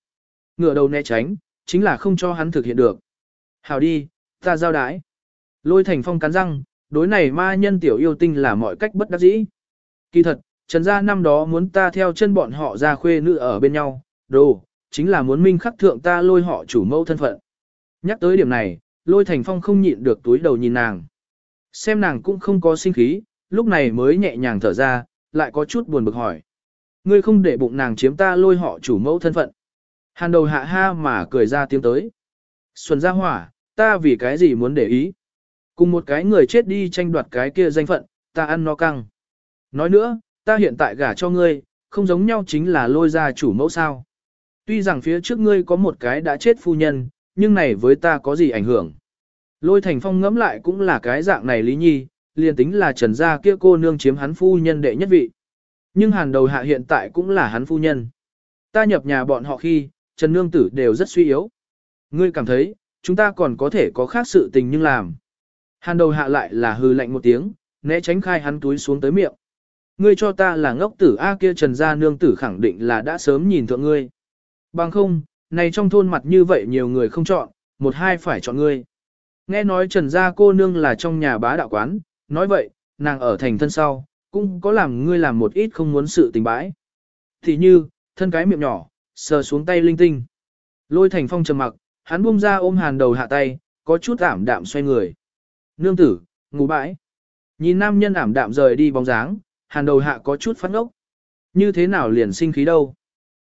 Ngựa đầu né tránh, chính là không cho hắn thực hiện được. Hào đi, ta giao đái. Lôi thành phong cắn răng, đối này ma nhân tiểu yêu tinh là mọi cách bất đắc dĩ. Kỳ thật, trần gia năm đó muốn ta theo chân bọn họ ra khuê nữ ở bên nhau, đồ, chính là muốn minh khắc thượng ta lôi họ chủ mẫu thân phận. Nhắc tới điểm này, lôi thành phong không nhịn được túi đầu nhìn nàng. Xem nàng cũng không có sinh khí, lúc này mới nhẹ nhàng thở ra, lại có chút buồn bực hỏi. Ngươi không để bụng nàng chiếm ta lôi họ chủ mẫu thân phận. Hàn đầu hạ ha mà cười ra tiếng tới. Xuân ra hỏa, ta vì cái gì muốn để ý. Cùng một cái người chết đi tranh đoạt cái kia danh phận, ta ăn no căng. Nói nữa, ta hiện tại gả cho ngươi, không giống nhau chính là lôi ra chủ mẫu sao. Tuy rằng phía trước ngươi có một cái đã chết phu nhân, nhưng này với ta có gì ảnh hưởng. Lôi thành phong ngẫm lại cũng là cái dạng này lý nhi, liền tính là trần gia kia cô nương chiếm hắn phu nhân đệ nhất vị. Nhưng hàn đầu hạ hiện tại cũng là hắn phu nhân. Ta nhập nhà bọn họ khi, trần nương tử đều rất suy yếu. Ngươi cảm thấy, chúng ta còn có thể có khác sự tình nhưng làm. Hàn đầu hạ lại là hư lạnh một tiếng, né tránh khai hắn túi xuống tới miệng. Ngươi cho ta là ngốc tử A kia trần gia nương tử khẳng định là đã sớm nhìn thượng ngươi. Bằng không, này trong thôn mặt như vậy nhiều người không chọn, một hai phải chọn ngươi. Nghe nói trần gia cô nương là trong nhà bá đạo quán, nói vậy, nàng ở thành thân sau, cũng có làm ngươi làm một ít không muốn sự tình bãi. Thì như, thân cái miệng nhỏ, sờ xuống tay linh tinh. Lôi thành phong trầm mặc, hắn buông ra ôm hàn đầu hạ tay, có chút ảm đạm xoay người. Nương tử, ngủ bãi. Nhìn nam nhân ảm đạm rời đi bóng dáng, hàn đầu hạ có chút phát ngốc. Như thế nào liền sinh khí đâu?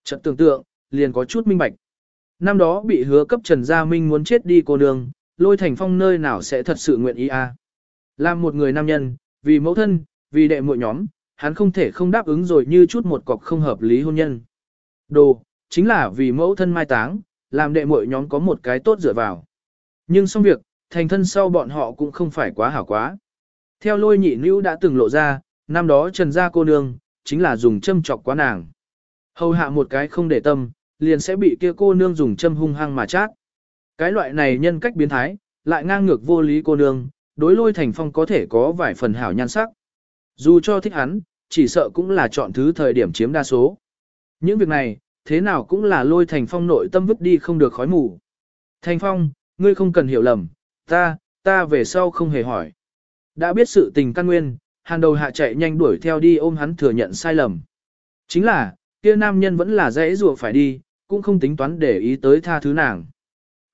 Trận tưởng tượng, liền có chút minh bạch. Năm đó bị hứa cấp Trần Gia Minh muốn chết đi cô nương, lôi thành phong nơi nào sẽ thật sự nguyện ý a? À? Làm một người nam nhân, vì mẫu thân, vì đệ muội nhóm, hắn không thể không đáp ứng rồi như chút một cọc không hợp lý hôn nhân. Đồ, chính là vì mẫu thân mai táng, làm đệ muội nhóm có một cái tốt dựa vào. Nhưng xong việc, thành thân sau bọn họ cũng không phải quá hảo quá. Theo lôi nhị nữ đã từng lộ ra, năm đó trần gia cô nương, chính là dùng châm chọc quá nàng. Hầu hạ một cái không để tâm, liền sẽ bị kia cô nương dùng châm hung hăng mà chát. Cái loại này nhân cách biến thái, lại ngang ngược vô lý cô nương, đối lôi thành phong có thể có vài phần hảo nhan sắc. Dù cho thích hắn, chỉ sợ cũng là chọn thứ thời điểm chiếm đa số. Những việc này, thế nào cũng là lôi thành phong nội tâm vứt đi không được khói mù. Thành phong, ngươi không cần hiểu lầm, ta, ta về sau không hề hỏi. Đã biết sự tình căn nguyên, hàn đầu hạ chạy nhanh đuổi theo đi ôm hắn thừa nhận sai lầm. Chính là, kia nam nhân vẫn là dễ rùa phải đi, cũng không tính toán để ý tới tha thứ nàng.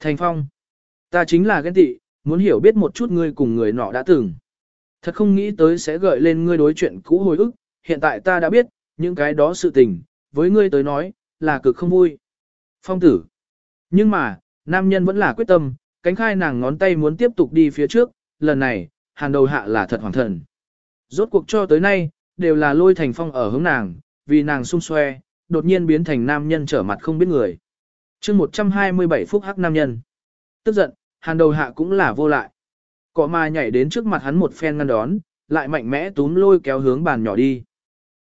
Thành phong, ta chính là ghen tị, muốn hiểu biết một chút ngươi cùng người nọ đã từng. Thật không nghĩ tới sẽ gợi lên ngươi đối chuyện cũ hồi ức, hiện tại ta đã biết, những cái đó sự tình, với ngươi tới nói, là cực không vui. Phong tử. Nhưng mà, nam nhân vẫn là quyết tâm, cánh khai nàng ngón tay muốn tiếp tục đi phía trước, lần này, hàn đầu hạ là thật hoàng thần. Rốt cuộc cho tới nay, đều là lôi thành phong ở hướng nàng, vì nàng sung xoe, đột nhiên biến thành nam nhân trở mặt không biết người. chương 127 phút hắc nam nhân. Tức giận, hàn đầu hạ cũng là vô lại. Cọ ma nhảy đến trước mặt hắn một phen ngăn đón, lại mạnh mẽ túm lôi kéo hướng bàn nhỏ đi.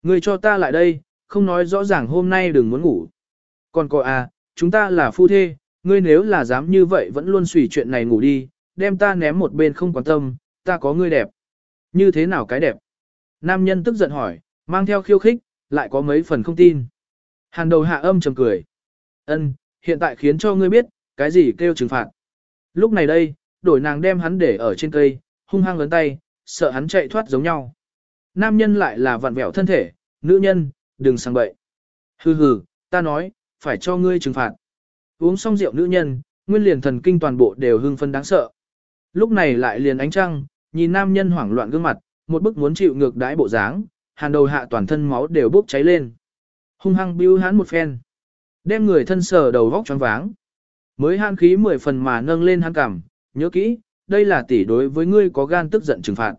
Người cho ta lại đây, không nói rõ ràng hôm nay đừng muốn ngủ. Còn cô à, chúng ta là phu thê, ngươi nếu là dám như vậy vẫn luôn xùy chuyện này ngủ đi, đem ta ném một bên không quan tâm, ta có ngươi đẹp. Như thế nào cái đẹp? Nam nhân tức giận hỏi, mang theo khiêu khích, lại có mấy phần không tin. Hàn đầu hạ âm trầm cười. Ân, hiện tại khiến cho ngươi biết, cái gì kêu trừng phạt. Lúc này đây, đổi nàng đem hắn để ở trên cây, hung hăng lớn tay, sợ hắn chạy thoát giống nhau. Nam nhân lại là vặn vẹo thân thể, nữ nhân, đừng sang bậy. Hừ hừ, ta nói, phải cho ngươi trừng phạt. Uống xong rượu nữ nhân, nguyên liền thần kinh toàn bộ đều hưng phân đáng sợ. Lúc này lại liền ánh trăng, nhìn nam nhân hoảng loạn gương mặt, một bức muốn chịu ngược đãi bộ dáng, hàn đầu hạ toàn thân máu đều bốc cháy lên. Hung hăng bưu hắn một phen. Đem người thân sờ đầu vóc choáng váng. Mới hàn khí mười phần mà nâng lên hắn cảm, nhớ kỹ, đây là tỷ đối với ngươi có gan tức giận trừng phạt.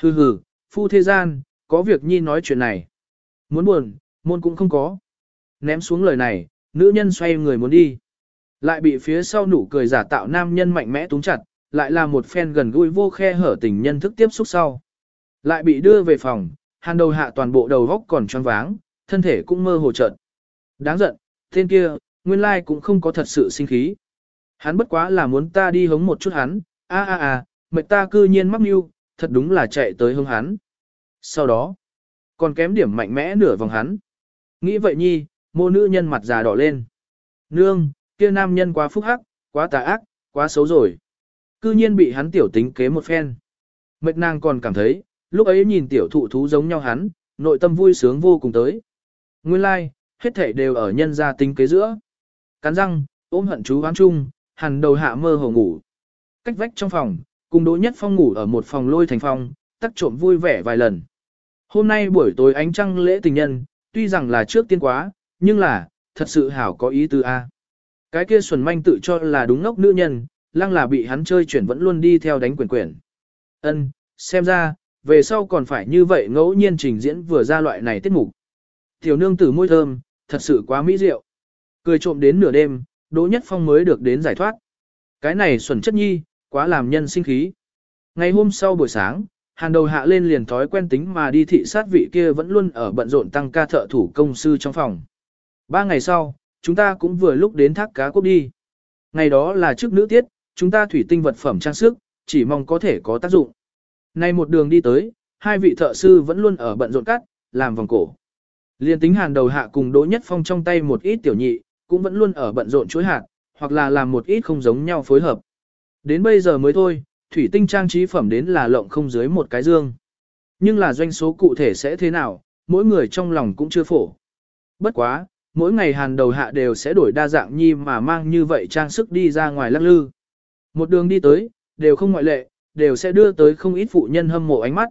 Hừ hừ, phu thế gian, có việc nhi nói chuyện này. Muốn buồn, môn cũng không có. Ném xuống lời này, nữ nhân xoay người muốn đi. Lại bị phía sau nụ cười giả tạo nam nhân mạnh mẽ túng chặt, lại là một phen gần gũi vô khe hở tình nhân thức tiếp xúc sau. Lại bị đưa về phòng, hàn đầu hạ toàn bộ đầu góc còn choáng váng, thân thể cũng mơ hồ trợn. Đáng giận, tên kia, nguyên lai cũng không có thật sự sinh khí. Hắn bất quá là muốn ta đi hống một chút hắn, a a a, mệt ta cư nhiên mắc mưu, thật đúng là chạy tới hống hắn. Sau đó, còn kém điểm mạnh mẽ nửa vòng hắn. Nghĩ vậy nhi, mô nữ nhân mặt già đỏ lên. Nương, kia nam nhân quá phúc hắc, quá tà ác, quá xấu rồi. Cư nhiên bị hắn tiểu tính kế một phen. Mệt nàng còn cảm thấy, lúc ấy nhìn tiểu thụ thú giống nhau hắn, nội tâm vui sướng vô cùng tới. Nguyên lai, like, hết thảy đều ở nhân gia tính kế giữa. Cắn răng, ôm hận chú hoán chung, hằn đầu hạ mơ hồ ngủ. Cách vách trong phòng, cùng Đỗ Nhất Phong ngủ ở một phòng lôi thành phong, tắc trộm vui vẻ vài lần. Hôm nay buổi tối ánh trăng lễ tình nhân, tuy rằng là trước tiên quá, nhưng là, thật sự hảo có ý tư A. Cái kia xuẩn manh tự cho là đúng ngốc nữ nhân, lăng là bị hắn chơi chuyển vẫn luôn đi theo đánh quyền quyền. Ân, xem ra, về sau còn phải như vậy ngẫu nhiên trình diễn vừa ra loại này tiết mục. Tiểu nương tử môi thơm, thật sự quá mỹ diệu. Cười trộm đến nửa đêm, Đỗ Nhất Phong mới được đến giải thoát. Cái này xuẩn chất nhi, quá làm nhân sinh khí. Ngày hôm sau buổi sáng, hàn đầu hạ lên liền thói quen tính mà đi thị sát vị kia vẫn luôn ở bận rộn tăng ca thợ thủ công sư trong phòng. Ba ngày sau, chúng ta cũng vừa lúc đến thác cá cốc đi. Ngày đó là trước nữ tiết, chúng ta thủy tinh vật phẩm trang sức, chỉ mong có thể có tác dụng. Nay một đường đi tới, hai vị thợ sư vẫn luôn ở bận rộn cắt, làm vòng cổ. Liên tính hàn đầu hạ cùng Đỗ Nhất Phong trong tay một ít tiểu nhị, cũng vẫn luôn ở bận rộn chuối hạt, hoặc là làm một ít không giống nhau phối hợp. Đến bây giờ mới thôi, thủy tinh trang trí phẩm đến là lộng không dưới một cái dương. Nhưng là doanh số cụ thể sẽ thế nào, mỗi người trong lòng cũng chưa phổ. Bất quá, mỗi ngày hàn đầu hạ đều sẽ đổi đa dạng nhi mà mang như vậy trang sức đi ra ngoài lắc lư. Một đường đi tới, đều không ngoại lệ, đều sẽ đưa tới không ít phụ nhân hâm mộ ánh mắt.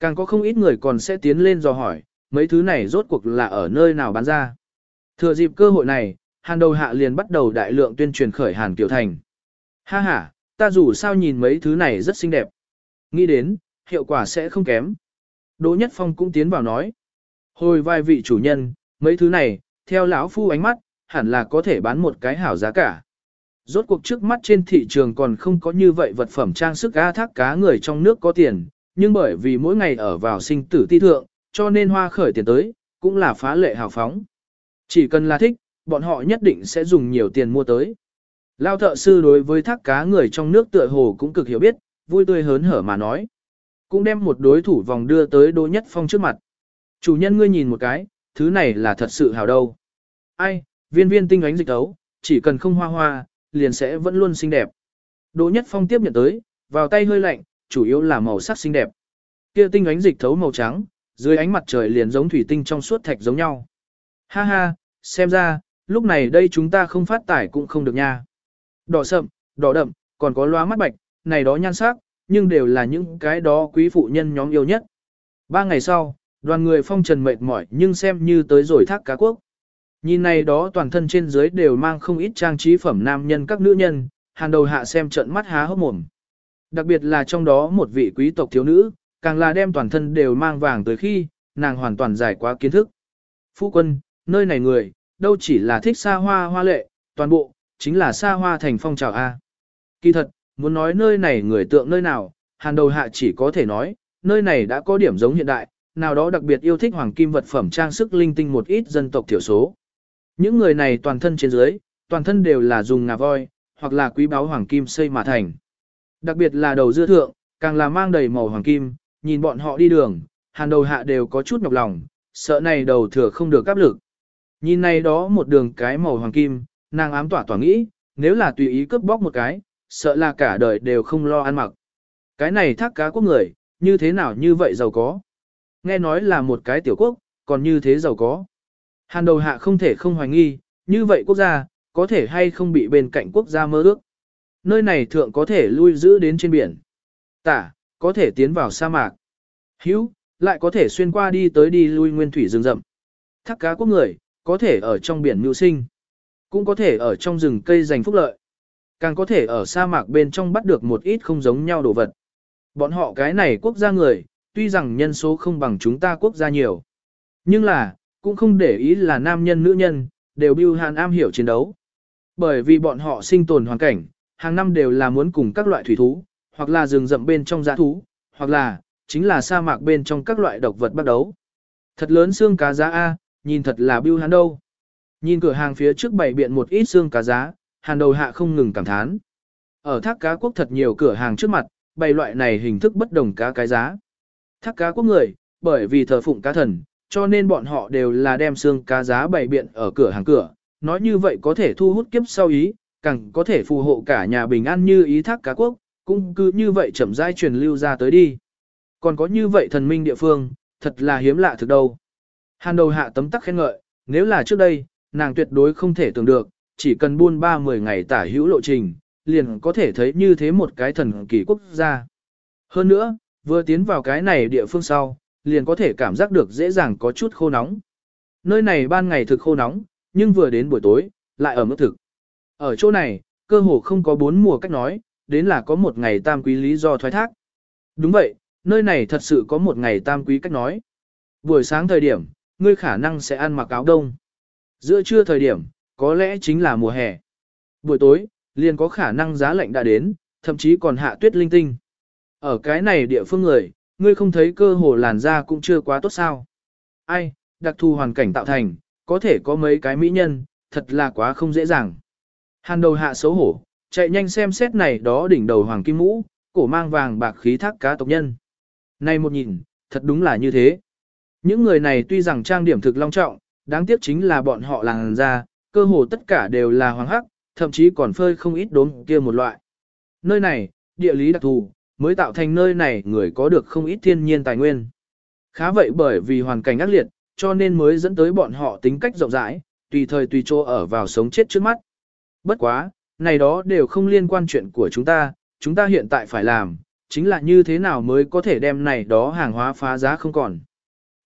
Càng có không ít người còn sẽ tiến lên dò hỏi, mấy thứ này rốt cuộc là ở nơi nào bán ra. Thừa dịp cơ hội này, hàn đầu hạ liền bắt đầu đại lượng tuyên truyền khởi hàn tiểu thành. Ha ha, ta dù sao nhìn mấy thứ này rất xinh đẹp. Nghĩ đến, hiệu quả sẽ không kém. Đỗ Nhất Phong cũng tiến vào nói. Hồi vài vị chủ nhân, mấy thứ này, theo lão phu ánh mắt, hẳn là có thể bán một cái hảo giá cả. Rốt cuộc trước mắt trên thị trường còn không có như vậy vật phẩm trang sức cá thác cá người trong nước có tiền, nhưng bởi vì mỗi ngày ở vào sinh tử ti thượng, cho nên hoa khởi tiền tới, cũng là phá lệ hào phóng. Chỉ cần là thích, bọn họ nhất định sẽ dùng nhiều tiền mua tới. Lao thợ sư đối với thác cá người trong nước tựa hồ cũng cực hiểu biết, vui tươi hớn hở mà nói. Cũng đem một đối thủ vòng đưa tới Đỗ Nhất Phong trước mặt. Chủ nhân ngươi nhìn một cái, thứ này là thật sự hào đâu. Ai, viên viên tinh ánh dịch tấu, chỉ cần không hoa hoa, liền sẽ vẫn luôn xinh đẹp. Đỗ Nhất Phong tiếp nhận tới, vào tay hơi lạnh, chủ yếu là màu sắc xinh đẹp. Kia tinh ánh dịch thấu màu trắng, dưới ánh mặt trời liền giống thủy tinh trong suốt thạch giống nhau. Ha ha, xem ra, lúc này đây chúng ta không phát tải cũng không được nha. Đỏ sậm, đỏ đậm, còn có loa mắt bạch, này đó nhan sắc, nhưng đều là những cái đó quý phụ nhân nhóm yêu nhất. Ba ngày sau, đoàn người phong trần mệt mỏi nhưng xem như tới rồi thác cá quốc. Nhìn này đó toàn thân trên dưới đều mang không ít trang trí phẩm nam nhân các nữ nhân, hàng đầu hạ xem trận mắt há hốc mồm. Đặc biệt là trong đó một vị quý tộc thiếu nữ, càng là đem toàn thân đều mang vàng tới khi, nàng hoàn toàn giải quá kiến thức. Phu quân, nơi này người, đâu chỉ là thích xa hoa hoa lệ, toàn bộ, chính là xa hoa thành phong trào A. Kỳ thật, muốn nói nơi này người tượng nơi nào, hàng đầu hạ chỉ có thể nói, nơi này đã có điểm giống hiện đại, nào đó đặc biệt yêu thích hoàng kim vật phẩm trang sức linh tinh một ít dân tộc thiểu số. Những người này toàn thân trên dưới, toàn thân đều là dùng ngà voi, hoặc là quý báu hoàng kim xây mà thành. Đặc biệt là đầu dưa thượng, càng là mang đầy màu hoàng kim, nhìn bọn họ đi đường, hàn đầu hạ đều có chút nhọc lòng, sợ này đầu thừa không được áp lực. Nhìn này đó một đường cái màu hoàng kim, nàng ám tỏa tỏa nghĩ, nếu là tùy ý cướp bóc một cái, sợ là cả đời đều không lo ăn mặc. Cái này thác cá quốc người, như thế nào như vậy giàu có. Nghe nói là một cái tiểu quốc, còn như thế giàu có. Hàn đầu hạ không thể không hoài nghi, như vậy quốc gia, có thể hay không bị bên cạnh quốc gia mơ ước. Nơi này thượng có thể lui giữ đến trên biển. Tả, có thể tiến vào sa mạc. Hữu, lại có thể xuyên qua đi tới đi lui nguyên thủy rừng rậm. Thác cá quốc người, có thể ở trong biển mưu sinh. Cũng có thể ở trong rừng cây giành phúc lợi. Càng có thể ở sa mạc bên trong bắt được một ít không giống nhau đồ vật. Bọn họ cái này quốc gia người, tuy rằng nhân số không bằng chúng ta quốc gia nhiều. Nhưng là, cũng không để ý là nam nhân nữ nhân, đều biêu hàn am hiểu chiến đấu. Bởi vì bọn họ sinh tồn hoàn cảnh, hàng năm đều là muốn cùng các loại thủy thú, hoặc là rừng rậm bên trong giã thú, hoặc là, chính là sa mạc bên trong các loại độc vật bắt đấu. Thật lớn xương cá giá A, nhìn thật là biêu hàn đâu. Nhìn cửa hàng phía trước bày biện một ít xương cá giá, hàn đầu hạ không ngừng cảm thán. Ở thác cá quốc thật nhiều cửa hàng trước mặt, bày loại này hình thức bất đồng cá cái giá. Thác cá quốc người, bởi vì thờ phụng cá thần, cho nên bọn họ đều là đem xương cá giá bày biện ở cửa hàng cửa. Nói như vậy có thể thu hút kiếp sau ý, càng có thể phù hộ cả nhà bình an như ý thác cá quốc, cũng cứ như vậy chậm rãi truyền lưu ra tới đi. Còn có như vậy thần minh địa phương, thật là hiếm lạ thực đâu. Hàn đầu hạ tấm tắc khen ngợi, nếu là trước đây, nàng tuyệt đối không thể tưởng được, chỉ cần buôn ba mười ngày tả hữu lộ trình, liền có thể thấy như thế một cái thần kỳ quốc gia. Hơn nữa, vừa tiến vào cái này địa phương sau, liền có thể cảm giác được dễ dàng có chút khô nóng. Nơi này ban ngày thực khô nóng, nhưng vừa đến buổi tối, lại ở mức thực. Ở chỗ này, cơ hồ không có bốn mùa cách nói, đến là có một ngày tam quý lý do thoái thác. Đúng vậy, nơi này thật sự có một ngày tam quý cách nói. Buổi sáng thời điểm, ngươi khả năng sẽ ăn mặc áo đông. Giữa trưa thời điểm, có lẽ chính là mùa hè. Buổi tối, liền có khả năng giá lạnh đã đến, thậm chí còn hạ tuyết linh tinh. Ở cái này địa phương người, ngươi không thấy cơ hồ làn da cũng chưa quá tốt sao. Ai, đặc thù hoàn cảnh tạo thành, có thể có mấy cái mỹ nhân, thật là quá không dễ dàng. Hàn đầu hạ xấu hổ, chạy nhanh xem xét này đó đỉnh đầu hoàng kim mũ, cổ mang vàng bạc khí thác cá tộc nhân. Này một nhìn, thật đúng là như thế. Những người này tuy rằng trang điểm thực long trọng, đáng tiếc chính là bọn họ làng ra, cơ hồ tất cả đều là hoàng hắc, thậm chí còn phơi không ít đốm kia một loại. Nơi này, địa lý đặc thù, mới tạo thành nơi này người có được không ít thiên nhiên tài nguyên. Khá vậy bởi vì hoàn cảnh ác liệt, cho nên mới dẫn tới bọn họ tính cách rộng rãi, tùy thời tùy chỗ ở vào sống chết trước mắt. Bất quá, này đó đều không liên quan chuyện của chúng ta, chúng ta hiện tại phải làm, chính là như thế nào mới có thể đem này đó hàng hóa phá giá không còn.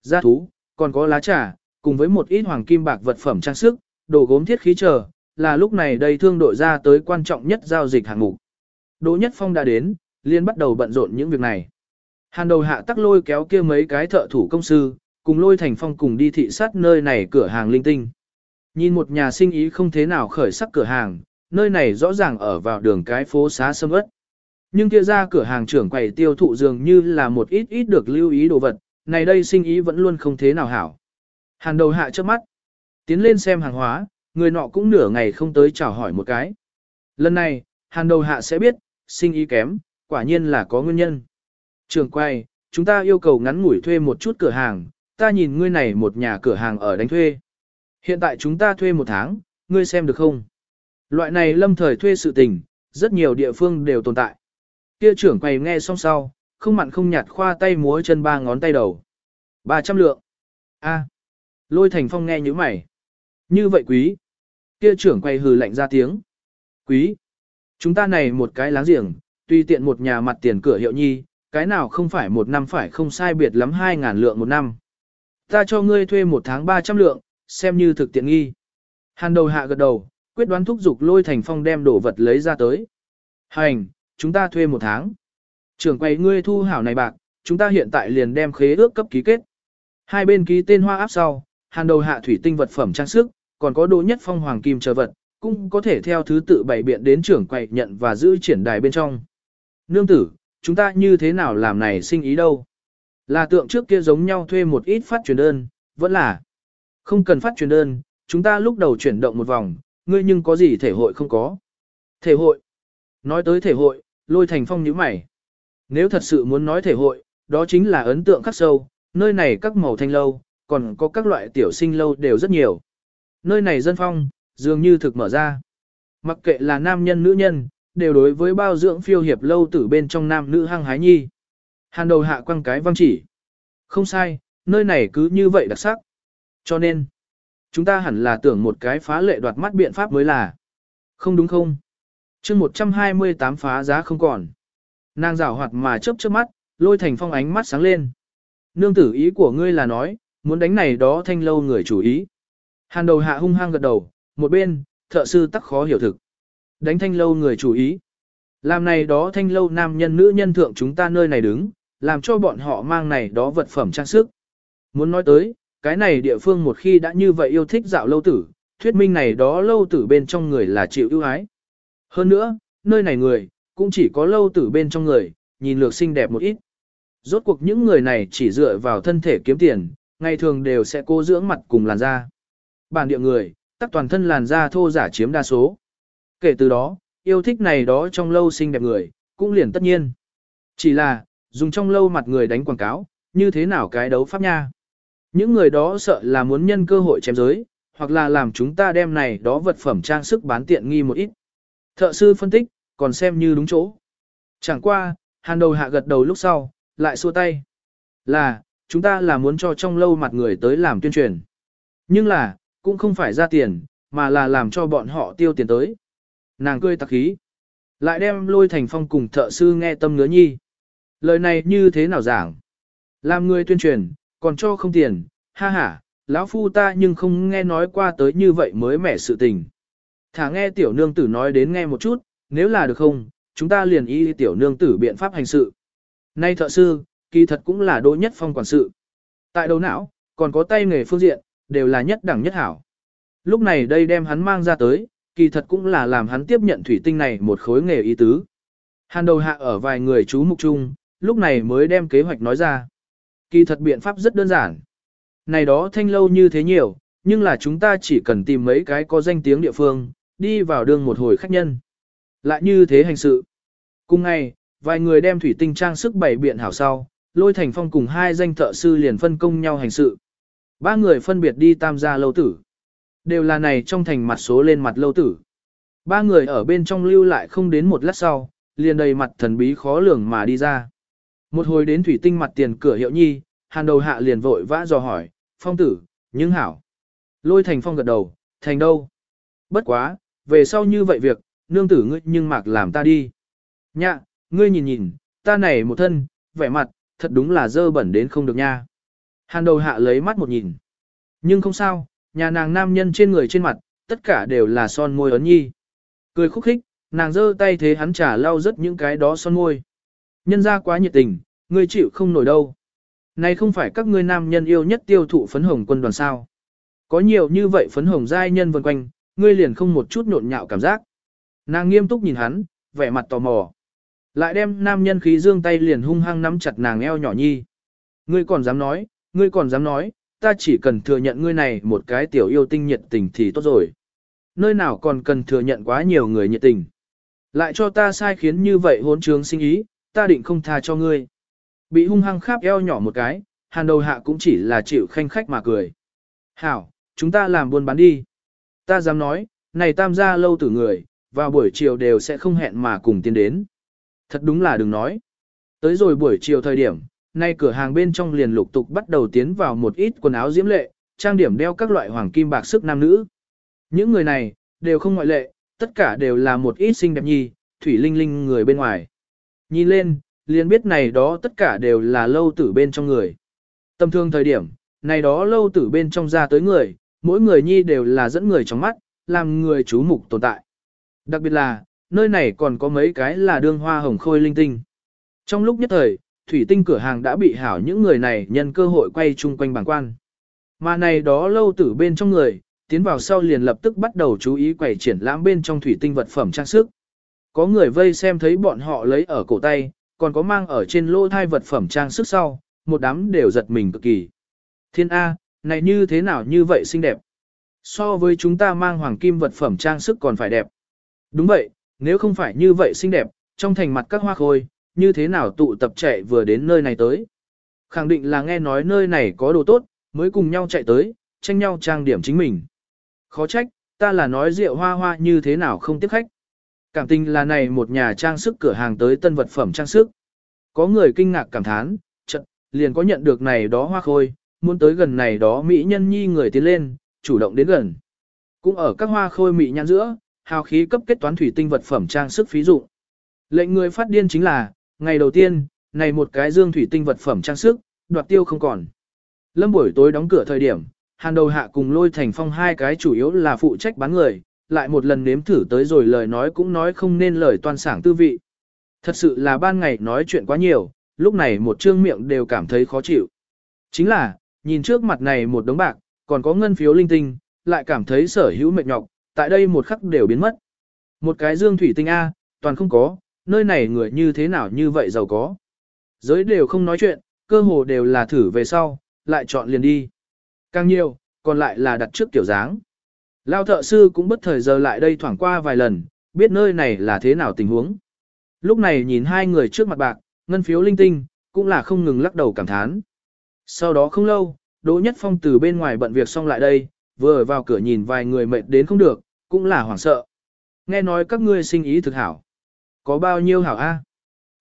Gia thú, còn có lá trà, cùng với một ít hoàng kim bạc vật phẩm trang sức, đồ gốm thiết khí chờ, là lúc này đây thương đội ra tới quan trọng nhất giao dịch hàng ngũ Đỗ Nhất Phong đã đến, liên bắt đầu bận rộn những việc này. Hàn đầu hạ tắc lôi kéo kia mấy cái thợ thủ công sư, cùng lôi thành phong cùng đi thị sát nơi này cửa hàng linh tinh. Nhìn một nhà sinh ý không thế nào khởi sắc cửa hàng, nơi này rõ ràng ở vào đường cái phố xá sâm ớt. Nhưng kia ra cửa hàng trưởng quầy tiêu thụ dường như là một ít ít được lưu ý đồ vật, này đây sinh ý vẫn luôn không thế nào hảo. Hàn đầu hạ trước mắt, tiến lên xem hàng hóa, người nọ cũng nửa ngày không tới chào hỏi một cái. Lần này, hàn đầu hạ sẽ biết, sinh ý kém, quả nhiên là có nguyên nhân. Trường quay, chúng ta yêu cầu ngắn ngủi thuê một chút cửa hàng, ta nhìn ngươi này một nhà cửa hàng ở đánh thuê. Hiện tại chúng ta thuê một tháng, ngươi xem được không? Loại này lâm thời thuê sự tình, rất nhiều địa phương đều tồn tại. Kia trưởng quầy nghe xong sau, không mặn không nhạt khoa tay múa chân ba ngón tay đầu. 300 lượng. A. Lôi thành phong nghe như mày. Như vậy quý. Kia trưởng quầy hừ lạnh ra tiếng. Quý. Chúng ta này một cái láng giềng, tuy tiện một nhà mặt tiền cửa hiệu nhi, cái nào không phải một năm phải không sai biệt lắm 2.000 lượng một năm. Ta cho ngươi thuê một tháng 300 lượng, xem như thực tiện nghi. Hàn đầu hạ gật đầu, quyết đoán thúc giục lôi thành phong đem đồ vật lấy ra tới. Hành, chúng ta thuê một tháng. Trưởng quầy ngươi thu hảo này bạc, chúng ta hiện tại liền đem khế ước cấp ký kết. Hai bên ký tên hoa áp sau, hàn đầu hạ thủy tinh vật phẩm trang sức, còn có đồ nhất phong hoàng kim chờ vật, cũng có thể theo thứ tự bày biện đến trưởng quầy nhận và giữ triển đài bên trong. Nương tử, chúng ta như thế nào làm này sinh ý đâu? Là tượng trước kia giống nhau thuê một ít phát truyền đơn, vẫn là không cần phát truyền đơn, chúng ta lúc đầu chuyển động một vòng, ngươi nhưng có gì thể hội không có. Thể hội. Nói tới thể hội, lôi thành phong nhíu mày. Nếu thật sự muốn nói thể hội, đó chính là ấn tượng khắc sâu, nơi này các màu thanh lâu, còn có các loại tiểu sinh lâu đều rất nhiều. Nơi này dân phong, dường như thực mở ra. Mặc kệ là nam nhân nữ nhân, đều đối với bao dưỡng phiêu hiệp lâu tử bên trong nam nữ hăng hái nhi. Hàn đầu hạ quăng cái văng chỉ. Không sai, nơi này cứ như vậy đặc sắc. Cho nên, chúng ta hẳn là tưởng một cái phá lệ đoạt mắt biện pháp mới là. Không đúng không? chương 128 phá giá không còn. Nàng rảo hoạt mà chớp chớp mắt, lôi thành phong ánh mắt sáng lên. Nương tử ý của ngươi là nói, muốn đánh này đó thanh lâu người chủ ý. Hàn đầu hạ hung hăng gật đầu, một bên, thợ sư tắc khó hiểu thực. Đánh thanh lâu người chủ ý. Làm này đó thanh lâu nam nhân nữ nhân thượng chúng ta nơi này đứng, làm cho bọn họ mang này đó vật phẩm trang sức. Muốn nói tới, cái này địa phương một khi đã như vậy yêu thích dạo lâu tử, thuyết minh này đó lâu tử bên trong người là chịu ưu ái. Hơn nữa, nơi này người, cũng chỉ có lâu tử bên trong người, nhìn lược xinh đẹp một ít. Rốt cuộc những người này chỉ dựa vào thân thể kiếm tiền, ngày thường đều sẽ cố dưỡng mặt cùng làn da. Bản địa người, tắc toàn thân làn da thô giả chiếm đa số. Kể từ đó, yêu thích này đó trong lâu xinh đẹp người, cũng liền tất nhiên. Chỉ là, dùng trong lâu mặt người đánh quảng cáo, như thế nào cái đấu pháp nha. Những người đó sợ là muốn nhân cơ hội chém giới, hoặc là làm chúng ta đem này đó vật phẩm trang sức bán tiện nghi một ít. Thợ sư phân tích, còn xem như đúng chỗ. Chẳng qua, hàn đầu hạ gật đầu lúc sau, lại xua tay. Là, chúng ta là muốn cho trong lâu mặt người tới làm tuyên truyền. Nhưng là, cũng không phải ra tiền, mà là làm cho bọn họ tiêu tiền tới. Nàng cười tặc khí. Lại đem lôi thành phong cùng thợ sư nghe tâm ngứa nhi. Lời này như thế nào giảng? Làm người tuyên truyền, còn cho không tiền, ha ha, lão phu ta nhưng không nghe nói qua tới như vậy mới mẻ sự tình. Thả nghe tiểu nương tử nói đến nghe một chút, nếu là được không, chúng ta liền y tiểu nương tử biện pháp hành sự. Nay thợ sư, kỳ thật cũng là đỗ nhất phong quản sự. Tại đầu não, còn có tay nghề phương diện, đều là nhất đẳng nhất hảo. Lúc này đây đem hắn mang ra tới, kỳ thật cũng là làm hắn tiếp nhận thủy tinh này một khối nghề ý tứ. Hàn đầu hạ ở vài người chú mục chung, lúc này mới đem kế hoạch nói ra. Kỳ thật biện pháp rất đơn giản. Này đó thanh lâu như thế nhiều, nhưng là chúng ta chỉ cần tìm mấy cái có danh tiếng địa phương, đi vào đường một hồi khách nhân. Lại như thế hành sự. Cùng ngày, vài người đem thủy tinh trang sức bày biện hảo sau, lôi thành phong cùng hai danh thợ sư liền phân công nhau hành sự. Ba người phân biệt đi tam gia lâu tử. Đều là này trong thành mặt số lên mặt lâu tử. Ba người ở bên trong lưu lại không đến một lát sau, liền đầy mặt thần bí khó lường mà đi ra. Một hồi đến thủy tinh mặt tiền cửa hiệu nhi, hàn đầu hạ liền vội vã dò hỏi, phong tử, nhưng hảo. Lôi thành phong gật đầu, thành đâu? Bất quá, về sau như vậy việc, nương tử ngươi nhưng mạc làm ta đi. Nhạ, ngươi nhìn nhìn, ta này một thân, vẻ mặt, thật đúng là dơ bẩn đến không được nha. Hàn đầu hạ lấy mắt một nhìn. Nhưng không sao, nhà nàng nam nhân trên người trên mặt, tất cả đều là son môi ấn nhi. Cười khúc khích, nàng giơ tay thế hắn trả lau rất những cái đó son môi. Nhân ra quá nhiệt tình, ngươi chịu không nổi đâu. Này không phải các ngươi nam nhân yêu nhất tiêu thụ phấn hồng quân đoàn sao. Có nhiều như vậy phấn hồng giai nhân vần quanh, ngươi liền không một chút nhộn nhạo cảm giác. Nàng nghiêm túc nhìn hắn, vẻ mặt tò mò. Lại đem nam nhân khí dương tay liền hung hăng nắm chặt nàng eo nhỏ nhi. Ngươi còn dám nói, ngươi còn dám nói, ta chỉ cần thừa nhận ngươi này một cái tiểu yêu tinh nhiệt tình thì tốt rồi. Nơi nào còn cần thừa nhận quá nhiều người nhiệt tình. Lại cho ta sai khiến như vậy hỗn trướng sinh ý, ta định không tha cho ngươi. Bị hung hăng kháp eo nhỏ một cái, hàn đầu hạ cũng chỉ là chịu khanh khách mà cười. Hảo, chúng ta làm buôn bán đi. Ta dám nói, này tam gia lâu tử người, vào buổi chiều đều sẽ không hẹn mà cùng tiến đến. Thật đúng là đừng nói. Tới rồi buổi chiều thời điểm, nay cửa hàng bên trong liền lục tục bắt đầu tiến vào một ít quần áo diễm lệ, trang điểm đeo các loại hoàng kim bạc sức nam nữ. Những người này, đều không ngoại lệ, tất cả đều là một ít xinh đẹp nhi, thủy linh linh người bên ngoài. Nhìn lên, liền biết này đó tất cả đều là lâu tử bên trong người. Tâm thương thời điểm, này đó lâu tử bên trong ra tới người, mỗi người nhi đều là dẫn người trong mắt, làm người chú mục tồn tại. Đặc biệt là, nơi này còn có mấy cái là đương hoa hồng khôi linh tinh. Trong lúc nhất thời, thủy tinh cửa hàng đã bị hảo những người này nhân cơ hội quay chung quanh bảng quan. Mà này đó lâu tử bên trong người, tiến vào sau liền lập tức bắt đầu chú ý quầy triển lãm bên trong thủy tinh vật phẩm trang sức. Có người vây xem thấy bọn họ lấy ở cổ tay, còn có mang ở trên lỗ thai vật phẩm trang sức sau, một đám đều giật mình cực kỳ. Thiên A, này như thế nào như vậy xinh đẹp. So với chúng ta mang hoàng kim vật phẩm trang sức còn phải đẹp. Đúng vậy, nếu không phải như vậy xinh đẹp, trong thành mặt các hoa khôi, như thế nào tụ tập chạy vừa đến nơi này tới. Khẳng định là nghe nói nơi này có đồ tốt, mới cùng nhau chạy tới, tranh nhau trang điểm chính mình. Khó trách, ta là nói rượu hoa hoa như thế nào không tiếp khách. Cảm tình là này một nhà trang sức cửa hàng tới tân vật phẩm trang sức. Có người kinh ngạc cảm thán, chật, liền có nhận được này đó hoa khôi, muốn tới gần này đó mỹ nhân nhi người tiến lên, chủ động đến gần. Cũng ở các hoa khôi mỹ nhãn giữa, hào khí cấp kết toán thủy tinh vật phẩm trang sức phí dụng. Lệnh người phát điên chính là, ngày đầu tiên, này một cái dương thủy tinh vật phẩm trang sức, đoạt tiêu không còn. Lâm buổi tối đóng cửa thời điểm, hàn đầu hạ cùng lôi thành phong hai cái chủ yếu là phụ trách bán người, lại một lần nếm thử tới rồi lời nói cũng nói không nên lời toàn sảng tư vị. Thật sự là ban ngày nói chuyện quá nhiều, lúc này một trương miệng đều cảm thấy khó chịu. Chính là, nhìn trước mặt này một đống bạc, còn có ngân phiếu linh tinh, lại cảm thấy sở hữu mệt nhọc, tại đây một khắc đều biến mất. Một cái dương thủy tinh A, toàn không có, nơi này người như thế nào như vậy giàu có. Giới đều không nói chuyện, cơ hồ đều là thử về sau, lại chọn liền đi. Càng nhiều, còn lại là đặt trước kiểu dáng. Lao thợ sư cũng bất thời giờ lại đây thoảng qua vài lần, biết nơi này là thế nào tình huống. Lúc này nhìn hai người trước mặt bạc, ngân phiếu linh tinh, cũng là không ngừng lắc đầu cảm thán. Sau đó không lâu, Đỗ Nhất Phong từ bên ngoài bận việc xong lại đây, vừa vào cửa nhìn vài người mệt đến không được, cũng là hoảng sợ. Nghe nói các ngươi sinh ý thực hảo. Có bao nhiêu hảo a?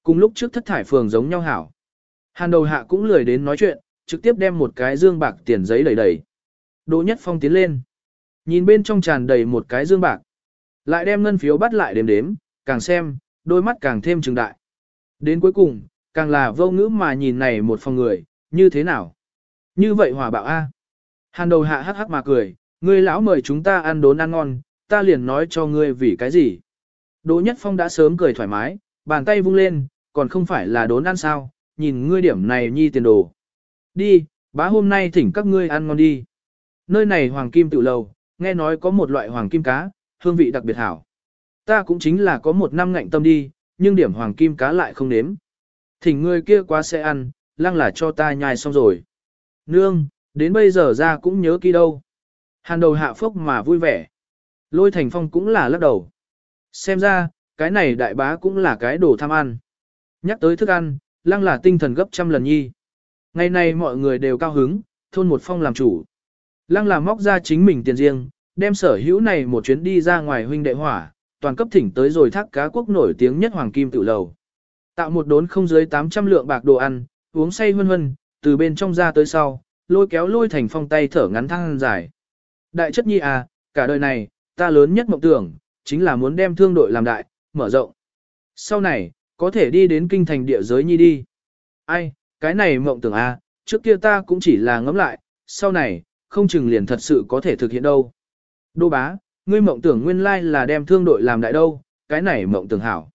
Cùng lúc trước thất thải phường giống nhau hảo. Hàn đầu hạ cũng lười đến nói chuyện, trực tiếp đem một cái dương bạc tiền giấy đầy đầy. Đỗ Nhất Phong tiến lên. Nhìn bên trong tràn đầy một cái dương bạc. Lại đem ngân phiếu bắt lại đếm đếm, càng xem, đôi mắt càng thêm trừng đại. Đến cuối cùng, càng là vô ngữ mà nhìn này một phòng người, như thế nào? Như vậy hòa bạo A. Hàn đầu hạ hắc hắc mà cười, ngươi lão mời chúng ta ăn đốn ăn ngon, ta liền nói cho ngươi vì cái gì. Đỗ Nhất Phong đã sớm cười thoải mái, bàn tay vung lên, còn không phải là đốn ăn sao, nhìn ngươi điểm này nhi tiền đồ. Đi, bá hôm nay thỉnh các ngươi ăn ngon đi. Nơi này hoàng kim tự lầu, nghe nói có một loại hoàng kim cá, hương vị đặc biệt hảo. Ta cũng chính là có một năm ngạnh tâm đi, nhưng điểm hoàng kim cá lại không nếm. Thỉnh ngươi kia quá sẽ ăn, lăng là cho ta nhai xong rồi. Nương, đến bây giờ ra cũng nhớ kỹ đâu. Hàn đầu hạ phốc mà vui vẻ. Lôi thành phong cũng là lắc đầu. Xem ra, cái này đại bá cũng là cái đồ tham ăn. Nhắc tới thức ăn, lăng là tinh thần gấp trăm lần nhi. Ngày nay mọi người đều cao hứng, thôn một phong làm chủ. Lăng là móc ra chính mình tiền riêng, đem sở hữu này một chuyến đi ra ngoài huynh đệ hỏa, toàn cấp thỉnh tới rồi thác cá quốc nổi tiếng nhất hoàng kim tự lầu. Tạo một đốn không dưới 800 lượng bạc đồ ăn, uống say hân hân, từ bên trong ra tới sau, lôi kéo lôi thành phong tay thở ngắn thăng dài. Đại chất nhi à, cả đời này, ta lớn nhất mộng tưởng, chính là muốn đem thương đội làm đại, mở rộng. Sau này, có thể đi đến kinh thành địa giới nhi đi. Ai, cái này mộng tưởng à, trước kia ta cũng chỉ là ngẫm lại, sau này, không chừng liền thật sự có thể thực hiện đâu. Đô bá, ngươi mộng tưởng nguyên lai là đem thương đội làm đại đâu, cái này mộng tưởng hảo.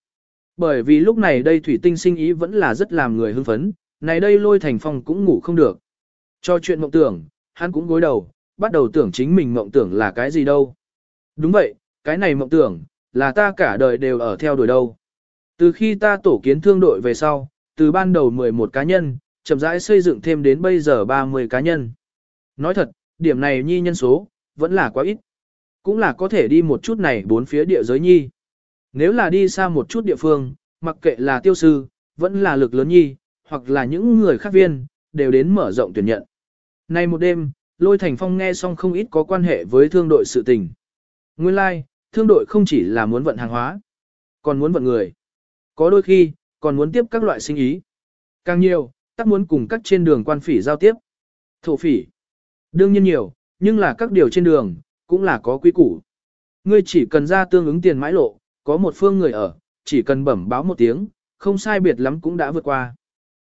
Bởi vì lúc này đây thủy tinh sinh ý vẫn là rất làm người hưng phấn, này đây lôi thành phong cũng ngủ không được. Cho chuyện mộng tưởng, hắn cũng gối đầu, bắt đầu tưởng chính mình mộng tưởng là cái gì đâu. Đúng vậy, cái này mộng tưởng, là ta cả đời đều ở theo đuổi đâu. Từ khi ta tổ kiến thương đội về sau, từ ban đầu 11 cá nhân, chậm rãi xây dựng thêm đến bây giờ 30 cá nhân. Nói thật, điểm này nhi nhân số, vẫn là quá ít. Cũng là có thể đi một chút này bốn phía địa giới nhi. Nếu là đi xa một chút địa phương, mặc kệ là tiêu sư, vẫn là lực lớn nhi, hoặc là những người khác viên, đều đến mở rộng tuyển nhận. Nay một đêm, Lôi Thành Phong nghe xong không ít có quan hệ với thương đội sự tình. Nguyên lai, like, thương đội không chỉ là muốn vận hàng hóa, còn muốn vận người. Có đôi khi, còn muốn tiếp các loại sinh ý. Càng nhiều, tắc muốn cùng các trên đường quan phỉ giao tiếp. Thổ phỉ. Đương nhiên nhiều, nhưng là các điều trên đường, cũng là có quy củ. Ngươi chỉ cần ra tương ứng tiền mãi lộ, có một phương người ở, chỉ cần bẩm báo một tiếng, không sai biệt lắm cũng đã vượt qua.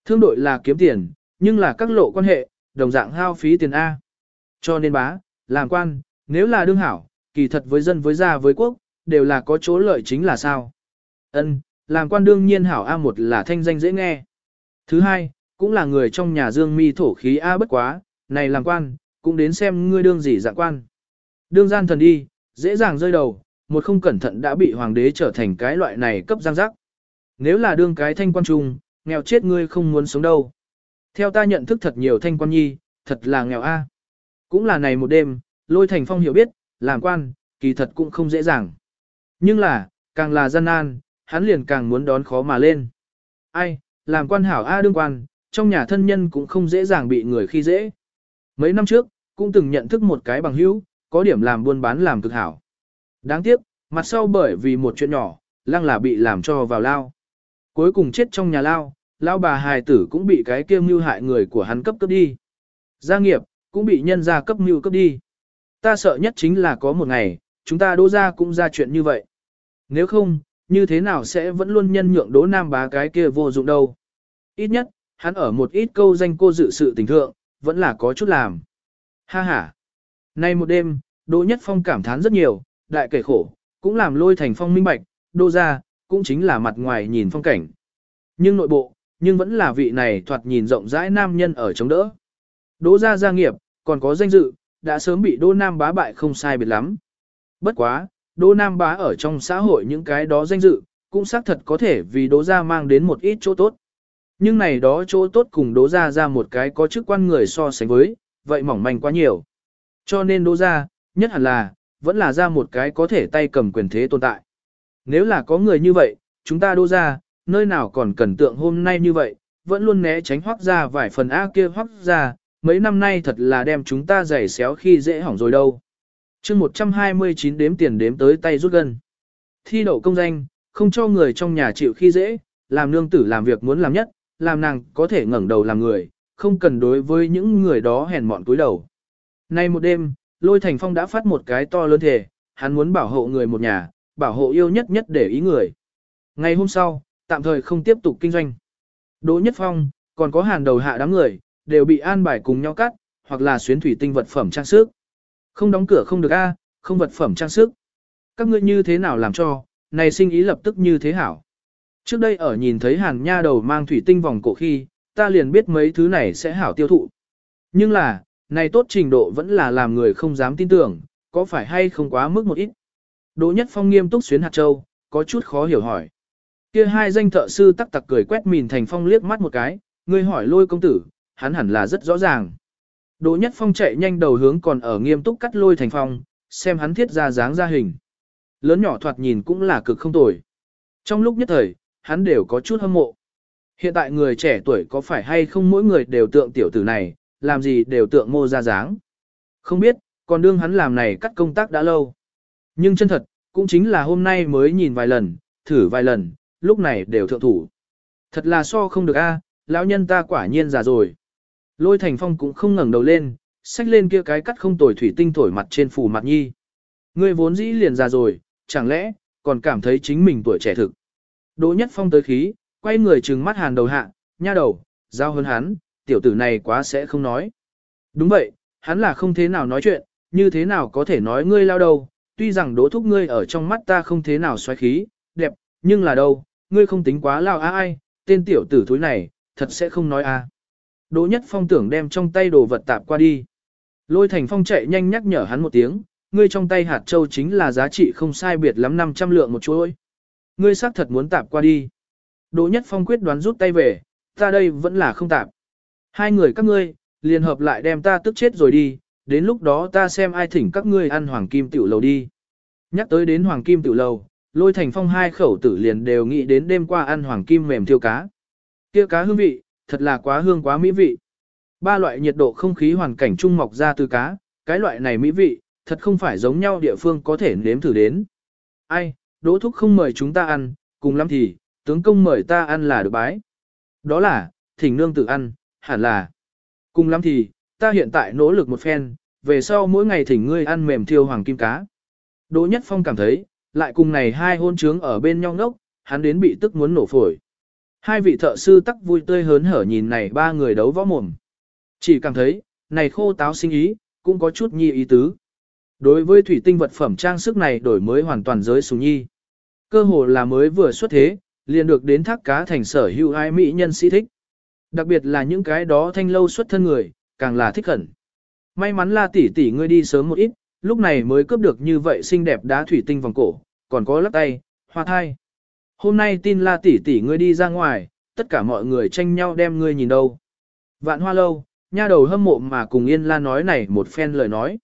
Thương đội là kiếm tiền, nhưng là các lộ quan hệ, đồng dạng hao phí tiền A. Cho nên bá, làm quan, nếu là đương hảo, kỳ thật với dân với gia với quốc, đều là có chỗ lợi chính là sao. Ân, làm quan đương nhiên hảo A một là thanh danh dễ nghe. Thứ hai, cũng là người trong nhà dương mi thổ khí A bất quá, này làm quan, cũng đến xem ngươi đương gì dạng quan. Đương gian thần đi, dễ dàng rơi đầu, một không cẩn thận đã bị hoàng đế trở thành cái loại này cấp giang giác. Nếu là đương cái thanh quan trung, nghèo chết ngươi không muốn sống đâu. Theo ta nhận thức thật nhiều thanh quan nhi, thật là nghèo a. Cũng là này một đêm, lôi thành phong hiểu biết, làm quan, kỳ thật cũng không dễ dàng. Nhưng là, càng là gian nan, hắn liền càng muốn đón khó mà lên. Ai, làm quan hảo A đương quan, trong nhà thân nhân cũng không dễ dàng bị người khi dễ. Mấy năm trước, cũng từng nhận thức một cái bằng hữu, có điểm làm buôn bán làm cực hảo. Đáng tiếc, mặt sau bởi vì một chuyện nhỏ, lăng là bị làm cho vào lao. Cuối cùng chết trong nhà lao, lao bà hài tử cũng bị cái kiêm mưu hại người của hắn cấp cấp đi. Gia nghiệp, cũng bị nhân gia cấp mưu cấp đi. Ta sợ nhất chính là có một ngày, chúng ta đỗ ra cũng ra chuyện như vậy. Nếu không, như thế nào sẽ vẫn luôn nhân nhượng đỗ nam bá cái kia vô dụng đâu. Ít nhất, hắn ở một ít câu danh cô dự sự tình thượng, vẫn là có chút làm. Ha ha. Nay một đêm, Đỗ Nhất Phong cảm thán rất nhiều, đại kể khổ, cũng làm lôi thành phong minh bạch, đô ra, cũng chính là mặt ngoài nhìn phong cảnh. Nhưng nội bộ, nhưng vẫn là vị này thoạt nhìn rộng rãi nam nhân ở chống đỡ. Đỗ gia gia nghiệp, còn có danh dự, đã sớm bị Đỗ Nam bá bại không sai biệt lắm. Bất quá, Đỗ Nam bá ở trong xã hội những cái đó danh dự, cũng xác thật có thể vì Đỗ gia mang đến một ít chỗ tốt. Nhưng này đó chỗ tốt cùng Đỗ gia ra một cái có chức quan người so sánh với, vậy mỏng manh quá nhiều. Cho nên Đỗ gia, nhất hẳn là, vẫn là ra một cái có thể tay cầm quyền thế tồn tại. Nếu là có người như vậy, chúng ta Đỗ gia, nơi nào còn cần tượng hôm nay như vậy, vẫn luôn né tránh hoác ra vài phần A kia hoác ra, mấy năm nay thật là đem chúng ta giày xéo khi dễ hỏng rồi đâu. chương 129 đếm tiền đếm tới tay rút gân. Thi đậu công danh, không cho người trong nhà chịu khi dễ, làm nương tử làm việc muốn làm nhất, làm nàng có thể ngẩng đầu làm người, không cần đối với những người đó hèn mọn cúi đầu. Nay một đêm, Lôi Thành Phong đã phát một cái to lớn thể, hắn muốn bảo hộ người một nhà, bảo hộ yêu nhất nhất để ý người. Ngày hôm sau, tạm thời không tiếp tục kinh doanh. Đỗ Nhất Phong, còn có hàng đầu hạ đám người, đều bị an bài cùng nhau cắt, hoặc là xuyến thủy tinh vật phẩm trang sức. Không đóng cửa không được a, không vật phẩm trang sức. Các ngươi như thế nào làm cho, này sinh ý lập tức như thế hảo. Trước đây ở nhìn thấy hàn nha đầu mang thủy tinh vòng cổ khi, ta liền biết mấy thứ này sẽ hảo tiêu thụ. Nhưng là, này tốt trình độ vẫn là làm người không dám tin tưởng, có phải hay không quá mức một ít. Đỗ Nhất Phong nghiêm túc xuyến hạt châu, có chút khó hiểu hỏi. Kia hai danh thợ sư tắc tặc cười quét mìn thành phong liếc mắt một cái, ngươi hỏi lôi công tử, hắn hẳn là rất rõ ràng. Đỗ Nhất Phong chạy nhanh đầu hướng còn ở nghiêm túc cắt lôi thành phong, xem hắn thiết ra dáng ra hình. Lớn nhỏ thoạt nhìn cũng là cực không tồi. Trong lúc nhất thời, hắn đều có chút hâm mộ. Hiện tại người trẻ tuổi có phải hay không mỗi người đều tượng tiểu tử này, làm gì đều tượng mô ra dáng. Không biết, còn đương hắn làm này cắt công tác đã lâu. Nhưng chân thật, cũng chính là hôm nay mới nhìn vài lần, thử vài lần, lúc này đều thượng thủ. Thật là so không được a, lão nhân ta quả nhiên già rồi. Lôi thành phong cũng không ngẩng đầu lên, xách lên kia cái cắt không tồi thủy tinh thổi mặt trên phủ mặt nhi. Ngươi vốn dĩ liền già rồi, chẳng lẽ, còn cảm thấy chính mình tuổi trẻ thực. Đỗ nhất phong tới khí, quay người trừng mắt hàn đầu hạ, nha đầu, giao hơn hắn, tiểu tử này quá sẽ không nói. Đúng vậy, hắn là không thế nào nói chuyện, như thế nào có thể nói ngươi lao đầu, tuy rằng đỗ thúc ngươi ở trong mắt ta không thế nào xoáy khí, đẹp, nhưng là đâu, ngươi không tính quá lao á ai, tên tiểu tử thúi này, thật sẽ không nói a. Đỗ Nhất Phong tưởng đem trong tay đồ vật tạp qua đi. Lôi Thành Phong chạy nhanh nhắc nhở hắn một tiếng, ngươi trong tay hạt châu chính là giá trị không sai biệt lắm 500 lượng một chuỗi. Ngươi xác thật muốn tạp qua đi. Đỗ Nhất Phong quyết đoán rút tay về, ta đây vẫn là không tạp. Hai người các ngươi, liền hợp lại đem ta tức chết rồi đi, đến lúc đó ta xem ai thỉnh các ngươi ăn hoàng kim tiểu lầu đi. Nhắc tới đến hoàng kim tiểu lầu, lôi thành phong hai khẩu tử liền đều nghĩ đến đêm qua ăn hoàng kim mềm thiêu cá. Kia cá hương vị, thật là quá hương quá mỹ vị. Ba loại nhiệt độ không khí hoàn cảnh trung mọc ra từ cá, cái loại này mỹ vị, thật không phải giống nhau địa phương có thể nếm thử đến. Ai, đỗ thúc không mời chúng ta ăn, cùng lắm thì, tướng công mời ta ăn là được bái. Đó là, thỉnh nương tự ăn, hẳn là. Cùng lắm thì, ta hiện tại nỗ lực một phen, về sau mỗi ngày thỉnh ngươi ăn mềm thiêu hoàng kim cá. Đỗ Nhất Phong cảm thấy, lại cùng này hai hôn trướng ở bên nhau ngốc, hắn đến bị tức muốn nổ phổi. Hai vị thợ sư tắc vui tươi hớn hở nhìn này ba người đấu võ mồm. Chỉ cảm thấy, này khô táo sinh ý, cũng có chút nhi ý tứ. Đối với thủy tinh vật phẩm trang sức này đổi mới hoàn toàn giới sùng nhi. Cơ hồ là mới vừa xuất thế, liền được đến thác cá thành sở hữu ai mỹ nhân sĩ thích. Đặc biệt là những cái đó thanh lâu xuất thân người, càng là thích khẩn. May mắn là tỷ tỷ ngươi đi sớm một ít, lúc này mới cướp được như vậy xinh đẹp đá thủy tinh vòng cổ, còn có lắc tay, hoa thai. Hôm nay tin la tỷ tỷ ngươi đi ra ngoài, tất cả mọi người tranh nhau đem ngươi nhìn đâu. Vạn hoa lâu, nha đầu hâm mộ mà cùng Yên La nói này một phen lời nói.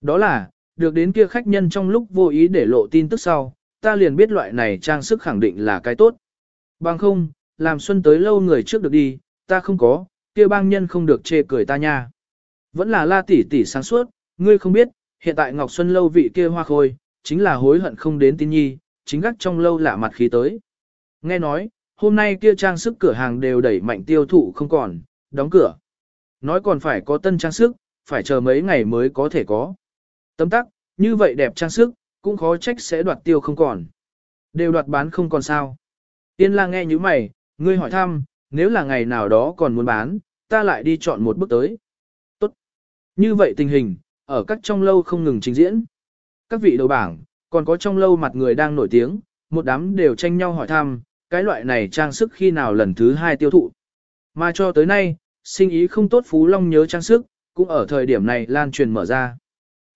Đó là, được đến kia khách nhân trong lúc vô ý để lộ tin tức sau, ta liền biết loại này trang sức khẳng định là cái tốt. Bằng không, làm xuân tới lâu người trước được đi, ta không có, kia bang nhân không được chê cười ta nha. Vẫn là la tỷ tỷ sáng suốt, ngươi không biết, hiện tại Ngọc Xuân lâu vị kia hoa khôi, chính là hối hận không đến tin nhi, chính gác trong lâu lạ mặt khí tới. Nghe nói, hôm nay kia trang sức cửa hàng đều đẩy mạnh tiêu thụ không còn, đóng cửa. Nói còn phải có tân trang sức, phải chờ mấy ngày mới có thể có. Tấm tắc, như vậy đẹp trang sức, cũng khó trách sẽ đoạt tiêu không còn. Đều đoạt bán không còn sao. Tiên lang nghe như mày, ngươi hỏi thăm, nếu là ngày nào đó còn muốn bán, ta lại đi chọn một bước tới. Tốt. Như vậy tình hình, ở các trong lâu không ngừng trình diễn. Các vị đầu bảng, còn có trong lâu mặt người đang nổi tiếng, một đám đều tranh nhau hỏi thăm, cái loại này trang sức khi nào lần thứ hai tiêu thụ. Mà cho tới nay, sinh ý không tốt Phú Long nhớ trang sức, cũng ở thời điểm này lan truyền mở ra.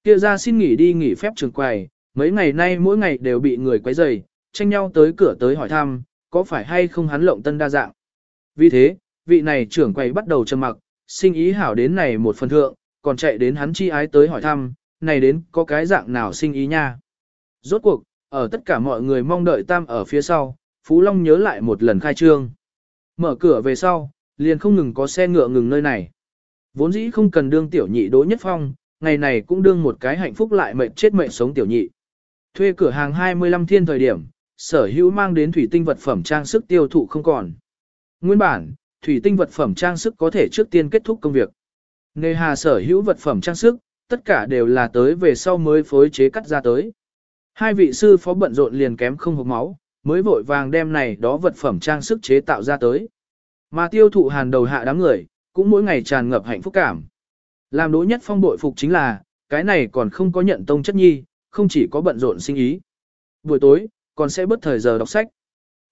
Kia ra xin nghỉ đi nghỉ phép trường quầy, mấy ngày nay mỗi ngày đều bị người quấy rầy, tranh nhau tới cửa tới hỏi thăm, có phải hay không hắn lộng tân đa dạng. Vì thế, vị này trưởng quầy bắt đầu trầm mặc, sinh ý hảo đến này một phần thượng, còn chạy đến hắn chi ái tới hỏi thăm, này đến có cái dạng nào sinh ý nha. Rốt cuộc, ở tất cả mọi người mong đợi tam ở phía sau, Phú Long nhớ lại một lần khai trương. Mở cửa về sau, liền không ngừng có xe ngựa ngừng nơi này. Vốn dĩ không cần đương tiểu nhị đỗ nhất phong, ngày này cũng đương một cái hạnh phúc lại mệnh chết mệnh sống tiểu nhị. Thuê cửa hàng 25 thiên thời điểm, sở hữu mang đến thủy tinh vật phẩm trang sức tiêu thụ không còn. Nguyên bản, thủy tinh vật phẩm trang sức có thể trước tiên kết thúc công việc. Nề hà sở hữu vật phẩm trang sức, tất cả đều là tới về sau mới phối chế cắt ra tới. Hai vị sư phó bận rộn liền kém không hộp máu, mới vội vàng đem này đó vật phẩm trang sức chế tạo ra tới. Mà tiêu thụ hàn đầu hạ đám người, cũng mỗi ngày tràn ngập hạnh phúc cảm. Làm đối nhất phong bội phục chính là, cái này còn không có nhận tông chất nhi, không chỉ có bận rộn sinh ý. Buổi tối, còn sẽ bất thời giờ đọc sách.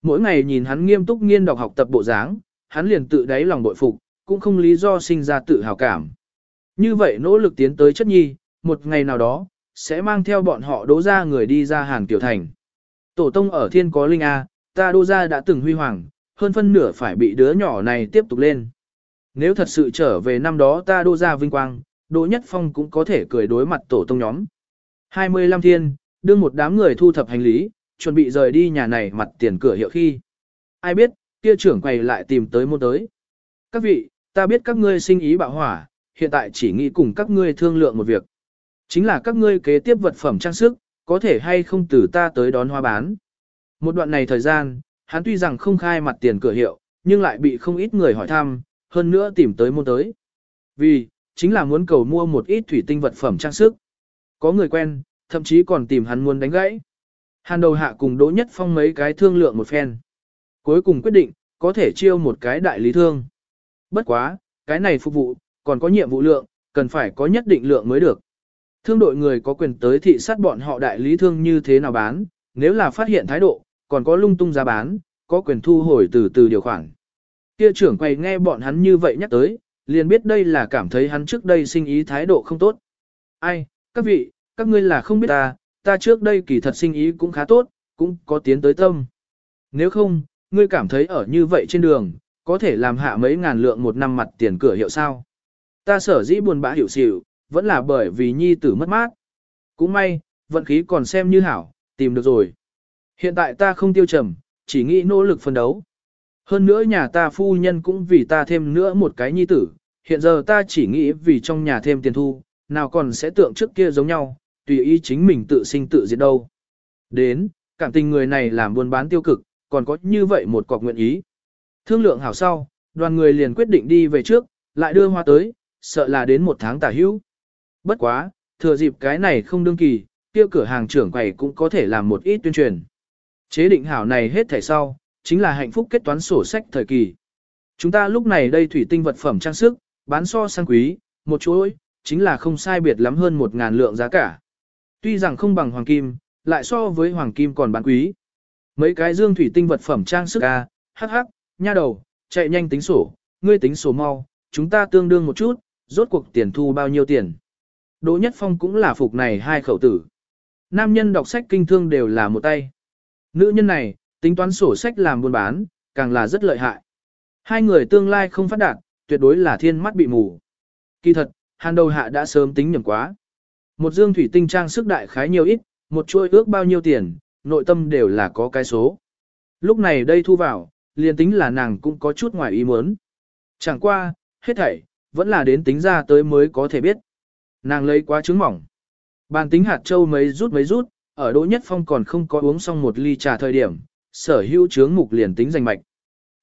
Mỗi ngày nhìn hắn nghiêm túc nghiên đọc học tập bộ dáng, hắn liền tự đáy lòng bội phục, cũng không lý do sinh ra tự hào cảm. Như vậy nỗ lực tiến tới chất nhi, một ngày nào đó, sẽ mang theo bọn họ đỗ ra người đi ra hàng tiểu Thành. Tổ tông ở thiên có linh A, ta đỗ ra đã từng huy hoàng, hơn phân nửa phải bị đứa nhỏ này tiếp tục lên. Nếu thật sự trở về năm đó ta đỗ ra vinh quang, Đỗ Nhất Phong cũng có thể cười đối mặt tổ tông nhóm. 25 thiên, đưa một đám người thu thập hành lý, chuẩn bị rời đi nhà này mặt tiền cửa hiệu khi. Ai biết, kia trưởng quầy lại tìm tới môn tới. Các vị, ta biết các ngươi sinh ý bạo hỏa, hiện tại chỉ nghĩ cùng các ngươi thương lượng một việc. Chính là các ngươi kế tiếp vật phẩm trang sức, có thể hay không từ ta tới đón hoa bán. Một đoạn này thời gian, hắn tuy rằng không khai mặt tiền cửa hiệu, nhưng lại bị không ít người hỏi thăm, hơn nữa tìm tới mua tới. Vì, chính là muốn cầu mua một ít thủy tinh vật phẩm trang sức. Có người quen, thậm chí còn tìm hắn muốn đánh gãy. Hàn đầu hạ cùng Đỗ Nhất Phong mấy cái thương lượng một phen. Cuối cùng quyết định, có thể chiêu một cái đại lý thương. Bất quá, cái này phục vụ, còn có nhiệm vụ lượng, cần phải có nhất định lượng mới được. Thương đội người có quyền tới thị sát bọn họ đại lý thương như thế nào bán, nếu là phát hiện thái độ, còn có lung tung giá bán, có quyền thu hồi từ từ điều khoản. Kia trưởng quầy nghe bọn hắn như vậy nhắc tới, liền biết đây là cảm thấy hắn trước đây sinh ý thái độ không tốt. Ai, các vị, các ngươi là không biết ta, ta trước đây kỳ thật sinh ý cũng khá tốt, cũng có tiến tới tâm. Nếu không, ngươi cảm thấy ở như vậy trên đường, có thể làm hạ mấy ngàn lượng một năm mặt tiền cửa hiệu sao. Ta sở dĩ buồn bã hiểu xỉu, vẫn là bởi vì nhi tử mất mát. Cũng may, vận khí còn xem như hảo, tìm được rồi. Hiện tại ta không tiêu trầm, chỉ nghĩ nỗ lực phân đấu. Hơn nữa nhà ta phu nhân cũng vì ta thêm nữa một cái nhi tử, hiện giờ ta chỉ nghĩ vì trong nhà thêm tiền thu, nào còn sẽ tượng trước kia giống nhau, tùy ý chính mình tự sinh tự diệt đâu. Đến, cảm tình người này làm buôn bán tiêu cực, còn có như vậy một cọc nguyện ý. Thương lượng hảo sau, đoàn người liền quyết định đi về trước, lại đưa hoa tới, sợ là đến một tháng tả hữu. Bất quá, thừa dịp cái này không đương kỳ, kia cửa hàng trưởng quầy cũng có thể làm một ít tuyên truyền. Chế định hảo này hết thảy sau, chính là hạnh phúc kết toán sổ sách thời kỳ. Chúng ta lúc này đây thủy tinh vật phẩm trang sức, bán so sang quý, một chuỗi, chính là không sai biệt lắm hơn một ngàn lượng giá cả. Tuy rằng không bằng hoàng kim, lại so với hoàng kim còn bán quý. Mấy cái dương thủy tinh vật phẩm trang sức a, hắc hắc, nha đầu, chạy nhanh tính sổ, ngươi tính sổ mau, chúng ta tương đương một chút, rốt cuộc tiền thu bao nhiêu tiền. Đỗ Nhất Phong cũng là phục này hai khẩu tử. Nam nhân đọc sách kinh thương đều là một tay. Nữ nhân này, tính toán sổ sách làm buôn bán, càng là rất lợi hại. Hai người tương lai không phát đạt, tuyệt đối là thiên mắt bị mù. Kỳ thật, hàn đầu hạ đã sớm tính nhầm quá. Một dương thủy tinh trang sức đại khái nhiều ít, một chuỗi ước bao nhiêu tiền, nội tâm đều là có cái số. Lúc này đây thu vào, liền tính là nàng cũng có chút ngoài ý muốn. Chẳng qua, hết thảy, vẫn là đến tính ra tới mới có thể biết. Nàng lấy quá trứng mỏng. Bàn tính hạt châu mấy rút mấy rút, ở Đỗ Nhất Phong còn không có uống xong một ly trà thời điểm, sở hữu trướng mục liền tính giành mạch.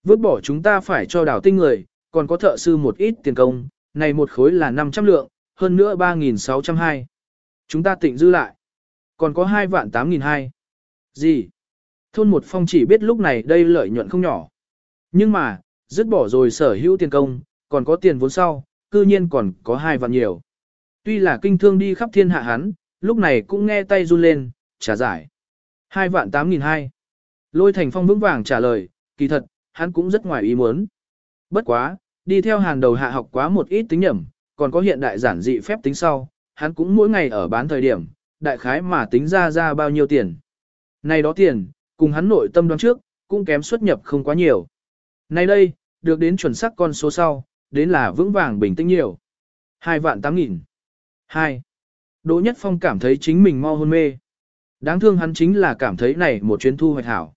Vứt bỏ chúng ta phải cho đào tinh người, còn có thợ sư một ít tiền công, này một khối là 500 lượng, hơn nữa 3.602. Chúng ta tịnh dư lại. Còn có 2 vạn 8.200. Gì? Thôn một phong chỉ biết lúc này đây lợi nhuận không nhỏ. Nhưng mà, dứt bỏ rồi sở hữu tiền công, còn có tiền vốn sau, cư nhiên còn có hai vạn nhiều. Tuy là kinh thương đi khắp thiên hạ hắn, lúc này cũng nghe tay run lên, trả giải. Hai vạn tám nghìn hai. Lôi thành phong vững vàng trả lời, kỳ thật, hắn cũng rất ngoài ý muốn. Bất quá, đi theo hàng đầu hạ học quá một ít tính nhẩm, còn có hiện đại giản dị phép tính sau, hắn cũng mỗi ngày ở bán thời điểm, đại khái mà tính ra ra bao nhiêu tiền. Này đó tiền, cùng hắn nội tâm đoán trước, cũng kém xuất nhập không quá nhiều. Nay đây, được đến chuẩn xác con số sau, đến là vững vàng bình tĩnh nhiều. Hai vạn tám nghìn. Hai. Đỗ Nhất Phong cảm thấy chính mình mau hôn mê. Đáng thương hắn chính là cảm thấy này một chuyến thu hoạch hảo.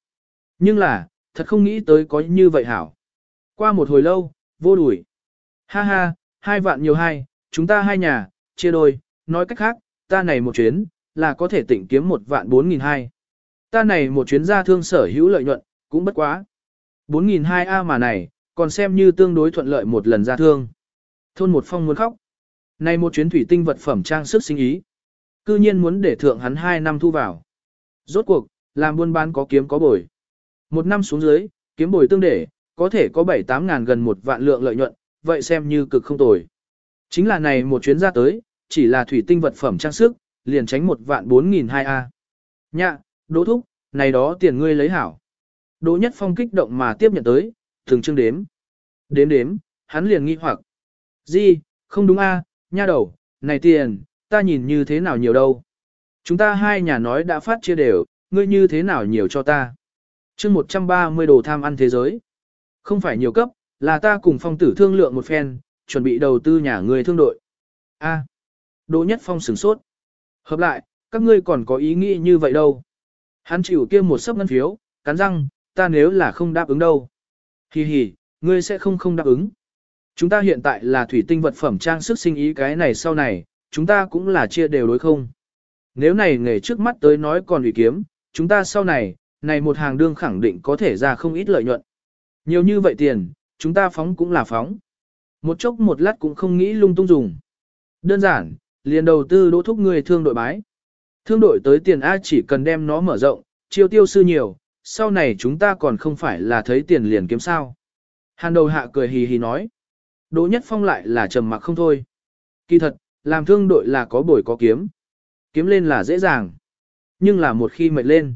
Nhưng là, thật không nghĩ tới có như vậy hảo. Qua một hồi lâu, vô đuổi. Ha ha, hai vạn nhiều hai, chúng ta hai nhà, chia đôi, nói cách khác, ta này một chuyến, là có thể tỉnh kiếm một vạn bốn nghìn hai. Ta này một chuyến ra thương sở hữu lợi nhuận, cũng bất quá. 4.200 A mà này, còn xem như tương đối thuận lợi một lần ra thương. Thôn một phong muốn khóc. Này một chuyến thủy tinh vật phẩm trang sức sinh ý. Cư nhiên muốn để thượng hắn 2 năm thu vào. Rốt cuộc, làm buôn bán có kiếm có bồi. Một năm xuống dưới, kiếm bồi tương để, có thể có 7-8 ngàn gần một vạn lượng lợi nhuận, vậy xem như cực không tồi. Chính là này một chuyến ra tới, chỉ là thủy tinh vật phẩm trang sức, liền tránh một vạn 4.200 A. Nhạ, đỗ thúc, này đó tiền ngươi lấy hảo. Đỗ Nhất Phong kích động mà tiếp nhận tới, thường chương đếm. Đếm đếm, hắn liền nghi hoặc. Gì, không đúng a, nha đầu, này tiền, ta nhìn như thế nào nhiều đâu. Chúng ta hai nhà nói đã phát chia đều, ngươi như thế nào nhiều cho ta. chương 130 đồ tham ăn thế giới. Không phải nhiều cấp, là ta cùng phong tử thương lượng một phen, chuẩn bị đầu tư nhà người thương đội. A. Đỗ Nhất Phong sửng sốt. Hợp lại, các ngươi còn có ý nghĩ như vậy đâu. Hắn chịu kia một sấp ngân phiếu, cắn răng, ta nếu là không đáp ứng đâu. Hi hi, ngươi sẽ không không đáp ứng. Chúng ta hiện tại là thủy tinh vật phẩm trang sức sinh ý cái này sau này, chúng ta cũng là chia đều đối không. Nếu này nghề trước mắt tới nói còn ủy kiếm, chúng ta sau này, này một hàng đương khẳng định có thể ra không ít lợi nhuận. Nhiều như vậy tiền, chúng ta phóng cũng là phóng. Một chốc một lát cũng không nghĩ lung tung dùng. Đơn giản, liền đầu tư đỗ thúc người thương đội bái. Thương đội tới tiền A chỉ cần đem nó mở rộng, chiêu tiêu sư nhiều, sau này chúng ta còn không phải là thấy tiền liền kiếm sao. Hàn đầu hạ cười hì hì nói. Đỗ Nhất Phong lại là trầm mặc không thôi. Kỳ thật, làm thương đội là có bồi có kiếm. Kiếm lên là dễ dàng. Nhưng là một khi mệt lên.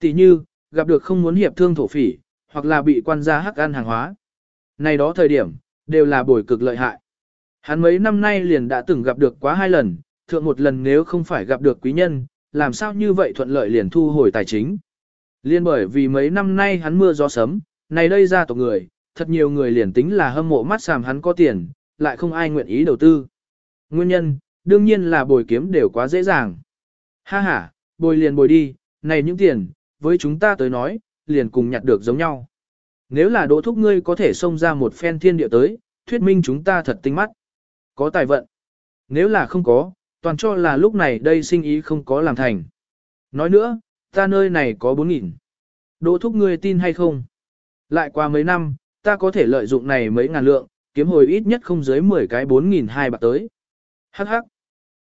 Tỷ như, gặp được không muốn hiệp thương thổ phỉ, hoặc là bị quan gia hắc ăn hàng hóa. Này đó thời điểm, đều là bồi cực lợi hại. Hắn mấy năm nay liền đã từng gặp được quá hai lần, thượng một lần nếu không phải gặp được quý nhân, làm sao như vậy thuận lợi liền thu hồi tài chính. Liên bởi vì mấy năm nay hắn mưa gió sấm, này đây ra tộc người, thật nhiều người liền tính là hâm mộ mắt sàm hắn có tiền, lại không ai nguyện ý đầu tư. Nguyên nhân, đương nhiên là bồi kiếm đều quá dễ dàng. Ha ha, bồi liền bồi đi, này những tiền, với chúng ta tới nói, liền cùng nhặt được giống nhau. Nếu là đỗ thúc ngươi có thể xông ra một phen thiên địa tới, thuyết minh chúng ta thật tinh mắt. Có tài vận. Nếu là không có, toàn cho là lúc này đây sinh ý không có làm thành. Nói nữa, ta nơi này có 4.000. Đỗ thúc ngươi tin hay không? Lại qua mấy năm, ta có thể lợi dụng này mấy ngàn lượng, kiếm hồi ít nhất không dưới 10 cái 4.200 bạc tới. Hắc hắc.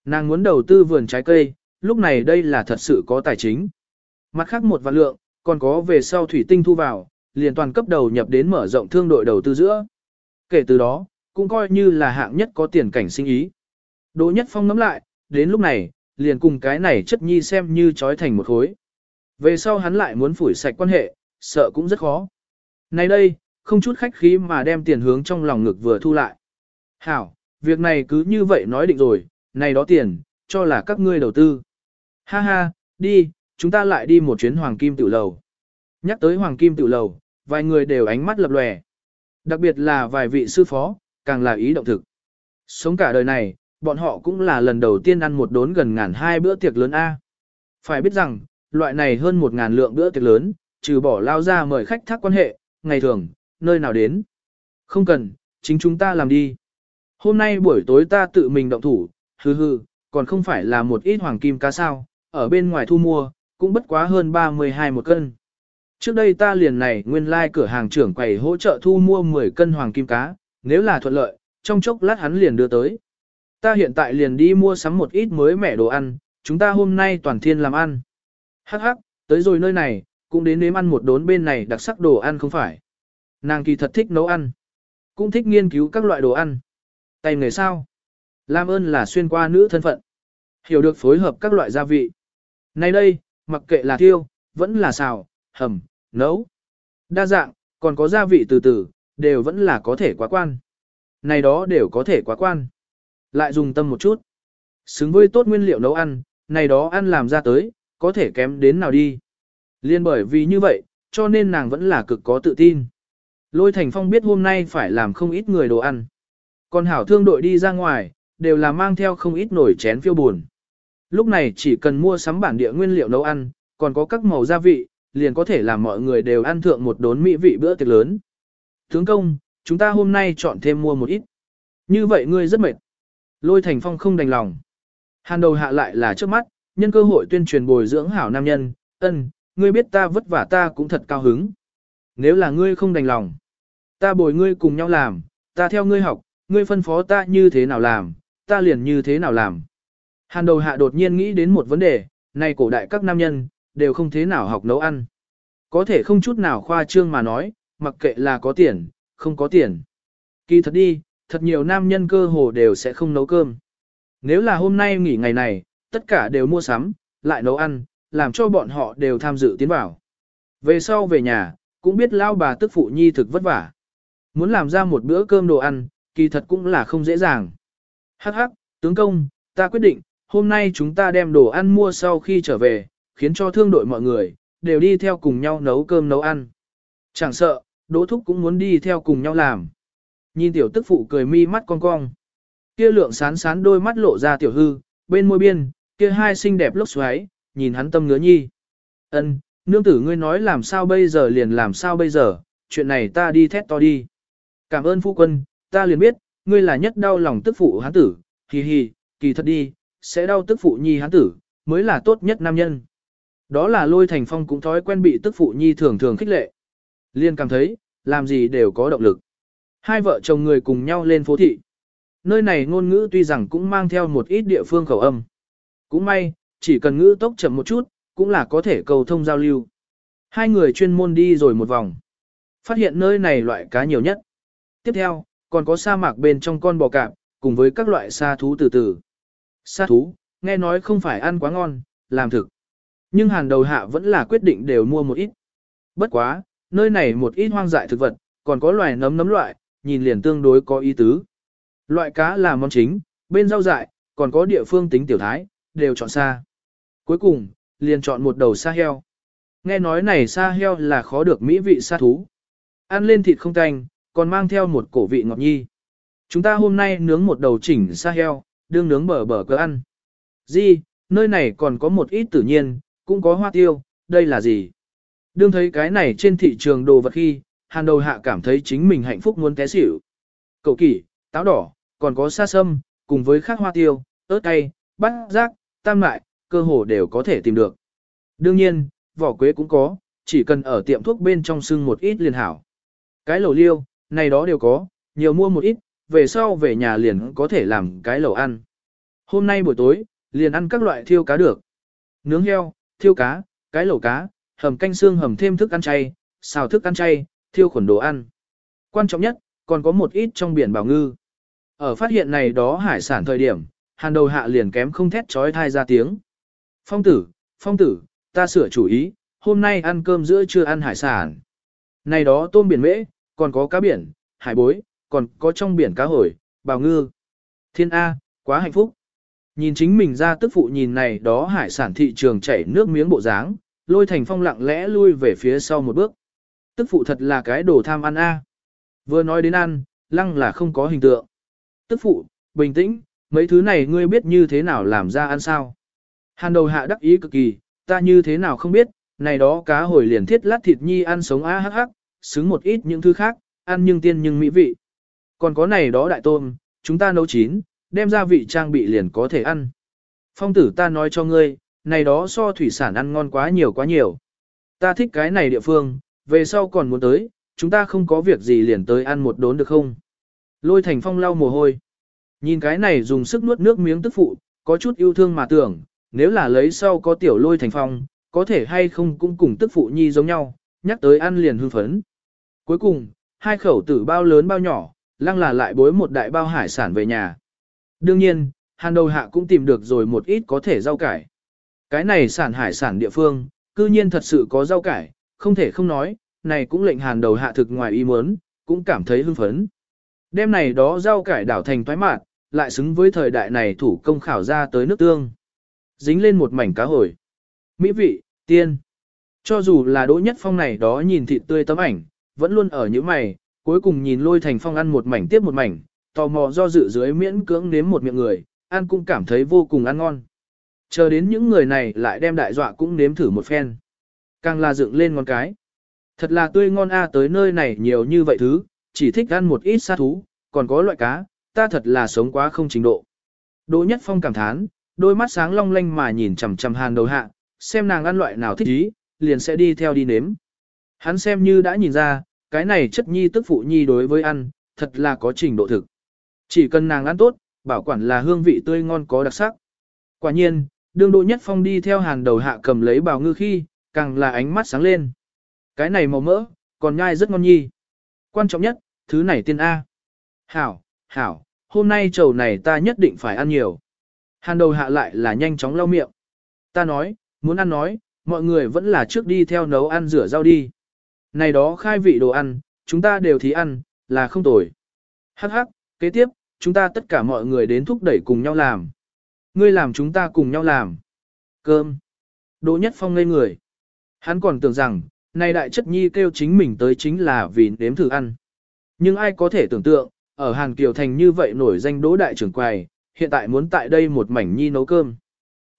Nàng muốn đầu tư vườn trái cây, lúc này đây là thật sự có tài chính. Mặt khác một vạn lượng, còn có về sau thủy tinh thu vào, liền toàn cấp đầu nhập đến mở rộng thương đội đầu tư giữa. Kể từ đó, cũng coi như là hạng nhất có tiền cảnh sinh ý. Đỗ Nhất Phong ngắm lại, đến lúc này, liền cùng cái này chất nhi xem như trói thành một khối. Về sau hắn lại muốn phủi sạch quan hệ, sợ cũng rất khó. Này đây, không chút khách khí mà đem tiền hướng trong lòng ngực vừa thu lại. Hảo, việc này cứ như vậy nói định rồi, này đó tiền, cho là các ngươi đầu tư. Ha ha, đi, chúng ta lại đi một chuyến hoàng kim tiểu lầu. Nhắc tới hoàng kim tiểu lầu, vài người đều ánh mắt lập lòe. Đặc biệt là vài vị sư phó, càng là ý động thực. Sống cả đời này, bọn họ cũng là lần đầu tiên ăn một đốn gần ngàn hai bữa tiệc lớn A. Phải biết rằng, loại này hơn một ngàn lượng bữa tiệc lớn, trừ bỏ lao ra mời khách thác quan hệ, ngày thường, nơi nào đến. Không cần, chính chúng ta làm đi. Hôm nay buổi tối ta tự mình động thủ, hừ hừ, còn không phải là một ít hoàng kim cá sao, ở bên ngoài thu mua, cũng bất quá hơn 32 một cân. Trước đây ta liền này nguyên lai like cửa hàng trưởng quầy hỗ trợ thu mua 10 cân hoàng kim cá, nếu là thuận lợi, trong chốc lát hắn liền đưa tới. Ta hiện tại liền đi mua sắm một ít mới mẻ đồ ăn, chúng ta hôm nay toàn thiên làm ăn. Hắc hắc, tới rồi nơi này, cũng đến nếm ăn một đốn bên này đặc sắc đồ ăn không phải. Nàng kỳ thật thích nấu ăn, cũng thích nghiên cứu các loại đồ ăn. Tay nghề sao? Lam ơn là xuyên qua nữ thân phận. Hiểu được phối hợp các loại gia vị. Nay đây, mặc kệ là tiêu, vẫn là xào, hầm, nấu. Đa dạng, còn có gia vị từ từ, đều vẫn là có thể quá quan. Này đó đều có thể quá quan. Lại dùng tâm một chút. Xứng với tốt nguyên liệu nấu ăn, này đó ăn làm ra tới, có thể kém đến nào đi. Liên bởi vì như vậy, cho nên nàng vẫn là cực có tự tin. Lôi Thành Phong biết hôm nay phải làm không ít người đồ ăn. Còn hảo thương đội đi ra ngoài, đều là mang theo không ít nổi chén phiêu buồn. Lúc này chỉ cần mua sắm bản địa nguyên liệu nấu ăn, còn có các màu gia vị, liền có thể làm mọi người đều ăn thượng một đốn mỹ vị bữa tiệc lớn. Tướng công, chúng ta hôm nay chọn thêm mua một ít. Như vậy ngươi rất mệt. Lôi Thành Phong không đành lòng. Hàn đầu hạ lại là trước mắt, nhân cơ hội tuyên truyền bồi dưỡng hảo nam nhân, ân, ngươi biết ta vất vả ta cũng thật cao hứng. Nếu là ngươi không đành lòng, ta bồi ngươi cùng nhau làm, ta theo ngươi học, ngươi phân phó ta như thế nào làm, ta liền như thế nào làm. Hàn đầu hạ đột nhiên nghĩ đến một vấn đề, này cổ đại các nam nhân, đều không thế nào học nấu ăn. Có thể không chút nào khoa trương mà nói, mặc kệ là có tiền, không có tiền. Kỳ thật đi, thật nhiều nam nhân cơ hồ đều sẽ không nấu cơm. Nếu là hôm nay nghỉ ngày này, tất cả đều mua sắm, lại nấu ăn, làm cho bọn họ đều tham dự tiến vào. Về sau về nhà, cũng biết lao bà tức phụ nhi thực vất vả. Muốn làm ra một bữa cơm đồ ăn, kỳ thật cũng là không dễ dàng. Hắc hắc, tướng công, ta quyết định, hôm nay chúng ta đem đồ ăn mua sau khi trở về, khiến cho thương đội mọi người, đều đi theo cùng nhau nấu cơm nấu ăn. Chẳng sợ, đỗ thúc cũng muốn đi theo cùng nhau làm. Nhìn tiểu tức phụ cười mi mắt cong cong. Kia lượng sán sán đôi mắt lộ ra tiểu hư, bên môi biên, kia hai xinh đẹp lốc xoáy, nhìn hắn tâm ngứa nhi. Ân, nương tử ngươi nói làm sao bây giờ liền làm sao bây giờ, chuyện này ta đi thét to đi. Cảm ơn phu quân, ta liền biết, ngươi là nhất đau lòng tức phụ hán tử, hì hì, kỳ thật đi, sẽ đau tức phụ nhi hán tử, mới là tốt nhất nam nhân. Đó là lôi thành phong cũng thói quen bị tức phụ nhi thường thường khích lệ. Liên cảm thấy, làm gì đều có động lực. Hai vợ chồng người cùng nhau lên phố thị. Nơi này ngôn ngữ tuy rằng cũng mang theo một ít địa phương khẩu âm. Cũng may, chỉ cần ngữ tốc chậm một chút, cũng là có thể cầu thông giao lưu. Hai người chuyên môn đi rồi một vòng. Phát hiện nơi này loại cá nhiều nhất. Tiếp theo, còn có sa mạc bên trong con bò cạp, cùng với các loại sa thú từ từ. Sa thú, nghe nói không phải ăn quá ngon, làm thực. Nhưng hàn đầu hạ vẫn là quyết định đều mua một ít. Bất quá, nơi này một ít hoang dại thực vật, còn có loài nấm nấm loại, nhìn liền tương đối có ý tứ. Loại cá là món chính, bên rau dại, còn có địa phương tính tiểu thái, đều chọn xa. Cuối cùng, liền chọn một đầu sa heo. Nghe nói này sa heo là khó được mỹ vị sa thú. Ăn lên thịt không canh, còn mang theo một cổ vị ngọt nhi. Chúng ta hôm nay nướng một đầu chỉnh sa heo, đương nướng bờ bờ cơ ăn. Di, nơi này còn có một ít tự nhiên, cũng có hoa tiêu, đây là gì? Đương thấy cái này trên thị trường đồ vật khi, hàn đầu hạ cảm thấy chính mình hạnh phúc muốn té xỉu. Cậu kỷ, táo đỏ, còn có sa sâm, cùng với khác hoa tiêu, ớt cay, bát giác, tam lại, cơ hồ đều có thể tìm được. Đương nhiên, vỏ quế cũng có, chỉ cần ở tiệm thuốc bên trong sưng một ít liền hảo. Cái lẩu liêu, này đó đều có, nhiều mua một ít, về sau về nhà liền có thể làm cái lẩu ăn. Hôm nay buổi tối, liền ăn các loại thiêu cá được. Nướng heo, thiêu cá, cái lẩu cá, hầm canh xương hầm thêm thức ăn chay, xào thức ăn chay, thiêu khuẩn đồ ăn. Quan trọng nhất, còn có một ít trong biển bảo ngư. Ở phát hiện này đó hải sản thời điểm, hàn đầu hạ liền kém không thét trói thai ra tiếng. Phong tử, phong tử, ta sửa chủ ý, hôm nay ăn cơm giữa trưa ăn hải sản. Này đó tôm biển mễ, còn có cá biển, hải bối, còn có trong biển cá hồi, bào ngư. Thiên A, quá hạnh phúc. Nhìn chính mình ra tức phụ nhìn này đó hải sản thị trường chảy nước miếng bộ dáng, lôi thành phong lặng lẽ lui về phía sau một bước. Tức phụ thật là cái đồ tham ăn A. Vừa nói đến ăn, lăng là không có hình tượng. Tức phụ, bình tĩnh, mấy thứ này ngươi biết như thế nào làm ra ăn sao. Hàn đầu hạ đắc ý cực kỳ, ta như thế nào không biết, này đó cá hồi liền thiết lát thịt nhi ăn sống a hắc hắc, xứng một ít những thứ khác, ăn nhưng tiên nhưng mỹ vị. Còn có này đó đại tôm, chúng ta nấu chín, đem ra vị trang bị liền có thể ăn. Phong tử ta nói cho ngươi, này đó so thủy sản ăn ngon quá nhiều quá nhiều. Ta thích cái này địa phương, về sau còn muốn tới, chúng ta không có việc gì liền tới ăn một đốn được không? Lôi thành phong lau mồ hôi. Nhìn cái này dùng sức nuốt nước miếng tức phụ, có chút yêu thương mà tưởng, nếu là lấy sau có tiểu lôi thành phong, có thể hay không cũng cùng tức phụ nhi giống nhau, nhắc tới ăn liền hưng phấn. Cuối cùng, hai khẩu tử bao lớn bao nhỏ, lăng là lại bối một đại bao hải sản về nhà. Đương nhiên, hàn đầu hạ cũng tìm được rồi một ít có thể rau cải. Cái này sản hải sản địa phương, cư nhiên thật sự có rau cải, không thể không nói, này cũng lệnh hàn đầu hạ thực ngoài ý muốn, cũng cảm thấy hưng phấn. Đêm này đó rau cải đảo thành thoái mạt, lại xứng với thời đại này thủ công khảo ra tới nước tương. Dính lên một mảnh cá hồi. Mỹ vị, tiên. Cho dù là đỗ nhất phong này đó nhìn thịt tươi tấm ảnh, vẫn luôn ở những mày, cuối cùng nhìn lôi thành phong ăn một mảnh tiếp một mảnh, tò mò do dự dưới miễn cưỡng nếm một miệng người, ăn cũng cảm thấy vô cùng ăn ngon. Chờ đến những người này lại đem đại dọa cũng nếm thử một phen. Càng là dựng lên ngón cái. Thật là tươi ngon a tới nơi này nhiều như vậy thứ, chỉ thích ăn một ít sát thú, còn có loại cá, ta thật là sống quá không trình độ. Đỗ Nhất Phong cảm thán, đôi mắt sáng long lanh mà nhìn chằm chằm hàn đầu hạ, xem nàng ăn loại nào thích ý, liền sẽ đi theo đi nếm. Hắn xem như đã nhìn ra, cái này chất nhi tức phụ nhi đối với ăn, thật là có trình độ thực. Chỉ cần nàng ăn tốt, bảo quản là hương vị tươi ngon có đặc sắc. Quả nhiên, đương Đỗ Nhất Phong đi theo hàng đầu hạ cầm lấy bào ngư khi, càng là ánh mắt sáng lên. Cái này màu mỡ, còn nhai rất ngon nhi. Quan trọng nhất, thứ này tiên A. Hảo, hảo, hôm nay trầu này ta nhất định phải ăn nhiều. Hàn đầu hạ lại là nhanh chóng lau miệng. Ta nói, muốn ăn nói, mọi người vẫn là trước đi theo nấu ăn rửa rau đi. Này đó khai vị đồ ăn, chúng ta đều thí ăn, là không tồi. Hắc hắc, kế tiếp, chúng ta tất cả mọi người đến thúc đẩy cùng nhau làm. Ngươi làm chúng ta cùng nhau làm. Cơm. Đỗ Nhất Phong ngây người. Hắn còn tưởng rằng, này đại chất nhi kêu chính mình tới chính là vì nếm thử ăn. Nhưng ai có thể tưởng tượng, ở Hàn Kiều Thành như vậy nổi danh đỗ đại trưởng quầy, hiện tại muốn tại đây một mảnh nhi nấu cơm.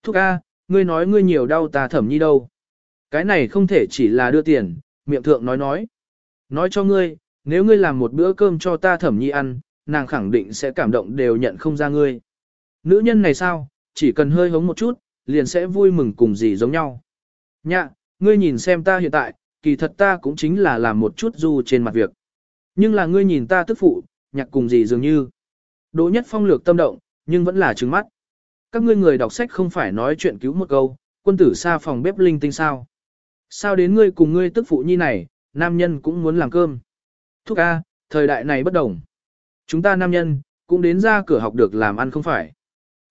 Thúc A, ngươi nói ngươi nhiều đau ta thẩm nhi đâu. Cái này không thể chỉ là đưa tiền, miệng thượng nói nói. Nói cho ngươi, nếu ngươi làm một bữa cơm cho ta thẩm nhi ăn, nàng khẳng định sẽ cảm động đều nhận không ra ngươi. Nữ nhân này sao, chỉ cần hơi hống một chút, liền sẽ vui mừng cùng gì giống nhau. Nhạ, ngươi nhìn xem ta hiện tại, kỳ thật ta cũng chính là làm một chút du trên mặt việc. Nhưng là ngươi nhìn ta tức phụ, nhạc cùng gì dường như. Đỗ nhất phong lược tâm động, nhưng vẫn là trứng mắt. Các ngươi người đọc sách không phải nói chuyện cứu một câu, quân tử xa phòng bếp linh tinh sao. Sao đến ngươi cùng ngươi tức phụ nhi này, nam nhân cũng muốn làm cơm. Thúc A, thời đại này bất đồng. Chúng ta nam nhân, cũng đến ra cửa học được làm ăn không phải.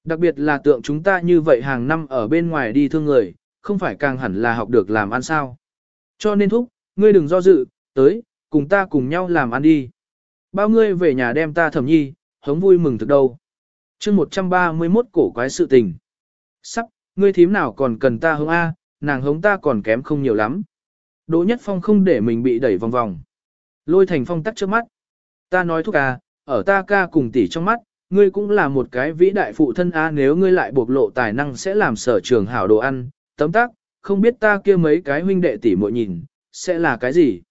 Đặc biệt là tượng chúng ta như vậy hàng năm ở bên ngoài đi thương người, không phải càng hẳn là học được làm ăn sao. Cho nên thúc, ngươi đừng do dự, tới, cùng ta cùng nhau làm ăn đi. Bao ngươi về nhà đem ta thẩm nhi, hống vui mừng thực đâu. chương 131 cổ quái sự tình. Sắp, ngươi thím nào còn cần ta hống A, nàng hống ta còn kém không nhiều lắm. Đỗ Nhất Phong không để mình bị đẩy vòng vòng. Lôi thành phong tắt trước mắt. Ta nói thúc à, ở ta ca cùng tỷ trong mắt, ngươi cũng là một cái vĩ đại phụ thân A nếu ngươi lại bộc lộ tài năng sẽ làm sở trường hảo đồ ăn, tấm tác, không biết ta kia mấy cái huynh đệ tỷ muội nhìn, sẽ là cái gì.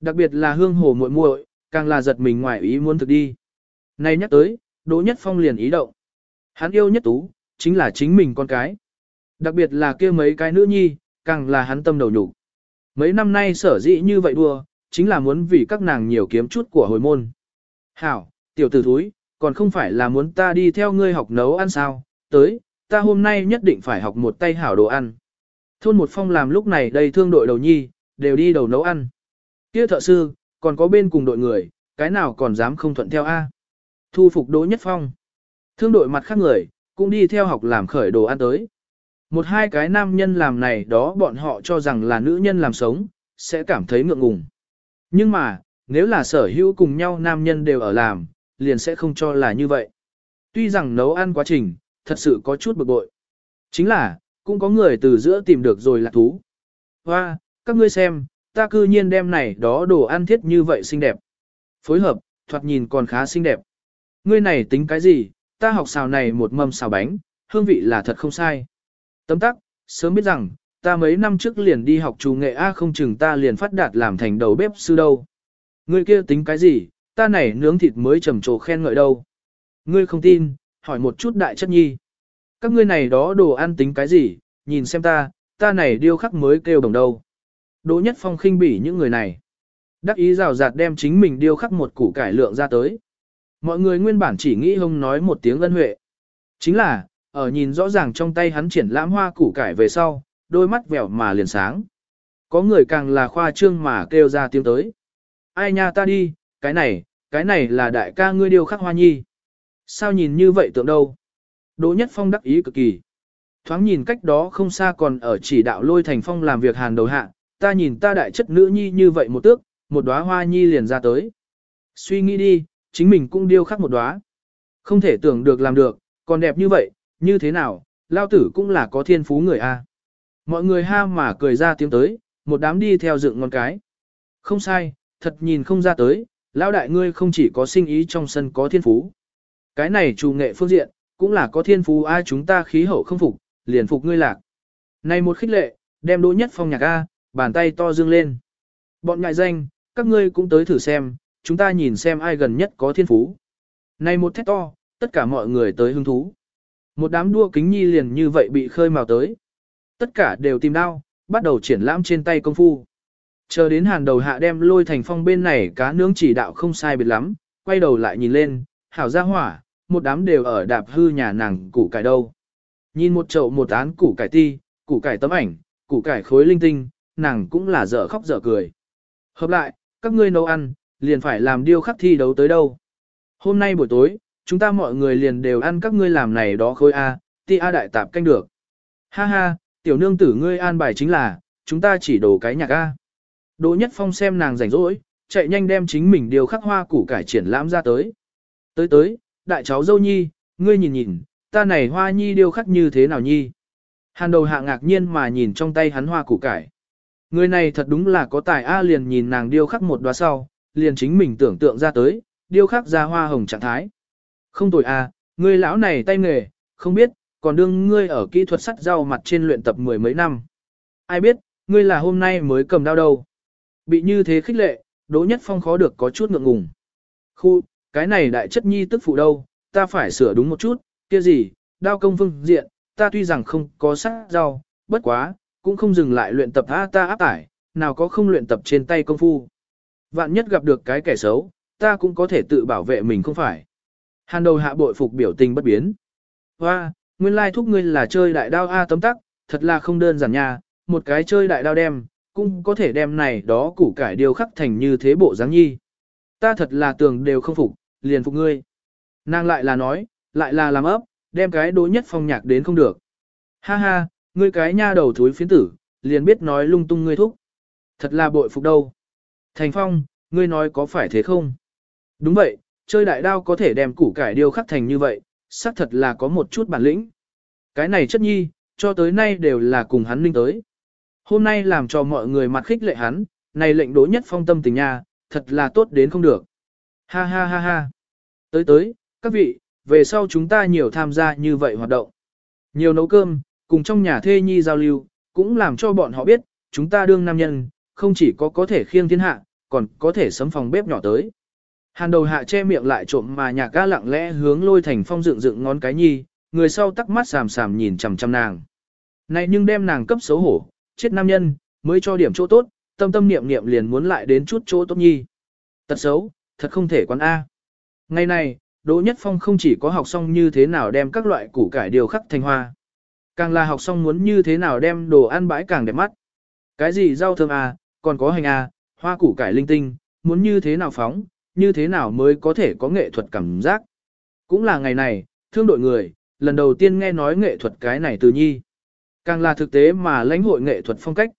Đặc biệt là hương hồ muội muội, càng là giật mình ngoài ý muốn thực đi. Nay nhắc tới, Đỗ Nhất Phong liền ý động. Hắn yêu nhất tú, chính là chính mình con cái. Đặc biệt là kia mấy cái nữ nhi, càng là hắn tâm đầu nhục. Mấy năm nay sở dĩ như vậy đua, chính là muốn vì các nàng nhiều kiếm chút của hồi môn. Hảo, tiểu tử thúi, còn không phải là muốn ta đi theo ngươi học nấu ăn sao, tới, ta hôm nay nhất định phải học một tay hảo đồ ăn. Thôn một phong làm lúc này đây thương đội đầu nhi, đều đi đầu nấu ăn. Kia thợ sư, còn có bên cùng đội người, cái nào còn dám không thuận theo A. Thu phục đỗ nhất phong. Thương đội mặt khác người, cũng đi theo học làm khởi đồ ăn tới. Một hai cái nam nhân làm này đó bọn họ cho rằng là nữ nhân làm sống, sẽ cảm thấy ngượng ngùng. Nhưng mà, nếu là sở hữu cùng nhau nam nhân đều ở làm, liền sẽ không cho là như vậy. Tuy rằng nấu ăn quá trình, thật sự có chút bực bội. Chính là, cũng có người từ giữa tìm được rồi là thú. Hoa, các ngươi xem, ta cư nhiên đem này đó đồ ăn thiết như vậy xinh đẹp. Phối hợp, thoạt nhìn còn khá xinh đẹp. Ngươi này tính cái gì, ta học xào này một mâm xào bánh, hương vị là thật không sai. Tấm tắc, sớm biết rằng, ta mấy năm trước liền đi học chủ nghệ A không chừng ta liền phát đạt làm thành đầu bếp sư đâu. Ngươi kia tính cái gì, ta này nướng thịt mới trầm trồ khen ngợi đâu. Ngươi không tin, hỏi một chút đại chất nhi. Các ngươi này đó đồ ăn tính cái gì, nhìn xem ta, ta này điêu khắc mới kêu đồng đâu. Đỗ Nhất Phong khinh bỉ những người này. Đắc ý rào rạt đem chính mình điêu khắc một củ cải lượng ra tới. Mọi người nguyên bản chỉ nghĩ hông nói một tiếng ân huệ. Chính là, ở nhìn rõ ràng trong tay hắn triển lãm hoa củ cải về sau, đôi mắt vẻo mà liền sáng. Có người càng là khoa trương mà kêu ra tiếng tới. Ai nha ta đi, cái này, cái này là đại ca ngươi điều khắc hoa nhi. Sao nhìn như vậy tượng đâu? Đỗ Nhất Phong đắc ý cực kỳ. Thoáng nhìn cách đó không xa còn ở chỉ đạo lôi thành phong làm việc hàn đầu hạ, ta nhìn ta đại chất nữ nhi như vậy một tước, một đóa hoa nhi liền ra tới. Suy nghĩ đi, chính mình cũng điêu khắc một đóa. Không thể tưởng được làm được, còn đẹp như vậy, như thế nào, lao tử cũng là có thiên phú người a. Mọi người ha mà cười ra tiếng tới, một đám đi theo dựng ngón cái. Không sai, thật nhìn không ra tới, lao đại ngươi không chỉ có sinh ý trong sân có thiên phú. Cái này chủ nghệ phương diện, cũng là có thiên phú ai chúng ta khí hậu không phục, liền phục ngươi lạc. Này một khích lệ, đem đỗ nhất phong nhạc A, bàn tay to dương lên. Bọn ngại danh, các ngươi cũng tới thử xem, chúng ta nhìn xem ai gần nhất có thiên phú. Này một thét to, tất cả mọi người tới hứng thú. Một đám đua kính nhi liền như vậy bị khơi mào tới. Tất cả đều tìm đao, bắt đầu triển lãm trên tay công phu. Chờ đến hàng đầu hạ đem lôi thành phong bên này cá nướng chỉ đạo không sai biệt lắm, quay đầu lại nhìn lên, hảo ra hỏa, một đám đều ở đạp hư nhà nàng củ cải đâu. Nhìn một chậu một án củ cải ti, củ cải tấm ảnh, củ cải khối linh tinh, nàng cũng là dở khóc dở cười. Hợp lại, các ngươi nấu ăn, liền phải làm điêu khắc thi đấu tới đâu. Hôm nay buổi tối, chúng ta mọi người liền đều ăn các ngươi làm này đó khôi A, ti A đại tạp canh được. Ha ha, tiểu nương tử ngươi an bài chính là, chúng ta chỉ đổ cái nhạc A. Đỗ Nhất Phong xem nàng rảnh rỗi, chạy nhanh đem chính mình điều khắc hoa củ cải triển lãm ra tới. Tới tới, đại cháu dâu nhi, ngươi nhìn nhìn, ta này hoa nhi điêu khắc như thế nào nhi. Hàn đầu hạ ngạc nhiên mà nhìn trong tay hắn hoa củ cải. Người này thật đúng là có tài A liền nhìn nàng điêu khắc một đóa sau, liền chính mình tưởng tượng ra tới, điêu khắc ra hoa hồng trạng thái. Không tội à, ngươi lão này tay nghề, không biết, còn đương ngươi ở kỹ thuật sắt rau mặt trên luyện tập mười mấy năm. Ai biết, ngươi là hôm nay mới cầm đao đâu. Bị như thế khích lệ, Đỗ Nhất Phong khó được có chút ngượng ngùng. Khu, cái này đại chất nhi tức phụ đâu, ta phải sửa đúng một chút, kia gì, đao công phương diện, ta tuy rằng không có sắt rau, bất quá, cũng không dừng lại luyện tập a ta áp tải, nào có không luyện tập trên tay công phu. Vạn nhất gặp được cái kẻ xấu, ta cũng có thể tự bảo vệ mình không phải. Hàn đầu hạ bội phục biểu tình bất biến. Hoa, nguyên lai thúc ngươi là chơi đại đao A tấm tắc, thật là không đơn giản nha, một cái chơi đại đao đem, cũng có thể đem này đó củ cải điều khắc thành như thế bộ dáng nhi. Ta thật là tưởng đều không phục, liền phục ngươi. Nàng lại là nói, lại là làm ấp, đem cái đối nhất phong nhạc đến không được. Ha ha, ngươi cái nha đầu thúi phiến tử, liền biết nói lung tung ngươi thúc. Thật là bội phục đâu. Thành phong, ngươi nói có phải thế không? Đúng vậy, chơi đại đao có thể đem củ cải điêu khắc thành như vậy, xác thật là có một chút bản lĩnh. Cái này chất nhi, cho tới nay đều là cùng hắn ninh tới. Hôm nay làm cho mọi người mặt khích lệ hắn, này lệnh đố nhất phong tâm tình nha, thật là tốt đến không được. Ha ha ha ha. Tới tới, các vị, về sau chúng ta nhiều tham gia như vậy hoạt động. Nhiều nấu cơm, cùng trong nhà thê nhi giao lưu, cũng làm cho bọn họ biết, chúng ta đương nam nhân, không chỉ có có thể khiêng thiên hạ, còn có thể sấm phòng bếp nhỏ tới. Hàn đầu hạ che miệng lại trộm mà nhạc ca lặng lẽ hướng lôi thành phong dựng dựng ngón cái nhi, người sau tắc mắt sàm sàm nhìn chằm chằm nàng. Này nhưng đem nàng cấp xấu hổ, chết nam nhân, mới cho điểm chỗ tốt, tâm tâm niệm niệm liền muốn lại đến chút chỗ tốt nhi. Tật xấu, thật không thể quán A. Ngày này, Đỗ Nhất Phong không chỉ có học xong như thế nào đem các loại củ cải điều khắc thành hoa. Càng là học xong muốn như thế nào đem đồ ăn bãi càng đẹp mắt. Cái gì rau thơm à, còn có hành à, hoa củ cải linh tinh, muốn như thế nào phóng, như thế nào mới có thể có nghệ thuật cảm giác. Cũng là ngày này, thương đội người, lần đầu tiên nghe nói nghệ thuật cái này từ nhi. Càng là thực tế mà lãnh hội nghệ thuật phong cách.